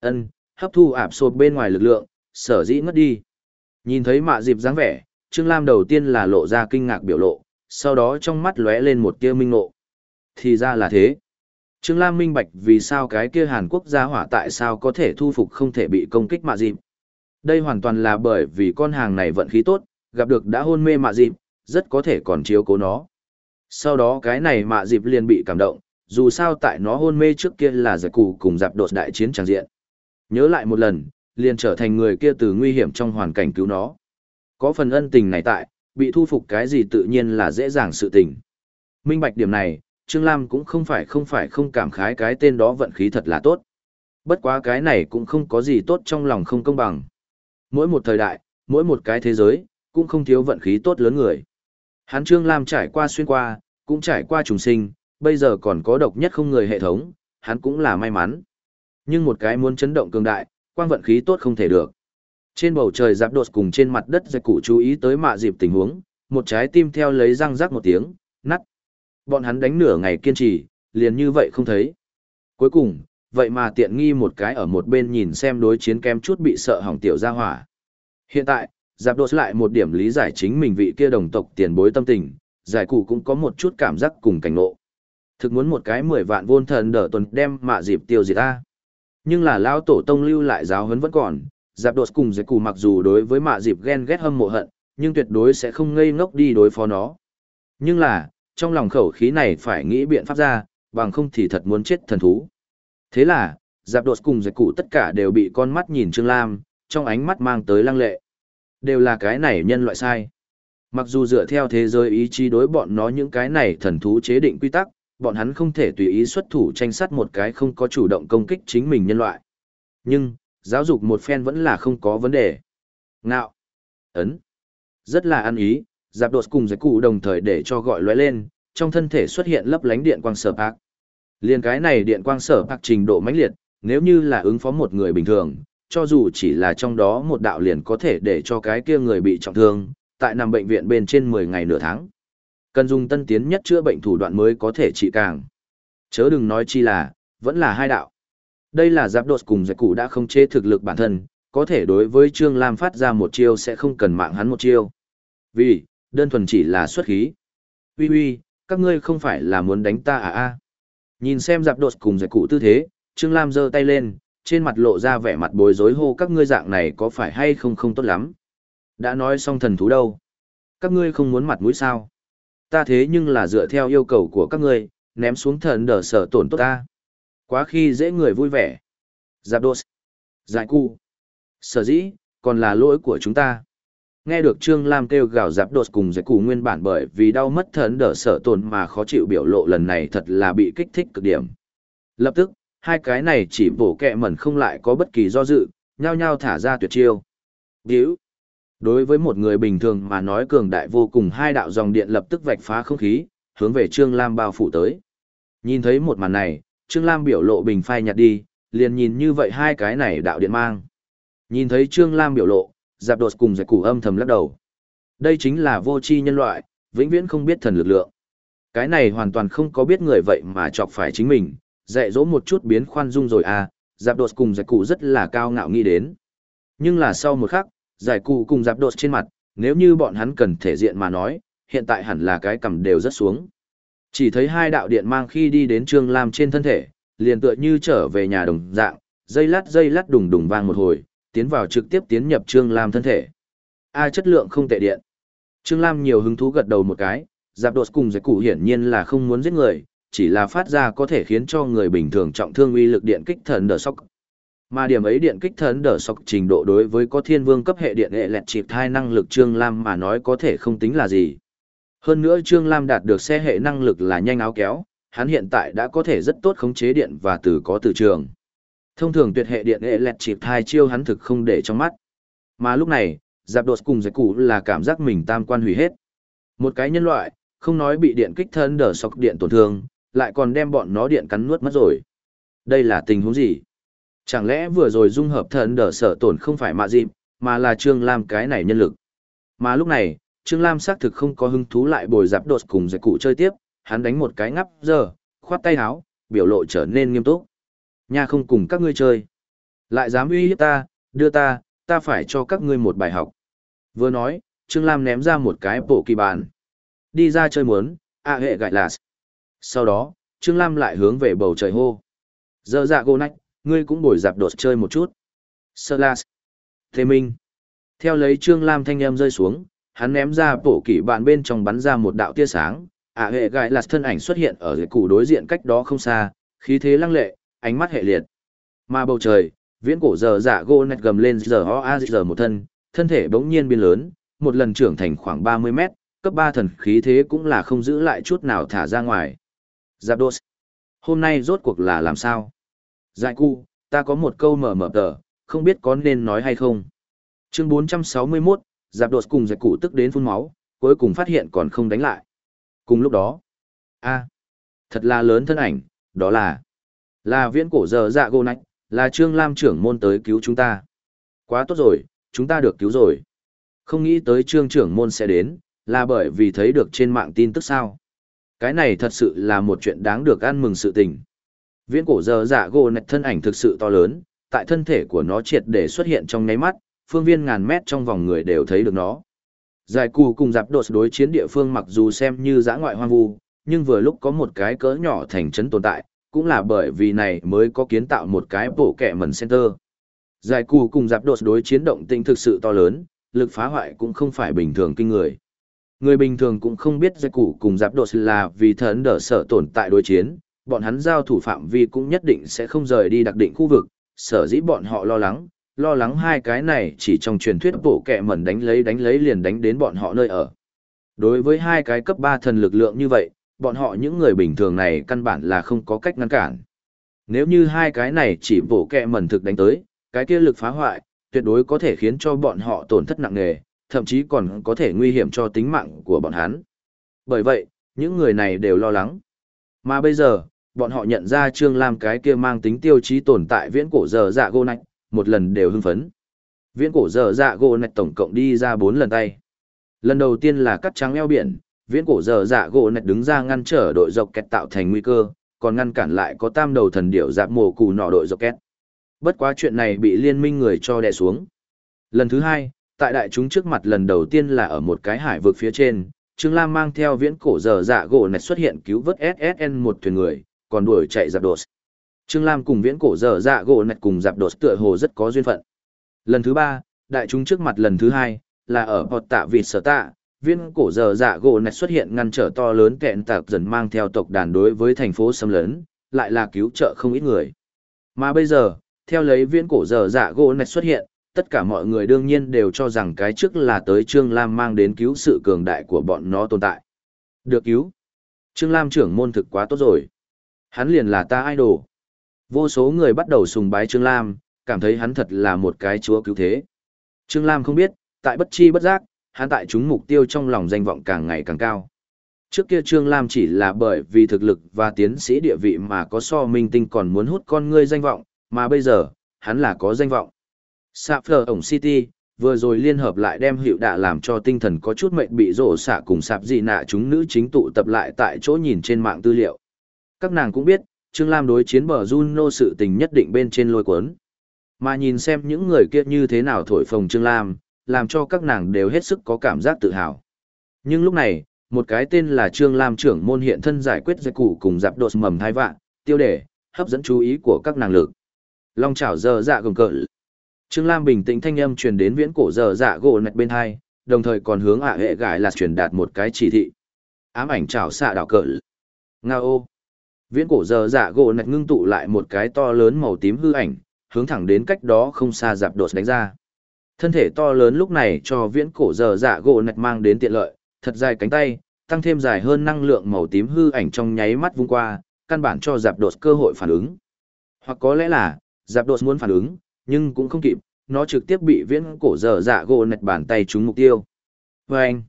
Ân, hấp thu ạp sột bên ngoài lực lượng, sở dĩ ngất đi. Nhìn thấy mạ dịp dáng vẻ, Trương Lam đầu tiên là lộ ra kinh ngạc biểu lộ, sau đó trong mắt lóe lên một tia minh ngộ. Thì ra là thế. Trương Lam minh bạch vì sao cái kia Hàn Quốc gia hỏa tại sao có thể thu phục không thể bị công kích mạ dịp. Đây hoàn toàn là bởi vì con hàng này vận khí tốt, gặp được đã hôn mê mạ dịp, rất có thể còn chiếu cố nó. Sau đó cái này mạ dịp liền bị cảm động, dù sao tại nó hôn mê trước kia là giải cụ cùng dạp đột đại chiến tràng diện. Nhớ lại một lần, liền trở thành người kia từ nguy hiểm trong hoàn cảnh cứu nó. Có phần ân tình này tại, bị thu phục cái gì tự nhiên là dễ dàng sự tình. Minh bạch điểm này, Trương Lam cũng không phải không phải không cảm khái cái tên đó vận khí thật là tốt. Bất quá cái này cũng không có gì tốt trong lòng không công bằng. Mỗi một thời đại, mỗi một cái thế giới, cũng không thiếu vận khí tốt lớn người. Hắn Trương Lam trải qua xuyên qua, cũng trải qua trùng sinh, bây giờ còn có độc nhất không người hệ thống, hắn cũng là may mắn. Nhưng một cái muốn chấn động cường đại, quang vận khí tốt không thể được. Trên bầu trời giáp đột cùng trên mặt đất giặc cụ chú ý tới mạ dịp tình huống, một trái tim theo lấy răng rắc một tiếng, nắt. Bọn hắn đánh nửa ngày kiên trì, liền như vậy không thấy. Cuối cùng, vậy mà tiện nghi một cái ở một bên nhìn xem đối chiến kem chút bị sợ hỏng tiểu ra hỏa. Hiện tại, giáp đột lại một điểm lý giải chính mình vị kia đồng tộc tiền bối tâm tình, giải cụ cũng có một chút cảm giác cùng cảnh ngộ. Thực muốn một cái mười vạn vôn thần đỡ tuần đem mạ dịp tiêu diệt ta. Nhưng là lao tổ tông lưu lại giáo huấn vẫn còn, giáp đột cùng giải cụ mặc dù đối với mạ dịp ghen ghét hâm mộ hận, nhưng tuyệt đối sẽ không ngây ngốc đi đối phó nó. Nhưng là, trong lòng khẩu khí này phải nghĩ biện pháp ra, bằng không thì thật muốn chết thần thú. Thế là, giáp đột cùng giải cụ tất cả đều bị con mắt nhìn Trương Lam, trong ánh mắt mang tới lăng lệ. Đều là cái này nhân loại sai. Mặc dù dựa theo thế giới ý chí đối bọn nó những cái này thần thú chế định quy tắc, bọn hắn không thể tùy ý xuất thủ tranh sát một cái không có chủ động công kích chính mình nhân loại. Nhưng, giáo dục một phen vẫn là không có vấn đề. Ngạo. Ấn. Rất là ăn ý, giáp đột cùng giải cụ đồng thời để cho gọi lóe lên, trong thân thể xuất hiện lấp lánh điện quang sở bạc. Liên cái này điện quang sở bạc trình độ mãnh liệt, nếu như là ứng phó một người bình thường, cho dù chỉ là trong đó một đạo liền có thể để cho cái kia người bị trọng thương, tại nằm bệnh viện bên trên 10 ngày nửa tháng. Cần dùng tân tiến nhất chữa bệnh thủ đoạn mới có thể trị càng. Chớ đừng nói chi là, vẫn là hai đạo. Đây là giáp đột cùng giải cụ đã không chế thực lực bản thân, có thể đối với Trương Lam phát ra một chiêu sẽ không cần mạng hắn một chiêu. Vì, đơn thuần chỉ là xuất khí. Ui ui, các ngươi không phải là muốn đánh ta à a Nhìn xem dạp đột cùng giải cụ tư thế, Trương Lam giơ tay lên, trên mặt lộ ra vẻ mặt bối rối hô các ngươi dạng này có phải hay không không tốt lắm. Đã nói xong thần thú đâu. Các ngươi không muốn mặt mũi sao. Ta thế nhưng là dựa theo yêu cầu của các ngươi, ném xuống thần đờ sở tổn tốt ta. Quá khi dễ người vui vẻ. Giạp đột. Giải cụ. Sở dĩ, còn là lỗi của chúng ta. Nghe được Trương Lam kêu gào giáp đột cùng giải củ nguyên bản bởi vì đau mất thần đỡ sở tổn mà khó chịu biểu lộ lần này thật là bị kích thích cực điểm. Lập tức, hai cái này chỉ bổ kẹ mẩn không lại có bất kỳ do dự, nhao nhao thả ra tuyệt chiêu. Điếu. Đối với một người bình thường mà nói cường đại vô cùng hai đạo dòng điện lập tức vạch phá không khí, hướng về Trương Lam bao phủ tới. Nhìn thấy một màn này, Trương Lam biểu lộ bình phai nhạt đi, liền nhìn như vậy hai cái này đạo điện mang. Nhìn thấy Trương Lam biểu lộ, giáp đột cùng giải củ âm thầm lắc đầu. Đây chính là vô tri nhân loại, vĩnh viễn không biết thần lực lượng. Cái này hoàn toàn không có biết người vậy mà chọc phải chính mình, dạy dỗ một chút biến khoan dung rồi à, giáp đột cùng giải cụ rất là cao ngạo nghĩ đến. Nhưng là sau một khắc, giải cụ cùng giáp đột trên mặt, nếu như bọn hắn cần thể diện mà nói, hiện tại hẳn là cái cầm đều rất xuống. Chỉ thấy hai đạo điện mang khi đi đến Trương Lam trên thân thể, liền tựa như trở về nhà đồng dạng, dây lát dây lát đùng đùng vang một hồi, tiến vào trực tiếp tiến nhập Trương Lam thân thể. A chất lượng không tệ điện. Trương Lam nhiều hứng thú gật đầu một cái, giáp đột cùng giải cụ hiển nhiên là không muốn giết người, chỉ là phát ra có thể khiến cho người bình thường trọng thương uy lực điện kích thần đờ sóc. Mà điểm ấy điện kích thần đờ sóc trình độ đối với có thiên vương cấp hệ điện hệ lẹt chịp thai năng lực Trương Lam mà nói có thể không tính là gì. Hơn nữa Trương Lam đạt được xe hệ năng lực là nhanh áo kéo, hắn hiện tại đã có thể rất tốt khống chế điện và từ có từ trường. Thông thường tuyệt hệ điện hệ lẹt chịp thai chiêu hắn thực không để trong mắt. Mà lúc này, giáp đột cùng giải cụ là cảm giác mình tam quan hủy hết. Một cái nhân loại, không nói bị điện kích thân đỡ sọc điện tổn thương, lại còn đem bọn nó điện cắn nuốt mất rồi. Đây là tình huống gì? Chẳng lẽ vừa rồi dung hợp thần đỡ sở tổn không phải mạ dịp, mà là Trương Lam cái này nhân lực. Mà lúc này, Trương Lam xác thực không có hứng thú lại bồi giáp đột cùng giải cụ chơi tiếp, hắn đánh một cái ngắp giờ, khoát tay áo, biểu lộ trở nên nghiêm túc. Nha không cùng các ngươi chơi. Lại dám uy hiếp ta, đưa ta, ta phải cho các ngươi một bài học. Vừa nói, Trương Lam ném ra một cái bộ kỳ bàn. Đi ra chơi muốn, à hệ gại là sau đó, Trương Lam lại hướng về bầu trời hô. Giờ dạ gô nách, ngươi cũng bồi dạp đột chơi một chút. Sơ las. Thế minh. Theo lấy Trương Lam thanh em rơi xuống, hắn ném ra bổ kỳ bàn bên trong bắn ra một đạo tia sáng. Ả hệ gại là thân ảnh xuất hiện ở củ đối diện cách đó không xa, khí thế lăng lệ, ánh mắt hệ liệt. Mà bầu trời, viễn cổ giờ dạ gô nẹt gầm lên giờ ho a giờ một thân, thân thể bỗng nhiên biến lớn, một lần trưởng thành khoảng 30 mét, cấp 3 thần khí thế cũng là không giữ lại chút nào thả ra ngoài. Giáp đô Hôm nay rốt cuộc là làm sao? Giải cu, ta có một câu mở mở tờ, không biết có nên nói hay không. Chương 461, Giáp đột cùng giải cụ tức đến phun máu, cuối cùng phát hiện còn không đánh lại. Cùng lúc đó, a thật là lớn thân ảnh, đó là, là viễn cổ giờ dạ gô nạnh, là Trương Lam trưởng môn tới cứu chúng ta. Quá tốt rồi, chúng ta được cứu rồi. Không nghĩ tới Trương trưởng môn sẽ đến, là bởi vì thấy được trên mạng tin tức sao. Cái này thật sự là một chuyện đáng được ăn mừng sự tình. Viễn cổ giờ dạ gô nạch thân ảnh thực sự to lớn, tại thân thể của nó triệt để xuất hiện trong nháy mắt, phương viên ngàn mét trong vòng người đều thấy được nó. Giải cù cùng giáp đột đối chiến địa phương mặc dù xem như giã ngoại hoang vu, nhưng vừa lúc có một cái cỡ nhỏ thành trấn tồn tại, cũng là bởi vì này mới có kiến tạo một cái bộ kẻ mẩn center. Giải cù cùng giáp đột đối chiến động tinh thực sự to lớn, lực phá hoại cũng không phải bình thường kinh người. Người bình thường cũng không biết giải cụ cùng giáp đột là vì thần đỡ sở tồn tại đối chiến, bọn hắn giao thủ phạm vi cũng nhất định sẽ không rời đi đặc định khu vực, sở dĩ bọn họ lo lắng, lo lắng hai cái này chỉ trong truyền thuyết bộ kẻ mẩn đánh lấy đánh lấy liền đánh đến bọn họ nơi ở. Đối với hai cái cấp 3 thần lực lượng như vậy, bọn họ những người bình thường này căn bản là không có cách ngăn cản. Nếu như hai cái này chỉ bổ kẹ mẩn thực đánh tới, cái kia lực phá hoại, tuyệt đối có thể khiến cho bọn họ tổn thất nặng nề, thậm chí còn có thể nguy hiểm cho tính mạng của bọn hắn. Bởi vậy, những người này đều lo lắng. Mà bây giờ, bọn họ nhận ra Trương Lam cái kia mang tính tiêu chí tồn tại viễn cổ giờ dạ gỗ nạch, một lần đều hưng phấn. Viễn cổ giờ dạ gỗ nạch tổng cộng đi ra 4 lần tay. Lần đầu tiên là cắt trắng eo biển, viễn cổ giờ dạ gỗ nạch đứng ra ngăn trở đội dọc kẹt tạo thành nguy cơ, còn ngăn cản lại có tam đầu thần điểu dạp mồ cù nọ đội dọc kẹt. Bất quá chuyện này bị liên minh người cho đè xuống. Lần thứ hai, tại đại chúng trước mặt lần đầu tiên là ở một cái hải vực phía trên, Trương Lam mang theo viễn cổ giờ dạ gỗ nạch xuất hiện cứu vớt SSN một thuyền người, còn đuổi chạy dạp đột. Trương Lam cùng viễn cổ giờ dạ gỗ nạch cùng dạp đột tựa hồ rất có duyên phận. Lần thứ ba, đại chúng trước mặt lần thứ hai, là ở bọt tạ vịt sở tạ, viên cổ giờ dạ gỗ này xuất hiện ngăn trở to lớn kẹn tạc dần mang theo tộc đàn đối với thành phố xâm lấn, lại là cứu trợ không ít người. Mà bây giờ, theo lấy viên cổ giờ dạ gỗ này xuất hiện, tất cả mọi người đương nhiên đều cho rằng cái trước là tới Trương Lam mang đến cứu sự cường đại của bọn nó tồn tại. Được cứu. Trương Lam trưởng môn thực quá tốt rồi. Hắn liền là ta idol. Vô số người bắt đầu sùng bái Trương Lam, cảm thấy hắn thật là một cái chúa cứu thế. Trương Lam không biết, tại bất chi bất giác, hắn tại chúng mục tiêu trong lòng danh vọng càng ngày càng cao. Trước kia Trương Lam chỉ là bởi vì thực lực và tiến sĩ địa vị mà có so minh tinh còn muốn hút con ngươi danh vọng, mà bây giờ, hắn là có danh vọng. Sạp phở ổng City, vừa rồi liên hợp lại đem hiệu đạ làm cho tinh thần có chút mệnh bị rổ xạ cùng sạp gì nạ chúng nữ chính tụ tập lại tại chỗ nhìn trên mạng tư liệu. Các nàng cũng biết, Trương Lam đối chiến bờ Juno sự tình nhất định bên trên lôi cuốn. Mà nhìn xem những người kia như thế nào thổi phồng Trương Lam, làm cho các nàng đều hết sức có cảm giác tự hào. Nhưng lúc này, một cái tên là Trương Lam trưởng môn hiện thân giải quyết giải cụ cùng dạp đột mầm thai vạn, tiêu đề, hấp dẫn chú ý của các nàng lực. Long chảo giờ dạ gồng cỡ. Trương Lam bình tĩnh thanh âm truyền đến viễn cổ giờ dạ gỗ nạch bên hai, đồng thời còn hướng ạ hệ gãi là truyền đạt một cái chỉ thị. Ám ảnh chảo xạ đảo cỡ. Nga ô. Viễn cổ giờ dạ gỗ nạch ngưng tụ lại một cái to lớn màu tím hư ảnh, hướng thẳng đến cách đó không xa dạp đột đánh ra. Thân thể to lớn lúc này cho viễn cổ giờ dạ gỗ nạch mang đến tiện lợi, thật dài cánh tay, tăng thêm dài hơn năng lượng màu tím hư ảnh trong nháy mắt vung qua, căn bản cho giạp đột cơ hội phản ứng. Hoặc có lẽ là, giạp đột muốn phản ứng, nhưng cũng không kịp, nó trực tiếp bị viễn cổ giờ dạ gỗ nạch bàn tay trúng mục tiêu. Và anh,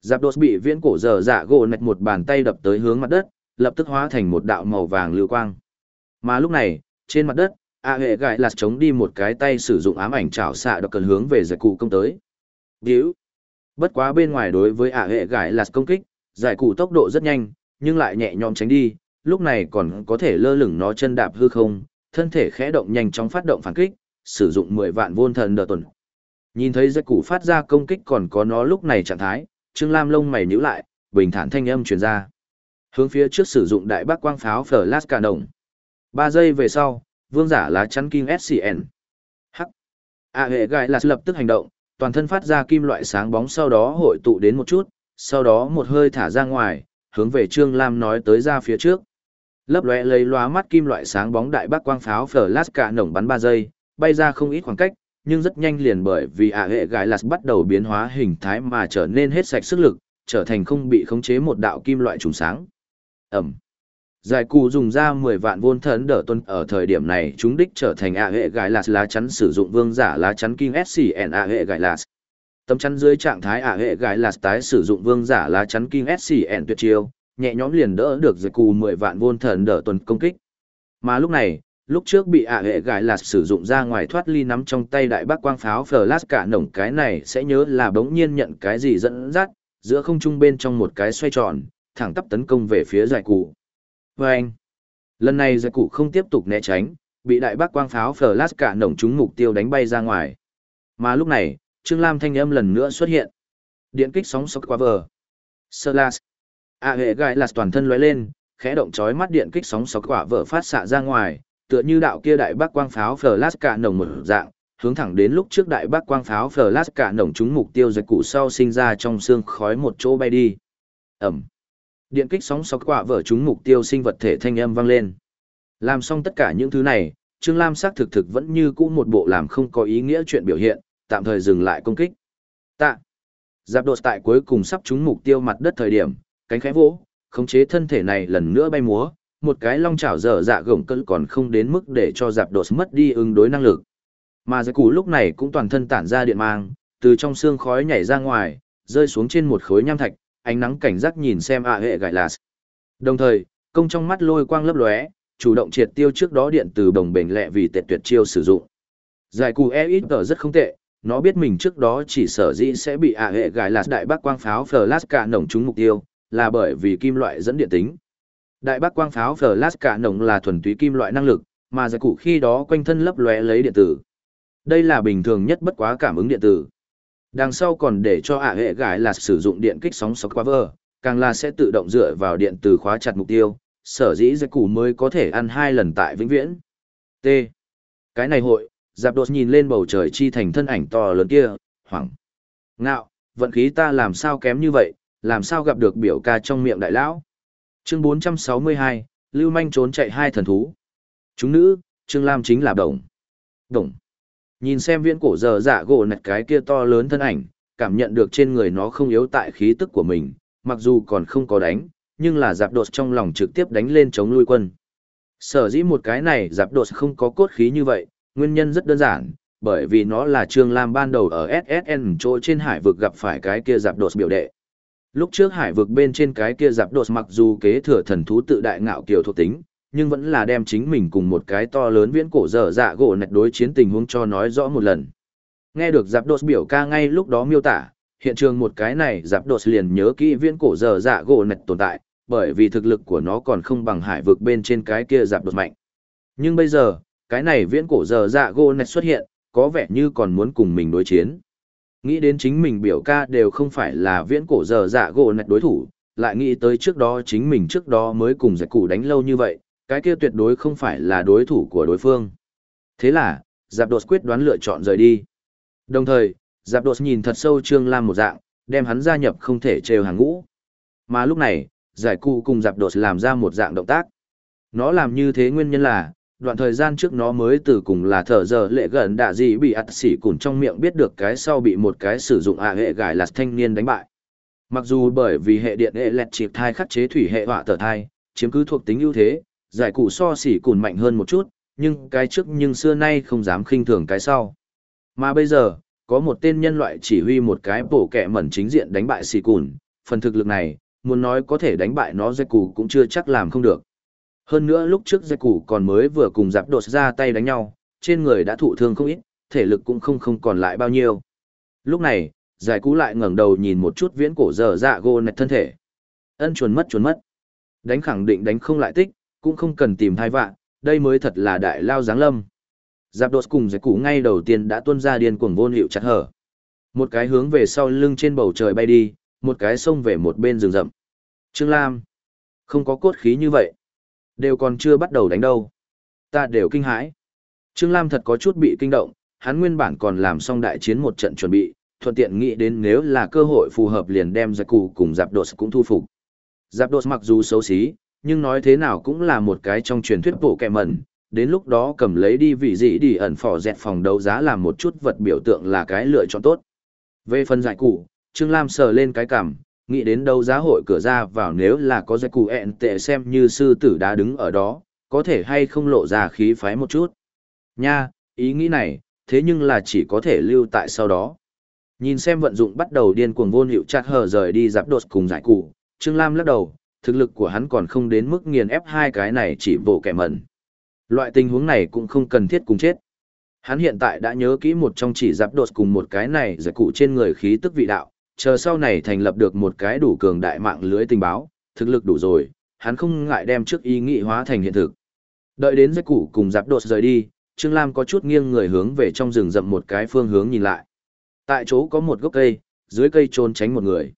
giạp đột bị viễn cổ giờ dạ gỗ nạch một bàn tay đập tới hướng mặt đất, lập tức hóa thành một đạo màu vàng lưu quang. Mà lúc này, trên mặt đất, a hệ gãi lạt chống đi một cái tay sử dụng ám ảnh chảo xạ độc cần hướng về giải cụ công tới. Víu bất quá bên ngoài đối với a hệ gãi lạt công kích, giải cụ tốc độ rất nhanh, nhưng lại nhẹ nhõm tránh đi, lúc này còn có thể lơ lửng nó chân đạp hư không, thân thể khẽ động nhanh chóng phát động phản kích, sử dụng mười vạn vôn thần đợt tuần. Nhìn thấy giải cụ phát ra công kích còn có nó lúc này trạng thái, trương lam lông mày nhíu lại, bình thản thanh âm truyền ra. Hướng phía trước sử dụng đại bác quang pháo flash cả đồng ba giây về sau vương giả lá chắn kim SCN. Hắc. A hệ gai là lập tức hành động, toàn thân phát ra kim loại sáng bóng sau đó hội tụ đến một chút, sau đó một hơi thả ra ngoài, hướng về Trương Lam nói tới ra phía trước. Lấp lóe lấy lóa mắt kim loại sáng bóng đại bác quang pháo flash cả nổng bắn 3 giây, bay ra không ít khoảng cách, nhưng rất nhanh liền bởi vì ạ hệ gai là bắt đầu biến hóa hình thái mà trở nên hết sạch sức lực, trở thành không bị khống chế một đạo kim loại trùng sáng. Ẩm. Giải cụ dùng ra 10 vạn vôn thần đỡ tuần ở thời điểm này chúng đích trở thành ạ hệ gãi lạt lá chắn sử dụng vương giả lá chắn kinh SCN ạ hệ gãi lạt. Tấm chắn dưới trạng thái ạ hệ gãi lạt tái sử dụng vương giả lá chắn kinh SCN tuyệt chiêu, nhẹ nhõm liền đỡ được giải cụ 10 vạn vôn thần đỡ tuần công kích. Mà lúc này, lúc trước bị ạ hệ gãi lạt sử dụng ra ngoài thoát ly nắm trong tay đại bác quang pháo flash cả nổng cái này sẽ nhớ là bỗng nhiên nhận cái gì dẫn dắt, giữa không trung bên trong một cái xoay tròn, thẳng tắp tấn công về phía giải cụ và anh, lần này giải cụ không tiếp tục né tránh, bị đại bác quang pháo flash cả nổng trúng mục tiêu đánh bay ra ngoài. Mà lúc này, Trương Lam thanh âm lần nữa xuất hiện. Điện kích sóng sốc qua vờ. Slash. A hệ gai là toàn thân lóe lên, khẽ động chói mắt điện kích sóng sọc quả vỡ phát xạ ra ngoài, tựa như đạo kia đại bác quang pháo flash cả nồng một dạng, hướng thẳng đến lúc trước đại bác quang pháo flash cả nồng trúng mục tiêu giật cụ sau sinh ra trong xương khói một chỗ bay đi. Ẩm. Điện kích sóng sọc quả vỡ chúng mục tiêu sinh vật thể thanh âm vang lên. Làm xong tất cả những thứ này, Trương Lam xác thực thực vẫn như cũ một bộ làm không có ý nghĩa chuyện biểu hiện, tạm thời dừng lại công kích. Tạ. Giáp đột tại cuối cùng sắp trúng mục tiêu mặt đất thời điểm, cánh khẽ vỗ, khống chế thân thể này lần nữa bay múa, một cái long chảo dở dạ gồng cỡ còn không đến mức để cho giáp đột mất đi ứng đối năng lực. Mà giáp củ lúc này cũng toàn thân tản ra điện mang, từ trong xương khói nhảy ra ngoài, rơi xuống trên một khối nham thạch, ánh nắng cảnh giác nhìn xem ạ hệ gãi là. Đồng thời, công trong mắt lôi quang lấp lóe, chủ động triệt tiêu trước đó điện từ đồng bền lẹ vì tệ tuyệt chiêu sử dụng. Giải cù e ít rất không tệ, nó biết mình trước đó chỉ sở dĩ sẽ bị ạ hệ gãi là đại bác quang pháo flaska cả nổng trúng mục tiêu, là bởi vì kim loại dẫn điện tính. Đại bác quang pháo flaska cả nổng là thuần túy kim loại năng lực, mà giải cụ khi đó quanh thân lấp lóe lấy điện tử. Đây là bình thường nhất bất quá cảm ứng điện tử. Đằng sau còn để cho ạ hệ gãi là sử dụng điện kích sóng sọc qua càng là sẽ tự động dựa vào điện từ khóa chặt mục tiêu, sở dĩ giải củ mới có thể ăn hai lần tại vĩnh viễn. T. Cái này hội, Giáp đột nhìn lên bầu trời chi thành thân ảnh to lớn kia, hoảng. Ngạo, vận khí ta làm sao kém như vậy, làm sao gặp được biểu ca trong miệng đại lão. Chương 462, Lưu Manh trốn chạy hai thần thú. Chúng nữ, Trương Lam chính là Đồng. Đồng. Nhìn xem viễn cổ giờ dạ gỗ nạch cái kia to lớn thân ảnh, cảm nhận được trên người nó không yếu tại khí tức của mình, mặc dù còn không có đánh, nhưng là giáp đột trong lòng trực tiếp đánh lên chống lui quân. Sở dĩ một cái này giáp đột không có cốt khí như vậy, nguyên nhân rất đơn giản, bởi vì nó là Trương Lam ban đầu ở SSN chỗ trên hải vực gặp phải cái kia giáp đột biểu đệ. Lúc trước hải vực bên trên cái kia giáp đột mặc dù kế thừa thần thú tự đại ngạo kiều thuộc tính, nhưng vẫn là đem chính mình cùng một cái to lớn viễn cổ dở dạ gỗ nạch đối chiến tình huống cho nói rõ một lần. Nghe được giáp đột biểu ca ngay lúc đó miêu tả, hiện trường một cái này giáp đột liền nhớ kỹ viễn cổ dở dạ gỗ nạch tồn tại, bởi vì thực lực của nó còn không bằng hải vực bên trên cái kia giáp đột mạnh. Nhưng bây giờ, cái này viễn cổ dở dạ gỗ nạch xuất hiện, có vẻ như còn muốn cùng mình đối chiến. Nghĩ đến chính mình biểu ca đều không phải là viễn cổ dở dạ gỗ nạch đối thủ, lại nghĩ tới trước đó chính mình trước đó mới cùng giải cụ đánh lâu như vậy, cái kia tuyệt đối không phải là đối thủ của đối phương. Thế là, Giáp Đột quyết đoán lựa chọn rời đi. Đồng thời, Giáp Đột nhìn thật sâu Trương Lam một dạng, đem hắn gia nhập không thể trêu hàng ngũ. Mà lúc này, giải cụ cùng Giáp Đột làm ra một dạng động tác. Nó làm như thế nguyên nhân là, đoạn thời gian trước nó mới từ cùng là thở giờ lệ gần đạ gì bị ắt xỉ cùn trong miệng biết được cái sau bị một cái sử dụng ạ hệ gài là thanh niên đánh bại. Mặc dù bởi vì hệ điện hệ lẹt chịp thai khắc chế thủy hệ họa tờ thai, chiếm cứ thuộc tính ưu thế, giải cụ so xỉ cùn mạnh hơn một chút, nhưng cái trước nhưng xưa nay không dám khinh thường cái sau. Mà bây giờ, có một tên nhân loại chỉ huy một cái bổ kẹ mẩn chính diện đánh bại xỉ cùn, phần thực lực này, muốn nói có thể đánh bại nó giải cụ cũng chưa chắc làm không được. Hơn nữa lúc trước giải cụ còn mới vừa cùng giáp đột ra tay đánh nhau, trên người đã thụ thương không ít, thể lực cũng không không còn lại bao nhiêu. Lúc này, giải cú lại ngẩng đầu nhìn một chút viễn cổ dở dạ gô nạch thân thể. Ân chuồn mất chuồn mất. Đánh khẳng định đánh không lại tích, cũng không cần tìm thai vạn, đây mới thật là đại lao giáng lâm. Giáp đột cùng giải củ ngay đầu tiên đã tuôn ra điên cuồng vôn hiệu chặt hở. Một cái hướng về sau lưng trên bầu trời bay đi, một cái xông về một bên rừng rậm. Trương Lam, không có cốt khí như vậy. Đều còn chưa bắt đầu đánh đâu. Ta đều kinh hãi. Trương Lam thật có chút bị kinh động, hắn nguyên bản còn làm xong đại chiến một trận chuẩn bị, thuận tiện nghĩ đến nếu là cơ hội phù hợp liền đem giải cụ cùng giáp đột cũng thu phục. Giáp đột mặc dù xấu xí, nhưng nói thế nào cũng là một cái trong truyền thuyết bộ kẹ mẩn, đến lúc đó cầm lấy đi vị gì đi ẩn phỏ dẹt phòng đấu giá làm một chút vật biểu tượng là cái lựa chọn tốt. Về phần giải cụ, Trương Lam sờ lên cái cằm, nghĩ đến đấu giá hội cửa ra vào nếu là có giải cụ ẹn tệ xem như sư tử đã đứng ở đó, có thể hay không lộ ra khí phái một chút. Nha, ý nghĩ này, thế nhưng là chỉ có thể lưu tại sau đó. Nhìn xem vận dụng bắt đầu điên cuồng vô hiệu chặt hờ rời đi giáp đột cùng giải cụ, Trương Lam lắc đầu, thực lực của hắn còn không đến mức nghiền ép hai cái này chỉ bộ kẻ mẩn. Loại tình huống này cũng không cần thiết cùng chết. Hắn hiện tại đã nhớ kỹ một trong chỉ giáp đột cùng một cái này giải cụ trên người khí tức vị đạo, chờ sau này thành lập được một cái đủ cường đại mạng lưới tình báo, thực lực đủ rồi, hắn không ngại đem trước ý nghị hóa thành hiện thực. Đợi đến giải cụ cùng giáp đột rời đi, Trương Lam có chút nghiêng người hướng về trong rừng rậm một cái phương hướng nhìn lại. Tại chỗ có một gốc cây, dưới cây trốn tránh một người.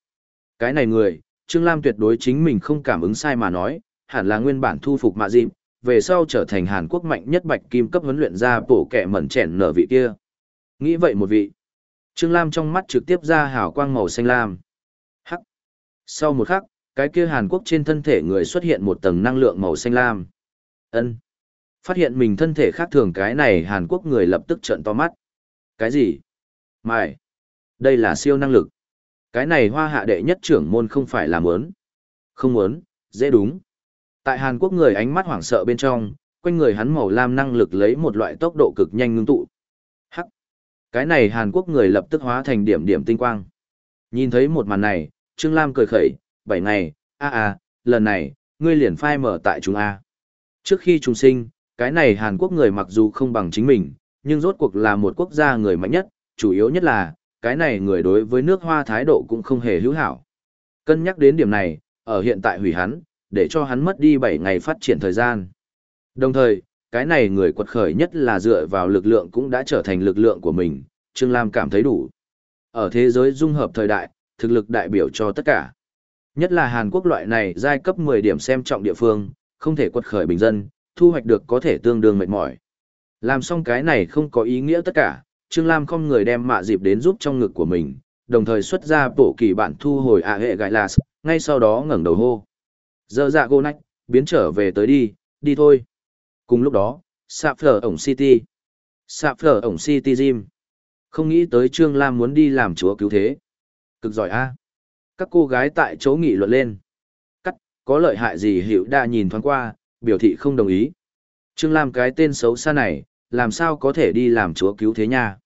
Cái này người, Trương Lam tuyệt đối chính mình không cảm ứng sai mà nói, hẳn là nguyên bản thu phục mạ dịp, về sau trở thành Hàn Quốc mạnh nhất bạch kim cấp huấn luyện ra bổ kẻ mẩn chèn nở vị kia. Nghĩ vậy một vị. Trương Lam trong mắt trực tiếp ra hào quang màu xanh lam. Hắc. Sau một khắc, cái kia Hàn Quốc trên thân thể người xuất hiện một tầng năng lượng màu xanh lam. Ân. Phát hiện mình thân thể khác thường cái này Hàn Quốc người lập tức trợn to mắt. Cái gì? Mày. Đây là siêu năng lực. Cái này hoa hạ đệ nhất trưởng môn không phải là muốn. Không muốn, dễ đúng. Tại Hàn Quốc người ánh mắt hoảng sợ bên trong, quanh người hắn màu lam năng lực lấy một loại tốc độ cực nhanh ngưng tụ. Hắc. Cái này Hàn Quốc người lập tức hóa thành điểm điểm tinh quang. Nhìn thấy một màn này, Trương Lam cười khẩy, bảy ngày, a a, lần này, ngươi liền phai mở tại chúng A. Trước khi trùng sinh, cái này Hàn Quốc người mặc dù không bằng chính mình, nhưng rốt cuộc là một quốc gia người mạnh nhất, chủ yếu nhất là, cái này người đối với nước hoa thái độ cũng không hề hữu hảo. Cân nhắc đến điểm này, ở hiện tại hủy hắn, để cho hắn mất đi 7 ngày phát triển thời gian. Đồng thời, cái này người quật khởi nhất là dựa vào lực lượng cũng đã trở thành lực lượng của mình, Trương Lam cảm thấy đủ. Ở thế giới dung hợp thời đại, thực lực đại biểu cho tất cả. Nhất là Hàn Quốc loại này giai cấp 10 điểm xem trọng địa phương, không thể quật khởi bình dân, thu hoạch được có thể tương đương mệt mỏi. Làm xong cái này không có ý nghĩa tất cả, Trương Lam không người đem mạ dịp đến giúp trong ngực của mình, đồng thời xuất ra bộ kỳ bản thu hồi ạ hệ gại là ngay sau đó ngẩng đầu hô. Giờ dạ gô nách, biến trở về tới đi, đi thôi. Cùng lúc đó, sạp phở ổng City. Sạp phở ổng City Gym. Không nghĩ tới Trương Lam muốn đi làm chúa cứu thế. Cực giỏi a Các cô gái tại chỗ nghị luận lên. Cắt, có lợi hại gì hiểu đa nhìn thoáng qua, biểu thị không đồng ý. Trương Lam cái tên xấu xa này, làm sao có thể đi làm chúa cứu thế nha?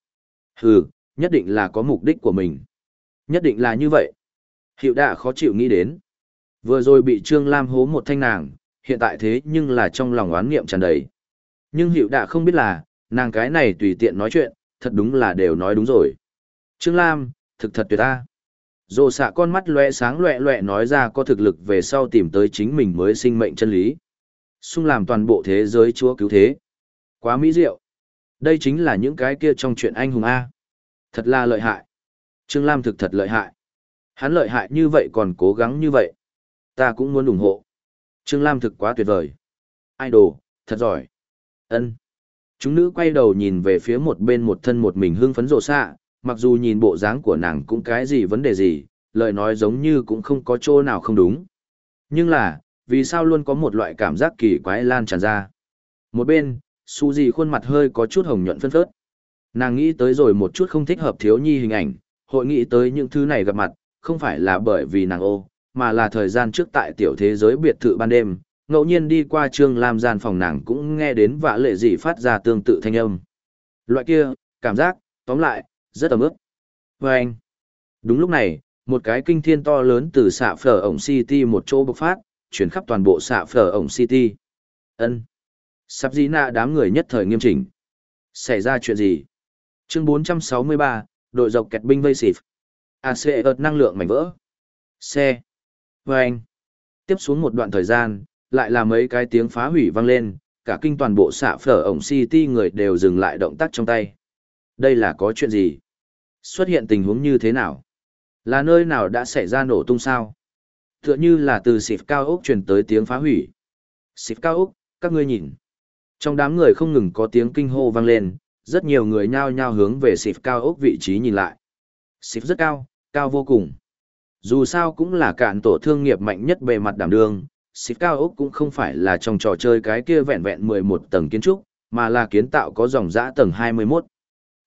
Hừ, nhất định là có mục đích của mình. Nhất định là như vậy. Hiệu đạ khó chịu nghĩ đến. Vừa rồi bị Trương Lam hố một thanh nàng, hiện tại thế nhưng là trong lòng oán nghiệm tràn đầy. Nhưng hiệu đạ không biết là, nàng cái này tùy tiện nói chuyện, thật đúng là đều nói đúng rồi. Trương Lam, thực thật tuyệt ta. Dồ xạ con mắt loe sáng loẹ loẹ nói ra có thực lực về sau tìm tới chính mình mới sinh mệnh chân lý. Xung làm toàn bộ thế giới chúa cứu thế. Quá mỹ diệu. Đây chính là những cái kia trong chuyện anh hùng A. Thật là lợi hại. Trương Lam thực thật lợi hại. Hắn lợi hại như vậy còn cố gắng như vậy. Ta cũng muốn ủng hộ. Trương Lam thực quá tuyệt vời. Idol, thật giỏi. ân Chúng nữ quay đầu nhìn về phía một bên một thân một mình hưng phấn rộ xạ, mặc dù nhìn bộ dáng của nàng cũng cái gì vấn đề gì, lời nói giống như cũng không có chỗ nào không đúng. Nhưng là, vì sao luôn có một loại cảm giác kỳ quái lan tràn ra. Một bên, su gì khuôn mặt hơi có chút hồng nhuận phân phớt. Nàng nghĩ tới rồi một chút không thích hợp thiếu nhi hình ảnh, hội nghĩ tới những thứ này gặp mặt, không phải là bởi vì nàng ô, mà là thời gian trước tại tiểu thế giới biệt thự ban đêm, ngẫu nhiên đi qua trương lam gian phòng nàng cũng nghe đến vạ lệ gì phát ra tương tự thanh âm. Loại kia, cảm giác, tóm lại, rất ấm ức. vê anh, đúng lúc này, một cái kinh thiên to lớn từ xạ phở ổng City một chỗ bộc phát, chuyển khắp toàn bộ xạ phở ổng City. ân Sắp dĩ nạ đám người nhất thời nghiêm chỉnh. Xảy ra chuyện gì? Chương 463, đội dọc kẹt binh vây xịt. AC ợt năng lượng mảnh vỡ. Xe. Và anh. Tiếp xuống một đoạn thời gian, lại là mấy cái tiếng phá hủy vang lên, cả kinh toàn bộ xạ phở ổng City người đều dừng lại động tác trong tay. Đây là có chuyện gì? Xuất hiện tình huống như thế nào? Là nơi nào đã xảy ra nổ tung sao? Tựa như là từ xịp cao ốc truyền tới tiếng phá hủy. Xịp cao ốc, các ngươi nhìn. Trong đám người không ngừng có tiếng kinh hô vang lên, rất nhiều người nhao nhao hướng về xịp cao ốc vị trí nhìn lại. Xịp rất cao, cao vô cùng. Dù sao cũng là cạn tổ thương nghiệp mạnh nhất bề mặt đảm đường, xịp cao ốc cũng không phải là trong trò chơi cái kia vẹn vẹn 11 tầng kiến trúc, mà là kiến tạo có dòng dã tầng 21.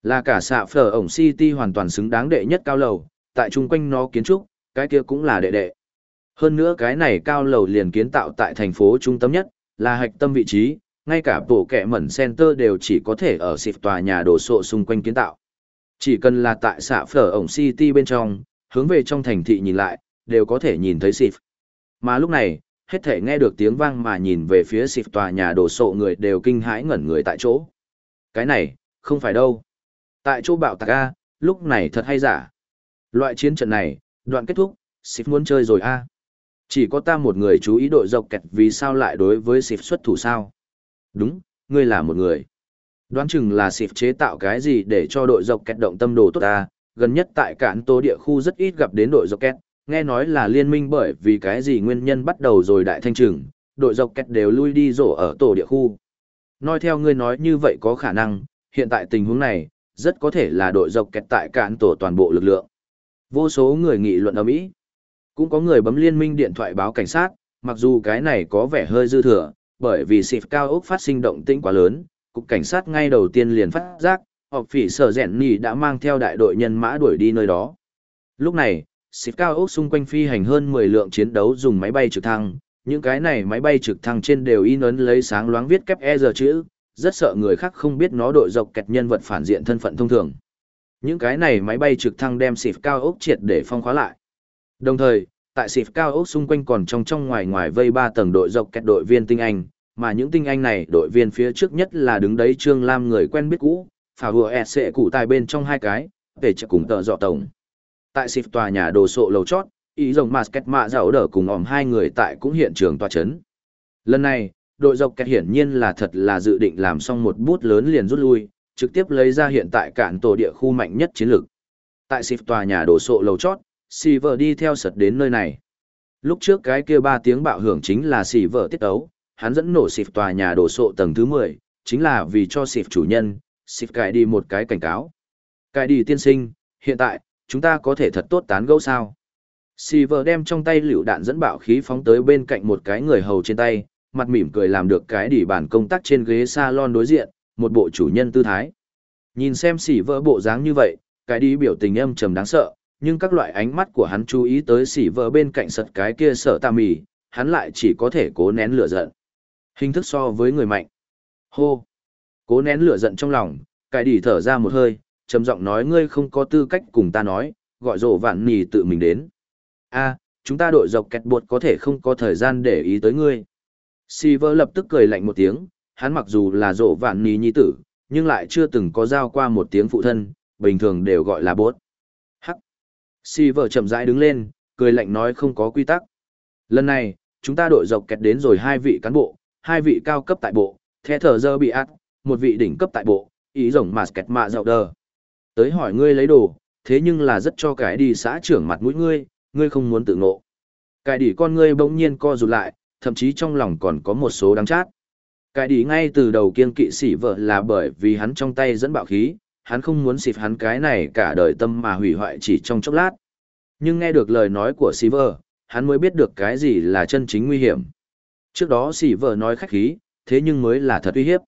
Là cả xạ phở ổng City hoàn toàn xứng đáng đệ nhất cao lầu, tại chung quanh nó kiến trúc, cái kia cũng là đệ đệ. Hơn nữa cái này cao lầu liền kiến tạo tại thành phố trung tâm nhất, là hạch tâm vị trí, ngay cả bộ kẹ mẩn center đều chỉ có thể ở xịp tòa nhà đổ sộ xung quanh kiến tạo. Chỉ cần là tại xã phở ổng City bên trong, hướng về trong thành thị nhìn lại, đều có thể nhìn thấy xịp. Mà lúc này, hết thể nghe được tiếng vang mà nhìn về phía xịp tòa nhà đổ sộ người đều kinh hãi ngẩn người tại chỗ. Cái này, không phải đâu. Tại chỗ bạo tạc A, lúc này thật hay giả. Loại chiến trận này, đoạn kết thúc, xịp muốn chơi rồi A. Chỉ có ta một người chú ý đội dọc kẹt vì sao lại đối với xịp xuất thủ sao. Đúng, ngươi là một người. Đoán chừng là xịp chế tạo cái gì để cho đội dọc kẹt động tâm đồ tốt ta, gần nhất tại cản tô địa khu rất ít gặp đến đội dọc kẹt, nghe nói là liên minh bởi vì cái gì nguyên nhân bắt đầu rồi đại thanh trừng, đội dọc kẹt đều lui đi rổ ở tổ địa khu. Nói theo ngươi nói như vậy có khả năng, hiện tại tình huống này, rất có thể là đội dọc kẹt tại cản tổ toàn bộ lực lượng. Vô số người nghị luận ở Mỹ. Cũng có người bấm liên minh điện thoại báo cảnh sát, mặc dù cái này có vẻ hơi dư thừa, bởi vì xịp cao ốc phát sinh động tĩnh quá lớn, cục cảnh sát ngay đầu tiên liền phát giác, họp phỉ sở rèn nỉ đã mang theo đại đội nhân mã đuổi đi nơi đó. Lúc này, xịp cao ốc xung quanh phi hành hơn 10 lượng chiến đấu dùng máy bay trực thăng, những cái này máy bay trực thăng trên đều in ấn lấy sáng loáng viết kép E giờ chữ, rất sợ người khác không biết nó đội dọc kẹt nhân vật phản diện thân phận thông thường. Những cái này máy bay trực thăng đem xịp cao ốc triệt để phong khóa lại. Đồng thời, tại xịp cao ốc xung quanh còn trong trong ngoài ngoài vây ba tầng đội dọc kẹt đội viên tinh anh, mà những tinh anh này đội viên phía trước nhất là đứng đấy Trương Lam người quen biết cũ, phà vừa ẹt sệ cụ tài bên trong hai cái, để chạy cùng tợ dọ tổng. Tại xịp tòa nhà đồ sộ lầu chót, ý rồng Masket mạ dạo đỡ cùng ỏm hai người tại cũng hiện trường tòa chấn. Lần này, đội dọc kẹt hiển nhiên là thật là dự định làm xong một bút lớn liền rút lui, trực tiếp lấy ra hiện tại cản tổ địa khu mạnh nhất chiến lược. Tại xịp tòa nhà đồ sộ lầu chót, Silver đi theo sật đến nơi này. Lúc trước cái kia ba tiếng bạo hưởng chính là Silver tiết ấu, hắn dẫn nổ xịp tòa nhà đổ sộ tầng thứ 10, chính là vì cho xịp chủ nhân, xịp cải đi một cái cảnh cáo. Cải đi tiên sinh, hiện tại, chúng ta có thể thật tốt tán gẫu sao? Silver đem trong tay lựu đạn dẫn bạo khí phóng tới bên cạnh một cái người hầu trên tay, mặt mỉm cười làm được cái đỉ bàn công tác trên ghế salon đối diện, một bộ chủ nhân tư thái. Nhìn xem Silver bộ dáng như vậy, cái đi biểu tình âm trầm đáng sợ, nhưng các loại ánh mắt của hắn chú ý tới Silver bên cạnh sật cái kia sợ tà mì, hắn lại chỉ có thể cố nén lửa giận. Hình thức so với người mạnh. Hô! Cố nén lửa giận trong lòng, cái đỉ thở ra một hơi, trầm giọng nói ngươi không có tư cách cùng ta nói, gọi rổ vạn nì tự mình đến. a chúng ta đội dọc kẹt buộc có thể không có thời gian để ý tới ngươi. Silver lập tức cười lạnh một tiếng, hắn mặc dù là rổ vạn nì nhi tử, nhưng lại chưa từng có giao qua một tiếng phụ thân, bình thường đều gọi là bốt. Si vợ chậm rãi đứng lên, cười lạnh nói không có quy tắc. Lần này, chúng ta đội dọc kẹt đến rồi hai vị cán bộ, hai vị cao cấp tại bộ, the thở dơ bị ác, một vị đỉnh cấp tại bộ, ý rồng mà kẹt mạ dạo đờ. Tới hỏi ngươi lấy đồ, thế nhưng là rất cho cái đi xã trưởng mặt mũi ngươi, ngươi không muốn tự ngộ. Cái đi con ngươi bỗng nhiên co rụt lại, thậm chí trong lòng còn có một số đáng chát. Cái đi ngay từ đầu kiên kỵ sĩ vợ là bởi vì hắn trong tay dẫn bạo khí, hắn không muốn xịt hắn cái này cả đời tâm mà hủy hoại chỉ trong chốc lát. Nhưng nghe được lời nói của sĩ vợ, hắn mới biết được cái gì là chân chính nguy hiểm. Trước đó sĩ vợ nói khách khí, thế nhưng mới là thật uy hiếp.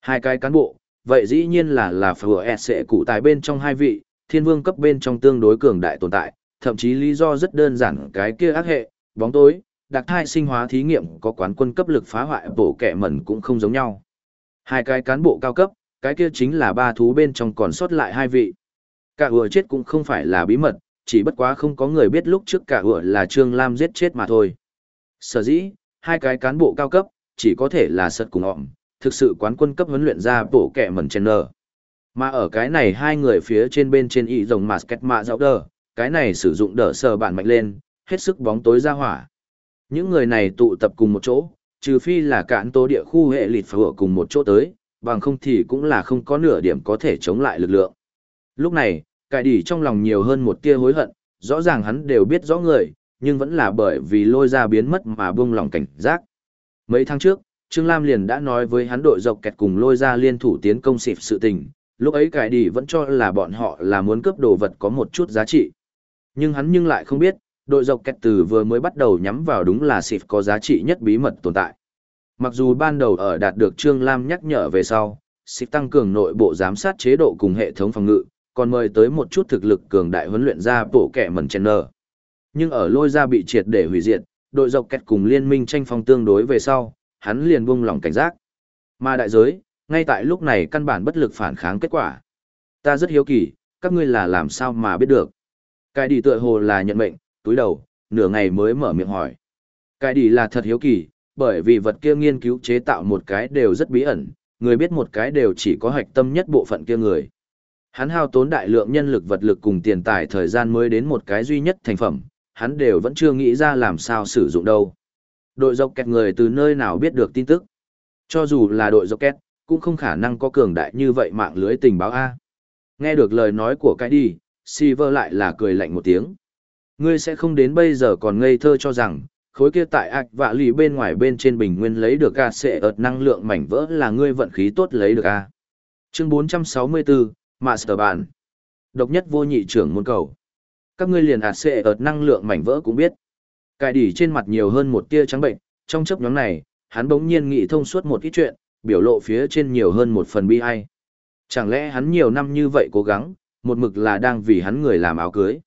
Hai cái cán bộ, vậy dĩ nhiên là là phở sẽ cụ tài bên trong hai vị, thiên vương cấp bên trong tương đối cường đại tồn tại, thậm chí lý do rất đơn giản cái kia ác hệ, bóng tối, đặc thai sinh hóa thí nghiệm có quán quân cấp lực phá hoại bổ kẻ mẩn cũng không giống nhau. Hai cái cán bộ cao cấp, cái kia chính là ba thú bên trong còn sót lại hai vị. Cả ủa chết cũng không phải là bí mật, chỉ bất quá không có người biết lúc trước cả ủa là Trương Lam giết chết mà thôi. Sở dĩ, hai cái cán bộ cao cấp, chỉ có thể là sật cùng họng, thực sự quán quân cấp huấn luyện ra bổ kẻ mẩn chen nở. Mà ở cái này hai người phía trên bên trên y rồng Masket Mạ dạo Đờ, cái này sử dụng đỡ sờ bản mạnh lên, hết sức bóng tối ra hỏa. Những người này tụ tập cùng một chỗ, trừ phi là cạn tố địa khu hệ lịt phở cùng một chỗ tới, bằng không thì cũng là không có nửa điểm có thể chống lại lực lượng. Lúc này, cải đỉ trong lòng nhiều hơn một tia hối hận, rõ ràng hắn đều biết rõ người, nhưng vẫn là bởi vì lôi ra biến mất mà buông lòng cảnh giác. Mấy tháng trước, Trương Lam liền đã nói với hắn đội dọc kẹt cùng lôi ra liên thủ tiến công xịp sự tình, lúc ấy cải đỉ vẫn cho là bọn họ là muốn cướp đồ vật có một chút giá trị. Nhưng hắn nhưng lại không biết, đội dọc kẹt từ vừa mới bắt đầu nhắm vào đúng là xịp có giá trị nhất bí mật tồn tại. Mặc dù ban đầu ở đạt được Trương Lam nhắc nhở về sau, xịp tăng cường nội bộ giám sát chế độ cùng hệ thống phòng ngự, còn mời tới một chút thực lực cường đại huấn luyện ra bộ kẻ mẩn chèn nở. Nhưng ở lôi ra bị triệt để hủy diệt, đội dọc kẹt cùng liên minh tranh phong tương đối về sau, hắn liền buông lòng cảnh giác. Mà đại giới, ngay tại lúc này căn bản bất lực phản kháng kết quả. Ta rất hiếu kỳ, các ngươi là làm sao mà biết được. Cái đi tựa hồ là nhận mệnh, túi đầu, nửa ngày mới mở miệng hỏi. Cái đi là thật hiếu kỳ, bởi vì vật kia nghiên cứu chế tạo một cái đều rất bí ẩn, người biết một cái đều chỉ có hạch tâm nhất bộ phận kia người. Hắn hao tốn đại lượng nhân lực vật lực cùng tiền tài thời gian mới đến một cái duy nhất thành phẩm, hắn đều vẫn chưa nghĩ ra làm sao sử dụng đâu. Đội dọc kẹt người từ nơi nào biết được tin tức. Cho dù là đội dọc kẹt, cũng không khả năng có cường đại như vậy mạng lưới tình báo A. Nghe được lời nói của cái đi, Silver lại là cười lạnh một tiếng. Ngươi sẽ không đến bây giờ còn ngây thơ cho rằng, khối kia tại ạch vạ lì bên ngoài bên trên bình nguyên lấy được A sẽ ợt năng lượng mảnh vỡ là ngươi vận khí tốt lấy được A. Chương 464, Master Bản. Độc nhất vô nhị trưởng môn cầu. Các ngươi liền A sẽ ợt năng lượng mảnh vỡ cũng biết. cài đỉ trên mặt nhiều hơn một tia trắng bệnh, trong chấp nhóm này, hắn bỗng nhiên nghĩ thông suốt một ít chuyện, biểu lộ phía trên nhiều hơn một phần bi ai. Chẳng lẽ hắn nhiều năm như vậy cố gắng, một mực là đang vì hắn người làm áo cưới.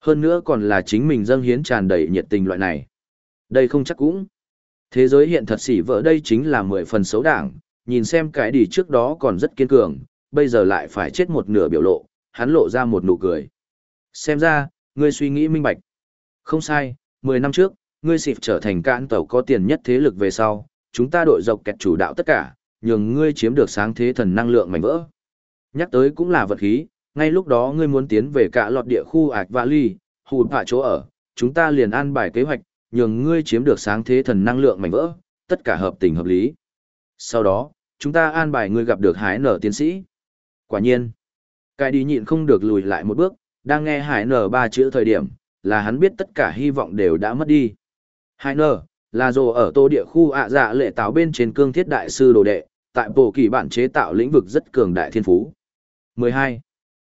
Hơn nữa còn là chính mình dâng hiến tràn đầy nhiệt tình loại này. Đây không chắc cũng. Thế giới hiện thật xỉ vỡ đây chính là mười phần xấu đảng, nhìn xem cái đi trước đó còn rất kiên cường, bây giờ lại phải chết một nửa biểu lộ, hắn lộ ra một nụ cười. Xem ra, ngươi suy nghĩ minh bạch. Không sai, 10 năm trước, ngươi xịp trở thành cạn tàu có tiền nhất thế lực về sau, chúng ta đội dọc kẹt chủ đạo tất cả, nhường ngươi chiếm được sáng thế thần năng lượng mảnh vỡ. Nhắc tới cũng là vật khí, ngay lúc đó ngươi muốn tiến về cả lọt địa khu Ảch Valley, hùn hạ chỗ ở, chúng ta liền an bài kế hoạch, nhường ngươi chiếm được sáng thế thần năng lượng mảnh vỡ, tất cả hợp tình hợp lý. Sau đó, chúng ta an bài ngươi gặp được hải nở tiến sĩ. Quả nhiên, cái đi nhịn không được lùi lại một bước, đang nghe hải nở ba chữ thời điểm, là hắn biết tất cả hy vọng đều đã mất đi. Hải nở, là dù ở tô địa khu ạ dạ lệ táo bên trên cương thiết đại sư đồ đệ, tại bộ kỳ bản chế tạo lĩnh vực rất cường đại thiên phú. 12.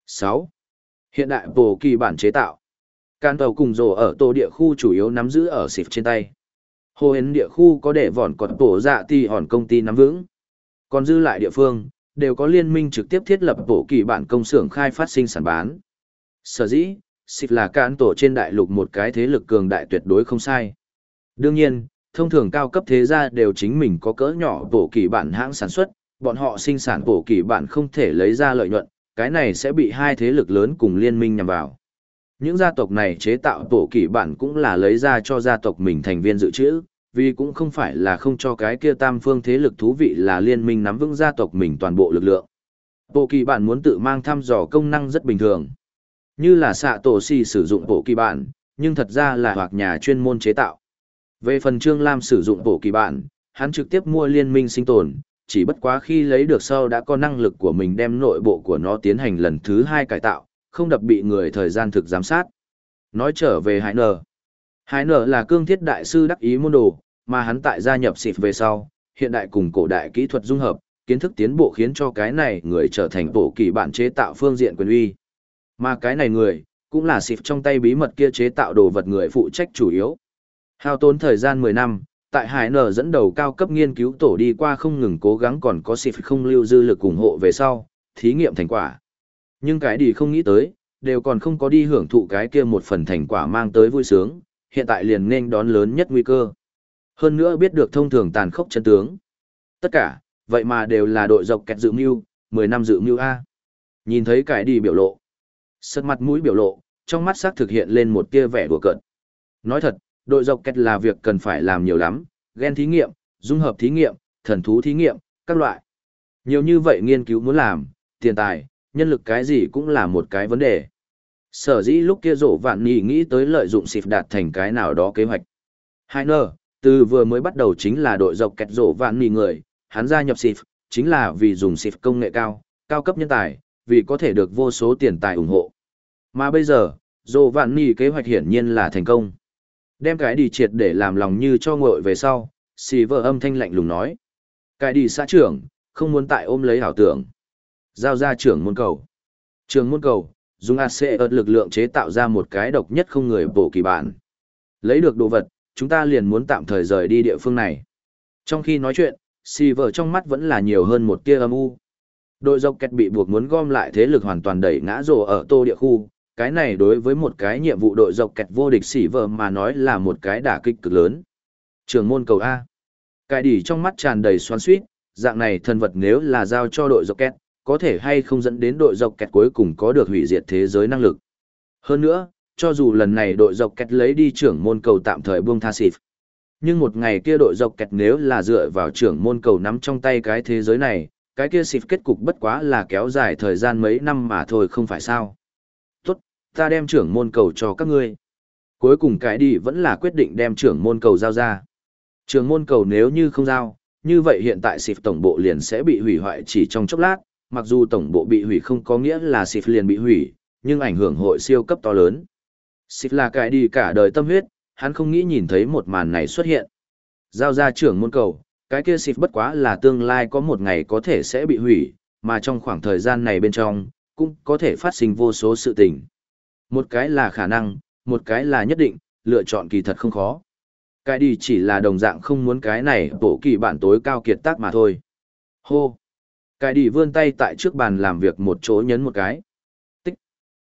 6. Hiện đại bộ kỳ bản chế tạo. Can tàu cùng rổ ở tổ địa khu chủ yếu nắm giữ ở xịp trên tay. Hồ hến địa khu có để vòn còn tổ dạ thì hòn công ty nắm vững. Còn dư lại địa phương, đều có liên minh trực tiếp thiết lập bộ kỳ bản công xưởng khai phát sinh sản bán. Sở dĩ, xịp là can tổ trên đại lục một cái thế lực cường đại tuyệt đối không sai. Đương nhiên, thông thường cao cấp thế gia đều chính mình có cỡ nhỏ bộ kỳ bản hãng sản xuất, bọn họ sinh sản bộ kỳ bản không thể lấy ra lợi nhuận, cái này sẽ bị hai thế lực lớn cùng liên minh nhằm vào. Những gia tộc này chế tạo bộ kỳ bản cũng là lấy ra cho gia tộc mình thành viên dự trữ, vì cũng không phải là không cho cái kia tam phương thế lực thú vị là liên minh nắm vững gia tộc mình toàn bộ lực lượng. Bộ kỳ bản muốn tự mang thăm dò công năng rất bình thường. Như là xạ tổ si sử dụng bộ kỳ bản, nhưng thật ra là hoặc nhà chuyên môn chế tạo. Về phần Trương Lam sử dụng bộ kỳ bản, hắn trực tiếp mua liên minh sinh tồn, chỉ bất quá khi lấy được sau đã có năng lực của mình đem nội bộ của nó tiến hành lần thứ hai cải tạo, không đập bị người thời gian thực giám sát. Nói trở về Hải Nở. Hải Nở là cương thiết đại sư đắc ý môn đồ, mà hắn tại gia nhập xịt về sau, hiện đại cùng cổ đại kỹ thuật dung hợp, kiến thức tiến bộ khiến cho cái này người trở thành bộ kỳ bản chế tạo phương diện quyền uy. Mà cái này người, cũng là xịt trong tay bí mật kia chế tạo đồ vật người phụ trách chủ yếu. Hao tốn thời gian 10 năm, tại Hải Nở dẫn đầu cao cấp nghiên cứu tổ đi qua không ngừng cố gắng còn có xịt không lưu dư lực ủng hộ về sau, thí nghiệm thành quả. Nhưng cái đi không nghĩ tới, đều còn không có đi hưởng thụ cái kia một phần thành quả mang tới vui sướng, hiện tại liền nên đón lớn nhất nguy cơ. Hơn nữa biết được thông thường tàn khốc chân tướng. Tất cả, vậy mà đều là đội dọc kẹt dự mưu, 10 năm dự mưu A. Nhìn thấy cái đi biểu lộ. Sật mặt mũi biểu lộ, trong mắt sắc thực hiện lên một tia vẻ đùa cợt. Nói thật, đội dọc kẹt là việc cần phải làm nhiều lắm, ghen thí nghiệm, dung hợp thí nghiệm, thần thú thí nghiệm, các loại. Nhiều như vậy nghiên cứu muốn làm, tiền tài, nhân lực cái gì cũng là một cái vấn đề. Sở dĩ lúc kia rổ vạn nhì nghĩ tới lợi dụng xịp đạt thành cái nào đó kế hoạch. Hai nơ, từ vừa mới bắt đầu chính là đội dọc kẹt rổ vạn nhì người, hắn gia nhập xịp, chính là vì dùng xịp công nghệ cao, cao cấp nhân tài, vì có thể được vô số tiền tài ủng hộ. Mà bây giờ, rổ vạn nhì kế hoạch hiển nhiên là thành công. Đem cái đi triệt để làm lòng như cho ngội về sau, xì vợ âm thanh lạnh lùng nói. Cái đi xã trưởng, không muốn tại ôm lấy ảo tưởng. Giao ra trưởng môn cầu. Trường môn cầu, dùng AC ớt lực lượng chế tạo ra một cái độc nhất không người bổ kỳ bản. Lấy được đồ vật, chúng ta liền muốn tạm thời rời đi địa phương này. Trong khi nói chuyện, Silver vợ trong mắt vẫn là nhiều hơn một tia âm u. Đội dọc kẹt bị buộc muốn gom lại thế lực hoàn toàn đẩy ngã rồ ở tô địa khu. Cái này đối với một cái nhiệm vụ đội dọc kẹt vô địch sỉ vợ mà nói là một cái đả kích cực lớn. Trường môn cầu A. Cái đỉ trong mắt tràn đầy xoắn suýt, dạng này thần vật nếu là giao cho đội dọc kẹt, có thể hay không dẫn đến đội dọc kẹt cuối cùng có được hủy diệt thế giới năng lực. Hơn nữa, cho dù lần này đội dọc kẹt lấy đi trưởng môn cầu tạm thời buông tha xịp. Nhưng một ngày kia đội dọc kẹt nếu là dựa vào trưởng môn cầu nắm trong tay cái thế giới này, cái kia xịp kết cục bất quá là kéo dài thời gian mấy năm mà thôi không phải sao. Tốt, ta đem trưởng môn cầu cho các ngươi. Cuối cùng cái đi vẫn là quyết định đem trưởng môn cầu giao ra. Trưởng môn cầu nếu như không giao, như vậy hiện tại xịp tổng bộ liền sẽ bị hủy hoại chỉ trong chốc lát, mặc dù tổng bộ bị hủy không có nghĩa là xịp liền bị hủy, nhưng ảnh hưởng hội siêu cấp to lớn. Xịp là cái đi cả đời tâm huyết, hắn không nghĩ nhìn thấy một màn này xuất hiện. Giao ra trưởng môn cầu, cái kia xịp bất quá là tương lai có một ngày có thể sẽ bị hủy, mà trong khoảng thời gian này bên trong, cũng có thể phát sinh vô số sự tình. Một cái là khả năng, một cái là nhất định, lựa chọn kỳ thật không khó. Cái đi chỉ là đồng dạng không muốn cái này bổ kỳ bản tối cao kiệt tác mà thôi. Hô! Cái đi vươn tay tại trước bàn làm việc một chỗ nhấn một cái. Tích.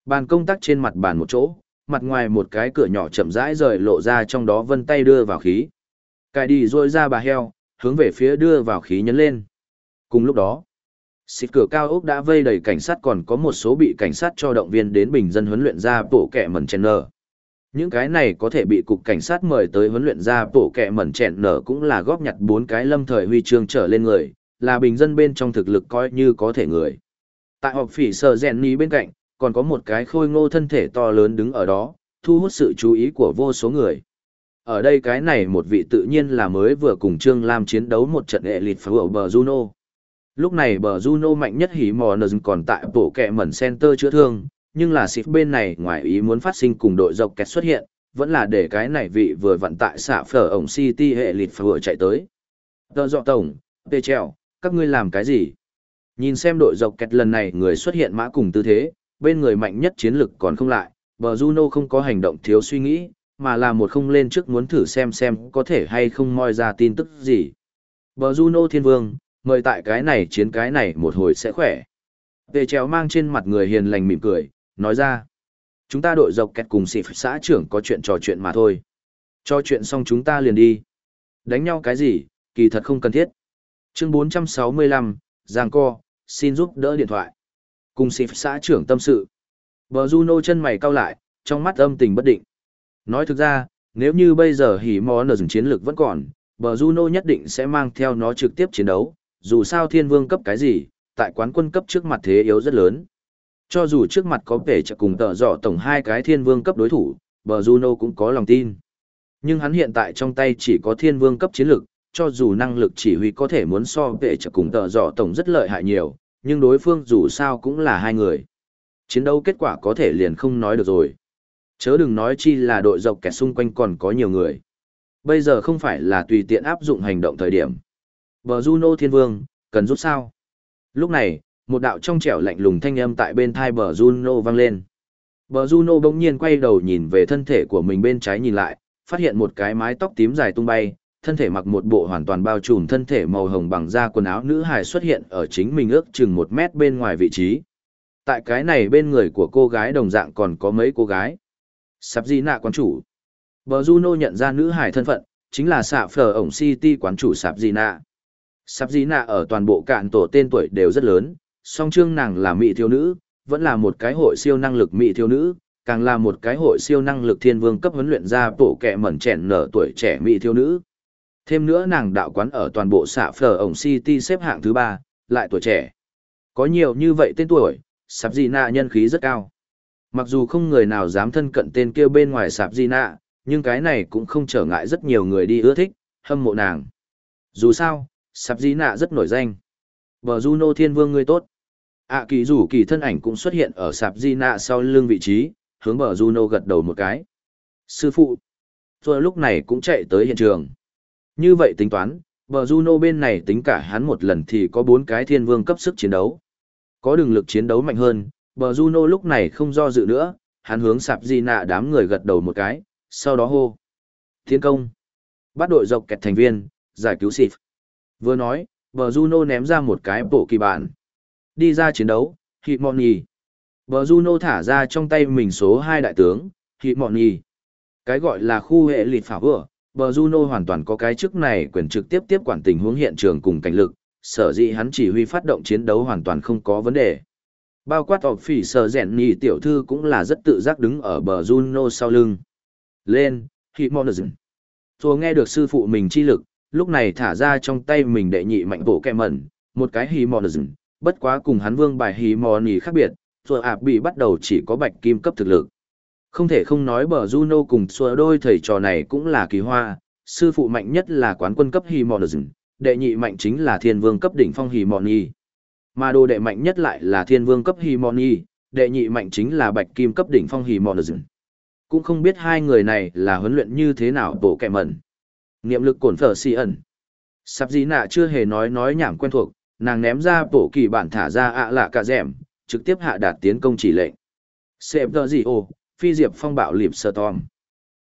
Bàn công tác trên mặt bàn một chỗ, mặt ngoài một cái cửa nhỏ chậm rãi rời lộ ra trong đó vân tay đưa vào khí. Cái đi rôi ra bà heo, hướng về phía đưa vào khí nhấn lên. Cùng lúc đó, xịt cửa cao ốc đã vây đầy cảnh sát còn có một số bị cảnh sát cho động viên đến bình dân huấn luyện ra bộ kẻ mẩn chèn nở. Những cái này có thể bị cục cảnh sát mời tới huấn luyện ra bộ kẻ mẩn chèn nở cũng là góp nhặt bốn cái lâm thời huy chương trở lên người, là bình dân bên trong thực lực coi như có thể người. Tại họp phỉ sở rèn ní bên cạnh, còn có một cái khôi ngô thân thể to lớn đứng ở đó, thu hút sự chú ý của vô số người. Ở đây cái này một vị tự nhiên là mới vừa cùng Trương Lam chiến đấu một trận hệ lịt phá bờ Juno. Lúc này bờ Juno mạnh nhất hỉ mò nờ còn tại bộ kẹ mẩn center chữa thương, nhưng là xịp bên này ngoài ý muốn phát sinh cùng đội dọc kẹt xuất hiện, vẫn là để cái này vị vừa vận tại xạ phở ổng City hệ lịt phở chạy tới. Tờ dọ tổng, tê treo, các ngươi làm cái gì? Nhìn xem đội dọc kẹt lần này người xuất hiện mã cùng tư thế, bên người mạnh nhất chiến lực còn không lại, bờ Juno không có hành động thiếu suy nghĩ, mà là một không lên trước muốn thử xem xem có thể hay không moi ra tin tức gì. Bờ Juno Thiên Vương, mời tại cái này chiến cái này một hồi sẽ khỏe. Tề trèo mang trên mặt người hiền lành mỉm cười, nói ra. Chúng ta đội dọc kẹt cùng xịp xã trưởng có chuyện trò chuyện mà thôi. Cho chuyện xong chúng ta liền đi. Đánh nhau cái gì, kỳ thật không cần thiết. Chương 465, Giang Co, xin giúp đỡ điện thoại. Cùng xịp xã trưởng tâm sự. Bờ Juno chân mày cau lại, trong mắt âm tình bất định. Nói thực ra, nếu như bây giờ hỉ mò nở dừng chiến lược vẫn còn, bờ Juno nhất định sẽ mang theo nó trực tiếp chiến đấu, dù sao thiên vương cấp cái gì, tại quán quân cấp trước mặt thế yếu rất lớn. Cho dù trước mặt có vẻ chợ cùng tợ dọ tổng hai cái thiên vương cấp đối thủ, bờ Juno cũng có lòng tin. Nhưng hắn hiện tại trong tay chỉ có thiên vương cấp chiến lược, cho dù năng lực chỉ huy có thể muốn so vệ trở cùng tợ dọ tổng rất lợi hại nhiều, nhưng đối phương dù sao cũng là hai người. Chiến đấu kết quả có thể liền không nói được rồi. Chớ đừng nói chi là đội dọc kẻ xung quanh còn có nhiều người. Bây giờ không phải là tùy tiện áp dụng hành động thời điểm. Bờ Juno Thiên Vương, cần rút sao? Lúc này, một đạo trong trẻo lạnh lùng thanh âm tại bên thai bờ Juno vang lên. Bờ Juno bỗng nhiên quay đầu nhìn về thân thể của mình bên trái nhìn lại, phát hiện một cái mái tóc tím dài tung bay, thân thể mặc một bộ hoàn toàn bao trùm thân thể màu hồng bằng da quần áo nữ hài xuất hiện ở chính mình ước chừng một mét bên ngoài vị trí. Tại cái này bên người của cô gái đồng dạng còn có mấy cô gái. Sạp gì Nạ quán chủ. Bờ Juno nhận ra nữ hài thân phận, chính là sạp phở ổng City quán chủ Sạp gì Nạ. Sạp gì Nạ ở toàn bộ cạn tổ tên tuổi đều rất lớn, song trương nàng là mỹ thiếu nữ, vẫn là một cái hội siêu năng lực mỹ thiếu nữ, càng là một cái hội siêu năng lực thiên vương cấp huấn luyện ra bộ kẹ mẩn chèn nở tuổi trẻ mỹ thiếu nữ. Thêm nữa nàng đạo quán ở toàn bộ xã phở ổng City xếp hạng thứ ba, lại tuổi trẻ. Có nhiều như vậy tên tuổi, sạp gì nạ nhân khí rất cao. Mặc dù không người nào dám thân cận tên kia bên ngoài sạp gì nạ, nhưng cái này cũng không trở ngại rất nhiều người đi ưa thích, hâm mộ nàng. Dù sao, sạp gì nạ rất nổi danh. Bờ Juno thiên vương người tốt. ạ kỳ rủ kỳ thân ảnh cũng xuất hiện ở sạp di nạ sau lưng vị trí, hướng bờ Juno gật đầu một cái. Sư phụ. Rồi lúc này cũng chạy tới hiện trường. Như vậy tính toán, bờ Juno bên này tính cả hắn một lần thì có bốn cái thiên vương cấp sức chiến đấu. Có đường lực chiến đấu mạnh hơn, bờ Juno lúc này không do dự nữa, hắn hướng sạp di nạ đám người gật đầu một cái, sau đó hô. Tiến công. Bắt đội dọc kẹt thành viên, giải cứu xịp. Vừa nói, bờ Juno ném ra một cái bộ kỳ bản. Đi ra chiến đấu, hịt mọn nhì. Bờ Juno thả ra trong tay mình số hai đại tướng, hịt mọn nhì. Cái gọi là khu hệ lịt phả vừa, bờ Juno hoàn toàn có cái chức này quyền trực tiếp tiếp quản tình huống hiện trường cùng cảnh lực, sở dĩ hắn chỉ huy phát động chiến đấu hoàn toàn không có vấn đề. Bao quát tộc phỉ sở rèn nhì tiểu thư cũng là rất tự giác đứng ở bờ Juno sau lưng. Lên, Hitmonism. Rồi nghe được sư phụ mình chi lực, lúc này thả ra trong tay mình đệ nhị mạnh bộ kẹ mẩn, một cái Hitmonism, bất quá cùng hắn vương bài Hitmoni khác biệt, rồi ạp bị bắt đầu chỉ có bạch kim cấp thực lực. Không thể không nói bờ Juno cùng xua đôi thầy trò này cũng là kỳ hoa, sư phụ mạnh nhất là quán quân cấp Hitmonism, đệ nhị mạnh chính là thiên vương cấp đỉnh phong Himoni. Mà đồ đệ mạnh nhất lại là thiên vương cấp Himoni, đệ nhị mạnh chính là bạch kim cấp đỉnh phong Himoni. Cũng không biết hai người này là huấn luyện như thế nào bộ kẹ mẩn. Niệm lực cổn phở si ẩn. Sắp gì nạ chưa hề nói nói nhảm quen thuộc, nàng ném ra bộ kỳ bản thả ra ạ lạ cả dẻm, trực tiếp hạ đạt tiến công chỉ lệnh. Xem tờ gì ồ, phi diệp phong bạo lịp sờ tòm.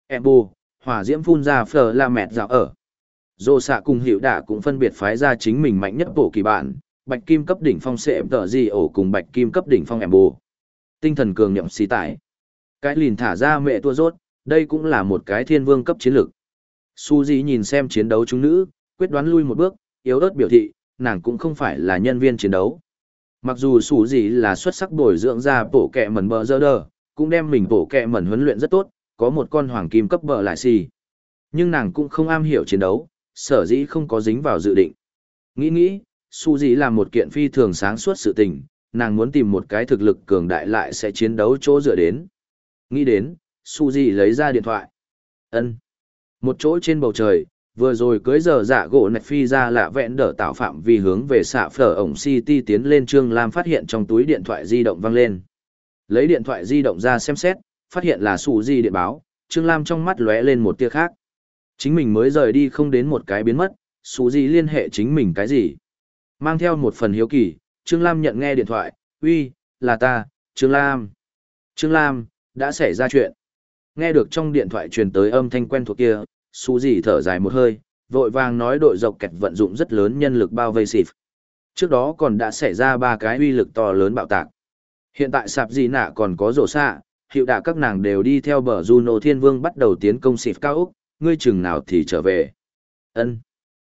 Em bù, hỏa diễm phun ra phở la mẹt dạo ở. Dô xạ cùng hiệu đả cũng phân biệt phái ra chính mình mạnh nhất bộ kỳ bản, bạch kim cấp đỉnh phong sẽ tờ di ổ cùng bạch kim cấp đỉnh phong em bù. Tinh thần cường nhậm xì tải. Cái lìn thả ra mẹ tua rốt, đây cũng là một cái thiên vương cấp chiến lược. Su Di nhìn xem chiến đấu chúng nữ, quyết đoán lui một bước, yếu ớt biểu thị, nàng cũng không phải là nhân viên chiến đấu. Mặc dù Su Di là xuất sắc bồi dưỡng ra bộ kẹ mẩn bờ dơ đờ, cũng đem mình bổ kẹ mẩn huấn luyện rất tốt, có một con hoàng kim cấp bờ lại xì. Nhưng nàng cũng không am hiểu chiến đấu, sở dĩ không có dính vào dự định. Nghĩ nghĩ, su dĩ là một kiện phi thường sáng suốt sự tình, nàng muốn tìm một cái thực lực cường đại lại sẽ chiến đấu chỗ dựa đến. Nghĩ đến, su dĩ lấy ra điện thoại. ân Một chỗ trên bầu trời, vừa rồi cưới giờ dạ gỗ nạch phi ra lạ vẹn đỡ tạo phạm vi hướng về xạ phở ổng city tiến lên trương lam phát hiện trong túi điện thoại di động văng lên lấy điện thoại di động ra xem xét, phát hiện là sủ di điện báo, trương lam trong mắt lóe lên một tia khác. Chính mình mới rời đi không đến một cái biến mất sủ di liên hệ chính mình cái gì? Mang theo một phần hiếu kỳ, trương lam nhận nghe điện thoại, uy, là ta, trương lam. Trương lam, đã xảy ra chuyện. Nghe được trong điện thoại truyền tới âm thanh quen thuộc kia, su dì thở dài một hơi, vội vàng nói đội dọc kẹt vận dụng rất lớn nhân lực bao vây xịp trước đó còn đã xảy ra ba cái uy lực to lớn bạo tạc hiện tại sạp gì nạ còn có rổ xạ, hiệu đạ các nàng đều đi theo bờ juno thiên vương bắt đầu tiến công xịp cao úc, ngươi chừng nào thì trở về ân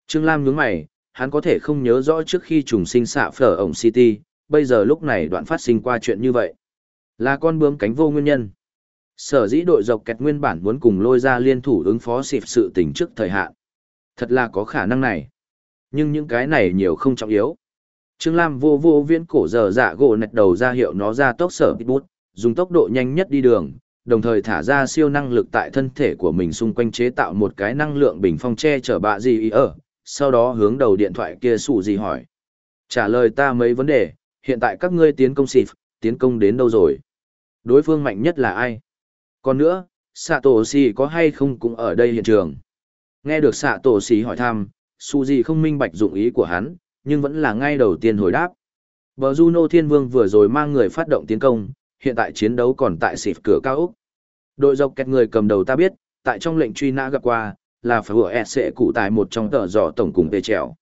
trương lam nhướng mày, hắn có thể không nhớ rõ trước khi trùng sinh xạ phở ổng city, bây giờ lúc này đoạn phát sinh qua chuyện như vậy là con bướm cánh vô nguyên nhân Sở dĩ đội dọc kẹt nguyên bản muốn cùng lôi ra liên thủ ứng phó xịp sự tình trước thời hạn. Thật là có khả năng này. Nhưng những cái này nhiều không trọng yếu. Trương Lam vô vô viễn cổ giờ dạ gỗ nạch đầu ra hiệu nó ra tốc sở bút, dùng tốc độ nhanh nhất đi đường, đồng thời thả ra siêu năng lực tại thân thể của mình xung quanh chế tạo một cái năng lượng bình phong che chở bạ gì ý ở, sau đó hướng đầu điện thoại kia sủ gì hỏi. Trả lời ta mấy vấn đề, hiện tại các ngươi tiến công xịp, tiến công đến đâu rồi? Đối phương mạnh nhất là ai? Còn nữa, xạ tổ xì có hay không cũng ở đây hiện trường. Nghe được xạ tổ xì hỏi thăm, Suzy không minh bạch dụng ý của hắn, nhưng vẫn là ngay đầu tiên hồi đáp. Bờ Juno Thiên Vương vừa rồi mang người phát động tiến công, hiện tại chiến đấu còn tại xịp cửa cao Úc. Đội dọc kẹt người cầm đầu ta biết, tại trong lệnh truy nã gặp qua, là phải vừa sẽ cụ tại một trong tờ dò tổng cùng tê trèo.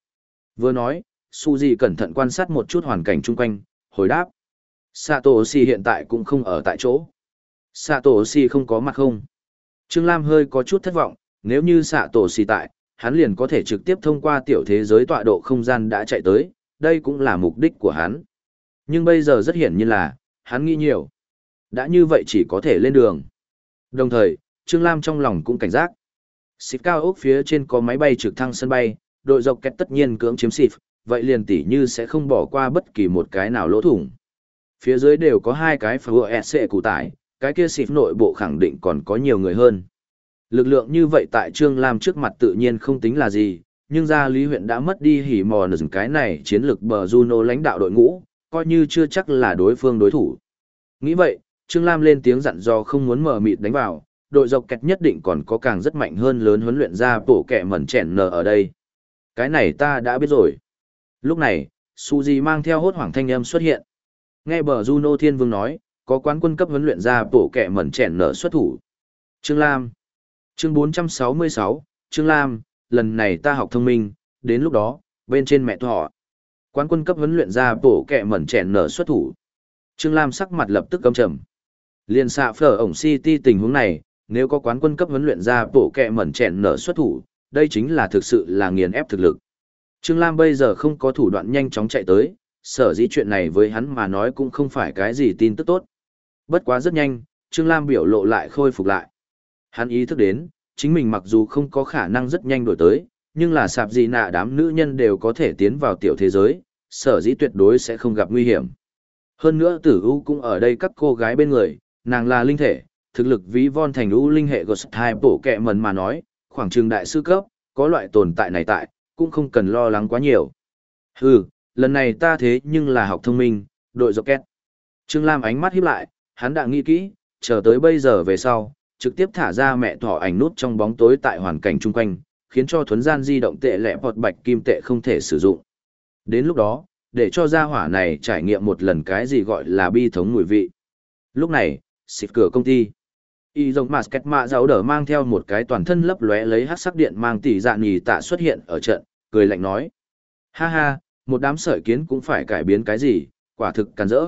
Vừa nói, Suzy cẩn thận quan sát một chút hoàn cảnh chung quanh, hồi đáp. Satoshi hiện tại cũng không ở tại chỗ. Sạ tổ không có mặt không? Trương Lam hơi có chút thất vọng, nếu như Sạ tổ tại, hắn liền có thể trực tiếp thông qua tiểu thế giới tọa độ không gian đã chạy tới, đây cũng là mục đích của hắn. Nhưng bây giờ rất hiển nhiên là, hắn nghĩ nhiều. Đã như vậy chỉ có thể lên đường. Đồng thời, Trương Lam trong lòng cũng cảnh giác. Xịt cao ốc phía trên có máy bay trực thăng sân bay, đội dọc kẹt tất nhiên cưỡng chiếm xịt, vậy liền tỉ như sẽ không bỏ qua bất kỳ một cái nào lỗ thủng. Phía dưới đều có hai cái phở SC cụ tải, cái kia xịp nội bộ khẳng định còn có nhiều người hơn. Lực lượng như vậy tại Trương Lam trước mặt tự nhiên không tính là gì, nhưng ra lý huyện đã mất đi hỉ mò nừng cái này chiến lược bờ Juno lãnh đạo đội ngũ, coi như chưa chắc là đối phương đối thủ. Nghĩ vậy, Trương Lam lên tiếng dặn dò không muốn mở mịt đánh vào, đội dọc kẹt nhất định còn có càng rất mạnh hơn lớn huấn luyện ra bổ kẹ mẩn chèn nở ở đây. Cái này ta đã biết rồi. Lúc này, Suzy mang theo hốt hoảng thanh âm xuất hiện. Nghe bờ Juno Thiên Vương nói, có quán quân cấp huấn luyện ra bộ kẻ mẩn chèn nở xuất thủ. Trương Lam Chương 466, Trương Lam, lần này ta học thông minh, đến lúc đó, bên trên mẹ thọ. Quán quân cấp huấn luyện ra bộ kẹ mẩn chèn nở xuất thủ. Trương Lam sắc mặt lập tức căm trầm. Liên xạ phở ổng City tình huống này, nếu có quán quân cấp huấn luyện ra bộ kẹ mẩn chèn nở xuất thủ, đây chính là thực sự là nghiền ép thực lực. Trương Lam bây giờ không có thủ đoạn nhanh chóng chạy tới, sở dĩ chuyện này với hắn mà nói cũng không phải cái gì tin tức tốt. Bất quá rất nhanh, Trương Lam biểu lộ lại khôi phục lại. Hắn ý thức đến, chính mình mặc dù không có khả năng rất nhanh đổi tới, nhưng là sạp gì nạ đám nữ nhân đều có thể tiến vào tiểu thế giới, sở dĩ tuyệt đối sẽ không gặp nguy hiểm. Hơn nữa tử u cũng ở đây các cô gái bên người, nàng là linh thể, thực lực ví von thành u linh hệ Ghost hai bổ kẹ mần mà nói, khoảng trường đại sư cấp, có loại tồn tại này tại, cũng không cần lo lắng quá nhiều. Hừ, lần này ta thế nhưng là học thông minh, đội dọc két. Trương Lam ánh mắt híp lại, hắn đã nghĩ kỹ, chờ tới bây giờ về sau, trực tiếp thả ra mẹ thỏ ảnh nút trong bóng tối tại hoàn cảnh chung quanh, khiến cho thuấn gian di động tệ lẹ bọt bạch kim tệ không thể sử dụng. Đến lúc đó, để cho gia hỏa này trải nghiệm một lần cái gì gọi là bi thống mùi vị. Lúc này, xịt cửa công ty. Y dòng kẹt mạ giáo đỡ mang theo một cái toàn thân lấp lóe lấy hát sắc điện mang tỷ dạ nhì tạ xuất hiện ở trận, cười lạnh nói. Ha ha, một đám sợi kiến cũng phải cải biến cái gì, quả thực cắn rỡ.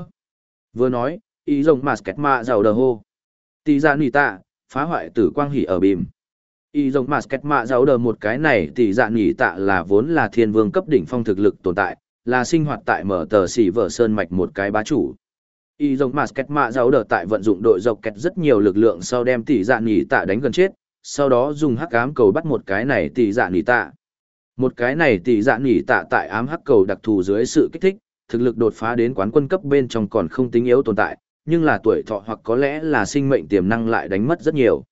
Vừa nói, y dòng mà sketch mạ giàu đờ hô. Tỷ dạ nhì tạ, phá hoại tử quang hỉ ở bìm. y rồng mà sketch mạ giáo đờ một cái này tỷ dạ nghỉ tạ là vốn là thiên vương cấp đỉnh phong thực lực tồn tại, là sinh hoạt tại mở tờ xỉ vở sơn mạch một cái bá chủ. Y giống Masket mạ giáo đờ tại vận dụng đội dọc kẹt rất nhiều lực lượng sau đem tỷ dạ nhỉ tạ đánh gần chết, sau đó dùng hắc ám cầu bắt một cái này tỷ dạ nhỉ tạ. Một cái này tỷ dạ nhỉ tạ tại ám hắc cầu đặc thù dưới sự kích thích, thực lực đột phá đến quán quân cấp bên trong còn không tính yếu tồn tại, nhưng là tuổi thọ hoặc có lẽ là sinh mệnh tiềm năng lại đánh mất rất nhiều.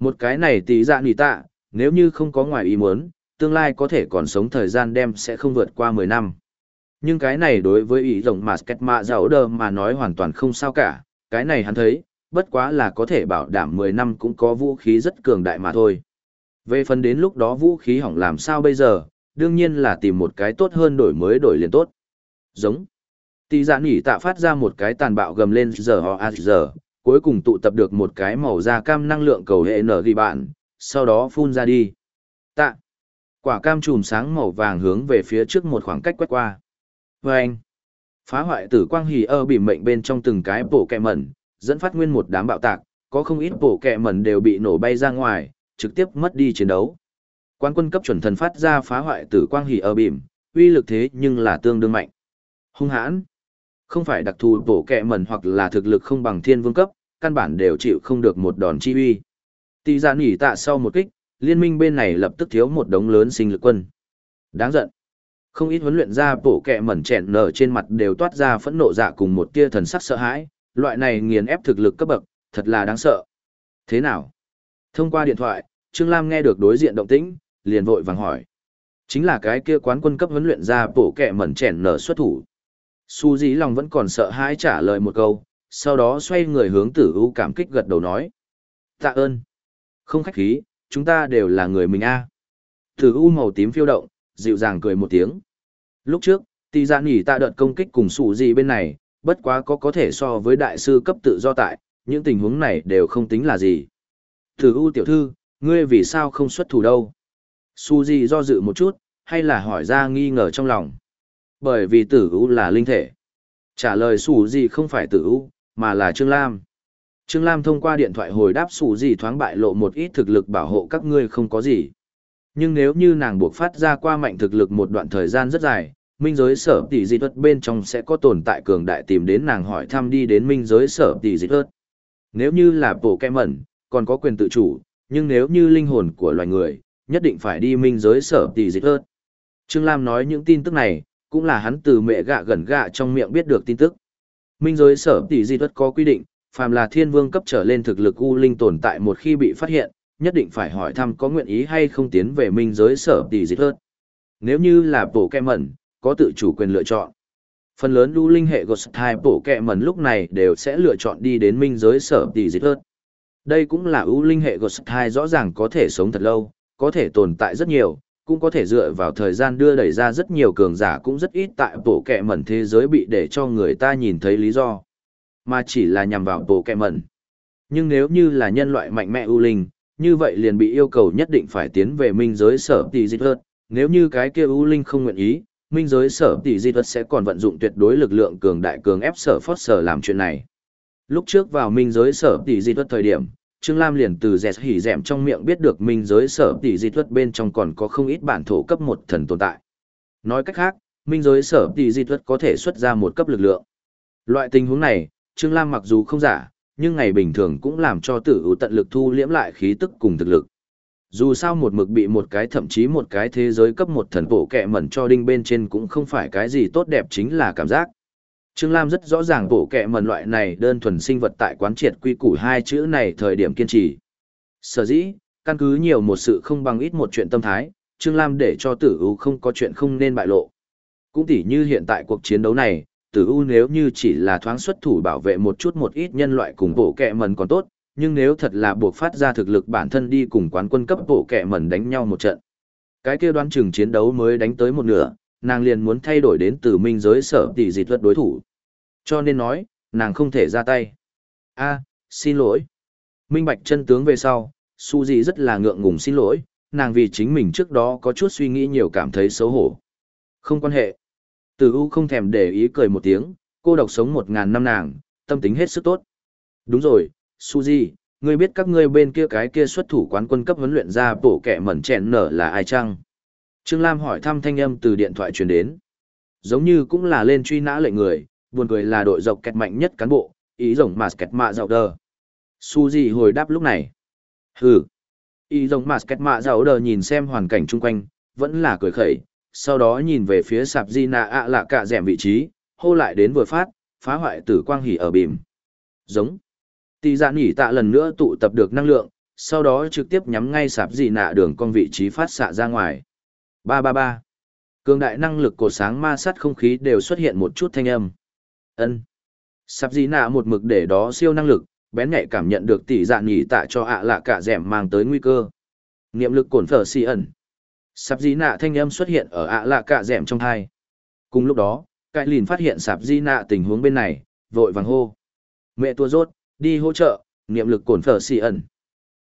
Một cái này tỷ dạ nỉ tạ, nếu như không có ngoài ý muốn, tương lai có thể còn sống thời gian đem sẽ không vượt qua 10 năm. Nhưng cái này đối với ý rộng mà kết Mạ Giàu Đờ mà nói hoàn toàn không sao cả, cái này hắn thấy, bất quá là có thể bảo đảm 10 năm cũng có vũ khí rất cường đại mà thôi. Về phần đến lúc đó vũ khí hỏng làm sao bây giờ, đương nhiên là tìm một cái tốt hơn đổi mới đổi liền tốt. Giống. Tỷ giả dạ nỉ tạ phát ra một cái tàn bạo gầm lên giờ họ a giờ, cuối cùng tụ tập được một cái màu da cam năng lượng cầu hệ nở ghi bạn, sau đó phun ra đi. Tạ. Quả cam chùm sáng màu vàng hướng về phía trước một khoảng cách quét qua. Vâng. phá hoại tử quang hỉ ơ bị mệnh bên trong từng cái bổ kẹ mẩn, dẫn phát nguyên một đám bạo tạc, có không ít bổ kẹ mẩn đều bị nổ bay ra ngoài, trực tiếp mất đi chiến đấu. Quan quân cấp chuẩn thần phát ra phá hoại tử quang hỉ ơ bìm, uy lực thế nhưng là tương đương mạnh. Hung hãn, không phải đặc thù bổ kẹ mẩn hoặc là thực lực không bằng thiên vương cấp, căn bản đều chịu không được một đòn chi uy. Tỷ giả dạ nỉ tạ sau một kích, liên minh bên này lập tức thiếu một đống lớn sinh lực quân. Đáng giận. Không ít huấn luyện ra bổ kẹ mẩn chèn nở trên mặt đều toát ra phẫn nộ dạ cùng một tia thần sắc sợ hãi, loại này nghiền ép thực lực cấp bậc, thật là đáng sợ. Thế nào? Thông qua điện thoại, Trương Lam nghe được đối diện động tĩnh, liền vội vàng hỏi. Chính là cái kia quán quân cấp huấn luyện ra bổ kẹ mẩn chèn nở xuất thủ. Su dí lòng vẫn còn sợ hãi trả lời một câu, sau đó xoay người hướng tử u cảm kích gật đầu nói. Tạ ơn. Không khách khí, chúng ta đều là người mình a. Tử u màu tím phiêu động, dịu dàng cười một tiếng. Lúc trước, tỷ dạ nghỉ tạ đợt công kích cùng sủ gì bên này, bất quá có có thể so với đại sư cấp tự do tại, những tình huống này đều không tính là gì. Tử U tiểu thư, ngươi vì sao không xuất thủ đâu? Su Di do dự một chút, hay là hỏi ra nghi ngờ trong lòng? Bởi vì tử U là linh thể. Trả lời sủ gì không phải tử U, mà là Trương Lam. Trương Lam thông qua điện thoại hồi đáp sủ gì thoáng bại lộ một ít thực lực bảo hộ các ngươi không có gì. Nhưng nếu như nàng buộc phát ra qua mạnh thực lực một đoạn thời gian rất dài, minh giới sở tỷ dị thuật bên trong sẽ có tồn tại cường đại tìm đến nàng hỏi thăm đi đến minh giới sở tỷ dị thuật. Nếu như là bộ kem mẩn, còn có quyền tự chủ, nhưng nếu như linh hồn của loài người, nhất định phải đi minh giới sở tỷ dị thuật. Trương Lam nói những tin tức này, cũng là hắn từ mẹ gạ gần gạ trong miệng biết được tin tức. Minh giới sở tỷ di tuất có quy định, phàm là thiên vương cấp trở lên thực lực u linh tồn tại một khi bị phát hiện, nhất định phải hỏi thăm có nguyện ý hay không tiến về minh giới sở tỷ di tuất. Nếu như là bổ kẹ mẩn, có tự chủ quyền lựa chọn. Phần lớn u linh hệ Ghost Type bổ kẹ mẩn lúc này đều sẽ lựa chọn đi đến minh giới sở tỷ di tuất. Đây cũng là u linh hệ Ghost Type rõ ràng có thể sống thật lâu, có thể tồn tại rất nhiều, cũng có thể dựa vào thời gian đưa đẩy ra rất nhiều cường giả cũng rất ít tại bộ kẹ mẩn thế giới bị để cho người ta nhìn thấy lý do. Mà chỉ là nhằm vào bộ kẹ mẩn. Nhưng nếu như là nhân loại mạnh mẽ ưu linh, như vậy liền bị yêu cầu nhất định phải tiến về minh giới sở tỷ dịch hơn. Nếu như cái kia ưu Linh không nguyện ý, minh giới sở tỷ di vật sẽ còn vận dụng tuyệt đối lực lượng cường đại cường ép sở phót sở làm chuyện này. Lúc trước vào minh giới sở tỷ di vật thời điểm, Trương Lam liền từ dẹt hỉ dẹm trong miệng biết được minh giới sở tỷ di thuật bên trong còn có không ít bản thổ cấp một thần tồn tại. Nói cách khác, minh giới sở tỷ di thuật có thể xuất ra một cấp lực lượng. Loại tình huống này, Trương Lam mặc dù không giả, nhưng ngày bình thường cũng làm cho tử ưu tận lực thu liễm lại khí tức cùng thực lực. Dù sao một mực bị một cái thậm chí một cái thế giới cấp một thần bổ kẹ mẩn cho đinh bên trên cũng không phải cái gì tốt đẹp chính là cảm giác. Trương Lam rất rõ ràng bộ kẹ mần loại này đơn thuần sinh vật tại quán triệt quy củ hai chữ này thời điểm kiên trì. Sở dĩ, căn cứ nhiều một sự không bằng ít một chuyện tâm thái, Trương Lam để cho tử ưu không có chuyện không nên bại lộ. Cũng tỉ như hiện tại cuộc chiến đấu này, tử u nếu như chỉ là thoáng xuất thủ bảo vệ một chút một ít nhân loại cùng bộ kẹ mần còn tốt, nhưng nếu thật là buộc phát ra thực lực bản thân đi cùng quán quân cấp bộ kẹ mần đánh nhau một trận. Cái kia đoán chừng chiến đấu mới đánh tới một nửa, nàng liền muốn thay đổi đến từ minh giới sở tỷ dị thuật đối thủ. Cho nên nói, nàng không thể ra tay. a xin lỗi. Minh bạch chân tướng về sau, su dị rất là ngượng ngùng xin lỗi, nàng vì chính mình trước đó có chút suy nghĩ nhiều cảm thấy xấu hổ. Không quan hệ. Từ U không thèm để ý cười một tiếng, cô độc sống một ngàn năm nàng, tâm tính hết sức tốt. Đúng rồi, Suzy, ngươi biết các ngươi bên kia cái kia xuất thủ quán quân cấp huấn luyện ra bổ kẻ mẩn chèn nở là ai chăng? Trương Lam hỏi thăm thanh âm từ điện thoại truyền đến. Giống như cũng là lên truy nã lệnh người, Buồn cười là đội dọc kẹt mạnh nhất cán bộ, ý rồng mà kẹt mạ dạo đờ. Suzy hồi đáp lúc này. Hừ. Ý rồng mà kẹt mạ dạo đờ nhìn xem hoàn cảnh chung quanh, vẫn là cười khẩy, sau đó nhìn về phía sạp di nạ ạ lạ cả dẻm vị trí, hô lại đến vừa phát, phá hoại tử quang hỉ ở bìm. Giống. Tỷ dạ nỉ tạ lần nữa tụ tập được năng lượng, sau đó trực tiếp nhắm ngay sạp di nạ đường con vị trí phát xạ ra ngoài. Ba ba ba. Cường đại năng lực cột sáng ma sát không khí đều xuất hiện một chút thanh âm. Ân. Sạp di nạ một mực để đó siêu năng lực, bén nhạy cảm nhận được tỷ dạ nhỉ tạ cho ạ lạ cả dẻm mang tới nguy cơ. Niệm lực cổn phở si ẩn. Sạp di nạ thanh âm xuất hiện ở ạ lạ cả dẻm trong thai. Cùng lúc đó, Cải lìn phát hiện sạp di nạ tình huống bên này, vội vàng hô. Mẹ tua rốt, đi hỗ trợ, niệm lực cổn phở xì ẩn.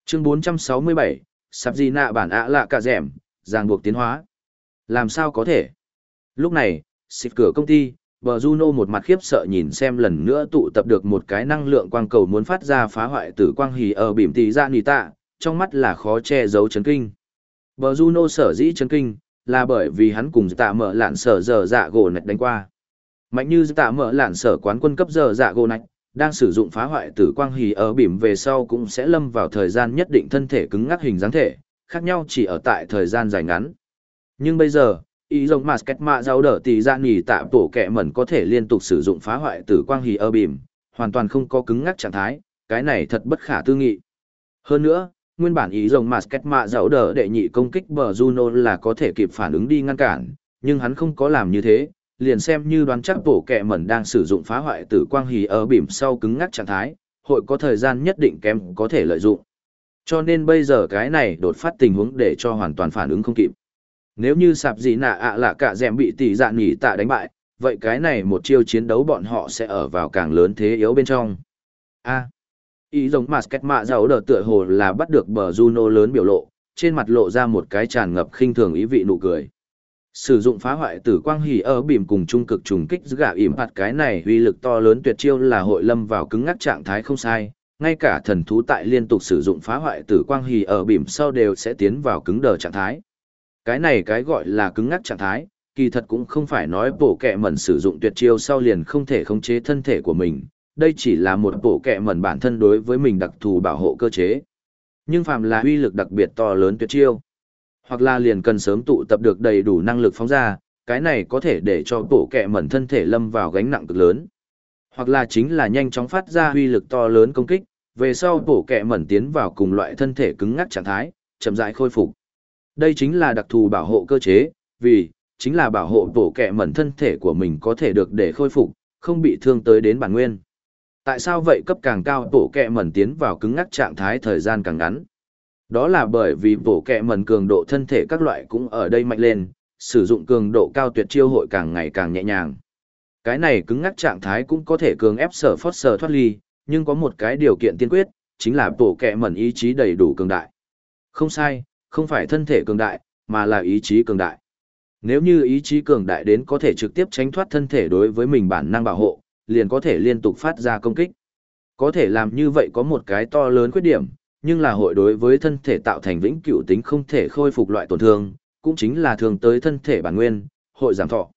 Chương 467, sạp di nạ bản ạ lạ cả dẻm, ràng buộc tiến hóa. Làm sao có thể? Lúc này, xịt cửa công ty, bờ Juno một mặt khiếp sợ nhìn xem lần nữa tụ tập được một cái năng lượng quang cầu muốn phát ra phá hoại tử quang hì ở bìm tỷ ra nì tạ, trong mắt là khó che giấu chấn kinh. Bờ Juno sở dĩ chấn kinh, là bởi vì hắn cùng tạ mở lạn sở giờ dạ gỗ nạch đánh qua. Mạnh như tạ mở lạn sở quán quân cấp giờ dạ gỗ nạch, đang sử dụng phá hoại tử quang hì ở bìm về sau cũng sẽ lâm vào thời gian nhất định thân thể cứng ngắc hình dáng thể, khác nhau chỉ ở tại thời gian dài ngắn. Nhưng bây giờ, ý rồng mà kết mạ giáo đỡ tỷ ra nghỉ tạ tổ kẻ mẩn có thể liên tục sử dụng phá hoại tử quang hì ở bìm, hoàn toàn không có cứng ngắc trạng thái, cái này thật bất khả tư nghị. Hơn nữa, nguyên bản ý rồng mà kết mạ giáo đỡ đệ nhị công kích bờ Juno là có thể kịp phản ứng đi ngăn cản, nhưng hắn không có làm như thế, liền xem như đoán chắc bổ kẻ mẩn đang sử dụng phá hoại tử quang hì ở bìm sau cứng ngắc trạng thái, hội có thời gian nhất định kém có thể lợi dụng. Cho nên bây giờ cái này đột phát tình huống để cho hoàn toàn phản ứng không kịp. Nếu như sạp gì nạ ạ là cả dẹm bị tỷ dạ nghỉ tạ đánh bại, vậy cái này một chiêu chiến đấu bọn họ sẽ ở vào càng lớn thế yếu bên trong. A. ý giống mà kết mạ giàu đờ tựa hồ là bắt được bờ Juno lớn biểu lộ, trên mặt lộ ra một cái tràn ngập khinh thường ý vị nụ cười. Sử dụng phá hoại tử quang hỉ ở bìm cùng trung cực trùng kích giữ gạ ỉm hạt cái này uy lực to lớn tuyệt chiêu là hội lâm vào cứng ngắc trạng thái không sai, ngay cả thần thú tại liên tục sử dụng phá hoại tử quang hỉ ở bìm sau đều sẽ tiến vào cứng đờ trạng thái. Cái này cái gọi là cứng ngắc trạng thái, kỳ thật cũng không phải nói bổ kẹ mẩn sử dụng tuyệt chiêu sau liền không thể khống chế thân thể của mình, đây chỉ là một bổ kẹ mẩn bản thân đối với mình đặc thù bảo hộ cơ chế. Nhưng phàm là uy lực đặc biệt to lớn tuyệt chiêu, hoặc là liền cần sớm tụ tập được đầy đủ năng lực phóng ra, cái này có thể để cho bổ kẹ mẩn thân thể lâm vào gánh nặng cực lớn. Hoặc là chính là nhanh chóng phát ra uy lực to lớn công kích, về sau bổ kẹ mẩn tiến vào cùng loại thân thể cứng ngắc trạng thái, chậm rãi khôi phục. Đây chính là đặc thù bảo hộ cơ chế, vì, chính là bảo hộ bổ kẹ mẩn thân thể của mình có thể được để khôi phục, không bị thương tới đến bản nguyên. Tại sao vậy cấp càng cao bổ kẹ mẩn tiến vào cứng ngắc trạng thái thời gian càng ngắn? Đó là bởi vì bổ kẹ mẩn cường độ thân thể các loại cũng ở đây mạnh lên, sử dụng cường độ cao tuyệt chiêu hội càng ngày càng nhẹ nhàng. Cái này cứng ngắc trạng thái cũng có thể cường ép sở phót sở thoát ly, nhưng có một cái điều kiện tiên quyết, chính là bổ kẹ mẩn ý chí đầy đủ cường đại. Không sai, không phải thân thể cường đại, mà là ý chí cường đại. Nếu như ý chí cường đại đến có thể trực tiếp tránh thoát thân thể đối với mình bản năng bảo hộ, liền có thể liên tục phát ra công kích. Có thể làm như vậy có một cái to lớn khuyết điểm, nhưng là hội đối với thân thể tạo thành vĩnh cửu tính không thể khôi phục loại tổn thương, cũng chính là thường tới thân thể bản nguyên, hội giảm thọ.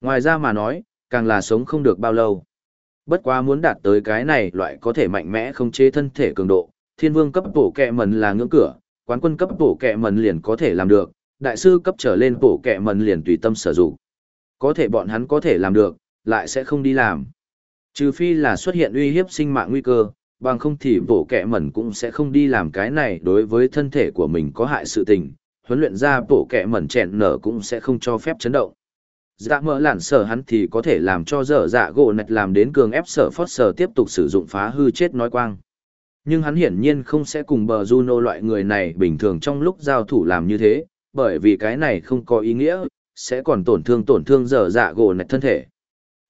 Ngoài ra mà nói, càng là sống không được bao lâu. Bất quá muốn đạt tới cái này loại có thể mạnh mẽ không chế thân thể cường độ, thiên vương cấp bổ kẹ mần là ngưỡng cửa, quán quân cấp bổ kẹ mần liền có thể làm được, đại sư cấp trở lên bổ kẹ mần liền tùy tâm sử dụng. Có thể bọn hắn có thể làm được, lại sẽ không đi làm. Trừ phi là xuất hiện uy hiếp sinh mạng nguy cơ, bằng không thì bổ kẹ mẩn cũng sẽ không đi làm cái này đối với thân thể của mình có hại sự tình, huấn luyện ra bổ kẹ mẩn chèn nở cũng sẽ không cho phép chấn động. Dạ mỡ lản sở hắn thì có thể làm cho dở dạ gỗ nạch làm đến cường ép sở phót sở tiếp tục sử dụng phá hư chết nói quang. Nhưng hắn hiển nhiên không sẽ cùng bờ Juno loại người này bình thường trong lúc giao thủ làm như thế, bởi vì cái này không có ý nghĩa, sẽ còn tổn thương tổn thương dở dạ gỗ nạch thân thể.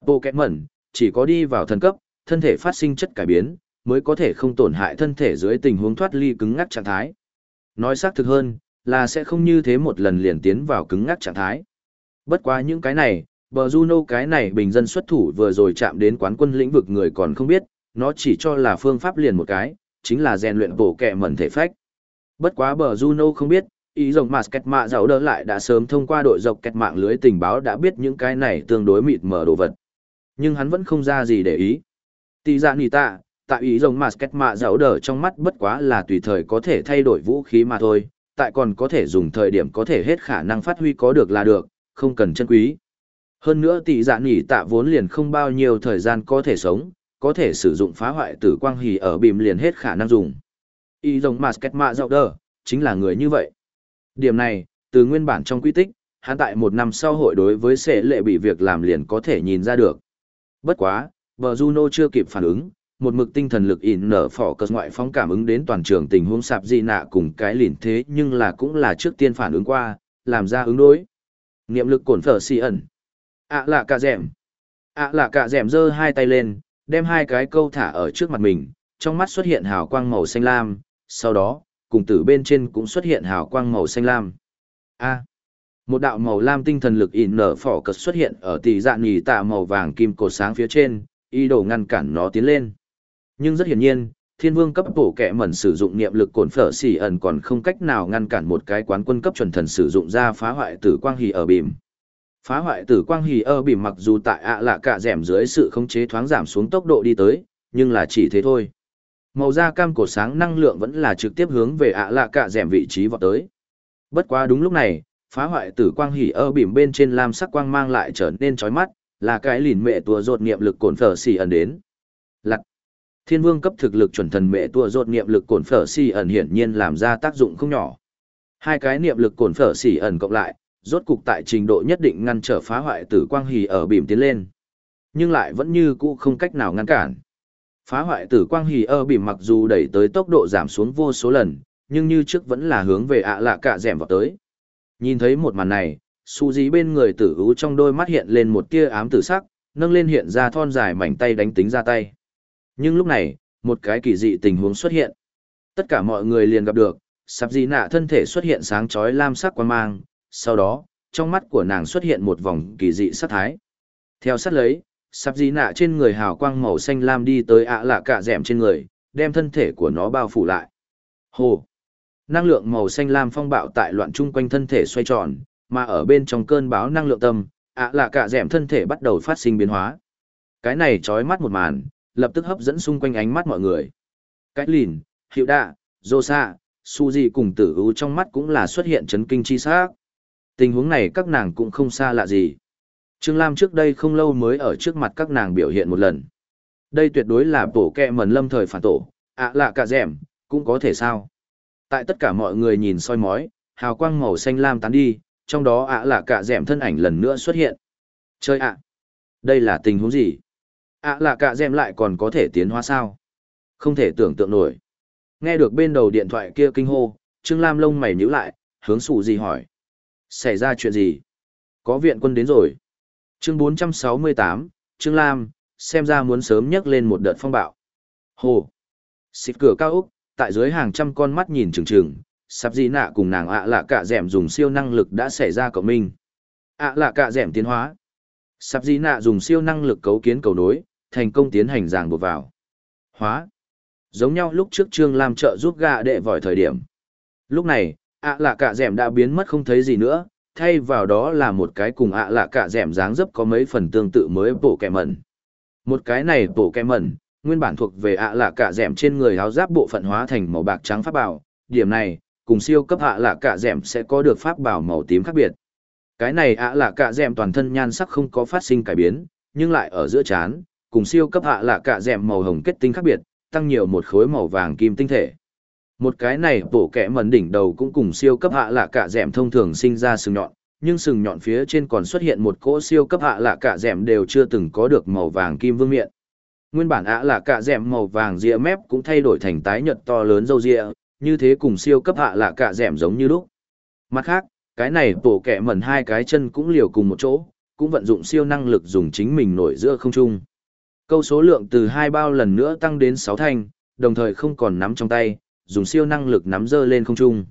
Bộ kẹt mẩn, chỉ có đi vào thần cấp, thân thể phát sinh chất cải biến, mới có thể không tổn hại thân thể dưới tình huống thoát ly cứng ngắc trạng thái. Nói xác thực hơn, là sẽ không như thế một lần liền tiến vào cứng ngắc trạng thái. Bất quá những cái này, bờ Juno cái này bình dân xuất thủ vừa rồi chạm đến quán quân lĩnh vực người còn không biết, nó chỉ cho là phương pháp liền một cái, chính là rèn luyện bổ kẹ mẩn thể phách. Bất quá bờ Juno không biết, ý rồng mà kẹt mạ giàu đỡ lại đã sớm thông qua đội dọc kẹt mạng lưới tình báo đã biết những cái này tương đối mịt mở đồ vật. Nhưng hắn vẫn không ra gì để ý. Tỷ dạ nì tạ, tại ý rồng mà kẹt mạ dạo đỡ trong mắt bất quá là tùy thời có thể thay đổi vũ khí mà thôi, tại còn có thể dùng thời điểm có thể hết khả năng phát huy có được là được, không cần chân quý. Hơn nữa tỷ dạ nỉ tạ vốn liền không bao nhiêu thời gian có thể sống, có thể sử dụng phá hoại tử quang hỉ ở bìm liền hết khả năng dùng. Y rồng mà kết mạ dạo đờ, chính là người như vậy. Điểm này, từ nguyên bản trong quy tích, hắn tại một năm sau hội đối với sẽ lệ bị việc làm liền có thể nhìn ra được. Bất quá, vợ Juno chưa kịp phản ứng, một mực tinh thần lực ỉn nở phỏ cờ ngoại phóng cảm ứng đến toàn trường tình huống sạp di nạ cùng cái lìn thế nhưng là cũng là trước tiên phản ứng qua, làm ra ứng đối. Niệm lực cổn phở si ẩn. ạ là cả dẻm. ạ là cả dẻm giơ hai tay lên, đem hai cái câu thả ở trước mặt mình, trong mắt xuất hiện hào quang màu xanh lam, sau đó, cùng tử bên trên cũng xuất hiện hào quang màu xanh lam. A. một đạo màu lam tinh thần lực ỉn nở phỏ cật xuất hiện ở tỷ dạng nhì tạ màu vàng kim cột sáng phía trên, ý đồ ngăn cản nó tiến lên. Nhưng rất hiển nhiên, thiên vương cấp bổ kẻ mẩn sử dụng niệm lực cồn phở xỉ ẩn còn không cách nào ngăn cản một cái quán quân cấp chuẩn thần sử dụng ra phá hoại tử quang hì ở bìm. Phá hoại tử quang hì ơ bìm mặc dù tại ạ lạ cả rẻm dưới sự khống chế thoáng giảm xuống tốc độ đi tới, nhưng là chỉ thế thôi. Màu da cam cổ sáng năng lượng vẫn là trực tiếp hướng về ạ lạ cả rẻm vị trí vọt tới. Bất quá đúng lúc này, phá hoại tử quang hỉ ơ bìm bên trên lam sắc quang mang lại trở nên chói mắt, là cái lìn mẹ tua rột niệm lực cồn phở xì ẩn đến. Lặt. Thiên vương cấp thực lực chuẩn thần mẹ tua rột niệm lực cồn phở xì ẩn hiển nhiên làm ra tác dụng không nhỏ. Hai cái niệm lực cồn phở xì ẩn cộng lại, rốt cục tại trình độ nhất định ngăn trở phá hoại tử quang hỉ ở bìm tiến lên. Nhưng lại vẫn như cũ không cách nào ngăn cản. Phá hoại tử quang hỉ ở bìm mặc dù đẩy tới tốc độ giảm xuống vô số lần, nhưng như trước vẫn là hướng về ạ lạ cạ rẻm vào tới. Nhìn thấy một màn này, su dí bên người tử ú trong đôi mắt hiện lên một tia ám tử sắc, nâng lên hiện ra thon dài mảnh tay đánh tính ra tay. Nhưng lúc này, một cái kỳ dị tình huống xuất hiện. Tất cả mọi người liền gặp được, sạp dị nạ thân thể xuất hiện sáng chói lam sắc quan mang, sau đó, trong mắt của nàng xuất hiện một vòng kỳ dị sắc thái. Theo sát lấy, sạp dị nạ trên người hào quang màu xanh lam đi tới ạ lạ cả dẻm trên người, đem thân thể của nó bao phủ lại. Hồ! Năng lượng màu xanh lam phong bạo tại loạn chung quanh thân thể xoay tròn, mà ở bên trong cơn báo năng lượng tâm, ạ là cả dẻm thân thể bắt đầu phát sinh biến hóa. Cái này trói mắt một màn, lập tức hấp dẫn xung quanh ánh mắt mọi người. Cái lìn, hiệu đạ, dô sa, Suzy cùng tử ưu trong mắt cũng là xuất hiện chấn kinh chi xác. Tình huống này các nàng cũng không xa lạ gì. Trương Lam trước đây không lâu mới ở trước mặt các nàng biểu hiện một lần. Đây tuyệt đối là bổ kẹ mần lâm thời phản tổ, ạ là cả dẻm, cũng có thể sao. Tại tất cả mọi người nhìn soi mói, hào quang màu xanh lam tán đi, trong đó ạ là cả dẻm thân ảnh lần nữa xuất hiện. Chơi ạ! đây là tình huống gì? ạ là cả dẻm lại còn có thể tiến hóa sao? Không thể tưởng tượng nổi. Nghe được bên đầu điện thoại kia kinh hô, Trương Lam lông mày nhíu lại, hướng sủ gì hỏi. Xảy ra chuyện gì? Có viện quân đến rồi. Chương 468, Trương Lam, xem ra muốn sớm nhấc lên một đợt phong bạo. Hồ! Xịt cửa cao Úc, tại dưới hàng trăm con mắt nhìn chừng chừng, sắp gì nạ cùng nàng ạ lạ cả dẻm dùng siêu năng lực đã xảy ra cộng minh. ạ lạ cả dẻm tiến hóa. Sắp gì nạ dùng siêu năng lực cấu kiến cầu nối, thành công tiến hành ràng buộc vào. Hóa. Giống nhau lúc trước Trương Lam trợ giúp gạ đệ vòi thời điểm. Lúc này, ạ lạ cả dẻm đã biến mất không thấy gì nữa, thay vào đó là một cái cùng ạ lạ cả dẻm dáng dấp có mấy phần tương tự mới bổ kẻ mẩn. Một cái này bổ kẻ mẩn, nguyên bản thuộc về ạ lạ cả dẻm trên người áo giáp bộ phận hóa thành màu bạc trắng pháp bảo, điểm này, cùng siêu cấp ạ lạ cả dẻm sẽ có được pháp bảo màu tím khác biệt. Cái này ạ lạ cả dẻm toàn thân nhan sắc không có phát sinh cải biến, nhưng lại ở giữa chán, cùng siêu cấp ạ lạ cả dẻm màu hồng kết tinh khác biệt, tăng nhiều một khối màu vàng kim tinh thể. Một cái này bổ kẽ mẩn đỉnh đầu cũng cùng siêu cấp hạ lạ cả dẻm thông thường sinh ra sừng nhọn, nhưng sừng nhọn phía trên còn xuất hiện một cỗ siêu cấp hạ lạ cả dẻm đều chưa từng có được màu vàng kim vương miện. Nguyên bản ạ là cả dẻm màu vàng rìa mép cũng thay đổi thành tái nhợt to lớn râu ria như thế cùng siêu cấp hạ là cả dẻm giống như lúc. Mặt khác, cái này bổ kẹ mẩn hai cái chân cũng liều cùng một chỗ, cũng vận dụng siêu năng lực dùng chính mình nổi giữa không trung. Câu số lượng từ hai bao lần nữa tăng đến sáu thanh, đồng thời không còn nắm trong tay, dùng siêu năng lực nắm dơ lên không trung.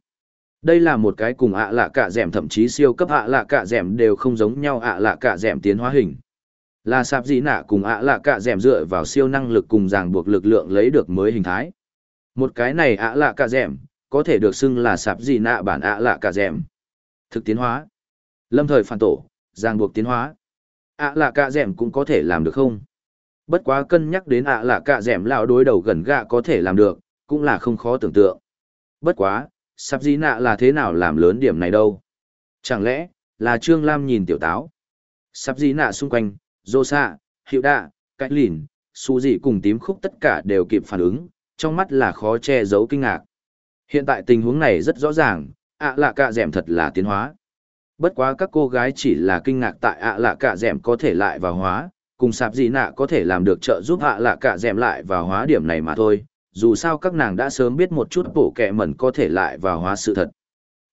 Đây là một cái cùng ạ lạ cả dẻm thậm chí siêu cấp ạ lạ cả dẻm đều không giống nhau ạ lạ cả dẻm tiến hóa hình. Là sạp dĩ nạ cùng ạ lạ cả dẻm dựa vào siêu năng lực cùng ràng buộc lực lượng lấy được mới hình thái. Một cái này ạ lạ cả dẻm, có thể được xưng là sạp dĩ nạ bản ạ lạ cả dẻm. Thực tiến hóa. Lâm thời phản tổ, ràng buộc tiến hóa. ạ lạ cả dẻm cũng có thể làm được không? Bất quá cân nhắc đến ạ lạ cả dẻm lão đối đầu gần gạ có thể làm được, cũng là không khó tưởng tượng. Bất quá, sắp di nạ là thế nào làm lớn điểm này đâu? Chẳng lẽ, là Trương Lam nhìn tiểu táo? Sắp di nạ xung quanh, rô xạ, hiệu đạ, cách lìn, su dị cùng tím khúc tất cả đều kịp phản ứng, trong mắt là khó che giấu kinh ngạc. Hiện tại tình huống này rất rõ ràng, ạ lạ cạ dẻm thật là tiến hóa. Bất quá các cô gái chỉ là kinh ngạc tại ạ lạ cạ dẻm có thể lại vào hóa, cùng sạp gì nạ có thể làm được trợ giúp ạ lạ cạ dẻm lại vào hóa điểm này mà thôi. Dù sao các nàng đã sớm biết một chút bổ kẹ mẩn có thể lại vào hóa sự thật.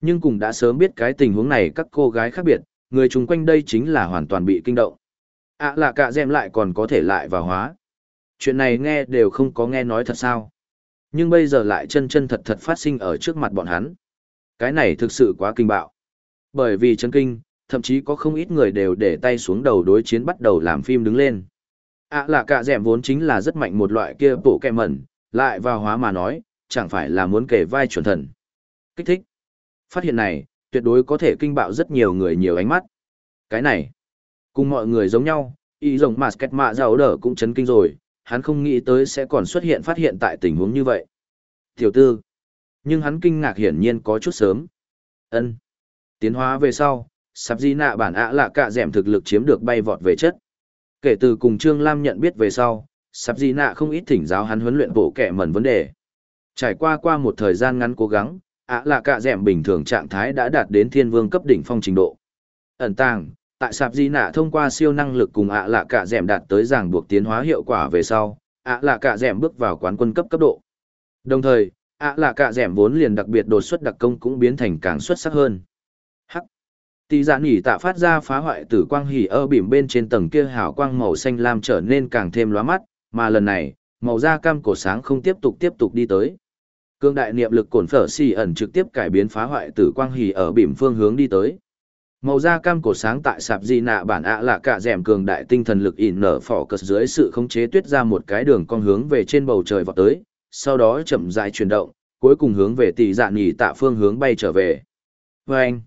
Nhưng cùng đã sớm biết cái tình huống này các cô gái khác biệt, người chung quanh đây chính là hoàn toàn bị kinh động. ạ là cả dẻm lại còn có thể lại vào hóa. Chuyện này nghe đều không có nghe nói thật sao. Nhưng bây giờ lại chân chân thật thật phát sinh ở trước mặt bọn hắn. Cái này thực sự quá kinh bạo. Bởi vì chân kinh, thậm chí có không ít người đều để tay xuống đầu đối chiến bắt đầu làm phim đứng lên. À là cả dẻm vốn chính là rất mạnh một loại kia bộ kẹ mẩn, lại vào hóa mà nói, chẳng phải là muốn kể vai chuẩn thần. Kích thích. Phát hiện này, tuyệt đối có thể kinh bạo rất nhiều người nhiều ánh mắt. Cái này, cùng mọi người giống nhau, y rồng mà sketch mạ giàu đỡ cũng chấn kinh rồi, hắn không nghĩ tới sẽ còn xuất hiện phát hiện tại tình huống như vậy. Tiểu tư. Nhưng hắn kinh ngạc hiển nhiên có chút sớm. ân Tiến hóa về sau, sạp di nạ bản ạ là cả dẻm thực lực chiếm được bay vọt về chất. Kể từ cùng Trương Lam nhận biết về sau, Sạp di nạ không ít thỉnh giáo hắn huấn luyện bộ kẻ mẩn vấn đề. Trải qua qua một thời gian ngắn cố gắng, ạ là cạ dẻm bình thường trạng thái đã đạt đến thiên vương cấp đỉnh phong trình độ. Ẩn tàng, tại sạp di nạ thông qua siêu năng lực cùng ạ là cạ dẻm đạt tới ràng buộc tiến hóa hiệu quả về sau, ạ là cạ dẻm bước vào quán quân cấp cấp độ. Đồng thời, ạ là cạ dẻm vốn liền đặc biệt đột xuất đặc công cũng biến thành càng xuất sắc hơn. Hắc. Tỷ dạ nhỉ tạ phát ra phá hoại tử quang hỉ ơ bìm bên trên tầng kia hào quang màu xanh lam trở nên càng thêm lóa mắt, mà lần này, màu da cam cổ sáng không tiếp tục tiếp tục đi tới. Cương đại niệm lực cổn phở xì ẩn trực tiếp cải biến phá hoại tử quang hỉ ở bìm phương hướng đi tới. Màu da cam cổ sáng tại sạp di nạ bản ạ là cả rèm cường đại tinh thần lực ỉn nở phỏ cất dưới sự khống chế tuyết ra một cái đường con hướng về trên bầu trời vọt tới, sau đó chậm rãi chuyển động, cuối cùng hướng về tỷ dạ nhỉ tạ phương hướng bay trở về. Và anh,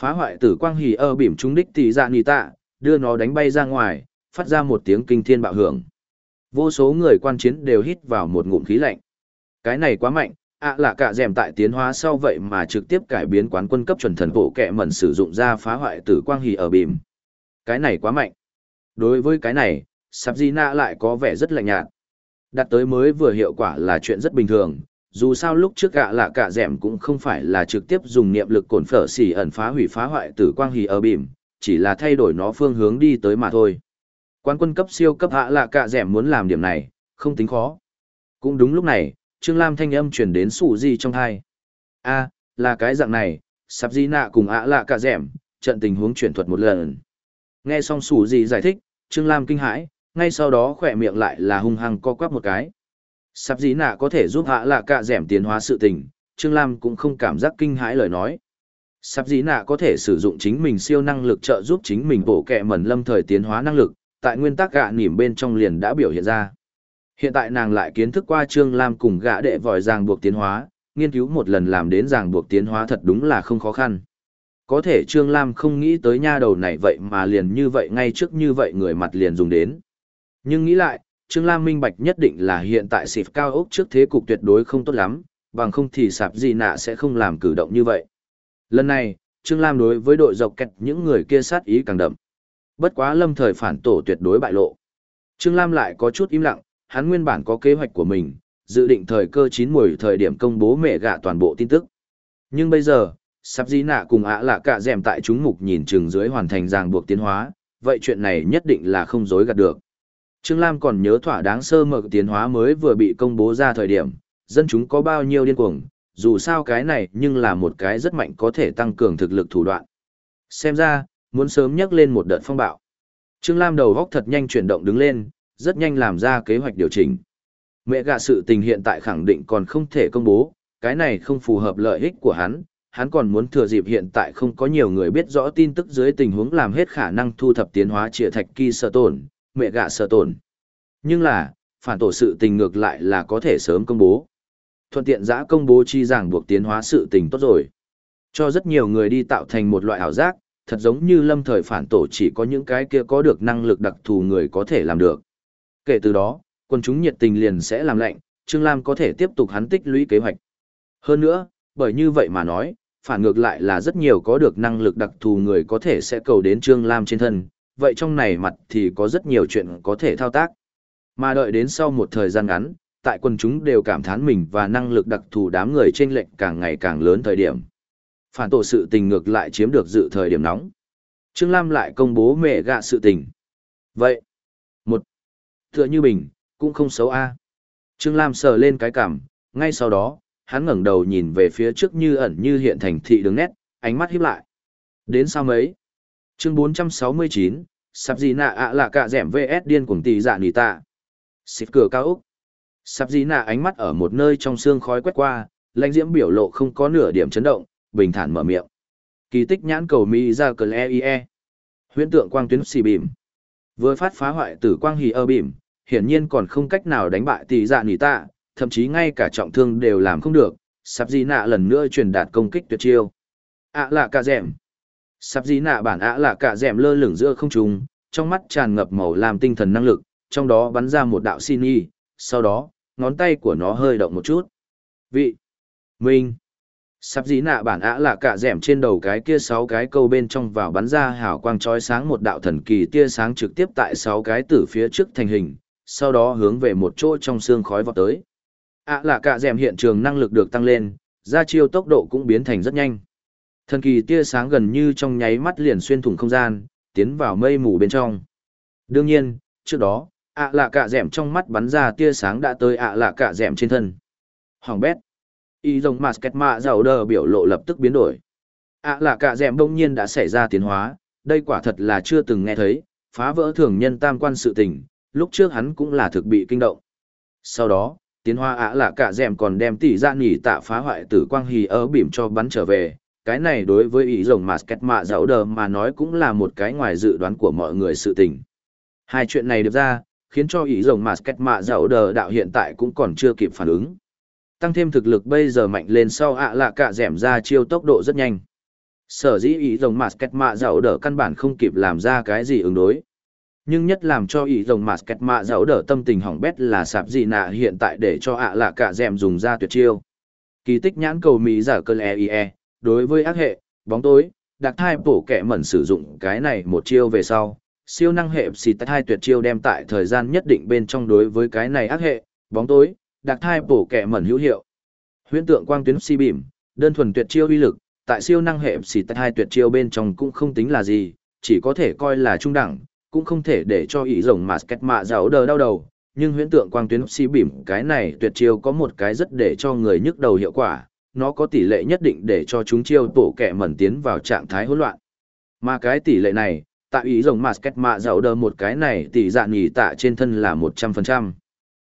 phá hoại tử quang hỉ ở bìm trúng đích tỷ dạ nhỉ tạ, đưa nó đánh bay ra ngoài, phát ra một tiếng kinh thiên bạo hưởng. Vô số người quan chiến đều hít vào một ngụm khí lạnh. Cái này quá mạnh, ạ à là cả rèm tại tiến hóa sau vậy mà trực tiếp cải biến quán quân cấp chuẩn thần bộ kẹ mẩn sử dụng ra phá hoại tử quang hỉ ở bìm. Cái này quá mạnh. Đối với cái này, Sạp Di Na lại có vẻ rất lạnh nhạt. Đặt tới mới vừa hiệu quả là chuyện rất bình thường, dù sao lúc trước ạ à là cả rẻm cũng không phải là trực tiếp dùng niệm lực cồn phở xỉ ẩn phá hủy phá hoại tử quang hỉ ở bìm, chỉ là thay đổi nó phương hướng đi tới mà thôi. Quan quân cấp siêu cấp hạ lạ cả dẻm muốn làm điểm này, không tính khó. Cũng đúng lúc này, Trương Lam thanh âm truyền đến sủ gì trong thai. a là cái dạng này, sạp di nạ cùng ạ lạ cả rẻm, trận tình huống chuyển thuật một lần. Nghe xong sủ gì giải thích, Trương Lam kinh hãi, ngay sau đó khỏe miệng lại là hung hăng co quắp một cái. Sạp dĩ nạ có thể giúp hạ lạ cả dẻm tiến hóa sự tình, Trương Lam cũng không cảm giác kinh hãi lời nói. Sạp dĩ nạ có thể sử dụng chính mình siêu năng lực trợ giúp chính mình bổ kẹ mẩn lâm thời tiến hóa năng lực, tại nguyên tắc gạ nỉm bên trong liền đã biểu hiện ra. Hiện tại nàng lại kiến thức qua Trương Lam cùng gã đệ vòi ràng buộc tiến hóa, nghiên cứu một lần làm đến ràng buộc tiến hóa thật đúng là không khó khăn. Có thể Trương Lam không nghĩ tới nha đầu này vậy mà liền như vậy ngay trước như vậy người mặt liền dùng đến. Nhưng nghĩ lại, Trương Lam minh bạch nhất định là hiện tại xịp cao ốc trước thế cục tuyệt đối không tốt lắm, bằng không thì sạp gì nạ sẽ không làm cử động như vậy. Lần này, Trương Lam đối với đội dọc kẹt những người kia sát ý càng đậm. Bất quá lâm thời phản tổ tuyệt đối bại lộ. Trương Lam lại có chút im lặng, hắn nguyên bản có kế hoạch của mình, dự định thời cơ chín mùi thời điểm công bố mẹ gạ toàn bộ tin tức. Nhưng bây giờ, sắp dĩ nạ cùng ạ lạ cả dèm tại chúng mục nhìn chừng dưới hoàn thành ràng buộc tiến hóa, vậy chuyện này nhất định là không dối gạt được. Trương Lam còn nhớ thỏa đáng sơ mở tiến hóa mới vừa bị công bố ra thời điểm, dân chúng có bao nhiêu điên cuồng, dù sao cái này nhưng là một cái rất mạnh có thể tăng cường thực lực thủ đoạn. Xem ra, muốn sớm nhắc lên một đợt phong bạo. Trương Lam đầu góc thật nhanh chuyển động đứng lên, rất nhanh làm ra kế hoạch điều chỉnh. Mẹ gạ sự tình hiện tại khẳng định còn không thể công bố, cái này không phù hợp lợi ích của hắn, hắn còn muốn thừa dịp hiện tại không có nhiều người biết rõ tin tức dưới tình huống làm hết khả năng thu thập tiến hóa trịa thạch kỳ sợ tổn, mẹ gạ sợ tổn. Nhưng là, phản tổ sự tình ngược lại là có thể sớm công bố. Thuận tiện giã công bố chi rằng buộc tiến hóa sự tình tốt rồi. Cho rất nhiều người đi tạo thành một loại ảo giác, thật giống như lâm thời phản tổ chỉ có những cái kia có được năng lực đặc thù người có thể làm được. Kể từ đó, quân chúng nhiệt tình liền sẽ làm lạnh, Trương Lam có thể tiếp tục hắn tích lũy kế hoạch. Hơn nữa, bởi như vậy mà nói, phản ngược lại là rất nhiều có được năng lực đặc thù người có thể sẽ cầu đến Trương Lam trên thân, vậy trong này mặt thì có rất nhiều chuyện có thể thao tác. Mà đợi đến sau một thời gian ngắn, tại quân chúng đều cảm thán mình và năng lực đặc thù đám người trên lệnh càng ngày càng lớn thời điểm. Phản tổ sự tình ngược lại chiếm được dự thời điểm nóng. Trương Lam lại công bố mẹ gạ sự tình. Vậy, một, tựa như bình, cũng không xấu a Trương Lam sờ lên cái cảm, ngay sau đó, hắn ngẩng đầu nhìn về phía trước như ẩn như hiện thành thị đường nét, ánh mắt híp lại. Đến sao mấy? Chương 469, sắp gì nạ ạ là cả dẻm VS điên cuồng tỷ dạ nỉ tạ. Xịt cửa cao Úc. Sắp gì nạ ánh mắt ở một nơi trong xương khói quét qua, lãnh diễm biểu lộ không có nửa điểm chấn động, bình thản mở miệng. Kỳ tích nhãn cầu mỹ ra cờ e e. Huyễn tượng quang tuyến xì bìm. Vừa phát phá hoại tử quang hì ơ bìm, hiển nhiên còn không cách nào đánh bại tỷ dạ nỉ tạ, thậm chí ngay cả trọng thương đều làm không được, sắp gì nạ lần nữa truyền đạt công kích tuyệt chiêu. ạ là cả dẻm. Sắp gì nạ bản ạ là cả dẻm lơ lửng giữa không trung, trong mắt tràn ngập màu làm tinh thần năng lực, trong đó bắn ra một đạo xin y, sau đó, ngón tay của nó hơi động một chút. Vị. Minh. Sắp dí nạ bản ạ là cả dẻm trên đầu cái kia sáu cái câu bên trong vào bắn ra hào quang trói sáng một đạo thần kỳ tia sáng trực tiếp tại sáu cái tử phía trước thành hình, sau đó hướng về một chỗ trong xương khói vọt tới. ạ là cả dẻm hiện trường năng lực được tăng lên, ra chiêu tốc độ cũng biến thành rất nhanh. Thần kỳ tia sáng gần như trong nháy mắt liền xuyên thủng không gian, tiến vào mây mù bên trong. Đương nhiên, trước đó, ạ là cả dẻm trong mắt bắn ra tia sáng đã tới ạ là cả dẻm trên thân. Hoàng bét. Y dòng Masket Mạ giàu đờ biểu lộ lập tức biến đổi. ạ là cả dẻm đông nhiên đã xảy ra tiến hóa, đây quả thật là chưa từng nghe thấy, phá vỡ thường nhân tam quan sự tình, lúc trước hắn cũng là thực bị kinh động. Sau đó, tiến hóa ạ là cả dẻm còn đem tỷ ra nghỉ tạ phá hoại tử quang hì ở bìm cho bắn trở về. Cái này đối với ý rồng Masket Mạ giàu đờ mà nói cũng là một cái ngoài dự đoán của mọi người sự tình. Hai chuyện này được ra, khiến cho ý rồng Masket Mạ giàu đờ đạo hiện tại cũng còn chưa kịp phản ứng tăng thêm thực lực bây giờ mạnh lên sau ạ lạ cả dẻm ra chiêu tốc độ rất nhanh. Sở dĩ ý rồng mạt kẹt mạ dạo đỡ căn bản không kịp làm ra cái gì ứng đối. Nhưng nhất làm cho ý rồng mạt kẹt mạ dạo đỡ tâm tình hỏng bét là sạp gì nạ hiện tại để cho ạ lạ cả dẻm dùng ra tuyệt chiêu. Kỳ tích nhãn cầu mỹ giả cơn e e đối với ác hệ, bóng tối, đặc thai bổ kẻ mẩn sử dụng cái này một chiêu về sau, siêu năng hệ xì hai tuyệt chiêu đem tại thời gian nhất định bên trong đối với cái này ác hệ, bóng tối đặc thai bổ kẹ mẩn hữu hiệu. Huyễn tượng quang tuyến si bìm, đơn thuần tuyệt chiêu uy lực, tại siêu năng hệ xì tại hai tuyệt chiêu bên trong cũng không tính là gì, chỉ có thể coi là trung đẳng, cũng không thể để cho ý rồng mà kết mạ giáo đờ đau đầu. Nhưng huyễn tượng quang tuyến si bìm cái này tuyệt chiêu có một cái rất để cho người nhức đầu hiệu quả, nó có tỷ lệ nhất định để cho chúng chiêu tổ kẻ mẩn tiến vào trạng thái hỗn loạn. Mà cái tỷ lệ này, tại ý rồng mà kết mạ giáo đờ một cái này tỷ dạng nhì tạ trên thân là 100%.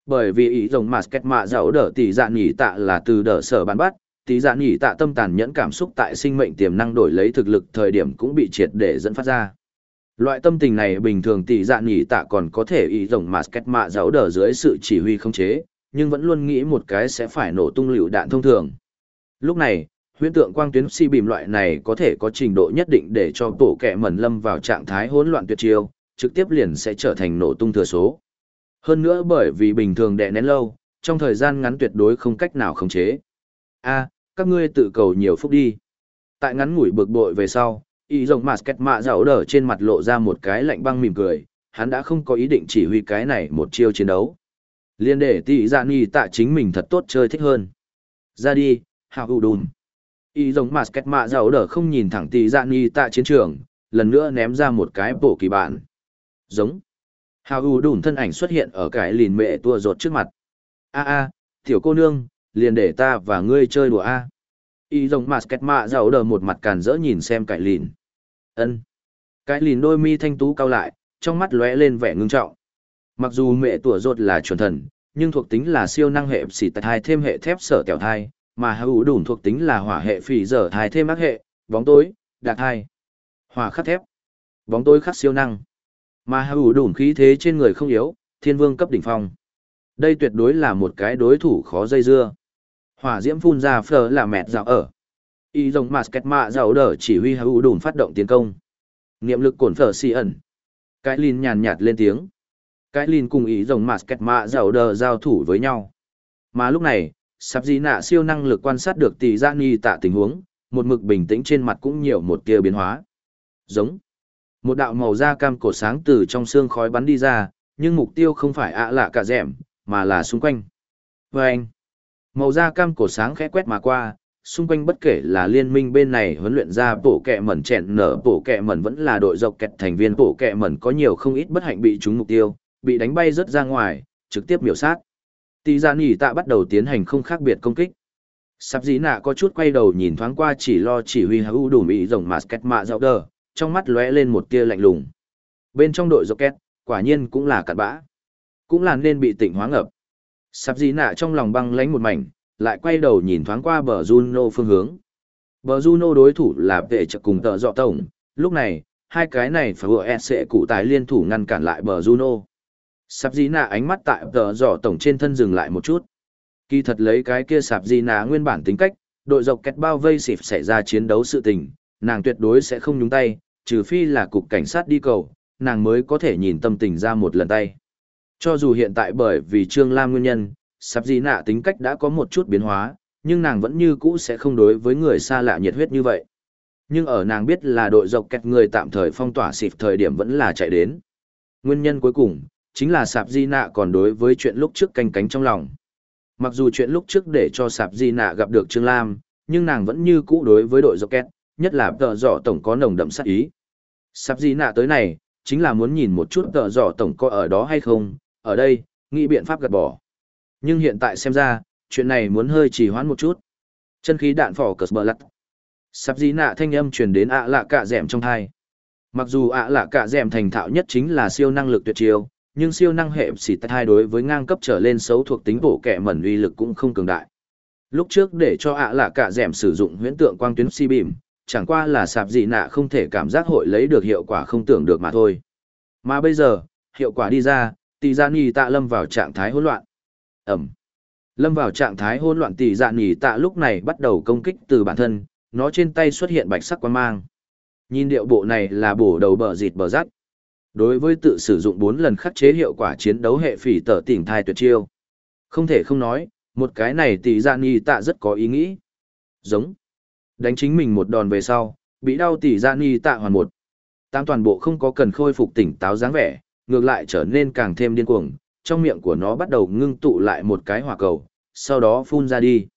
Bởi vì ý rồng mà kết mạ dạo đỡ tỷ dạ nhỉ tạ là từ đỡ sở bán bắt, tỷ dạ nhỉ tạ tâm tàn nhẫn cảm xúc tại sinh mệnh tiềm năng đổi lấy thực lực thời điểm cũng bị triệt để dẫn phát ra. Loại tâm tình này bình thường tỷ dạ nhỉ tạ còn có thể ý rồng mà kết mạ dạo đỡ dưới sự chỉ huy không chế, nhưng vẫn luôn nghĩ một cái sẽ phải nổ tung lựu đạn thông thường. Lúc này, huyễn tượng quang tuyến si bìm loại này có thể có trình độ nhất định để cho tổ kẻ mẩn lâm vào trạng thái hỗn loạn tuyệt chiêu, trực tiếp liền sẽ trở thành nổ tung thừa số. Hơn nữa bởi vì bình thường đè nén lâu, trong thời gian ngắn tuyệt đối không cách nào khống chế. A, các ngươi tự cầu nhiều phúc đi. Tại ngắn ngủi bực bội về sau, y rồng mạt kết mạ dạo đờ trên mặt lộ ra một cái lạnh băng mỉm cười, hắn đã không có ý định chỉ huy cái này một chiêu chiến đấu. Liên để tỷ dạ nghi tạ chính mình thật tốt chơi thích hơn. Ra đi, hào hù đùn. Y rồng mạt kết mạ dạo đờ không nhìn thẳng tỷ dạ nghi tạ chiến trường, lần nữa ném ra một cái bổ kỳ bản. Giống. Hào ưu đùn thân ảnh xuất hiện ở cái lìn mẹ tua rột trước mặt. a a tiểu cô nương, liền để ta và ngươi chơi đùa a. Y rồng mà kết mạ giàu đờ một mặt càn rỡ nhìn xem cái lìn. ân Cái lìn đôi mi thanh tú cao lại, trong mắt lóe lên vẻ ngưng trọng. Mặc dù mẹ tua rột là chuẩn thần, nhưng thuộc tính là siêu năng hệ xỉ tạch hai thêm hệ thép sở kẹo thai, mà hữu đủn thuộc tính là hỏa hệ phỉ dở thai thêm ác hệ, bóng tối, đạt thai. Hỏa khắc thép. Bóng tối khắc siêu năng. Mà hữu đủn khí thế trên người không yếu, thiên vương cấp đỉnh phong. Đây tuyệt đối là một cái đối thủ khó dây dưa. Hỏa diễm phun ra phở là mẹt dạo ở. Y dòng mà kết mạ dạo đỡ chỉ huy hữu đủn phát động tiến công. Niệm lực cổn phở xì ẩn. Cái Lin nhàn nhạt lên tiếng. Cái Lin cùng ý rồng mạt kẹt mạ dạo đờ giao thủ với nhau. Mà lúc này, sắp gì nạ siêu năng lực quan sát được tỷ ra nghi tạ tình huống, một mực bình tĩnh trên mặt cũng nhiều một tia biến hóa. Giống. Một đạo màu da cam cổ sáng từ trong xương khói bắn đi ra, nhưng mục tiêu không phải ạ lạ cả rẻm, mà là xung quanh. Và anh. Màu da cam cổ sáng khẽ quét mà qua, xung quanh bất kể là liên minh bên này huấn luyện ra bổ kẹ mẩn chẹn nở bổ kẹ mẩn vẫn là đội dọc kẹt thành viên bổ kẹ mẩn có nhiều không ít bất hạnh bị trúng mục tiêu, bị đánh bay rất ra ngoài, trực tiếp miểu sát. Tỷ gia dạ nỉ tạ bắt đầu tiến hành không khác biệt công kích. Sắp dĩ nạ có chút quay đầu nhìn thoáng qua chỉ lo chỉ huy hữu đủ mỹ rồng mà sketch mạ dạo đờ, trong mắt lóe lên một tia lạnh lùng. Bên trong đội rocket quả nhiên cũng là cặn bã. Cũng là nên bị tỉnh hóa ngập. sạp dĩ nạ trong lòng băng lánh một mảnh, lại quay đầu nhìn thoáng qua bờ Juno phương hướng. Bờ Juno đối thủ là vệ trợ cùng tờ dọ tổng, lúc này, hai cái này phải vừa e sẽ cụ tài liên thủ ngăn cản lại bờ Juno. Sạp gì Nạ ánh mắt tại tờ dọ tổng trên thân dừng lại một chút. Kỳ thật lấy cái kia Sạp gì Nạ nguyên bản tính cách, đội dọc kẹt bao vây xịp xảy ra chiến đấu sự tình, nàng tuyệt đối sẽ không nhúng tay, trừ phi là cục cảnh sát đi cầu, nàng mới có thể nhìn tâm tình ra một lần tay. Cho dù hiện tại bởi vì Trương Lam nguyên nhân, Sạp Di Nạ tính cách đã có một chút biến hóa, nhưng nàng vẫn như cũ sẽ không đối với người xa lạ nhiệt huyết như vậy. Nhưng ở nàng biết là đội dọc kẹt người tạm thời phong tỏa xịp thời điểm vẫn là chạy đến. Nguyên nhân cuối cùng, chính là sạp di nạ còn đối với chuyện lúc trước canh cánh trong lòng. Mặc dù chuyện lúc trước để cho sạp di nạ gặp được Trương Lam, nhưng nàng vẫn như cũ đối với đội dọc kẹt nhất là tợ dọ tổng có nồng đậm sát ý. sắp gì nạ tới này, chính là muốn nhìn một chút tợ dọ tổng có ở đó hay không, ở đây, nghĩ biện pháp gạt bỏ. Nhưng hiện tại xem ra, chuyện này muốn hơi trì hoãn một chút. Chân khí đạn phỏ cờ bờ lặt. sắp gì nạ thanh âm truyền đến ạ lạ cả dẻm trong thai. Mặc dù ạ lạ cả dẻm thành thạo nhất chính là siêu năng lực tuyệt chiêu, nhưng siêu năng hệ xỉ thai đối với ngang cấp trở lên xấu thuộc tính bổ kẻ mẩn uy lực cũng không cường đại. Lúc trước để cho ạ lạ cả dẻm sử dụng huyễn tượng quang tuyến si bìm, chẳng qua là sạp dị nạ không thể cảm giác hội lấy được hiệu quả không tưởng được mà thôi. Mà bây giờ, hiệu quả đi ra, tỷ dạ nì tạ lâm vào trạng thái hỗn loạn. Ẩm. Lâm vào trạng thái hỗn loạn tỷ dạ nì tạ lúc này bắt đầu công kích từ bản thân, nó trên tay xuất hiện bạch sắc quang mang. Nhìn điệu bộ này là bổ đầu bờ dịt bờ rắc. Đối với tự sử dụng 4 lần khắc chế hiệu quả chiến đấu hệ phỉ tở tỉnh thai tuyệt chiêu. Không thể không nói, một cái này tỷ dạ nì tạ rất có ý nghĩ. Giống. Đánh chính mình một đòn về sau, bị đau tỷ ra ni tạ hoàn một. Tam toàn bộ không có cần khôi phục tỉnh táo dáng vẻ, ngược lại trở nên càng thêm điên cuồng, trong miệng của nó bắt đầu ngưng tụ lại một cái hỏa cầu, sau đó phun ra đi.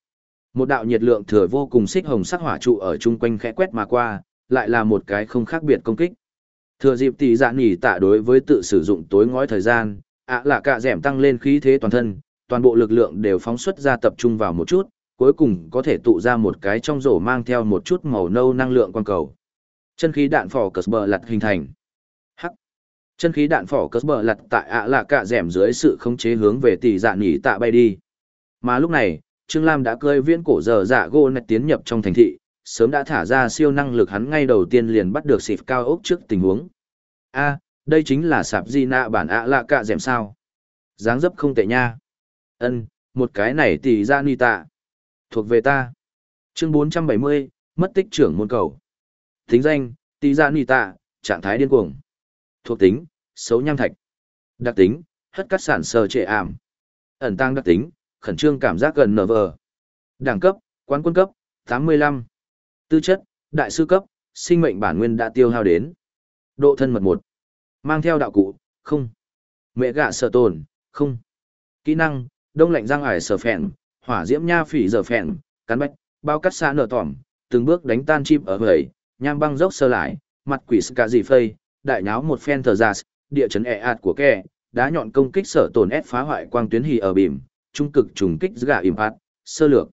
Một đạo nhiệt lượng thừa vô cùng xích hồng sắc hỏa trụ ở chung quanh khẽ quét mà qua, lại là một cái không khác biệt công kích. Thừa dịp tỷ dạ nghỉ tạ đối với tự sử dụng tối ngói thời gian, ạ là cả dẻm tăng lên khí thế toàn thân, toàn bộ lực lượng đều phóng xuất ra tập trung vào một chút, cuối cùng có thể tụ ra một cái trong rổ mang theo một chút màu nâu năng lượng quang cầu. Chân khí đạn phỏ cờ bờ lật hình thành. Hắc. Chân khí đạn phỏ cờ bờ lật tại ạ là cả dẻm dưới sự khống chế hướng về tỷ dạ nhỉ tạ bay đi. Mà lúc này, Trương Lam đã cơi viễn cổ giờ dạ gô nạch tiến nhập trong thành thị, sớm đã thả ra siêu năng lực hắn ngay đầu tiên liền bắt được xịp cao ốc trước tình huống. A, đây chính là sạp di nạ bản ạ lạ cạ dẻm sao. dáng dấp không tệ nha. ân một cái này tỷ dạ ra ni tạ. Thuộc về ta. Chương 470, mất tích trưởng môn cầu. Tính danh, tỷ ra nì tạ, trạng thái điên cuồng. Thuộc tính, xấu nham thạch. Đặc tính, hất cắt sản sờ trệ ảm. Ẩn tăng đặc tính, khẩn trương cảm giác gần nở vờ. Đẳng cấp, quán quân cấp, 85. Tư chất, đại sư cấp, sinh mệnh bản nguyên đã tiêu hao đến. Độ thân mật một Mang theo đạo cụ, không. Mẹ gạ sở tồn, không. Kỹ năng, đông lạnh răng ải sở phèn, hỏa diễm nha phỉ giờ phèn, cắn bách, bao cắt xa nở tỏm, từng bước đánh tan chim ở vầy, nham băng dốc sơ lại, mặt quỷ ska gì phây, đại nháo một phen thờ ra, địa chấn ẹ ạt của kẻ, đá nhọn công kích sở tồn ép phá hoại quang tuyến hì ở bìm, trung cực trùng kích gà im ạt, sơ lược.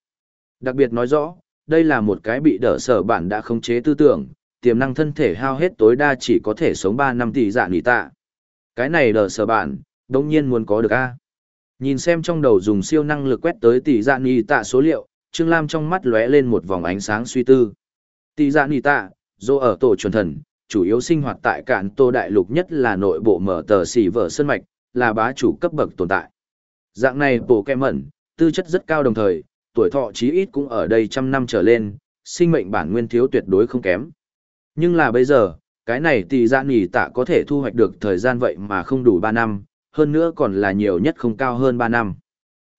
Đặc biệt nói rõ, đây là một cái bị đỡ sở bản đã khống chế tư tưởng, tiềm năng thân thể hao hết tối đa chỉ có thể sống ba năm tỷ dạ nghỉ tạ. Cái này đỡ sở bản, đông nhiên muốn có được a Nhìn xem trong đầu dùng siêu năng lực quét tới tỷ dạ nì tạ số liệu, Trương Lam trong mắt lóe lên một vòng ánh sáng suy tư. Tỷ dạ nì tạ, do ở tổ chuẩn thần, chủ yếu sinh hoạt tại cạn tô đại lục nhất là nội bộ mở tờ xỉ vở sân mạch, là bá chủ cấp bậc tồn tại. Dạng này bộ kẹ mẩn, tư chất rất cao đồng thời, tuổi thọ chí ít cũng ở đây trăm năm trở lên, sinh mệnh bản nguyên thiếu tuyệt đối không kém. Nhưng là bây giờ, Cái này tỷ dạ nì tạ có thể thu hoạch được thời gian vậy mà không đủ 3 năm, hơn nữa còn là nhiều nhất không cao hơn 3 năm.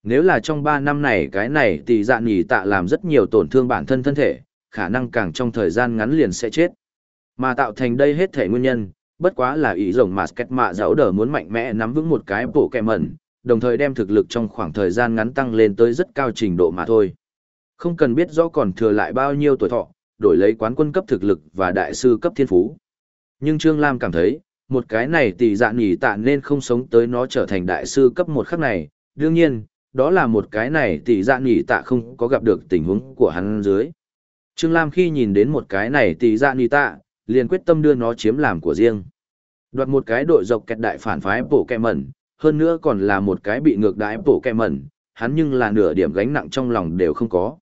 Nếu là trong 3 năm này cái này tỷ dạ nghỉ tạ làm rất nhiều tổn thương bản thân thân thể, khả năng càng trong thời gian ngắn liền sẽ chết. Mà tạo thành đây hết thể nguyên nhân, bất quá là ý rồng mà kết mạ giáo đờ muốn mạnh mẽ nắm vững một cái bộ kẹ mẩn, đồng thời đem thực lực trong khoảng thời gian ngắn tăng lên tới rất cao trình độ mà thôi. Không cần biết rõ còn thừa lại bao nhiêu tuổi thọ, đổi lấy quán quân cấp thực lực và đại sư cấp thiên phú. Nhưng Trương Lam cảm thấy, một cái này tỷ dạ nhỉ tạ nên không sống tới nó trở thành đại sư cấp một khắc này. Đương nhiên, đó là một cái này tỷ dạ nhỉ tạ không có gặp được tình huống của hắn dưới. Trương Lam khi nhìn đến một cái này tỷ dạ nhỉ tạ, liền quyết tâm đưa nó chiếm làm của riêng. Đoạt một cái đội dọc kẹt đại phản phái bổ kẹ mẩn, hơn nữa còn là một cái bị ngược đãi bổ kẹ mẩn, hắn nhưng là nửa điểm gánh nặng trong lòng đều không có.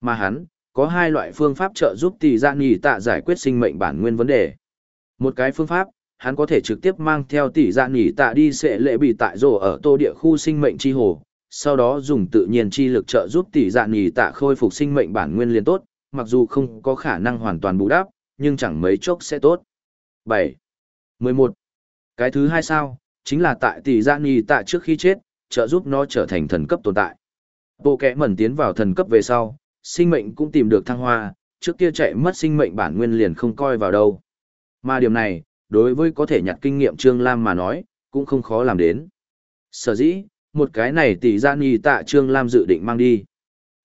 Mà hắn, có hai loại phương pháp trợ giúp tỷ dạ nhỉ tạ giải quyết sinh mệnh bản nguyên vấn đề. Một cái phương pháp, hắn có thể trực tiếp mang theo tỷ dạ nhỉ tạ đi sẽ lệ bị tại rổ ở tô địa khu sinh mệnh chi hồ, sau đó dùng tự nhiên chi lực trợ giúp tỷ dạ nhỉ tạ khôi phục sinh mệnh bản nguyên liền tốt, mặc dù không có khả năng hoàn toàn bù đắp, nhưng chẳng mấy chốc sẽ tốt. 7. 11. Cái thứ hai sao, chính là tại tỷ dạ nhỉ tạ trước khi chết, trợ giúp nó trở thành thần cấp tồn tại. Bộ kẽ mẩn tiến vào thần cấp về sau, sinh mệnh cũng tìm được thăng hoa, trước kia chạy mất sinh mệnh bản nguyên liền không coi vào đâu. Mà điểm này, đối với có thể nhặt kinh nghiệm Trương Lam mà nói, cũng không khó làm đến. Sở dĩ, một cái này tỷ ra nhì tạ Trương Lam dự định mang đi.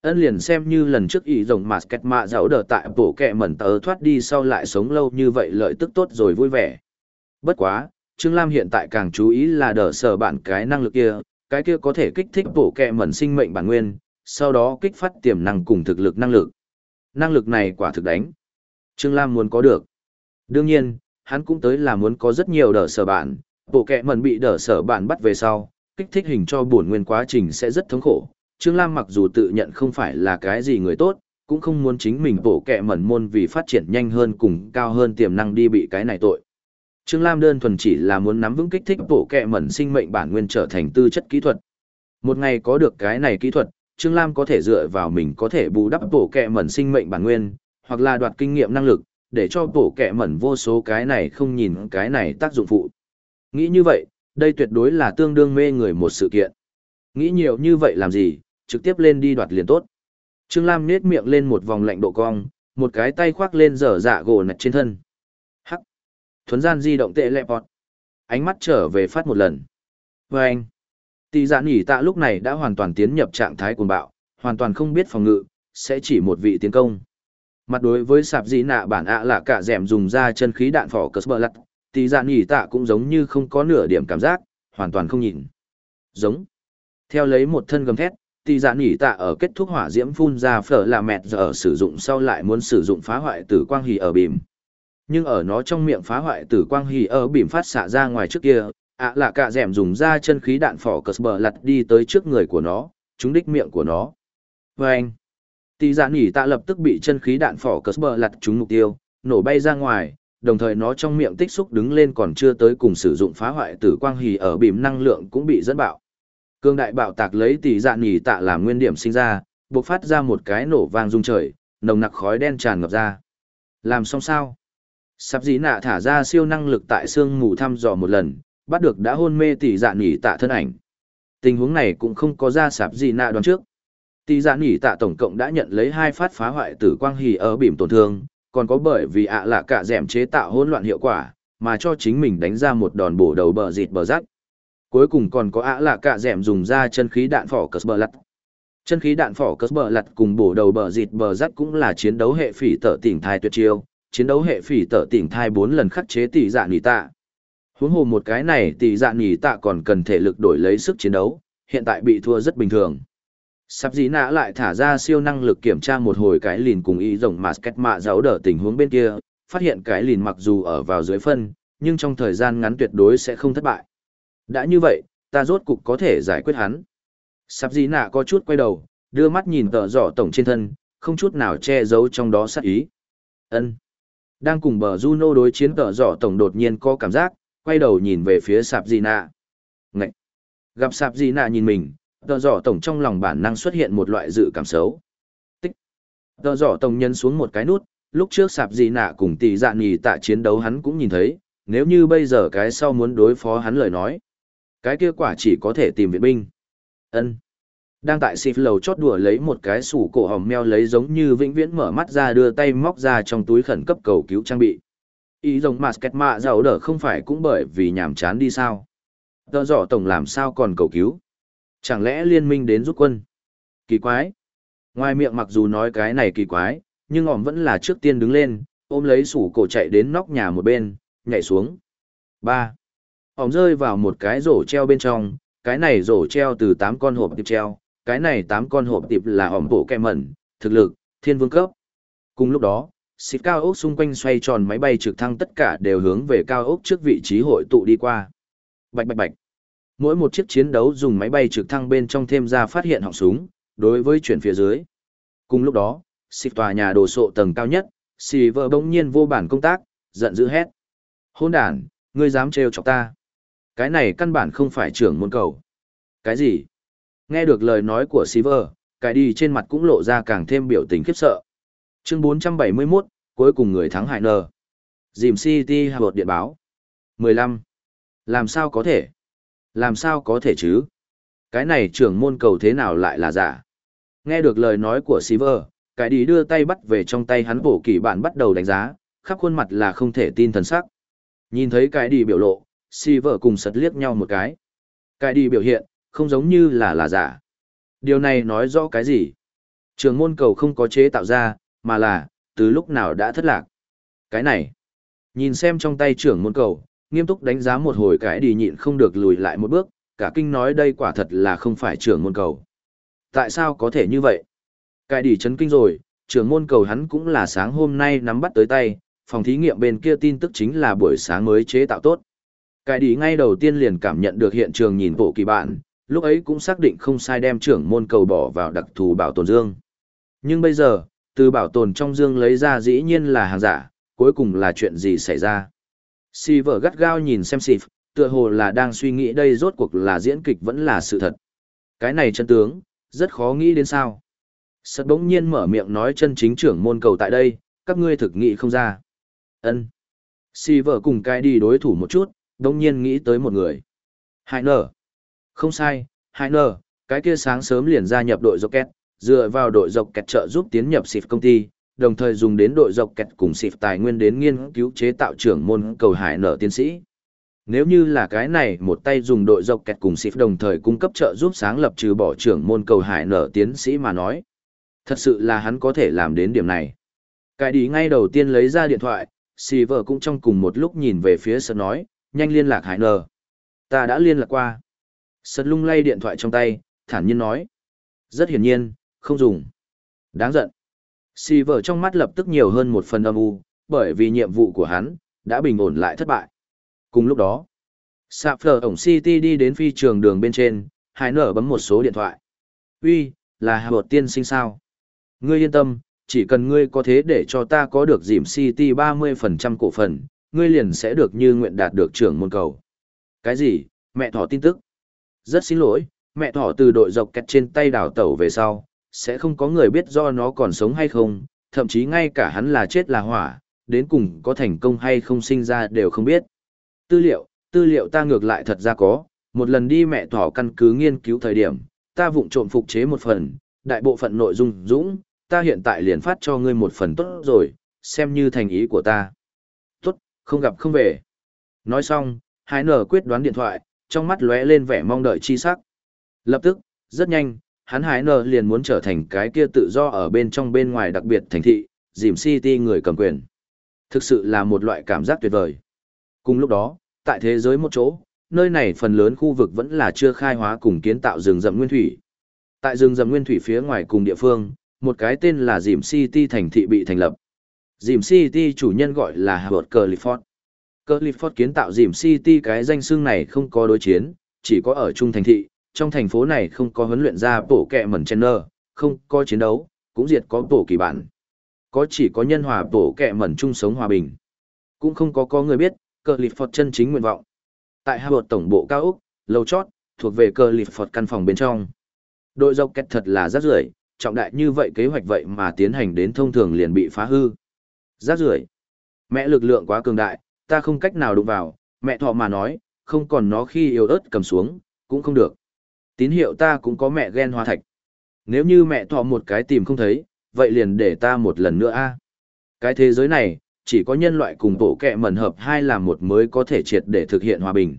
Ân liền xem như lần trước ý rồng mà kết mạ dạo đờ tại bổ kẹ mẩn tớ thoát đi sau lại sống lâu như vậy lợi tức tốt rồi vui vẻ. Bất quá, Trương Lam hiện tại càng chú ý là đỡ sở bạn cái năng lực kia, cái kia có thể kích thích bổ kẹ mẩn sinh mệnh bản nguyên, sau đó kích phát tiềm năng cùng thực lực năng lực. Năng lực này quả thực đánh. Trương Lam muốn có được. Đương nhiên, hắn cũng tới là muốn có rất nhiều đỡ sở bạn, bộ kẹ mẩn bị đỡ sở bạn bắt về sau, kích thích hình cho buồn nguyên quá trình sẽ rất thống khổ. Trương Lam mặc dù tự nhận không phải là cái gì người tốt, cũng không muốn chính mình bộ kẹ mẩn môn vì phát triển nhanh hơn cùng cao hơn tiềm năng đi bị cái này tội. Trương Lam đơn thuần chỉ là muốn nắm vững kích thích bộ kẹ mẩn sinh mệnh bản nguyên trở thành tư chất kỹ thuật. Một ngày có được cái này kỹ thuật, Trương Lam có thể dựa vào mình có thể bù đắp bộ kẹ mẩn sinh mệnh bản nguyên, hoặc là đoạt kinh nghiệm năng lực, để cho bổ kẹ mẩn vô số cái này không nhìn cái này tác dụng phụ. Nghĩ như vậy, đây tuyệt đối là tương đương mê người một sự kiện. Nghĩ nhiều như vậy làm gì, trực tiếp lên đi đoạt liền tốt. Trương Lam nết miệng lên một vòng lạnh độ cong, một cái tay khoác lên dở dạ gỗ nạch trên thân. Hắc. Thuấn gian di động tệ lẹ bọt. Ánh mắt trở về phát một lần. Và anh. Tỷ giả dạ nỉ tạ lúc này đã hoàn toàn tiến nhập trạng thái cuồng bạo, hoàn toàn không biết phòng ngự, sẽ chỉ một vị tiến công. Mặt đối với sạp dĩ nạ bản ạ là cả dẻm dùng ra chân khí đạn phỏ cờ sbờ lặt, tỷ dạ nhỉ tạ cũng giống như không có nửa điểm cảm giác, hoàn toàn không nhìn. Giống. Theo lấy một thân gầm thét, tỷ dạ nhỉ tạ ở kết thúc hỏa diễm phun ra phở là mẹt giờ sử dụng sau lại muốn sử dụng phá hoại tử quang hì ở bìm. Nhưng ở nó trong miệng phá hoại tử quang hì ở bìm phát xạ ra ngoài trước kia, ạ là cả dẻm dùng ra chân khí đạn phỏ cờ sbờ lặt đi tới trước người của nó, trúng đích miệng của nó. vê anh Tỷ giả dạ nỉ tạ lập tức bị chân khí đạn phỏ cờ bờ lặt trúng mục tiêu, nổ bay ra ngoài, đồng thời nó trong miệng tích xúc đứng lên còn chưa tới cùng sử dụng phá hoại tử quang hì ở bìm năng lượng cũng bị dẫn bạo. Cương đại bạo tạc lấy tỷ dạ nỉ tạ làm nguyên điểm sinh ra, bộc phát ra một cái nổ vang rung trời, nồng nặc khói đen tràn ngập ra. Làm xong sao? Sắp dĩ nạ thả ra siêu năng lực tại xương mù thăm dò một lần, bắt được đã hôn mê tỷ dạ nỉ tạ thân ảnh. Tình huống này cũng không có ra sạp gì nạ đoán trước. Tỷ giả dạ nghỉ tạ tổng cộng đã nhận lấy hai phát phá hoại tử quang hỉ ở bìm tổn thương, còn có bởi vì ạ là cả dẻm chế tạo hỗn loạn hiệu quả, mà cho chính mình đánh ra một đòn bổ đầu bờ dịt bờ rắc. Cuối cùng còn có ạ là cả dẻm dùng ra chân khí đạn phỏ cất bờ lặt. Chân khí đạn phỏ cất bờ lặt cùng bổ đầu bờ dịt bờ rắc cũng là chiến đấu hệ phỉ tở tỉnh thai tuyệt chiêu, chiến đấu hệ phỉ tở tỉnh thai bốn lần khắc chế tỷ dạ nghỉ tạ. Huống hồ một cái này tỷ dạ nghỉ tạ còn cần thể lực đổi lấy sức chiến đấu, hiện tại bị thua rất bình thường. Sắp dĩ nã lại thả ra siêu năng lực kiểm tra một hồi cái lìn cùng Y rồng mà kết mạ giáo đỡ tình huống bên kia, phát hiện cái lìn mặc dù ở vào dưới phân, nhưng trong thời gian ngắn tuyệt đối sẽ không thất bại. Đã như vậy, ta rốt cục có thể giải quyết hắn. Sắp dĩ nạ có chút quay đầu, đưa mắt nhìn tợ dỏ tổng trên thân, không chút nào che giấu trong đó sát ý. ân Đang cùng bờ Juno đối chiến tợ dỏ tổng đột nhiên có cảm giác, quay đầu nhìn về phía sạp dĩ nạ. Ngậy! Gặp sạp dĩ nạ nhìn mình, Tờ giỏ tổng trong lòng bản năng xuất hiện một loại dự cảm xấu. Tích. Tờ giỏ tổng nhân xuống một cái nút, lúc trước sạp gì nạ cùng tỷ dạ nhì tạ chiến đấu hắn cũng nhìn thấy, nếu như bây giờ cái sau muốn đối phó hắn lời nói. Cái kia quả chỉ có thể tìm viện binh. ân Đang tại xịp lầu chót đùa lấy một cái sủ cổ hồng meo lấy giống như vĩnh viễn mở mắt ra đưa tay móc ra trong túi khẩn cấp cầu cứu trang bị. Ý rồng mà sketch mạ giàu đỡ không phải cũng bởi vì nhảm chán đi sao. Tờ dọ tổng làm sao còn cầu cứu. Chẳng lẽ liên minh đến giúp quân? Kỳ quái. Ngoài miệng mặc dù nói cái này kỳ quái, nhưng ỏm vẫn là trước tiên đứng lên, ôm lấy sủ cổ chạy đến nóc nhà một bên, nhảy xuống. ba Ỏm rơi vào một cái rổ treo bên trong, cái này rổ treo từ tám con hộp tiệp treo, cái này tám con hộp tiệp là ỏm bộ kẹ mẩn, thực lực, thiên vương cấp. Cùng lúc đó, xịt cao ốc xung quanh xoay tròn máy bay trực thăng tất cả đều hướng về cao ốc trước vị trí hội tụ đi qua. Bạch bạch bạch. Mỗi một chiếc chiến đấu dùng máy bay trực thăng bên trong thêm ra phát hiện họng súng, đối với chuyển phía dưới. Cùng lúc đó, xịt tòa nhà đồ sộ tầng cao nhất, xì vợ bỗng nhiên vô bản công tác, giận dữ hét. Hôn đàn, ngươi dám trêu chọc ta. Cái này căn bản không phải trưởng môn cầu. Cái gì? Nghe được lời nói của xì vợ cái đi trên mặt cũng lộ ra càng thêm biểu tình khiếp sợ. Chương 471, cuối cùng người thắng hại nờ. Dìm City Hà Bột điện báo. 15. Làm sao có thể? Làm sao có thể chứ? Cái này trưởng môn cầu thế nào lại là giả? Nghe được lời nói của Silver, cái đi đưa tay bắt về trong tay hắn bổ kỳ bản bắt đầu đánh giá, khắp khuôn mặt là không thể tin thần sắc. Nhìn thấy cái đi biểu lộ, Silver cùng sật liếc nhau một cái. Cái đi biểu hiện, không giống như là là giả. Điều này nói rõ cái gì? Trường môn cầu không có chế tạo ra, mà là, từ lúc nào đã thất lạc. Cái này, nhìn xem trong tay trưởng môn cầu, nghiêm túc đánh giá một hồi cái đi nhịn không được lùi lại một bước, cả kinh nói đây quả thật là không phải trưởng môn cầu. Tại sao có thể như vậy? Cái đi chấn kinh rồi, trưởng môn cầu hắn cũng là sáng hôm nay nắm bắt tới tay, phòng thí nghiệm bên kia tin tức chính là buổi sáng mới chế tạo tốt. Cái đi ngay đầu tiên liền cảm nhận được hiện trường nhìn bộ kỳ bạn, lúc ấy cũng xác định không sai đem trưởng môn cầu bỏ vào đặc thù bảo tồn dương. Nhưng bây giờ, từ bảo tồn trong dương lấy ra dĩ nhiên là hàng giả, cuối cùng là chuyện gì xảy ra. Si vợ gắt gao nhìn xem Sif, tựa hồ là đang suy nghĩ đây rốt cuộc là diễn kịch vẫn là sự thật. Cái này chân tướng, rất khó nghĩ đến sao. Sật bỗng nhiên mở miệng nói chân chính trưởng môn cầu tại đây, các ngươi thực nghị không ra. ân Si vợ cùng cái đi đối thủ một chút, bỗng nhiên nghĩ tới một người. Hai nở. Không sai, hai nở, cái kia sáng sớm liền gia nhập đội dọc kẹt, dựa vào đội dọc kẹt trợ giúp tiến nhập xịp công ty, đồng thời dùng đến đội dọc kẹt cùng xịp tài nguyên đến nghiên cứu chế tạo trưởng môn cầu hải nở tiến sĩ. Nếu như là cái này một tay dùng đội dọc kẹt cùng xịp đồng thời cung cấp trợ giúp sáng lập trừ bỏ trưởng môn cầu hải nở tiến sĩ mà nói. Thật sự là hắn có thể làm đến điểm này. Cái đi ngay đầu tiên lấy ra điện thoại, xì vợ cũng trong cùng một lúc nhìn về phía sân nói, nhanh liên lạc hải nở. Ta đã liên lạc qua. Sật lung lay điện thoại trong tay, thản nhiên nói. Rất hiển nhiên, không dùng. Đáng giận. Si vợ trong mắt lập tức nhiều hơn một phần âm u, bởi vì nhiệm vụ của hắn, đã bình ổn lại thất bại. Cùng lúc đó, Sạp phở ổng City đi đến phi trường đường bên trên, hải nở bấm một số điện thoại. Uy, là hà bột tiên sinh sao? Ngươi yên tâm, chỉ cần ngươi có thế để cho ta có được dìm City 30% cổ phần, ngươi liền sẽ được như nguyện đạt được trưởng môn cầu. Cái gì? Mẹ thỏ tin tức. Rất xin lỗi, mẹ thỏ từ đội dọc kẹt trên tay đảo tẩu về sau, sẽ không có người biết do nó còn sống hay không, thậm chí ngay cả hắn là chết là hỏa, đến cùng có thành công hay không sinh ra đều không biết. Tư liệu, tư liệu ta ngược lại thật ra có, một lần đi mẹ thỏ căn cứ nghiên cứu thời điểm, ta vụng trộm phục chế một phần, đại bộ phận nội dung dũng, ta hiện tại liền phát cho ngươi một phần tốt rồi, xem như thành ý của ta. Tốt, không gặp không về. Nói xong, hai nở quyết đoán điện thoại, trong mắt lóe lên vẻ mong đợi chi sắc. Lập tức, rất nhanh, hắn hái nờ liền muốn trở thành cái kia tự do ở bên trong bên ngoài đặc biệt thành thị, dìm city người cầm quyền. Thực sự là một loại cảm giác tuyệt vời. Cùng lúc đó, tại thế giới một chỗ, nơi này phần lớn khu vực vẫn là chưa khai hóa cùng kiến tạo rừng rậm nguyên thủy. Tại rừng rậm nguyên thủy phía ngoài cùng địa phương, một cái tên là Dìm City thành thị bị thành lập. Dìm City chủ nhân gọi là Howard Clifford. Clifford kiến tạo Dìm City cái danh xưng này không có đối chiến, chỉ có ở trung thành thị, trong thành phố này không có huấn luyện ra bổ kẹ mẩn chen nơ, không có chiến đấu, cũng diệt có bổ kỳ bản. Có chỉ có nhân hòa bổ kẹ mẩn chung sống hòa bình. Cũng không có có người biết, cờ lịp phật chân chính nguyện vọng. Tại hai bột tổng bộ cao Úc, lầu chót, thuộc về cờ lịp phật căn phòng bên trong. Đội dọc kẹt thật là rất rưởi trọng đại như vậy kế hoạch vậy mà tiến hành đến thông thường liền bị phá hư. Rác rưởi. Mẹ lực lượng quá cường đại, ta không cách nào đụng vào, mẹ thọ mà nói, không còn nó khi yêu ớt cầm xuống, cũng không được. Tín hiệu ta cũng có mẹ ghen hoa thạch. Nếu như mẹ thọ một cái tìm không thấy, vậy liền để ta một lần nữa a. Cái thế giới này, chỉ có nhân loại cùng bộ kẹ mẩn hợp hai làm một mới có thể triệt để thực hiện hòa bình.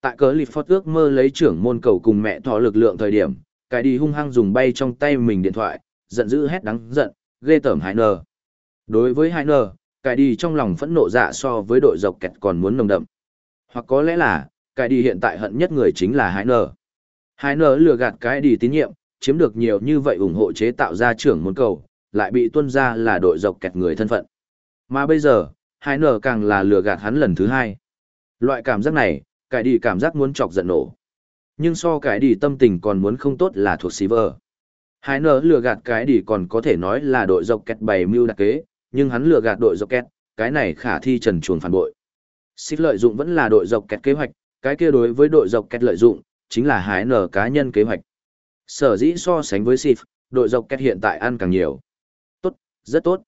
Tại cớ lịp phót ước mơ lấy trưởng môn cầu cùng mẹ thọ lực lượng thời điểm, cái đi hung hăng dùng bay trong tay mình điện thoại, giận dữ hét đắng giận, ghê tởm Hải Nờ. Đối với Hải Nờ, cái đi trong lòng phẫn nộ dạ so với đội dọc kẹt còn muốn nồng đậm. Hoặc có lẽ là, cái đi hiện tại hận nhất người chính là Hải Nờ. Hải Nở lừa gạt cái đi tín nhiệm, chiếm được nhiều như vậy ủng hộ chế tạo ra trưởng môn cầu, lại bị tuân ra là đội dọc kẹt người thân phận. Mà bây giờ, Hải Nở càng là lừa gạt hắn lần thứ hai. Loại cảm giác này, cái đi cảm giác muốn chọc giận nổ. Nhưng so cái đi tâm tình còn muốn không tốt là thuộc Silver. Hai nở lừa gạt cái đi còn có thể nói là đội dọc kẹt bày mưu đặc kế, nhưng hắn lừa gạt đội dọc kẹt, cái này khả thi trần chuồn phản bội. Xích lợi dụng vẫn là đội dọc kẹt kế hoạch, cái kia đối với đội dọc kẹt lợi dụng, chính là hái nở cá nhân kế hoạch. Sở dĩ so sánh với Sif, đội dọc kết hiện tại ăn càng nhiều. Tốt, rất tốt.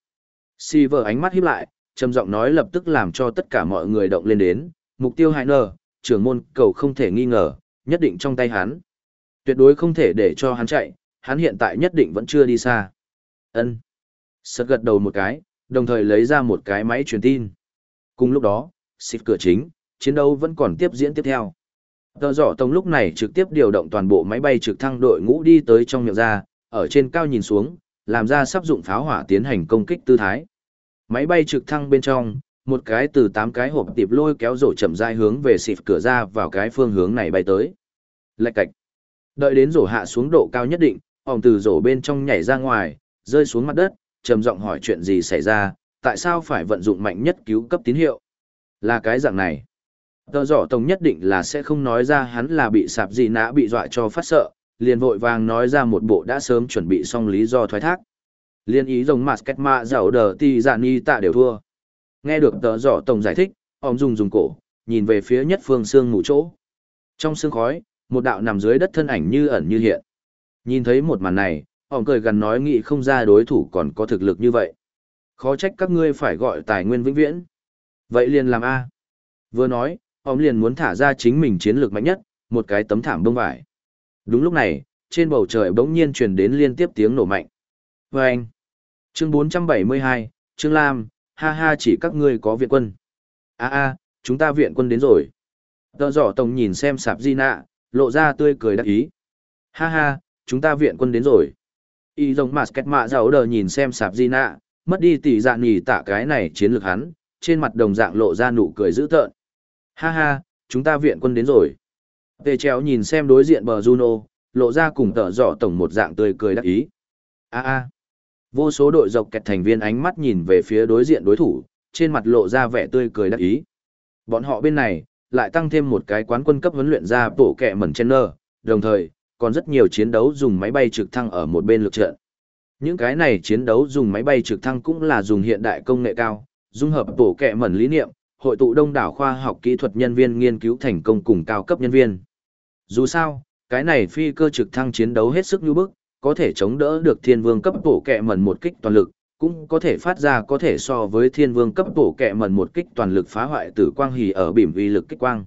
Silver ánh mắt híp lại, trầm giọng nói lập tức làm cho tất cả mọi người động lên đến, mục tiêu hại nở, trưởng môn cầu không thể nghi ngờ, nhất định trong tay hắn. Tuyệt đối không thể để cho hắn chạy, hắn hiện tại nhất định vẫn chưa đi xa. Ân. Sật gật đầu một cái, đồng thời lấy ra một cái máy truyền tin. Cùng lúc đó, xịt cửa chính, chiến đấu vẫn còn tiếp diễn tiếp theo. Tờ giỏ tông lúc này trực tiếp điều động toàn bộ máy bay trực thăng đội ngũ đi tới trong miệng ra, ở trên cao nhìn xuống, làm ra sắp dụng pháo hỏa tiến hành công kích tư thái. Máy bay trực thăng bên trong, một cái từ tám cái hộp tiệp lôi kéo rổ chậm rãi hướng về xịt cửa ra vào cái phương hướng này bay tới. Lạch cạch. Đợi đến rổ hạ xuống độ cao nhất định, ổng từ rổ bên trong nhảy ra ngoài, rơi xuống mặt đất, trầm giọng hỏi chuyện gì xảy ra, tại sao phải vận dụng mạnh nhất cứu cấp tín hiệu. Là cái dạng này. Tờ giỏ tổng nhất định là sẽ không nói ra hắn là bị sạp gì nã bị dọa cho phát sợ, liền vội vàng nói ra một bộ đã sớm chuẩn bị xong lý do thoái thác. Liên ý rồng mặt kết mạ dạo đờ ti dạ ni tạ đều thua. Nghe được tờ giỏ tổng giải thích, ông dùng dùng cổ, nhìn về phía nhất phương xương ngủ chỗ. Trong xương khói, một đạo nằm dưới đất thân ảnh như ẩn như hiện. Nhìn thấy một màn này, ông cười gần nói nghị không ra đối thủ còn có thực lực như vậy. Khó trách các ngươi phải gọi tài nguyên vĩnh viễn. Vậy liền làm A. Vừa nói, ông liền muốn thả ra chính mình chiến lược mạnh nhất, một cái tấm thảm bông vải. Đúng lúc này, trên bầu trời bỗng nhiên truyền đến liên tiếp tiếng nổ mạnh. Vâng! Chương 472, Trương Lam, ha ha chỉ các ngươi có viện quân. a a chúng ta viện quân đến rồi. Tờ giỏ tổng nhìn xem sạp di nạ, lộ ra tươi cười đắc ý. Ha ha, chúng ta viện quân đến rồi. Y giống mà kết mạ giàu đờ nhìn xem sạp di nạ, mất đi tỷ dạng nhì tạ cái này chiến lược hắn, trên mặt đồng dạng lộ ra nụ cười dữ tợn. Ha ha, chúng ta viện quân đến rồi. Tề treo nhìn xem đối diện bờ Juno, lộ ra cùng tở giỏ tổng một dạng tươi cười đắc ý. A a. Vô số đội dọc kẹt thành viên ánh mắt nhìn về phía đối diện đối thủ, trên mặt lộ ra vẻ tươi cười đắc ý. Bọn họ bên này, lại tăng thêm một cái quán quân cấp huấn luyện ra bổ kẹ mẩn chen nơ, đồng thời, còn rất nhiều chiến đấu dùng máy bay trực thăng ở một bên lực trận. Những cái này chiến đấu dùng máy bay trực thăng cũng là dùng hiện đại công nghệ cao, dung hợp bổ kẹ mẩn lý niệm, hội tụ đông đảo khoa học kỹ thuật nhân viên nghiên cứu thành công cùng cao cấp nhân viên. Dù sao, cái này phi cơ trực thăng chiến đấu hết sức như bức, có thể chống đỡ được thiên vương cấp bổ kẹ mẩn một kích toàn lực, cũng có thể phát ra có thể so với thiên vương cấp bổ kẹ mẩn một kích toàn lực phá hoại tử quang hỉ ở bìm vi lực kích quang.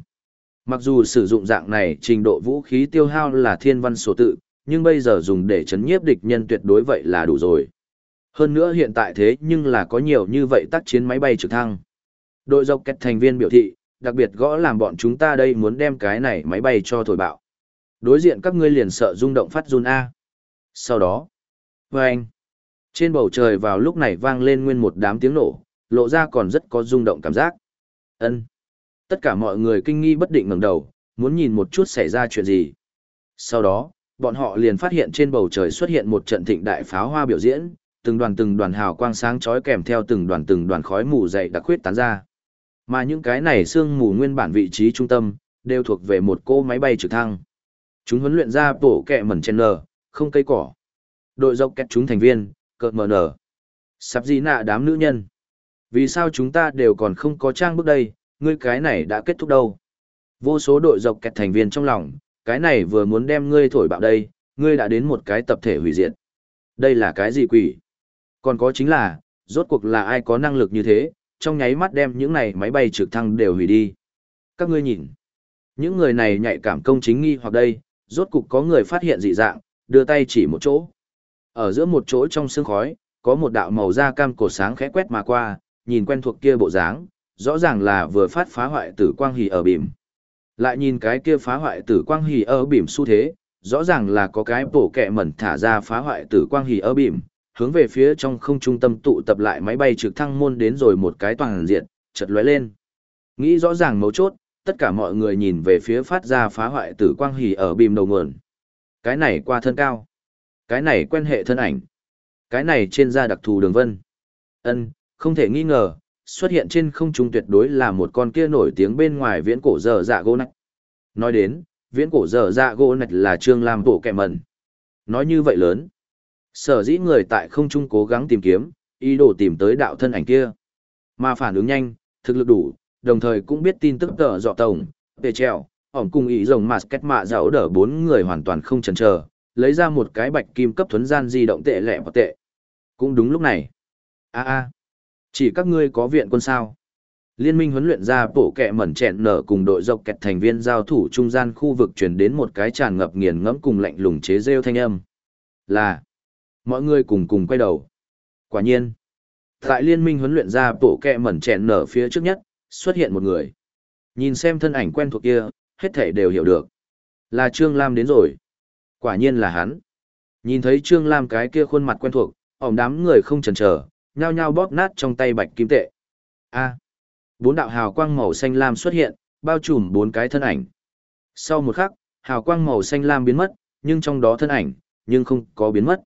Mặc dù sử dụng dạng này trình độ vũ khí tiêu hao là thiên văn số tự, nhưng bây giờ dùng để chấn nhiếp địch nhân tuyệt đối vậy là đủ rồi. Hơn nữa hiện tại thế nhưng là có nhiều như vậy tác chiến máy bay trực thăng. Đội dọc kẹt thành viên biểu thị, đặc biệt gõ làm bọn chúng ta đây muốn đem cái này máy bay cho thổi bạo. Đối diện các ngươi liền sợ rung động phát run A. Sau đó, vâng, trên bầu trời vào lúc này vang lên nguyên một đám tiếng nổ, lộ ra còn rất có rung động cảm giác. Ân. Tất cả mọi người kinh nghi bất định ngẩng đầu, muốn nhìn một chút xảy ra chuyện gì. Sau đó, bọn họ liền phát hiện trên bầu trời xuất hiện một trận thịnh đại pháo hoa biểu diễn, từng đoàn từng đoàn hào quang sáng chói kèm theo từng đoàn từng đoàn khói mù dày đặc khuyết tán ra. Mà những cái này sương mù nguyên bản vị trí trung tâm, đều thuộc về một cô máy bay trực thăng. Chúng huấn luyện ra bổ kẹ mẩn chen nở, không cây cỏ. Đội dọc kẹt chúng thành viên, cợt mờ nở. Sắp gì nạ đám nữ nhân. Vì sao chúng ta đều còn không có trang bước đây, ngươi cái này đã kết thúc đâu. Vô số đội dọc kẹt thành viên trong lòng, cái này vừa muốn đem ngươi thổi bạo đây, ngươi đã đến một cái tập thể hủy diệt. Đây là cái gì quỷ? Còn có chính là, rốt cuộc là ai có năng lực như thế, trong nháy mắt đem những này máy bay trực thăng đều hủy đi. Các ngươi nhìn, những người này nhạy cảm công chính nghi hoặc đây, rốt cục có người phát hiện dị dạng, đưa tay chỉ một chỗ. Ở giữa một chỗ trong sương khói, có một đạo màu da cam cổ sáng khẽ quét mà qua, nhìn quen thuộc kia bộ dáng, rõ ràng là vừa phát phá hoại tử quang hỉ ở bìm. Lại nhìn cái kia phá hoại tử quang hỉ ở bìm xu thế, rõ ràng là có cái bổ kẹ mẩn thả ra phá hoại tử quang hỉ ở bìm, hướng về phía trong không trung tâm tụ tập lại máy bay trực thăng môn đến rồi một cái toàn diện, chật lóe lên. Nghĩ rõ ràng mấu chốt, tất cả mọi người nhìn về phía phát ra phá hoại tử quang hỉ ở bìm đầu nguồn. Cái này qua thân cao. Cái này quen hệ thân ảnh. Cái này trên da đặc thù đường vân. ân không thể nghi ngờ, xuất hiện trên không trung tuyệt đối là một con kia nổi tiếng bên ngoài viễn cổ dở dạ gỗ nạch. Nói đến, viễn cổ dở dạ gỗ nạch là trương lam bộ kẻ mẩn. Nói như vậy lớn. Sở dĩ người tại không trung cố gắng tìm kiếm, ý đồ tìm tới đạo thân ảnh kia. Mà phản ứng nhanh, thực lực đủ, đồng thời cũng biết tin tức tờ dọ tổng, về trèo, ỏng cùng ý rồng mà kết mạ dạo đỡ bốn người hoàn toàn không chần chờ, lấy ra một cái bạch kim cấp thuấn gian di động tệ lẹ và tệ. Cũng đúng lúc này. a a chỉ các ngươi có viện quân sao. Liên minh huấn luyện ra bộ kẹ mẩn chẹn nở cùng đội dọc kẹt thành viên giao thủ trung gian khu vực chuyển đến một cái tràn ngập nghiền ngẫm cùng lạnh lùng chế rêu thanh âm. Là. Mọi người cùng cùng quay đầu. Quả nhiên. Tại liên minh huấn luyện ra bộ kẹ mẩn chẹn nở phía trước nhất, xuất hiện một người. Nhìn xem thân ảnh quen thuộc kia, hết thể đều hiểu được. Là Trương Lam đến rồi. Quả nhiên là hắn. Nhìn thấy Trương Lam cái kia khuôn mặt quen thuộc, ổng đám người không chần chờ, nhao nhao bóp nát trong tay bạch kim tệ. A. bốn đạo hào quang màu xanh lam xuất hiện, bao trùm bốn cái thân ảnh. Sau một khắc, hào quang màu xanh lam biến mất, nhưng trong đó thân ảnh, nhưng không có biến mất.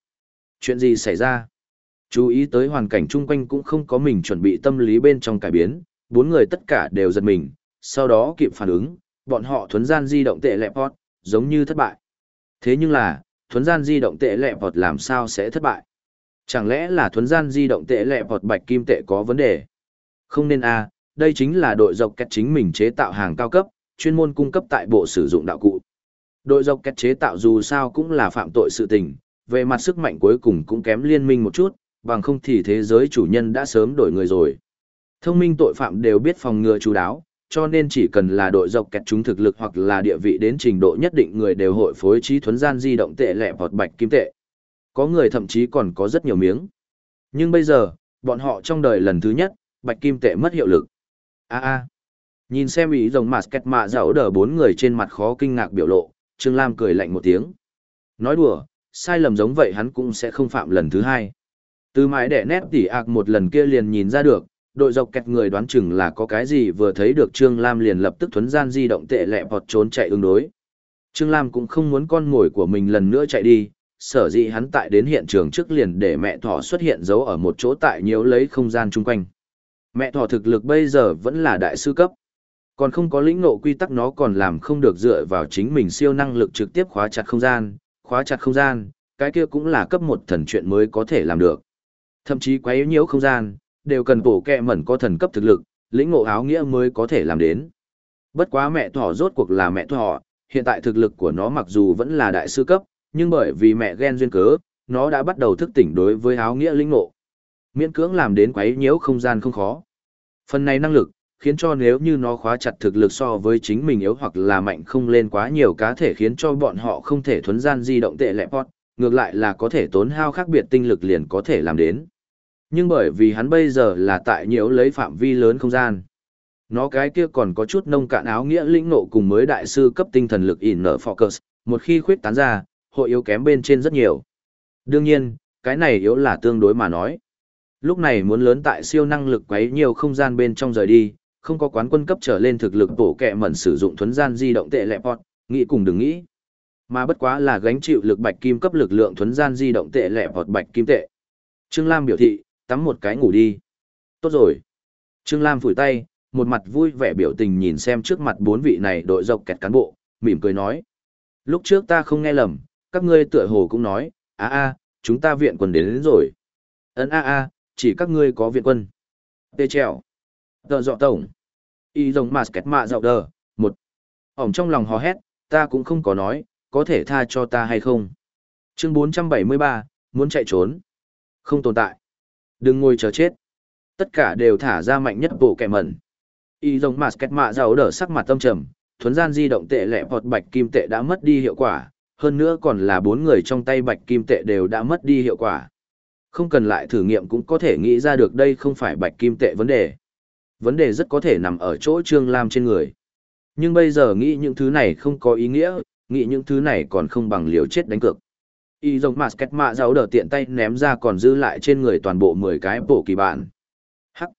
Chuyện gì xảy ra? Chú ý tới hoàn cảnh chung quanh cũng không có mình chuẩn bị tâm lý bên trong cải biến, bốn người tất cả đều giật mình, sau đó kịp phản ứng, bọn họ thuấn gian di động tệ lẹ pot, giống như thất bại. Thế nhưng là, thuấn gian di động tệ lẹ pot làm sao sẽ thất bại? Chẳng lẽ là thuấn gian di động tệ lẹ pot bạch kim tệ có vấn đề? Không nên a, đây chính là đội dọc kẹt chính mình chế tạo hàng cao cấp, chuyên môn cung cấp tại bộ sử dụng đạo cụ. Đội dọc kẹt chế tạo dù sao cũng là phạm tội sự tình, về mặt sức mạnh cuối cùng cũng kém liên minh một chút, bằng không thì thế giới chủ nhân đã sớm đổi người rồi. Thông minh tội phạm đều biết phòng ngừa chú đáo, cho nên chỉ cần là đội dọc kẹt chúng thực lực hoặc là địa vị đến trình độ nhất định người đều hội phối trí thuấn gian di động tệ lẹ vọt bạch kim tệ. Có người thậm chí còn có rất nhiều miếng. Nhưng bây giờ, bọn họ trong đời lần thứ nhất, bạch kim tệ mất hiệu lực. a a nhìn xem ý rồng mà kẹt mạ dạo đờ bốn người trên mặt khó kinh ngạc biểu lộ, Trương Lam cười lạnh một tiếng. Nói đùa, sai lầm giống vậy hắn cũng sẽ không phạm lần thứ hai. Từ mãi đẻ nét tỉ ạc một lần kia liền nhìn ra được, đội dọc kẹt người đoán chừng là có cái gì vừa thấy được Trương Lam liền lập tức thuấn gian di động tệ lẹ vọt trốn chạy ứng đối. Trương Lam cũng không muốn con ngồi của mình lần nữa chạy đi, sở dĩ hắn tại đến hiện trường trước liền để mẹ thỏ xuất hiện giấu ở một chỗ tại nhiều lấy không gian chung quanh. Mẹ thỏ thực lực bây giờ vẫn là đại sư cấp. Còn không có lĩnh ngộ quy tắc nó còn làm không được dựa vào chính mình siêu năng lực trực tiếp khóa chặt không gian, khóa chặt không gian, cái kia cũng là cấp một thần chuyện mới có thể làm được. Thậm chí quấy nhiễu không gian, đều cần bổ kẹ mẩn có thần cấp thực lực, lĩnh ngộ áo nghĩa mới có thể làm đến. Bất quá mẹ thỏ rốt cuộc là mẹ thỏ, hiện tại thực lực của nó mặc dù vẫn là đại sư cấp, nhưng bởi vì mẹ ghen duyên cớ, nó đã bắt đầu thức tỉnh đối với áo nghĩa lĩnh ngộ. Miễn cưỡng làm đến quấy nhiễu không gian không khó. Phần này năng lực, khiến cho nếu như nó khóa chặt thực lực so với chính mình yếu hoặc là mạnh không lên quá nhiều cá thể khiến cho bọn họ không thể thuấn gian di động tệ lẹ pot, ngược lại là có thể tốn hao khác biệt tinh lực liền có thể làm đến. Nhưng bởi vì hắn bây giờ là tại nhiễu lấy phạm vi lớn không gian. Nó cái kia còn có chút nông cạn áo nghĩa lĩnh nộ cùng mới đại sư cấp tinh thần lực in nở focus, một khi khuyết tán ra, hội yếu kém bên trên rất nhiều. Đương nhiên, cái này yếu là tương đối mà nói. Lúc này muốn lớn tại siêu năng lực quấy nhiều không gian bên trong rời đi, không có quán quân cấp trở lên thực lực bổ kẹ mẩn sử dụng thuấn gian di động tệ lẹ pot, nghĩ cùng đừng nghĩ. Mà bất quá là gánh chịu lực bạch kim cấp lực lượng thuấn gian di động tệ lẹ pot bạch kim tệ. Trương Lam biểu thị, tắm một cái ngủ đi. Tốt rồi. Trương Lam phủi tay, một mặt vui vẻ biểu tình nhìn xem trước mặt bốn vị này đội dọc kẹt cán bộ, mỉm cười nói. Lúc trước ta không nghe lầm, các ngươi tựa hồ cũng nói, a a, chúng ta viện quân đến, đến rồi. Ấn a a, chỉ các ngươi có viện quân. Tê trèo. tợ dọ tổng. Y rồng mà kẹt mạ dạo đờ, một. Ổng trong lòng hò hét, ta cũng không có nói, có thể tha cho ta hay không. Chương 473, muốn chạy trốn. Không tồn tại. Đừng ngồi chờ chết. Tất cả đều thả ra mạnh nhất bộ kẻ mẩn. Y rồng mà kết mạ dạo đờ sắc mặt tâm trầm, thuấn gian di động tệ lẻ vọt bạch kim tệ đã mất đi hiệu quả, hơn nữa còn là bốn người trong tay bạch kim tệ đều đã mất đi hiệu quả. Không cần lại thử nghiệm cũng có thể nghĩ ra được đây không phải bạch kim tệ vấn đề. Vấn đề rất có thể nằm ở chỗ Trương Lam trên người. Nhưng bây giờ nghĩ những thứ này không có ý nghĩa, nghĩ những thứ này còn không bằng liều chết đánh cược. Y dòng mạt két mạ giáo đỡ tiện tay ném ra còn giữ lại trên người toàn bộ 10 cái bổ kỳ bản. Hắc.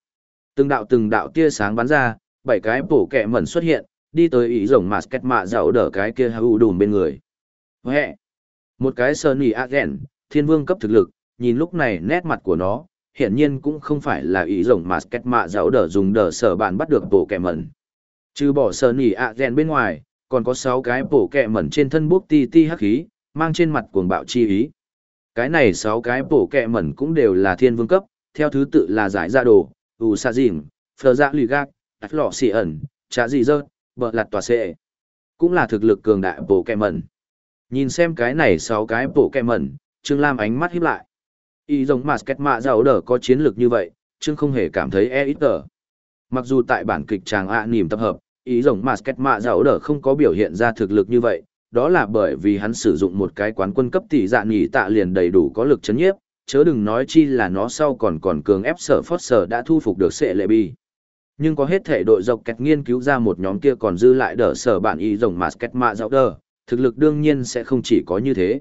Từng đạo từng đạo tia sáng bắn ra, bảy cái bổ kẹ mẩn xuất hiện, đi tới ý rồng mạt két mạ giáo đỡ cái kia hưu đùm bên người. Hẹ. Một cái sơn nỉ agen, thiên vương cấp thực lực, nhìn lúc này nét mặt của nó, hiển nhiên cũng không phải là ý rồng mà kết mạ giáo đỡ dùng đỡ sở bạn bắt được bộ kẻ mẩn. Trừ bỏ sơn nỉ agen bên ngoài, còn có 6 cái bộ kẻ mẩn trên thân bốc ti ti hắc khí, mang trên mặt cuồng bạo chi ý. Cái này 6 cái bộ kẻ mẩn cũng đều là thiên vương cấp, theo thứ tự là giải ra đồ, ủ sa dìm, phờ dạ lì gác, đắt lọ xì ẩn, trả gì dơ, bờ lạt tòa xệ. Cũng là thực lực cường đại bộ kẻ mẩn. Nhìn xem cái này 6 cái bộ kẻ mẩn, Trương Lam ánh mắt híp lại. Y giống mà Sket mạ giàu Đờ có chiến lược như vậy, chương không hề cảm thấy e ít tờ. Mặc dù tại bản kịch chàng ạ à tập hợp, ý rồng mà Sket mạ giàu Đờ không có biểu hiện ra thực lực như vậy, đó là bởi vì hắn sử dụng một cái quán quân cấp tỷ dạ nhì tạ liền đầy đủ có lực chấn nhiếp, chớ đừng nói chi là nó sau còn còn cường ép sở phót sở đã thu phục được sệ lệ bi. Nhưng có hết thể đội dọc kẹt nghiên cứu ra một nhóm kia còn dư lại đỡ sở bản ý rồng mà Sket mạ giàu Đờ, thực lực đương nhiên sẽ không chỉ có như thế.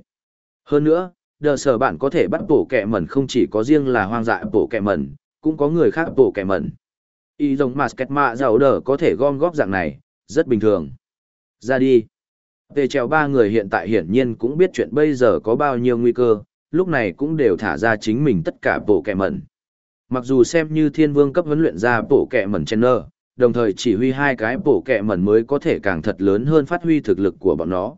Hơn nữa, đờ sở bạn có thể bắt bổ kẹ mẩn không chỉ có riêng là hoang dại bổ kẹ mẩn, cũng có người khác bổ kẹ mẩn. Y giống mà kết mạ giàu đờ có thể gom góp dạng này, rất bình thường. Ra đi. Về trèo ba người hiện tại hiển nhiên cũng biết chuyện bây giờ có bao nhiêu nguy cơ, lúc này cũng đều thả ra chính mình tất cả bổ kẹ mẩn. Mặc dù xem như thiên vương cấp huấn luyện ra bổ kẹ mẩn chen nơ, đồng thời chỉ huy hai cái bổ kẹ mẩn mới có thể càng thật lớn hơn phát huy thực lực của bọn nó.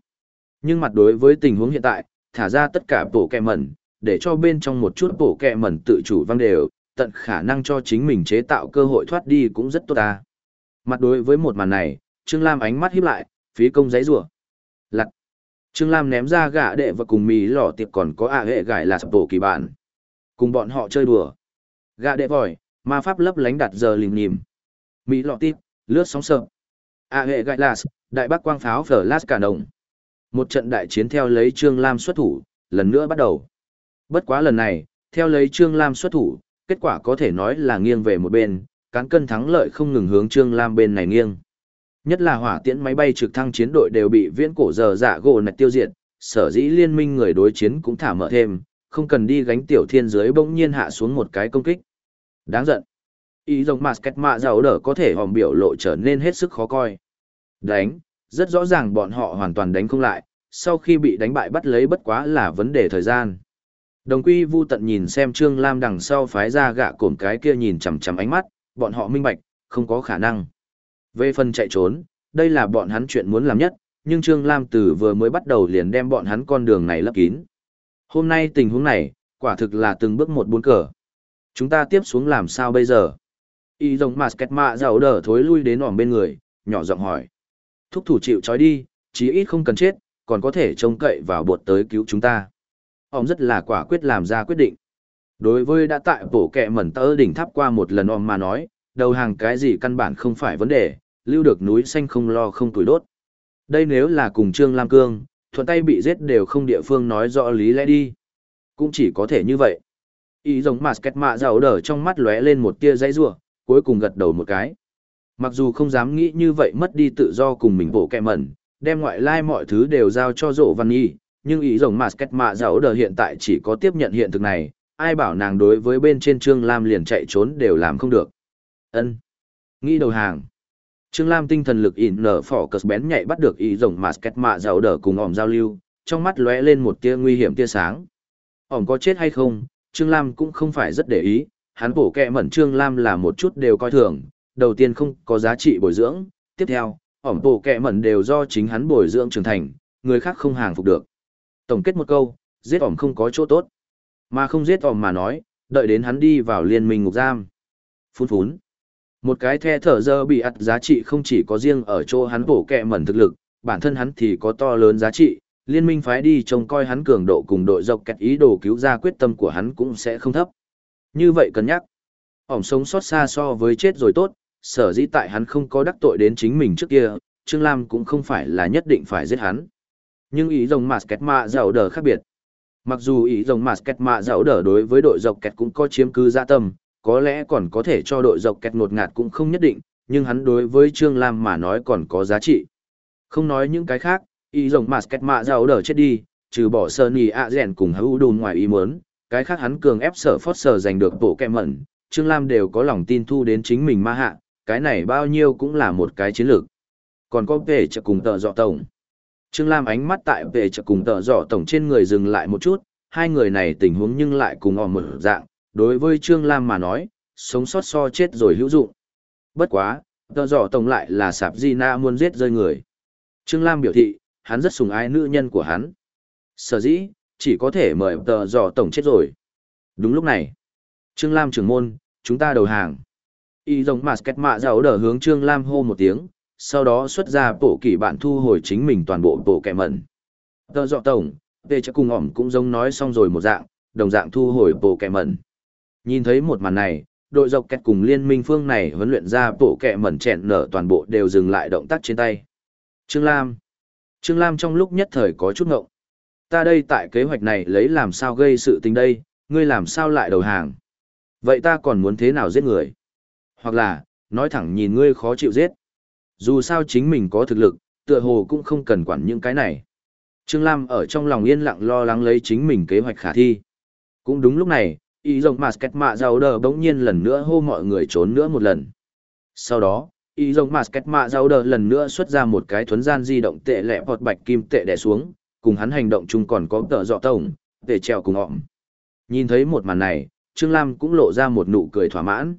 Nhưng mặt đối với tình huống hiện tại, thả ra tất cả bộ kẹ mẩn, để cho bên trong một chút bộ kẹ mẩn tự chủ văng đều, tận khả năng cho chính mình chế tạo cơ hội thoát đi cũng rất tốt ta. Mặt đối với một màn này, Trương Lam ánh mắt híp lại, phí công giấy rủa Lặt. Trương Lam ném ra gạ đệ và cùng mì lỏ tiệp còn có ạ hệ gải là sập tổ kỳ bản. Cùng bọn họ chơi đùa. Gạ đệ vòi, ma pháp lấp lánh đặt giờ lìm nhìm. Mì lọ tiệp, lướt sóng sợ. ạ hệ gải là đại bác quang pháo phở lát cả đồng. Một trận đại chiến theo lấy Trương Lam xuất thủ, lần nữa bắt đầu. Bất quá lần này, theo lấy Trương Lam xuất thủ, kết quả có thể nói là nghiêng về một bên, cán cân thắng lợi không ngừng hướng Trương Lam bên này nghiêng. Nhất là hỏa tiễn máy bay trực thăng chiến đội đều bị viễn cổ giờ dạ gỗ nạch tiêu diệt, sở dĩ liên minh người đối chiến cũng thả mở thêm, không cần đi gánh tiểu thiên giới bỗng nhiên hạ xuống một cái công kích. Đáng giận. Ý giống Masket mạ giàu đỡ có thể hòm biểu lộ trở nên hết sức khó coi. Đánh, rất rõ ràng bọn họ hoàn toàn đánh không lại, sau khi bị đánh bại bắt lấy bất quá là vấn đề thời gian. Đồng quy vu tận nhìn xem Trương Lam đằng sau phái ra gạ cổm cái kia nhìn chằm chằm ánh mắt, bọn họ minh bạch, không có khả năng. Về phần chạy trốn, đây là bọn hắn chuyện muốn làm nhất, nhưng Trương Lam Tử vừa mới bắt đầu liền đem bọn hắn con đường này lấp kín. Hôm nay tình huống này, quả thực là từng bước một bốn cờ. Chúng ta tiếp xuống làm sao bây giờ? Y rồng mà kết mạ giàu đờ thối lui đến ỏm bên người, nhỏ giọng hỏi. Thúc thủ chịu trói đi, chí ít không cần chết, còn có thể trông cậy vào bột tới cứu chúng ta. Ông rất là quả quyết làm ra quyết định. Đối với đã tại bổ kẹ mẩn tơ đỉnh tháp qua một lần ông mà nói, đầu hàng cái gì căn bản không phải vấn đề, lưu được núi xanh không lo không tuổi đốt. Đây nếu là cùng Trương Lam Cương, thuận tay bị giết đều không địa phương nói rõ lý lẽ đi. Cũng chỉ có thể như vậy. Ý giống mà sketch mạ giàu đờ trong mắt lóe lên một tia dãy rủa cuối cùng gật đầu một cái. Mặc dù không dám nghĩ như vậy mất đi tự do cùng mình bổ kẹ mẩn, đem ngoại lai mọi thứ đều giao cho rộ văn y, nhưng ý rồng mà kết mạ Giáo đờ hiện tại chỉ có tiếp nhận hiện thực này, ai bảo nàng đối với bên trên Trương Lam liền chạy trốn đều làm không được ân Nghĩ đầu hàng. Trương Lam tinh thần lực ỉn nở phỏ cờ bén nhạy bắt được ý rồng mà kết mạ Giáo Đờ cùng ỏm giao lưu, trong mắt lóe lên một tia nguy hiểm tia sáng. Ỏm có chết hay không, Trương Lam cũng không phải rất để ý, hắn bổ kẹ mẩn Trương Lam là một chút đều coi thường, đầu tiên không có giá trị bồi dưỡng, tiếp theo, ỏm bộ kẹ mẩn đều do chính hắn bồi dưỡng trưởng thành, người khác không hàng phục được. Tổng kết một câu, giết ỏm không có chỗ tốt, mà không giết ỏm mà nói, đợi đến hắn đi vào liên minh ngục giam. Phun phún. Một cái the thở dơ bị ặt giá trị không chỉ có riêng ở chỗ hắn bổ kẹ mẩn thực lực, bản thân hắn thì có to lớn giá trị, liên minh phái đi trông coi hắn cường độ cùng đội dọc kẹt ý đồ cứu ra quyết tâm của hắn cũng sẽ không thấp. Như vậy cân nhắc. Ổng sống sót xa so với chết rồi tốt, sở dĩ tại hắn không có đắc tội đến chính mình trước kia, Trương Lam cũng không phải là nhất định phải giết hắn. Nhưng ý rồng mà kẹt Mạ giàu đờ khác biệt. Mặc dù ý rồng mà kẹt Mạ giàu đờ đối với đội dọc kẹt cũng có chiếm cứ gia tâm, có lẽ còn có thể cho đội dọc kẹt ngột ngạt cũng không nhất định, nhưng hắn đối với Trương Lam mà nói còn có giá trị. Không nói những cái khác, ý rồng mà kẹt Mạ giàu đờ chết đi, trừ bỏ Sunny A rèn cùng hữu đùn ngoài ý muốn, cái khác hắn cường ép sở phót sở giành được bộ kẹ mẩn, Trương Lam đều có lòng tin thu đến chính mình ma hạ, cái này bao nhiêu cũng là một cái chiến lược. Còn có về trợ cùng tờ dọ tổng. Trương Lam ánh mắt tại về trợ cùng tờ dọ tổng trên người dừng lại một chút, hai người này tình huống nhưng lại cùng ỏm một dạng, đối với Trương Lam mà nói, sống sót so chết rồi hữu dụng. Bất quá, tờ dọ tổng lại là sạp di na muốn giết rơi người. Trương Lam biểu thị, hắn rất sùng ái nữ nhân của hắn. Sở dĩ, chỉ có thể mời tờ dò tổng chết rồi. Đúng lúc này, Trương Lam trưởng môn, chúng ta đầu hàng. Y giống mà kết mạ giàu đỡ hướng Trương Lam hô một tiếng, sau đó xuất ra bộ kỷ bạn thu hồi chính mình toàn bộ bộ kẻ mẩn. Tờ dọ tổng, về cho cùng ỏm cũng giống nói xong rồi một dạng, đồng dạng thu hồi bộ kẻ mẩn. Nhìn thấy một màn này, đội dọc kẹt cùng liên minh phương này huấn luyện ra bộ kẻ mẩn chẹn nở toàn bộ đều dừng lại động tác trên tay. Trương Lam. Trương Lam trong lúc nhất thời có chút ngộng ta đây tại kế hoạch này lấy làm sao gây sự tình đây, ngươi làm sao lại đầu hàng. Vậy ta còn muốn thế nào giết người? Hoặc là, nói thẳng nhìn ngươi khó chịu giết. Dù sao chính mình có thực lực, tựa hồ cũng không cần quản những cái này. Trương Lam ở trong lòng yên lặng lo lắng lấy chính mình kế hoạch khả thi. Cũng đúng lúc này, ý rồng kết Mạ rau Đờ bỗng nhiên lần nữa hô mọi người trốn nữa một lần. Sau đó, ý rồng kết Mạ rau Đờ lần nữa xuất ra một cái thuấn gian di động tệ lẹ bọt bạch kim tệ đè xuống, cùng hắn hành động chung còn có tờ dọ tổng, để treo cùng họm. Nhìn thấy một màn này, Trương Lam cũng lộ ra một nụ cười thỏa mãn.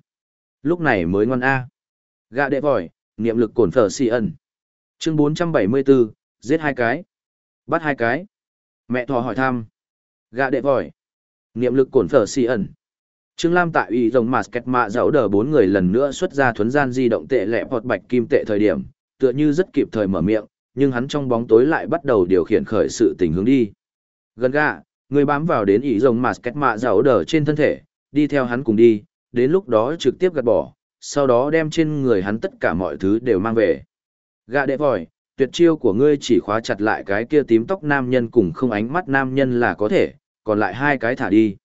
Lúc này mới ngon A. Gạ đệ vòi, niệm lực cổn phở si ẩn. Chương 474, giết hai cái. Bắt hai cái. Mẹ thò hỏi thăm. Gạ đệ vòi. Niệm lực cổn phở si ẩn. Trương Lam tại ủy rồng mà kẹt mạ dẫu đờ bốn người lần nữa xuất ra thuấn gian di động tệ lẹ hoặc bạch kim tệ thời điểm, tựa như rất kịp thời mở miệng, nhưng hắn trong bóng tối lại bắt đầu điều khiển khởi sự tình hướng đi. Gần gạ người bám vào đến ý rồng mà kết mạ dẫu đờ trên thân thể, đi theo hắn cùng đi, đến lúc đó trực tiếp gạt bỏ, sau đó đem trên người hắn tất cả mọi thứ đều mang về. Gà đệ vòi, tuyệt chiêu của ngươi chỉ khóa chặt lại cái kia tím tóc nam nhân cùng không ánh mắt nam nhân là có thể, còn lại hai cái thả đi.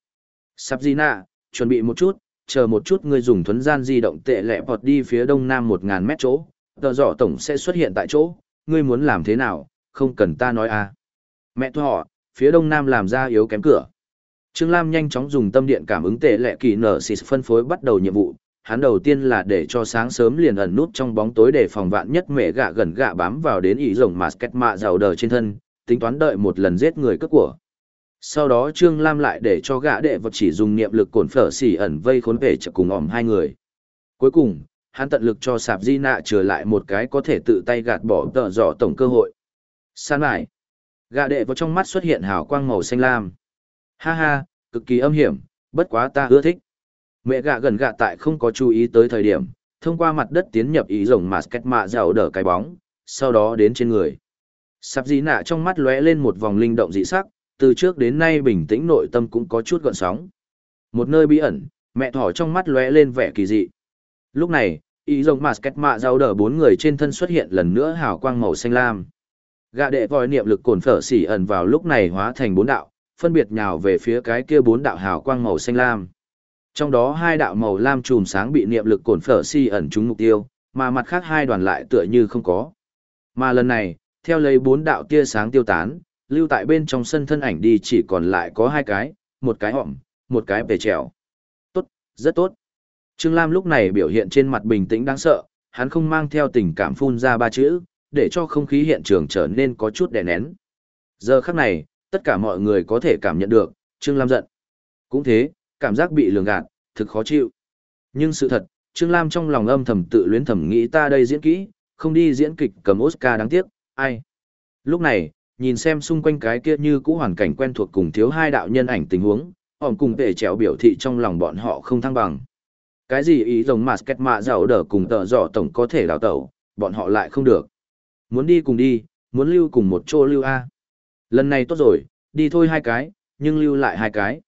Sắp gì nạ, chuẩn bị một chút, chờ một chút ngươi dùng thuấn gian di động tệ lẹ vọt đi phía đông nam 1.000 mét chỗ, tờ giỏ tổng sẽ xuất hiện tại chỗ, ngươi muốn làm thế nào, không cần ta nói à. Mẹ thọ, phía đông nam làm ra yếu kém cửa. Trương Lam nhanh chóng dùng tâm điện cảm ứng tệ lệ kỳ nở xịt phân phối bắt đầu nhiệm vụ. Hắn đầu tiên là để cho sáng sớm liền ẩn nút trong bóng tối để phòng vạn nhất mẹ gạ gần gạ bám vào đến ý rồng mà kết mạ giàu đờ trên thân, tính toán đợi một lần giết người cướp của. Sau đó Trương Lam lại để cho gã đệ vật chỉ dùng niệm lực cổn phở xỉ ẩn vây khốn về chợ cùng ỏm hai người. Cuối cùng, hắn tận lực cho sạp di nạ trở lại một cái có thể tự tay gạt bỏ tợ dọ tổng cơ hội san lại gạ đệ vào trong mắt xuất hiện hào quang màu xanh lam ha ha, cực kỳ âm hiểm, bất quá ta ưa thích. Mẹ gạ gần gạ tại không có chú ý tới thời điểm, thông qua mặt đất tiến nhập ý rồng mà cách mạ dạo đỡ cái bóng, sau đó đến trên người. Sạp di nạ trong mắt lóe lên một vòng linh động dị sắc, từ trước đến nay bình tĩnh nội tâm cũng có chút gợn sóng. Một nơi bí ẩn, mẹ thỏ trong mắt lóe lên vẻ kỳ dị. Lúc này, ý rồng mà kết mạ rau đờ bốn người trên thân xuất hiện lần nữa hào quang màu xanh lam. Gạ đệ vòi niệm lực cồn phở xỉ ẩn vào lúc này hóa thành bốn đạo phân biệt nhào về phía cái kia bốn đạo hào quang màu xanh lam. Trong đó hai đạo màu lam chùm sáng bị niệm lực cồn phở si ẩn trúng mục tiêu mà mặt khác hai đoàn lại tựa như không có. Mà lần này theo lấy bốn đạo tia sáng tiêu tán lưu tại bên trong sân thân ảnh đi chỉ còn lại có hai cái một cái họng một cái bề trèo. Tốt rất tốt. Trương Lam lúc này biểu hiện trên mặt bình tĩnh đáng sợ, hắn không mang theo tình cảm phun ra ba chữ, để cho không khí hiện trường trở nên có chút đè nén. Giờ khắc này, tất cả mọi người có thể cảm nhận được, Trương Lam giận. Cũng thế, cảm giác bị lường gạt, thực khó chịu. Nhưng sự thật, Trương Lam trong lòng âm thầm tự luyến thầm nghĩ ta đây diễn kỹ, không đi diễn kịch cầm Oscar đáng tiếc, ai. Lúc này, nhìn xem xung quanh cái kia như cũ hoàn cảnh quen thuộc cùng thiếu hai đạo nhân ảnh tình huống, hòm cùng tệ trèo biểu thị trong lòng bọn họ không thăng bằng. Cái gì ý rồng mà kết mạ giàu đỡ cùng tợ dò tổng có thể đào tẩu, bọn họ lại không được. Muốn đi cùng đi, muốn lưu cùng một chỗ lưu A. Lần này tốt rồi, đi thôi hai cái, nhưng lưu lại hai cái.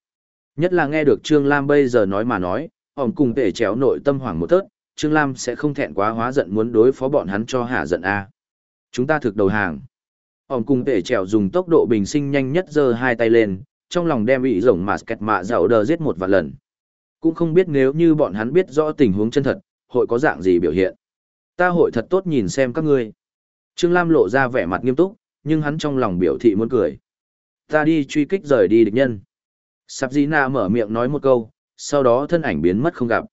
Nhất là nghe được Trương Lam bây giờ nói mà nói, ỏm cùng tể chéo nội tâm hoảng một tớt, Trương Lam sẽ không thẹn quá hóa giận muốn đối phó bọn hắn cho hạ giận A. Chúng ta thực đầu hàng. Ỏm cùng tể chéo dùng tốc độ bình sinh nhanh nhất giơ hai tay lên, trong lòng đem bị rồng mà kẹt mạ dạo đờ giết một vài lần. Cũng không biết nếu như bọn hắn biết rõ tình huống chân thật, hội có dạng gì biểu hiện. Ta hội thật tốt nhìn xem các ngươi. Trương Lam lộ ra vẻ mặt nghiêm túc, nhưng hắn trong lòng biểu thị muốn cười. Ta đi truy kích rời đi địch nhân. Sạp Di Na mở miệng nói một câu, sau đó thân ảnh biến mất không gặp.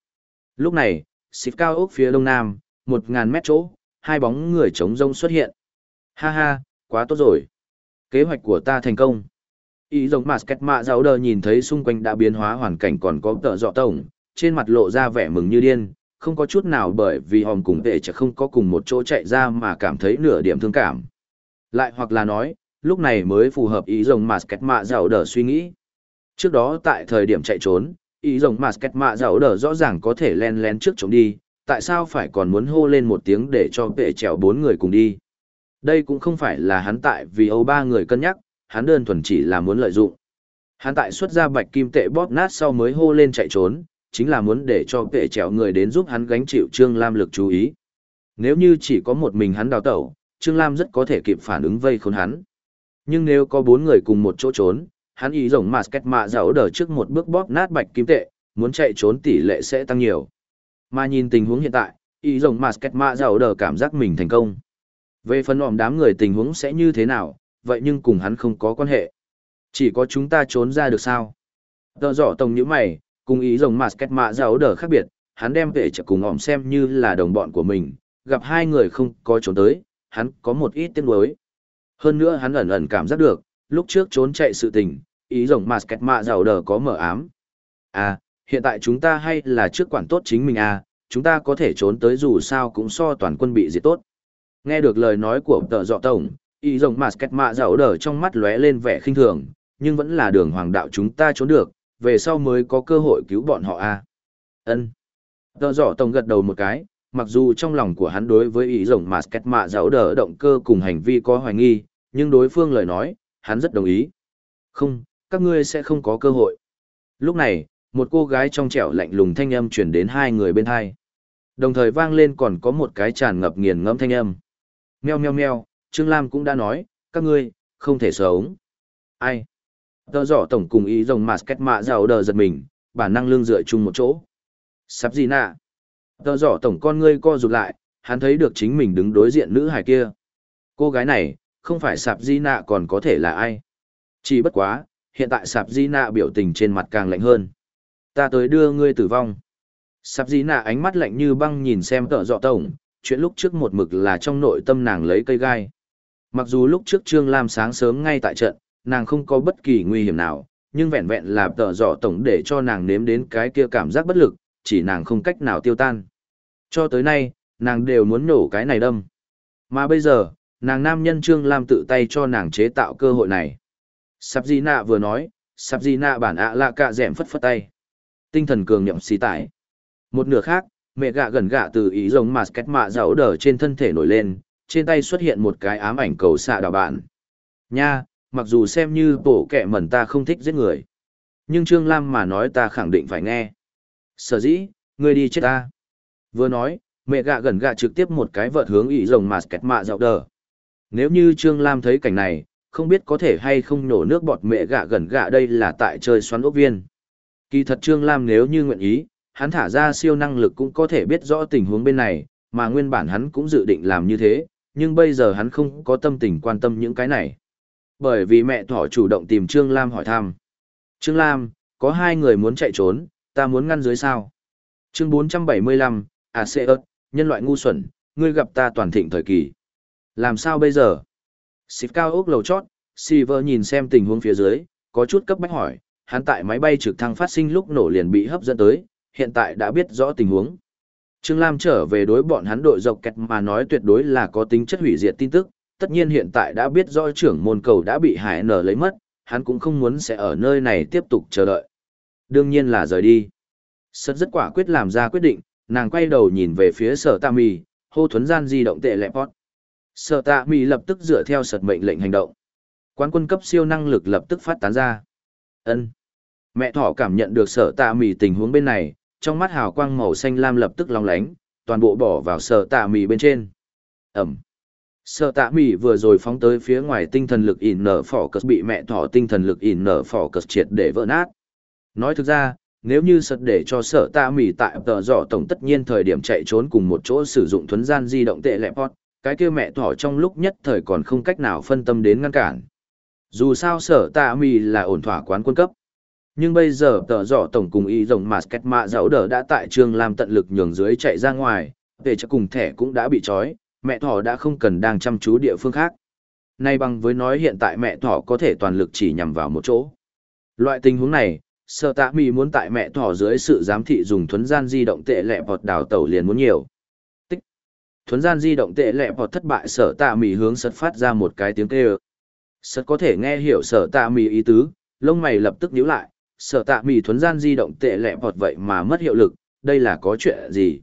Lúc này, xịt cao ốc phía đông nam, một ngàn mét chỗ, hai bóng người chống rông xuất hiện. Ha ha, quá tốt rồi. Kế hoạch của ta thành công. Ý giống mà Sket Mạ Giáo Đờ nhìn thấy xung quanh đã biến hóa hoàn cảnh còn có tợ dọ tổng, trên mặt lộ ra vẻ mừng như điên, không có chút nào bởi vì hòm cùng tệ chắc không có cùng một chỗ chạy ra mà cảm thấy nửa điểm thương cảm. Lại hoặc là nói, lúc này mới phù hợp ý rồng mà Sket Mạ Giàu Đờ suy nghĩ. Trước đó tại thời điểm chạy trốn, ý rồng mà Sket Mạ Giàu Đờ rõ ràng có thể len lén trước chống đi, tại sao phải còn muốn hô lên một tiếng để cho tệ trèo bốn người cùng đi. Đây cũng không phải là hắn tại vì Âu ba người cân nhắc, hắn đơn thuần chỉ là muốn lợi dụng. Hắn tại xuất ra bạch kim tệ bóp nát sau mới hô lên chạy trốn, chính là muốn để cho vệ trèo người đến giúp hắn gánh chịu Trương Lam lực chú ý. Nếu như chỉ có một mình hắn đào tẩu, Trương Lam rất có thể kịp phản ứng vây khốn hắn. Nhưng nếu có bốn người cùng một chỗ trốn, hắn ý rồng mà kết mạ dạo đờ trước một bước bóp nát bạch kim tệ, muốn chạy trốn tỷ lệ sẽ tăng nhiều. Mà nhìn tình huống hiện tại, ý rồng mà kết mạ dạo đờ cảm giác mình thành công. Về phần ỏm đám người tình huống sẽ như thế nào, vậy nhưng cùng hắn không có quan hệ. Chỉ có chúng ta trốn ra được sao? Tờ giỏ tổng như mày, cùng ý rồng mà kết mạ dạo đờ khác biệt, hắn đem vệ trợ cùng ỏm xem như là đồng bọn của mình, gặp hai người không có trốn tới, hắn có một ít tiếng đối. Hơn nữa hắn ẩn ẩn cảm giác được, lúc trước trốn chạy sự tình, ý rồng mà kẹt mạ giàu đờ có mở ám. À, hiện tại chúng ta hay là trước quản tốt chính mình à, chúng ta có thể trốn tới dù sao cũng so toàn quân bị diệt tốt. Nghe được lời nói của tờ dọ tổng, ý rồng mà kẹt mạ giàu đờ trong mắt lóe lên vẻ khinh thường, nhưng vẫn là đường hoàng đạo chúng ta trốn được, về sau mới có cơ hội cứu bọn họ. À. Ân. Tờ dọ tổng gật đầu một cái, mặc dù trong lòng của hắn đối với ý rồng mà kết mạ giáo đờ động cơ cùng hành vi có hoài nghi, nhưng đối phương lời nói, hắn rất đồng ý. Không, các ngươi sẽ không có cơ hội. Lúc này, một cô gái trong trẻo lạnh lùng thanh âm truyền đến hai người bên hai. Đồng thời vang lên còn có một cái tràn ngập nghiền ngẫm thanh âm. Meo meo meo, Trương Lam cũng đã nói, các ngươi, không thể sống. Ai? Tờ giỏ tổng cùng ý rồng mà kết mạ giáo đờ giật mình, bản năng lương dựa chung một chỗ. Sắp gì nạ? Tờ giỏ tổng con ngươi co rụt lại, hắn thấy được chính mình đứng đối diện nữ hài kia. Cô gái này, không phải sạp di nạ còn có thể là ai. Chỉ bất quá, hiện tại sạp di nạ biểu tình trên mặt càng lạnh hơn. Ta tới đưa ngươi tử vong. Sạp di nạ ánh mắt lạnh như băng nhìn xem tờ giỏ tổng, chuyện lúc trước một mực là trong nội tâm nàng lấy cây gai. Mặc dù lúc trước Trương Lam sáng sớm ngay tại trận, nàng không có bất kỳ nguy hiểm nào, nhưng vẹn vẹn là tờ giỏ tổng để cho nàng nếm đến cái kia cảm giác bất lực, chỉ nàng không cách nào tiêu tan. Cho tới nay, nàng đều muốn nổ cái này đâm. Mà bây giờ, nàng nam nhân Trương Lam tự tay cho nàng chế tạo cơ hội này. Sạp Di Nạ vừa nói, Sạp Di Nạ bản ạ lạ cạ dẻm phất phất tay. Tinh thần cường nhậm xí tải. Một nửa khác, mẹ gạ gần gạ từ ý giống mà kết mạ dạo đờ trên thân thể nổi lên, trên tay xuất hiện một cái ám ảnh cầu xạ đào bạn. Nha, mặc dù xem như bổ kẻ mẩn ta không thích giết người. Nhưng Trương Lam mà nói ta khẳng định phải nghe. Sở dĩ, ngươi đi chết ta. Vừa nói, mẹ gạ gần gạ trực tiếp một cái vợt hướng ý rồng mà kẹt mạ dạo đờ. Nếu như Trương Lam thấy cảnh này, không biết có thể hay không nổ nước bọt mẹ gạ gần gạ đây là tại chơi xoắn ốc viên. Kỳ thật Trương Lam nếu như nguyện ý, hắn thả ra siêu năng lực cũng có thể biết rõ tình huống bên này, mà nguyên bản hắn cũng dự định làm như thế, nhưng bây giờ hắn không có tâm tình quan tâm những cái này. Bởi vì mẹ thỏ chủ động tìm Trương Lam hỏi thăm. Trương Lam, có hai người muốn chạy trốn, ta muốn ngăn dưới sao. Chương 475, à ớt, nhân loại ngu xuẩn, ngươi gặp ta toàn thịnh thời kỳ. Làm sao bây giờ? Xịp cao ốc lầu chót, Silver nhìn xem tình huống phía dưới, có chút cấp bách hỏi, hắn tại máy bay trực thăng phát sinh lúc nổ liền bị hấp dẫn tới, hiện tại đã biết rõ tình huống. Trương Lam trở về đối bọn hắn đội dọc kẹt mà nói tuyệt đối là có tính chất hủy diệt tin tức, tất nhiên hiện tại đã biết rõ trưởng môn cầu đã bị hải nở lấy mất, hắn cũng không muốn sẽ ở nơi này tiếp tục chờ đợi. Đương nhiên là rời đi. Sật rất quả quyết làm ra quyết định, nàng quay đầu nhìn về phía sở tạ mì, hô thuấn gian di động tệ lẹ pot. Sở tạ mì lập tức dựa theo sật mệnh lệnh hành động. Quán quân cấp siêu năng lực lập tức phát tán ra. ân Mẹ thỏ cảm nhận được sở tạ mì tình huống bên này, trong mắt hào quang màu xanh lam lập tức long lánh, toàn bộ bỏ vào sở tạ mì bên trên. Ẩm. Sở tạ mì vừa rồi phóng tới phía ngoài tinh thần lực ỉn nở phỏ cất bị mẹ thỏ tinh thần lực ỉn nở phỏ cất triệt để vỡ nát. Nói thực ra, nếu như sật để cho sở tạ Mỉ tại tờ dọ tổng tất nhiên thời điểm chạy trốn cùng một chỗ sử dụng thuấn gian di động tệ lẹ pot, cái kia mẹ thỏ trong lúc nhất thời còn không cách nào phân tâm đến ngăn cản. Dù sao sở tạ Mỉ là ổn thỏa quán quân cấp. Nhưng bây giờ tờ dọ tổng cùng y rồng mà kết mạ dẫu đờ đã tại trường làm tận lực nhường dưới chạy ra ngoài, về cho cùng thẻ cũng đã bị trói, mẹ thỏ đã không cần đang chăm chú địa phương khác. Nay bằng với nói hiện tại mẹ thỏ có thể toàn lực chỉ nhằm vào một chỗ. Loại tình huống này, sợ tạ mì muốn tại mẹ thỏ dưới sự giám thị dùng thuấn gian di động tệ lẹ vọt đào tẩu liền muốn nhiều. Tích. Thuấn gian di động tệ lẹ vọt thất bại sợ tạ mì hướng sật phát ra một cái tiếng kêu. Sật có thể nghe hiểu sợ tạ mì ý tứ, lông mày lập tức nhíu lại, sợ tạ mì thuấn gian di động tệ lẹ vọt vậy mà mất hiệu lực, đây là có chuyện gì?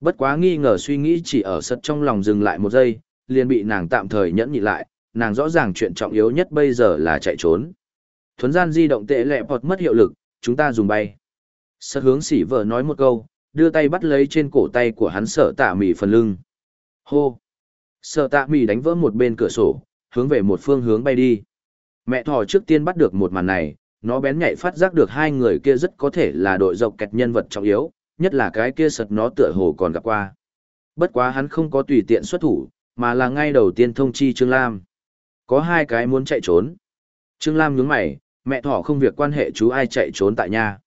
Bất quá nghi ngờ suy nghĩ chỉ ở sật trong lòng dừng lại một giây, liền bị nàng tạm thời nhẫn nhịn lại, nàng rõ ràng chuyện trọng yếu nhất bây giờ là chạy trốn. Thuấn gian di động tệ lẹ vọt mất hiệu lực, chúng ta dùng bay. sợ hướng xỉ vợ nói một câu, đưa tay bắt lấy trên cổ tay của hắn sợ tạ mỉ phần lưng. Hô! Sợ tạ mỉ đánh vỡ một bên cửa sổ, hướng về một phương hướng bay đi. Mẹ thỏ trước tiên bắt được một màn này, nó bén nhạy phát giác được hai người kia rất có thể là đội dọc kẹt nhân vật trọng yếu, nhất là cái kia sật nó tựa hồ còn gặp qua. Bất quá hắn không có tùy tiện xuất thủ, mà là ngay đầu tiên thông chi Trương Lam. Có hai cái muốn chạy trốn. Trương Lam nhướng mày, mẹ thỏ không việc quan hệ chú ai chạy trốn tại nhà.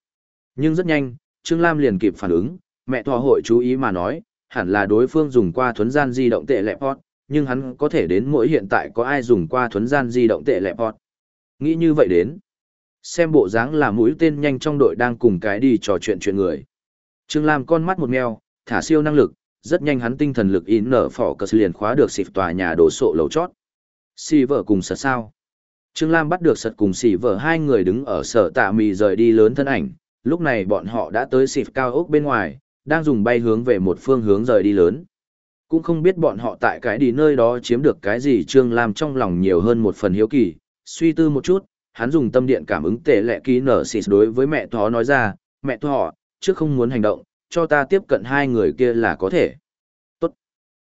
Nhưng rất nhanh, Trương Lam liền kịp phản ứng, mẹ thỏ hội chú ý mà nói, hẳn là đối phương dùng qua thuấn gian di động tệ lẹp pot, nhưng hắn có thể đến mỗi hiện tại có ai dùng qua thuấn gian di động tệ lẹp pot. Nghĩ như vậy đến. Xem bộ dáng là mũi tên nhanh trong đội đang cùng cái đi trò chuyện chuyện người. Trương Lam con mắt một mèo, thả siêu năng lực, rất nhanh hắn tinh thần lực in nở phỏ cờ liền khóa được xịp tòa nhà đổ sộ lầu chót. Si vợ cùng sợ sao. Trương Lam bắt được sật cùng xỉ vợ hai người đứng ở sở tạ mì rời đi lớn thân ảnh, lúc này bọn họ đã tới xịp cao ốc bên ngoài, đang dùng bay hướng về một phương hướng rời đi lớn. Cũng không biết bọn họ tại cái đi nơi đó chiếm được cái gì Trương Lam trong lòng nhiều hơn một phần hiếu kỳ, suy tư một chút, hắn dùng tâm điện cảm ứng tệ lệ ký nở xịt đối với mẹ thó nói ra, mẹ thó, trước không muốn hành động, cho ta tiếp cận hai người kia là có thể. Tốt.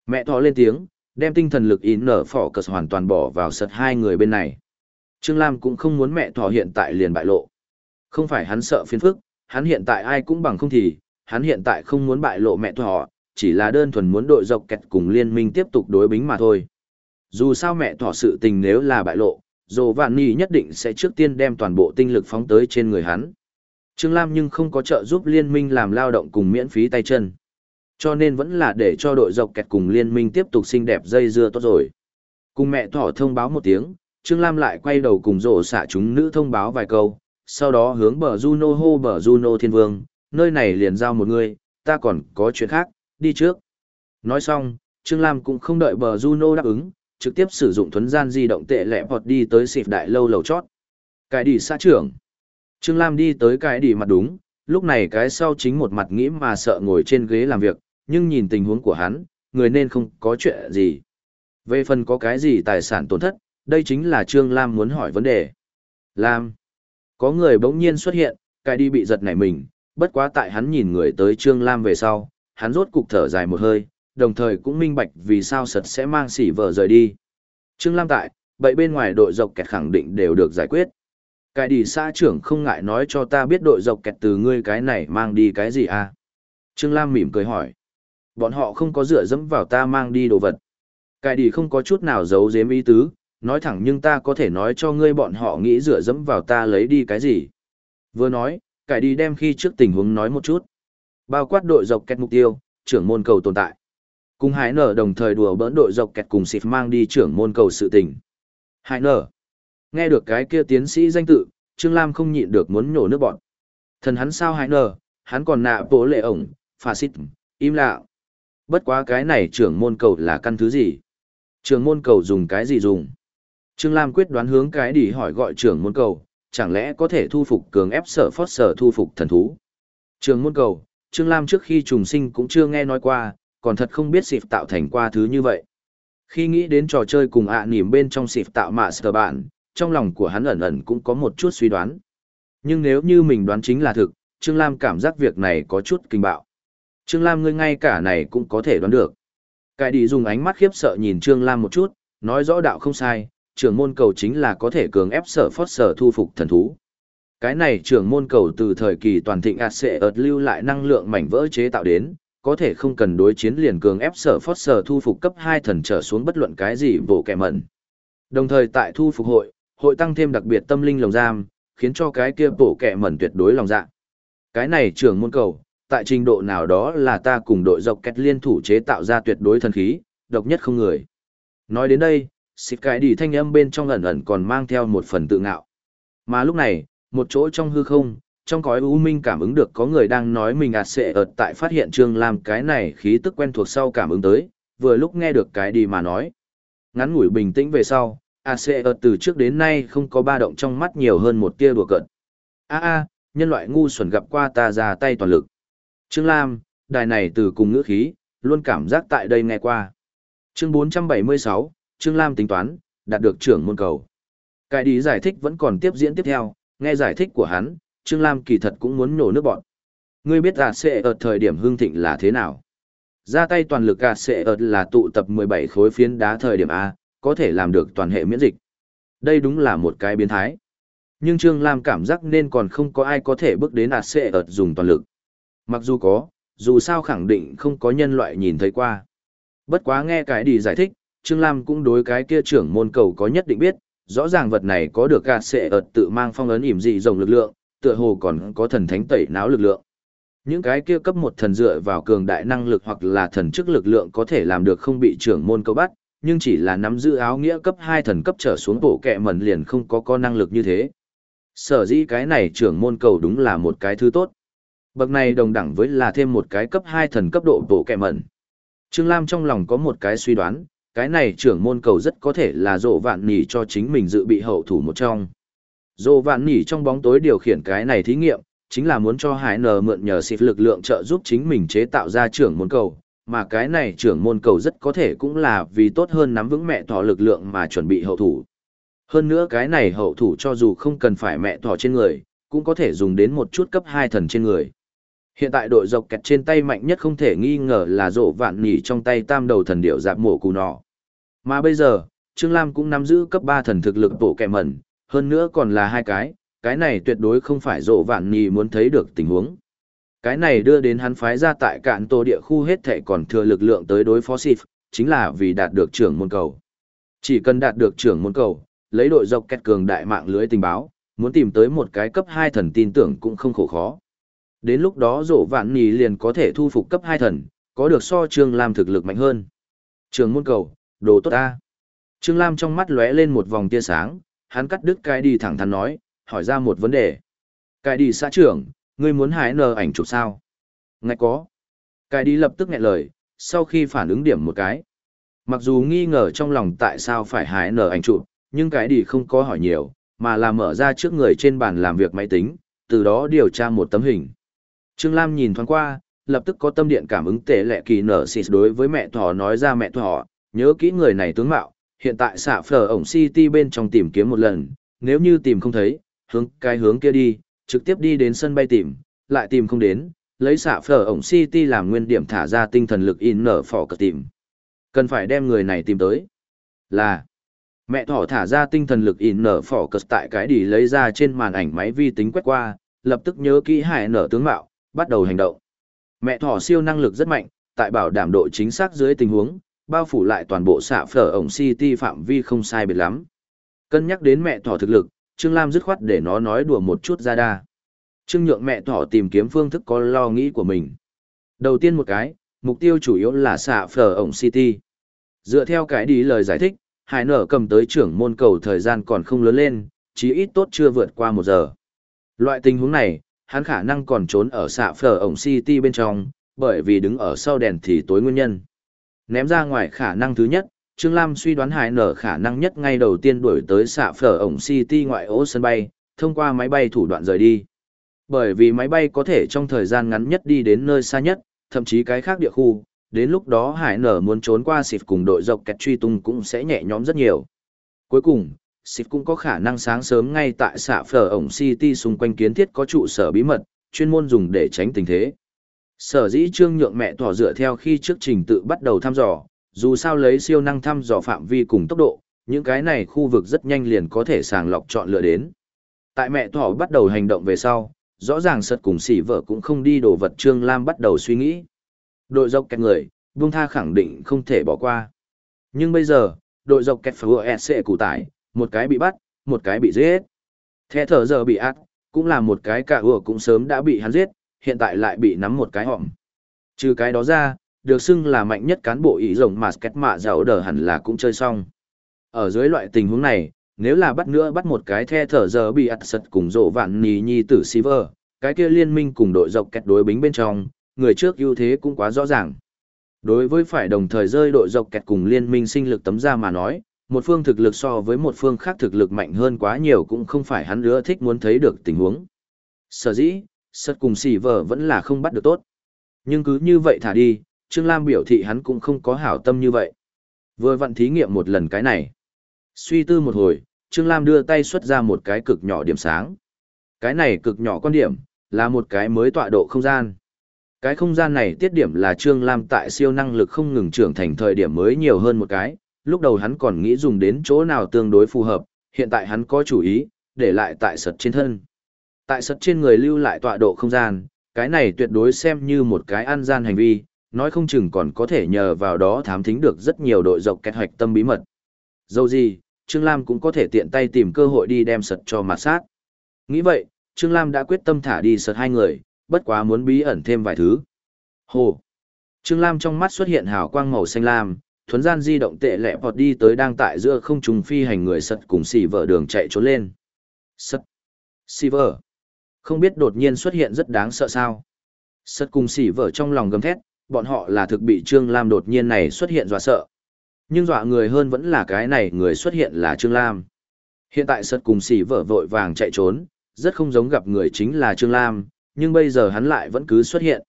Mẹ thó lên tiếng, đem tinh thần lực in nở phỏ cờ hoàn toàn bỏ vào sật hai người bên này. Trương Lam cũng không muốn mẹ thỏ hiện tại liền bại lộ. Không phải hắn sợ phiền phức, hắn hiện tại ai cũng bằng không thì, hắn hiện tại không muốn bại lộ mẹ thỏ, chỉ là đơn thuần muốn đội dọc kẹt cùng liên minh tiếp tục đối bính mà thôi. Dù sao mẹ thỏ sự tình nếu là bại lộ, dồ vạn Nhi nhất định sẽ trước tiên đem toàn bộ tinh lực phóng tới trên người hắn. Trương Lam nhưng không có trợ giúp liên minh làm lao động cùng miễn phí tay chân. Cho nên vẫn là để cho đội dọc kẹt cùng liên minh tiếp tục xinh đẹp dây dưa tốt rồi. Cùng mẹ thỏ thông báo một tiếng, Trương Lam lại quay đầu cùng rổ xạ chúng nữ thông báo vài câu, sau đó hướng bờ Juno hô bờ Juno thiên vương, nơi này liền giao một người, ta còn có chuyện khác, đi trước. Nói xong, Trương Lam cũng không đợi bờ Juno đáp ứng, trực tiếp sử dụng thuấn gian di động tệ lẹ vọt đi tới xịp đại lâu lầu chót. Cái đi xã trưởng. Trương Lam đi tới cái đi mặt đúng, lúc này cái sau chính một mặt nghĩ mà sợ ngồi trên ghế làm việc, nhưng nhìn tình huống của hắn, người nên không có chuyện gì. Về phần có cái gì tài sản tổn thất, đây chính là Trương Lam muốn hỏi vấn đề. Lam. Có người bỗng nhiên xuất hiện, cái đi bị giật nảy mình, bất quá tại hắn nhìn người tới Trương Lam về sau, hắn rốt cục thở dài một hơi, đồng thời cũng minh bạch vì sao sật sẽ mang xỉ vợ rời đi. Trương Lam tại, vậy bên ngoài đội dọc kẹt khẳng định đều được giải quyết. Cái đi xã trưởng không ngại nói cho ta biết đội dọc kẹt từ ngươi cái này mang đi cái gì à? Trương Lam mỉm cười hỏi. Bọn họ không có dựa dẫm vào ta mang đi đồ vật. Cái đi không có chút nào giấu giếm ý tứ, nói thẳng nhưng ta có thể nói cho ngươi bọn họ nghĩ dựa dẫm vào ta lấy đi cái gì. Vừa nói, cải đi đem khi trước tình huống nói một chút. Bao quát đội dọc kẹt mục tiêu, trưởng môn cầu tồn tại. Cùng Hải Nở đồng thời đùa bỡn đội dọc kẹt cùng xịt mang đi trưởng môn cầu sự tình. Hải Nở. Nghe được cái kia tiến sĩ danh tự, Trương Lam không nhịn được muốn nhổ nước bọn. Thần hắn sao Hải Nở, hắn còn nạ bố lệ ổng, phà xịt im lạ. Bất quá cái này trưởng môn cầu là căn thứ gì? Trưởng môn cầu dùng cái gì dùng? Trương Lam quyết đoán hướng cái đi hỏi gọi trưởng môn cầu, chẳng lẽ có thể thu phục cường ép sở phót sở thu phục thần thú? Trường môn cầu, Trương Lam trước khi trùng sinh cũng chưa nghe nói qua, còn thật không biết xịp tạo thành qua thứ như vậy. Khi nghĩ đến trò chơi cùng ạ à nỉm bên trong xịp tạo mạ sở bạn, trong lòng của hắn ẩn ẩn cũng có một chút suy đoán. Nhưng nếu như mình đoán chính là thực, Trương Lam cảm giác việc này có chút kinh bạo. Trương Lam ngươi ngay cả này cũng có thể đoán được. Cái đi dùng ánh mắt khiếp sợ nhìn Trương Lam một chút, nói rõ đạo không sai, trưởng môn cầu chính là có thể cường ép sở phót sở thu phục thần thú. Cái này trưởng môn cầu từ thời kỳ toàn thịnh ạt sẽ ợt lưu lại năng lượng mảnh vỡ chế tạo đến, có thể không cần đối chiến liền cường ép sở phót sở thu phục cấp 2 thần trở xuống bất luận cái gì bộ kẻ mẩn. Đồng thời tại thu phục hội, hội tăng thêm đặc biệt tâm linh lồng giam, khiến cho cái kia bộ kẻ mẩn tuyệt đối lòng dạ. Cái này trưởng môn cầu, tại trình độ nào đó là ta cùng đội dọc kẹt liên thủ chế tạo ra tuyệt đối thần khí, độc nhất không người. Nói đến đây, xịt cái đi thanh âm bên trong ẩn ẩn còn mang theo một phần tự ngạo. Mà lúc này, một chỗ trong hư không, trong cõi u minh cảm ứng được có người đang nói mình ạt sẽ ợt tại phát hiện trương Lam cái này khí tức quen thuộc sau cảm ứng tới, vừa lúc nghe được cái đi mà nói. Ngắn ngủi bình tĩnh về sau, ạt sẽ ợt từ trước đến nay không có ba động trong mắt nhiều hơn một tia đùa cợt. a a nhân loại ngu xuẩn gặp qua ta ra tay toàn lực. Trương Lam, đài này từ cùng ngữ khí, luôn cảm giác tại đây nghe qua. Chương 476, Trương Lam tính toán, đạt được trưởng môn cầu. Cái đi giải thích vẫn còn tiếp diễn tiếp theo, nghe giải thích của hắn, Trương Lam kỳ thật cũng muốn nổ nước bọn. Ngươi biết gạt sẽ ở thời điểm hương thịnh là thế nào? Ra tay toàn lực gạt sẽ ở là tụ tập 17 khối phiến đá thời điểm A, có thể làm được toàn hệ miễn dịch. Đây đúng là một cái biến thái. Nhưng Trương Lam cảm giác nên còn không có ai có thể bước đến ạt sẽ ở dùng toàn lực. Mặc dù có, dù sao khẳng định không có nhân loại nhìn thấy qua. Bất quá nghe cái đi giải thích, Trương Lam cũng đối cái kia trưởng môn cầu có nhất định biết, rõ ràng vật này có được gạt sẽ ợt tự mang phong ấn ỉm dị rồng lực lượng, tựa hồ còn có thần thánh tẩy não lực lượng. Những cái kia cấp một thần dựa vào cường đại năng lực hoặc là thần chức lực lượng có thể làm được không bị trưởng môn câu bắt, nhưng chỉ là nắm giữ áo nghĩa cấp hai thần cấp trở xuống bộ kẹ mẩn liền không có có năng lực như thế. Sở dĩ cái này trưởng môn cầu đúng là một cái thứ tốt. Bậc này đồng đẳng với là thêm một cái cấp hai thần cấp độ bộ kẹ mẩn. Trương Lam trong lòng có một cái suy đoán, cái này trưởng môn cầu rất có thể là dỗ vạn nỉ cho chính mình dự bị hậu thủ một trong. Dỗ vạn nỉ trong bóng tối điều khiển cái này thí nghiệm, chính là muốn cho hải nờ mượn nhờ xịt lực lượng trợ giúp chính mình chế tạo ra trưởng môn cầu, mà cái này trưởng môn cầu rất có thể cũng là vì tốt hơn nắm vững mẹ thỏ lực lượng mà chuẩn bị hậu thủ. Hơn nữa cái này hậu thủ cho dù không cần phải mẹ thỏ trên người, cũng có thể dùng đến một chút cấp hai thần trên người. Hiện tại đội dọc kẹt trên tay mạnh nhất không thể nghi ngờ là rộ vạn nỉ trong tay tam đầu thần điệu dạp mổ cù nọ. Mà bây giờ, Trương Lam cũng nắm giữ cấp 3 thần thực lực bổ kẹ mẩn, hơn nữa còn là hai cái, cái này tuyệt đối không phải rộ vạn nỉ muốn thấy được tình huống. Cái này đưa đến hắn phái ra tại cạn tổ địa khu hết thệ còn thừa lực lượng tới đối phó Sif, chính là vì đạt được trưởng môn cầu. Chỉ cần đạt được trưởng môn cầu, lấy đội dọc kẹt cường đại mạng lưới tình báo, muốn tìm tới một cái cấp 2 thần tin tưởng cũng không khổ khó. Đến lúc đó rổ vạn nhì liền có thể thu phục cấp hai thần, có được so Trương Lam thực lực mạnh hơn. Trường môn cầu, đồ tốt ta. Trương Lam trong mắt lóe lên một vòng tia sáng, hắn cắt đứt cái đi thẳng thắn nói, hỏi ra một vấn đề. Cái đi xã trưởng, ngươi muốn hái nờ ảnh chụp sao? Ngay có. Cái đi lập tức nghẹn lời, sau khi phản ứng điểm một cái. Mặc dù nghi ngờ trong lòng tại sao phải hái nờ ảnh chụp, nhưng cái đi không có hỏi nhiều, mà là mở ra trước người trên bàn làm việc máy tính, từ đó điều tra một tấm hình. Trương Lam nhìn thoáng qua, lập tức có tâm điện cảm ứng tệ lệ kỳ nở xịt đối với mẹ thỏ nói ra mẹ thỏ, nhớ kỹ người này tướng mạo, hiện tại xạ phở ổng City bên trong tìm kiếm một lần, nếu như tìm không thấy, hướng cái hướng kia đi, trực tiếp đi đến sân bay tìm, lại tìm không đến, lấy xạ phở ổng City làm nguyên điểm thả ra tinh thần lực in nở phỏ cờ tìm. Cần phải đem người này tìm tới. Là, mẹ thỏ thả ra tinh thần lực in nở phỏ cờ tại cái đi lấy ra trên màn ảnh máy vi tính quét qua, lập tức nhớ kỹ hải nở tướng mạo, bắt đầu hành động. Mẹ thỏ siêu năng lực rất mạnh, tại bảo đảm độ chính xác dưới tình huống, bao phủ lại toàn bộ xạ phở ổng City phạm vi không sai biệt lắm. Cân nhắc đến mẹ thỏ thực lực, Trương Lam dứt khoát để nó nói đùa một chút ra đa. Trương nhượng mẹ thỏ tìm kiếm phương thức có lo nghĩ của mình. Đầu tiên một cái, mục tiêu chủ yếu là xạ phở ổng City. Dựa theo cái đi lời giải thích, hải nở cầm tới trưởng môn cầu thời gian còn không lớn lên, chí ít tốt chưa vượt qua một giờ. Loại tình huống này, hắn khả năng còn trốn ở xạ phở ổng City bên trong, bởi vì đứng ở sau đèn thì tối nguyên nhân. Ném ra ngoài khả năng thứ nhất, Trương Lam suy đoán hải nở khả năng nhất ngay đầu tiên đuổi tới xạ phở ổng City ngoại ô sân bay, thông qua máy bay thủ đoạn rời đi. Bởi vì máy bay có thể trong thời gian ngắn nhất đi đến nơi xa nhất, thậm chí cái khác địa khu, đến lúc đó hải nở muốn trốn qua xịt cùng đội dọc kẹt truy tung cũng sẽ nhẹ nhõm rất nhiều. Cuối cùng, Sif cũng có khả năng sáng sớm ngay tại xạ phở ổng City xung quanh kiến thiết có trụ sở bí mật, chuyên môn dùng để tránh tình thế. Sở dĩ trương nhượng mẹ tỏ dựa theo khi trước trình tự bắt đầu thăm dò, dù sao lấy siêu năng thăm dò phạm vi cùng tốc độ, những cái này khu vực rất nhanh liền có thể sàng lọc chọn lựa đến. Tại mẹ tỏ bắt đầu hành động về sau, rõ ràng sật cùng xỉ vợ cũng không đi đồ vật Trương Lam bắt đầu suy nghĩ. Đội dọc kẹt người, buông tha khẳng định không thể bỏ qua. Nhưng bây giờ, đội dọc kẹt phở SC cụ tải, một cái bị bắt, một cái bị giết. Thẻ thở giờ bị ác, cũng là một cái cả ủa cũng sớm đã bị hắn giết, hiện tại lại bị nắm một cái họng. Trừ cái đó ra, được xưng là mạnh nhất cán bộ ý rồng mà kết mạ dạo đờ hẳn là cũng chơi xong. Ở dưới loại tình huống này, nếu là bắt nữa bắt một cái the thở giờ bị ạt sật cùng rộ vạn nì nhi tử Siver, cái kia liên minh cùng đội dọc kẹt đối bính bên trong, người trước ưu thế cũng quá rõ ràng. Đối với phải đồng thời rơi đội dọc kẹt cùng liên minh sinh lực tấm ra mà nói, một phương thực lực so với một phương khác thực lực mạnh hơn quá nhiều cũng không phải hắn nữa thích muốn thấy được tình huống. Sở dĩ, sật cùng xì vợ vẫn là không bắt được tốt. Nhưng cứ như vậy thả đi, Trương Lam biểu thị hắn cũng không có hảo tâm như vậy. Vừa vặn thí nghiệm một lần cái này. Suy tư một hồi, Trương Lam đưa tay xuất ra một cái cực nhỏ điểm sáng. Cái này cực nhỏ con điểm, là một cái mới tọa độ không gian. Cái không gian này tiết điểm là Trương Lam tại siêu năng lực không ngừng trưởng thành thời điểm mới nhiều hơn một cái, lúc đầu hắn còn nghĩ dùng đến chỗ nào tương đối phù hợp, hiện tại hắn có chủ ý, để lại tại sật trên thân. Tại sật trên người lưu lại tọa độ không gian, cái này tuyệt đối xem như một cái ăn gian hành vi, nói không chừng còn có thể nhờ vào đó thám thính được rất nhiều đội dọc kẹt hoạch tâm bí mật. Dẫu gì, Trương Lam cũng có thể tiện tay tìm cơ hội đi đem sật cho mặt sát. Nghĩ vậy, Trương Lam đã quyết tâm thả đi sật hai người, bất quá muốn bí ẩn thêm vài thứ. Hồ! Trương Lam trong mắt xuất hiện hào quang màu xanh lam, thuấn gian di động tệ lẹ vọt đi tới đang tại giữa không trùng phi hành người sật cùng xì vợ đường chạy trốn lên. Sật! Xì vợ! Không biết đột nhiên xuất hiện rất đáng sợ sao. Sật cùng xì vợ trong lòng gầm thét, bọn họ là thực bị Trương Lam đột nhiên này xuất hiện dọa sợ. Nhưng dọa người hơn vẫn là cái này người xuất hiện là Trương Lam. Hiện tại sật cùng xì vợ vội vàng chạy trốn, rất không giống gặp người chính là Trương Lam, nhưng bây giờ hắn lại vẫn cứ xuất hiện.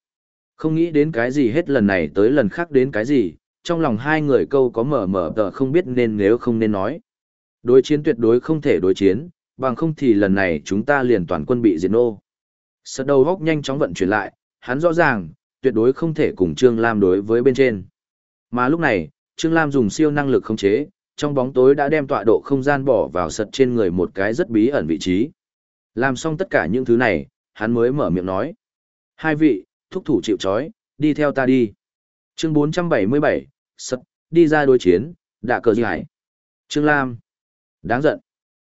Không nghĩ đến cái gì hết lần này tới lần khác đến cái gì, trong lòng hai người câu có mở mở tờ không biết nên nếu không nên nói. Đối chiến tuyệt đối không thể đối chiến, bằng không thì lần này chúng ta liền toàn quân bị diệt nô. Sật đầu góc nhanh chóng vận chuyển lại, hắn rõ ràng, tuyệt đối không thể cùng Trương Lam đối với bên trên. Mà lúc này, Trương Lam dùng siêu năng lực khống chế, trong bóng tối đã đem tọa độ không gian bỏ vào sật trên người một cái rất bí ẩn vị trí. Làm xong tất cả những thứ này, hắn mới mở miệng nói. Hai vị, thúc thủ chịu chói, đi theo ta đi. Chương 477, sật, đi ra đối chiến, đạ cờ giải. Trương Lam. Đáng giận.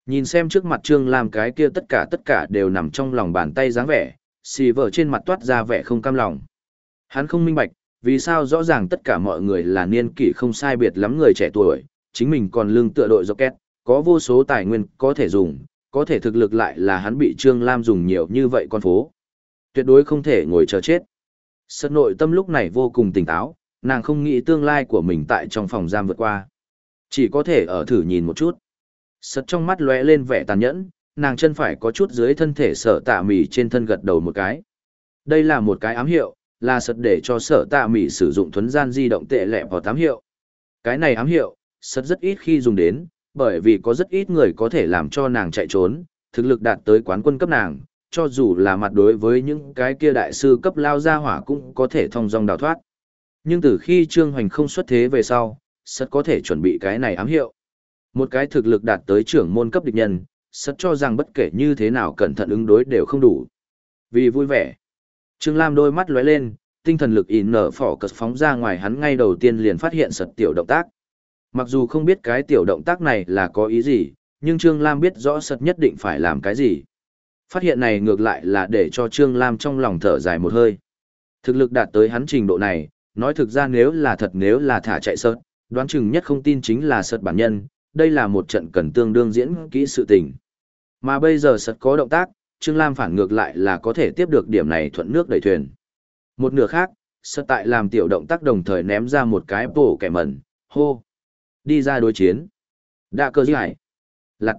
Nhìn xem trước mặt Trương Lam cái kia tất cả tất cả đều nằm trong lòng bàn tay dáng vẻ, xì vợ trên mặt toát ra vẻ không cam lòng. Hắn không minh bạch, vì sao rõ ràng tất cả mọi người là niên kỷ không sai biệt lắm người trẻ tuổi, chính mình còn lương tựa đội rocket, có vô số tài nguyên có thể dùng, có thể thực lực lại là hắn bị Trương Lam dùng nhiều như vậy con phố. Tuyệt đối không thể ngồi chờ chết. Sật nội tâm lúc này vô cùng tỉnh táo, nàng không nghĩ tương lai của mình tại trong phòng giam vượt qua. Chỉ có thể ở thử nhìn một chút. Sật trong mắt lóe lên vẻ tàn nhẫn, nàng chân phải có chút dưới thân thể sở tạ mỉ trên thân gật đầu một cái. Đây là một cái ám hiệu, là sật để cho sở tạ mỉ sử dụng thuấn gian di động tệ lẹ vào tám hiệu. Cái này ám hiệu, sật rất ít khi dùng đến, bởi vì có rất ít người có thể làm cho nàng chạy trốn, thực lực đạt tới quán quân cấp nàng, cho dù là mặt đối với những cái kia đại sư cấp lao ra hỏa cũng có thể thông dong đào thoát. Nhưng từ khi Trương Hoành không xuất thế về sau, sất có thể chuẩn bị cái này ám hiệu. Một cái thực lực đạt tới trưởng môn cấp địch nhân, sất cho rằng bất kể như thế nào cẩn thận ứng đối đều không đủ. Vì vui vẻ, Trương Lam đôi mắt lóe lên, tinh thần lực in nở phỏ cật phóng ra ngoài hắn ngay đầu tiên liền phát hiện sật tiểu động tác. Mặc dù không biết cái tiểu động tác này là có ý gì, nhưng Trương Lam biết rõ sật nhất định phải làm cái gì. Phát hiện này ngược lại là để cho Trương Lam trong lòng thở dài một hơi. Thực lực đạt tới hắn trình độ này, nói thực ra nếu là thật nếu là thả chạy sợt, đoán chừng nhất không tin chính là sợt bản nhân, đây là một trận cần tương đương diễn kỹ sự tình. Mà bây giờ sợt có động tác, Trương Lam phản ngược lại là có thể tiếp được điểm này thuận nước đẩy thuyền. Một nửa khác, sợt tại làm tiểu động tác đồng thời ném ra một cái bổ kẻ mẩn, hô. Đi ra đối chiến. Đạ cơ giải. Lặt.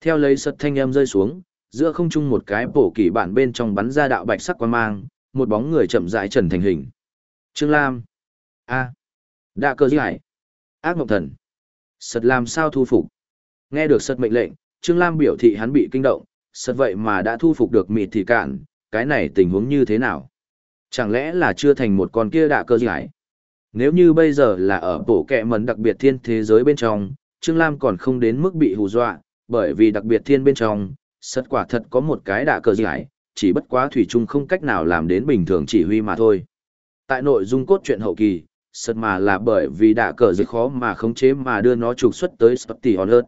Theo lấy sợt thanh em rơi xuống, giữa không trung một cái bổ kỳ bản bên trong bắn ra đạo bạch sắc quan mang, một bóng người chậm rãi trần thành hình. Trương Lam. A. Đạ cơ giải. Ác mộng thần. Sật làm sao thu phục. Nghe được sật mệnh lệnh, Trương Lam biểu thị hắn bị kinh động, sật vậy mà đã thu phục được mịt thì cạn, cái này tình huống như thế nào? Chẳng lẽ là chưa thành một con kia đạ cơ giải? Nếu như bây giờ là ở bộ kẹ mẩn đặc biệt thiên thế giới bên trong, Trương Lam còn không đến mức bị hù dọa, bởi vì đặc biệt thiên bên trong, sật quả thật có một cái đạ cơ giải, chỉ bất quá thủy chung không cách nào làm đến bình thường chỉ huy mà thôi. Tại nội dung cốt truyện hậu kỳ, sật mà là bởi vì đã cờ dưới khó mà khống chế mà đưa nó trục xuất tới Spotty Honor.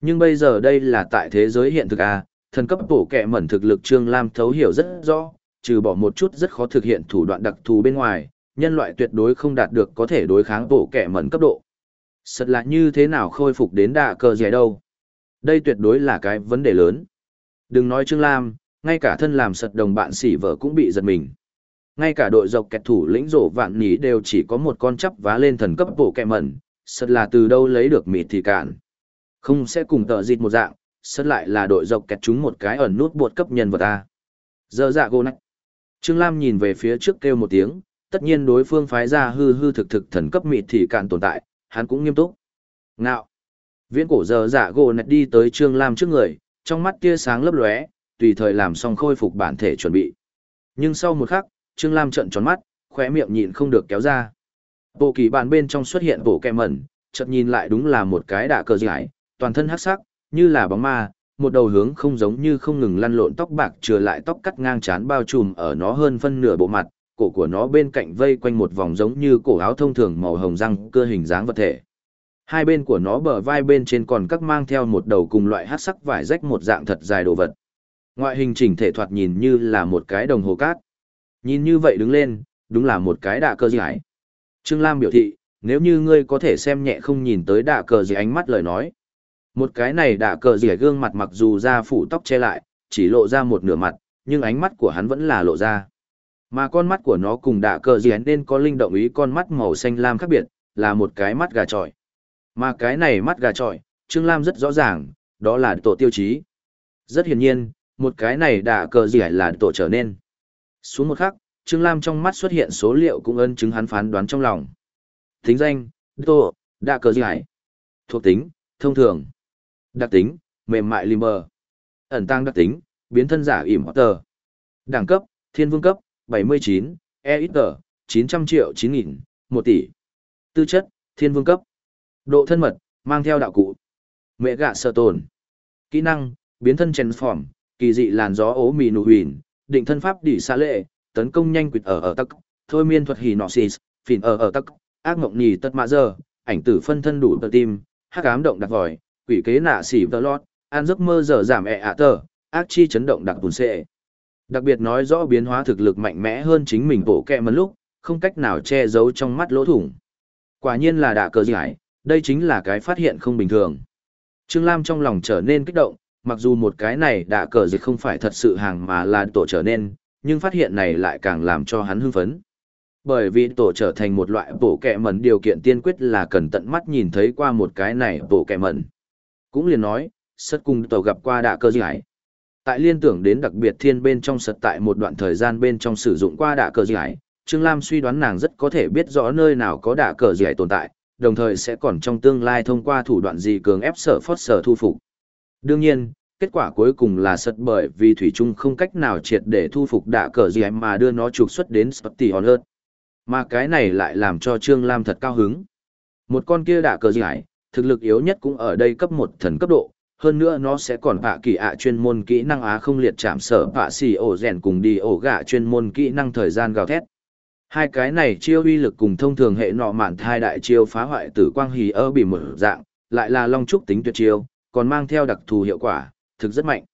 Nhưng bây giờ đây là tại thế giới hiện thực à, thần cấp bổ kẹ mẩn thực lực Trương Lam thấu hiểu rất rõ, trừ bỏ một chút rất khó thực hiện thủ đoạn đặc thù bên ngoài, nhân loại tuyệt đối không đạt được có thể đối kháng bổ kẹ mẩn cấp độ. Sật là như thế nào khôi phục đến đạ cờ dẻ đâu? Đây tuyệt đối là cái vấn đề lớn. Đừng nói Trương Lam, ngay cả thân làm sật đồng bạn xỉ vợ cũng bị giật mình. Ngay cả đội dọc kẹt thủ lĩnh rổ vạn nhí đều chỉ có một con chắp vá lên thần cấp bộ kẹ mẩn, sật là từ đâu lấy được mịt thì cạn. Không sẽ cùng tợ dịt một dạng, sật lại là đội dọc kẹt chúng một cái ẩn nút bột cấp nhân vật A. Giờ dạ gô nách. Trương Lam nhìn về phía trước kêu một tiếng, tất nhiên đối phương phái ra hư hư thực thực thần cấp mịt thì cạn tồn tại, hắn cũng nghiêm túc. Ngạo. Viễn cổ giờ dạ gô nách đi tới Trương Lam trước người, trong mắt tia sáng lấp lóe, tùy thời làm xong khôi phục bản thể chuẩn bị. Nhưng sau một khắc, Trương Lam trợn tròn mắt, khóe miệng nhịn không được kéo ra. Bộ kỳ bản bên trong xuất hiện bộ kẹ mẩn, chợt nhìn lại đúng là một cái đạ cờ giải, toàn thân hắc sắc, như là bóng ma, một đầu hướng không giống như không ngừng lăn lộn tóc bạc trừ lại tóc cắt ngang chán bao trùm ở nó hơn phân nửa bộ mặt, cổ của nó bên cạnh vây quanh một vòng giống như cổ áo thông thường màu hồng răng cơ hình dáng vật thể. Hai bên của nó bờ vai bên trên còn các mang theo một đầu cùng loại hắc sắc vải rách một dạng thật dài đồ vật. Ngoại hình chỉnh thể thoạt nhìn như là một cái đồng hồ cát. Nhìn như vậy đứng lên, đúng là một cái đạ cơ giải. Trương Lam biểu thị, nếu như ngươi có thể xem nhẹ không nhìn tới đạ cờ gì ánh mắt lời nói. Một cái này đạ cờ gì gương mặt mặc dù da phủ tóc che lại, chỉ lộ ra một nửa mặt, nhưng ánh mắt của hắn vẫn là lộ ra. Mà con mắt của nó cùng đạ cờ gì nên có linh động ý con mắt màu xanh lam khác biệt, là một cái mắt gà trọi. Mà cái này mắt gà trọi, Trương Lam rất rõ ràng, đó là tổ tiêu chí. Rất hiển nhiên, một cái này đạ cờ gì là tổ trở nên. Xuống một khắc, Trương Lam trong mắt xuất hiện số liệu cũng ân chứng hắn phán đoán trong lòng. Tính danh, tô, đạ cờ giải, Thuộc tính, thông thường. Đặc tính, mềm mại limber. Ẩn tăng đặc tính, biến thân giả ỉm tờ. Đẳng cấp, thiên vương cấp, 79, EXT, 900 triệu 9 nghìn, 1 tỷ. Tư chất, thiên vương cấp. Độ thân mật, mang theo đạo cụ. Mẹ gạ sợ tồn. Kỹ năng, biến thân transform, kỳ dị làn gió ố mì nụ huyền, định thân pháp đỉ xa lệ, tấn công nhanh quỵt ở ở tắc, thôi miên thuật hỉ nọ xì, phìn ở ở tắc, ác mộng nhì tất mã giờ, ảnh tử phân thân đủ tờ tim, hắc ám động đặc vòi, quỷ kế nạ xỉ tờ lót, an giấc mơ giờ giảm ẹ ạ tờ, ác chi chấn động đặc bùn xệ. Đặc biệt nói rõ biến hóa thực lực mạnh mẽ hơn chính mình bổ kẹ mần lúc, không cách nào che giấu trong mắt lỗ thủng. Quả nhiên là đạ cờ giải, đây chính là cái phát hiện không bình thường. Trương Lam trong lòng trở nên kích động, mặc dù một cái này đã cờ dịch không phải thật sự hàng mà là tổ trở nên, nhưng phát hiện này lại càng làm cho hắn hưng phấn. Bởi vì tổ trở thành một loại bổ kẹ mẩn điều kiện tiên quyết là cần tận mắt nhìn thấy qua một cái này bổ kẹ mẩn. Cũng liền nói, sất cùng tổ gặp qua đạ cơ giải. Tại liên tưởng đến đặc biệt thiên bên trong sật tại một đoạn thời gian bên trong sử dụng qua đạ cờ giải, Trương Lam suy đoán nàng rất có thể biết rõ nơi nào có đạ cờ giải tồn tại, đồng thời sẽ còn trong tương lai thông qua thủ đoạn gì cường ép sở phót sở thu phục. Đương nhiên, kết quả cuối cùng là sật bởi vì Thủy Trung không cách nào triệt để thu phục đạ cờ gì mà đưa nó trục xuất đến Spotty Honor. Mà cái này lại làm cho Trương Lam thật cao hứng. Một con kia đạ cờ gì thực lực yếu nhất cũng ở đây cấp một thần cấp độ, hơn nữa nó sẽ còn bạ kỳ ạ chuyên môn kỹ năng á không liệt chạm sở bạ xì ổ rèn cùng đi ổ gạ chuyên môn kỹ năng thời gian gào thét. Hai cái này chiêu uy lực cùng thông thường hệ nọ mạn thai đại chiêu phá hoại tử quang hì ơ bị mở dạng, lại là long trúc tính tuyệt chiêu, còn mang theo đặc thù hiệu quả, thực rất mạnh.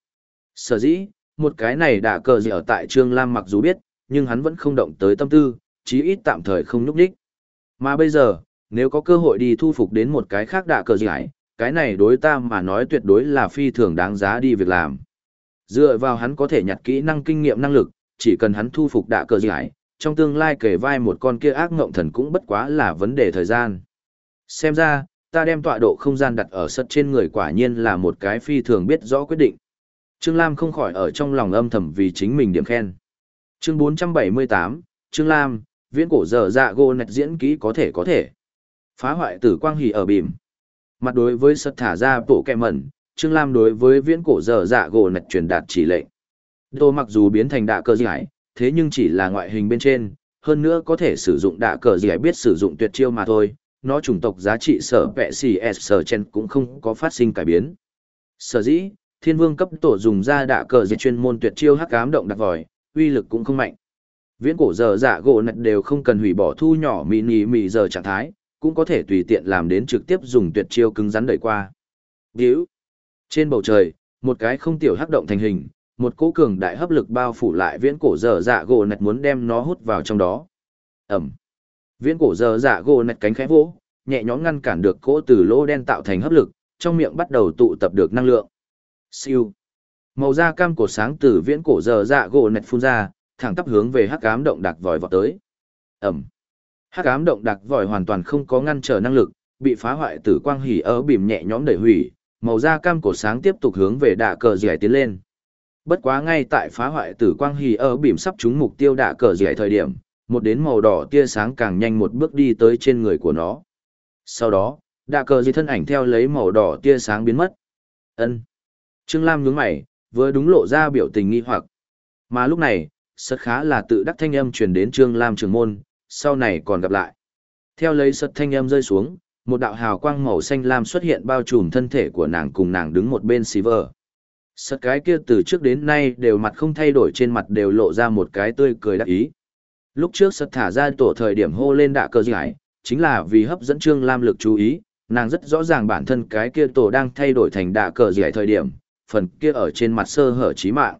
Sở dĩ, một cái này đã cờ gì ở tại Trương Lam mặc dù biết, nhưng hắn vẫn không động tới tâm tư, chí ít tạm thời không núp đích. Mà bây giờ, nếu có cơ hội đi thu phục đến một cái khác đạ cờ gì ấy, cái này đối ta mà nói tuyệt đối là phi thường đáng giá đi việc làm. Dựa vào hắn có thể nhặt kỹ năng kinh nghiệm năng lực, chỉ cần hắn thu phục đạ cờ gì ấy, trong tương lai kể vai một con kia ác ngộng thần cũng bất quá là vấn đề thời gian. Xem ra, ta đem tọa độ không gian đặt ở sật trên người quả nhiên là một cái phi thường biết rõ quyết định. Trương Lam không khỏi ở trong lòng âm thầm vì chính mình điểm khen. Chương 478, Trương Lam, viễn cổ dở dạ gô nạch diễn kỹ có thể có thể. Phá hoại tử quang hỉ ở bìm. Mặt đối với sật thả ra bộ kẹ mẩn, Trương Lam đối với viễn cổ dở dạ gỗ nạch truyền đạt chỉ lệnh. Đồ mặc dù biến thành đạ cơ giải, thế nhưng chỉ là ngoại hình bên trên, hơn nữa có thể sử dụng đạ cờ giải biết sử dụng tuyệt chiêu mà thôi, nó chủng tộc giá trị sở vẹ xì s sở chen cũng không có phát sinh cải biến. Sở dĩ, thiên vương cấp tổ dùng ra đạ cờ giải chuyên môn tuyệt chiêu hắc ám động đặc vòi, uy lực cũng không mạnh. Viễn cổ giờ dạ gỗ nạch đều không cần hủy bỏ thu nhỏ mini mì giờ trạng thái, cũng có thể tùy tiện làm đến trực tiếp dùng tuyệt chiêu cứng rắn đẩy qua. Điếu. Trên bầu trời, một cái không tiểu hắc động thành hình, một cỗ cường đại hấp lực bao phủ lại viễn cổ dở dạ gỗ nạch muốn đem nó hút vào trong đó. Ẩm. Viễn cổ giờ dạ gỗ nạch cánh khẽ vỗ, nhẹ nhõm ngăn cản được cỗ từ lỗ đen tạo thành hấp lực, trong miệng bắt đầu tụ tập được năng lượng. Siêu. Màu da cam cổ sáng từ viễn cổ giờ dạ gỗ nạch phun ra, thẳng tắp hướng về hắc ám động đặc vòi vọt tới. Ẩm. Hắc ám động đặc vòi hoàn toàn không có ngăn trở năng lực, bị phá hoại tử quang hỉ ở bìm nhẹ nhõm đẩy hủy, màu da cam cổ sáng tiếp tục hướng về đạ cờ dẻ tiến lên. Bất quá ngay tại phá hoại tử quang hỉ ở bìm sắp trúng mục tiêu đạ cờ dẻ thời điểm, một đến màu đỏ tia sáng càng nhanh một bước đi tới trên người của nó. Sau đó, đạ cờ dẻ thân ảnh theo lấy màu đỏ tia sáng biến mất. Ân. Trương Lam nhướng mày, vừa đúng lộ ra biểu tình nghi hoặc. Mà lúc này, sật khá là tự đắc thanh âm truyền đến Trương Lam trường môn, sau này còn gặp lại. Theo lấy sật thanh âm rơi xuống, một đạo hào quang màu xanh lam xuất hiện bao trùm thân thể của nàng cùng nàng đứng một bên xí vờ. Sật cái kia từ trước đến nay đều mặt không thay đổi trên mặt đều lộ ra một cái tươi cười đắc ý. Lúc trước sật thả ra tổ thời điểm hô lên đạ cơ giải, chính là vì hấp dẫn Trương Lam lực chú ý, nàng rất rõ ràng bản thân cái kia tổ đang thay đổi thành đạ cờ giải thời điểm, phần kia ở trên mặt sơ hở chí mạng.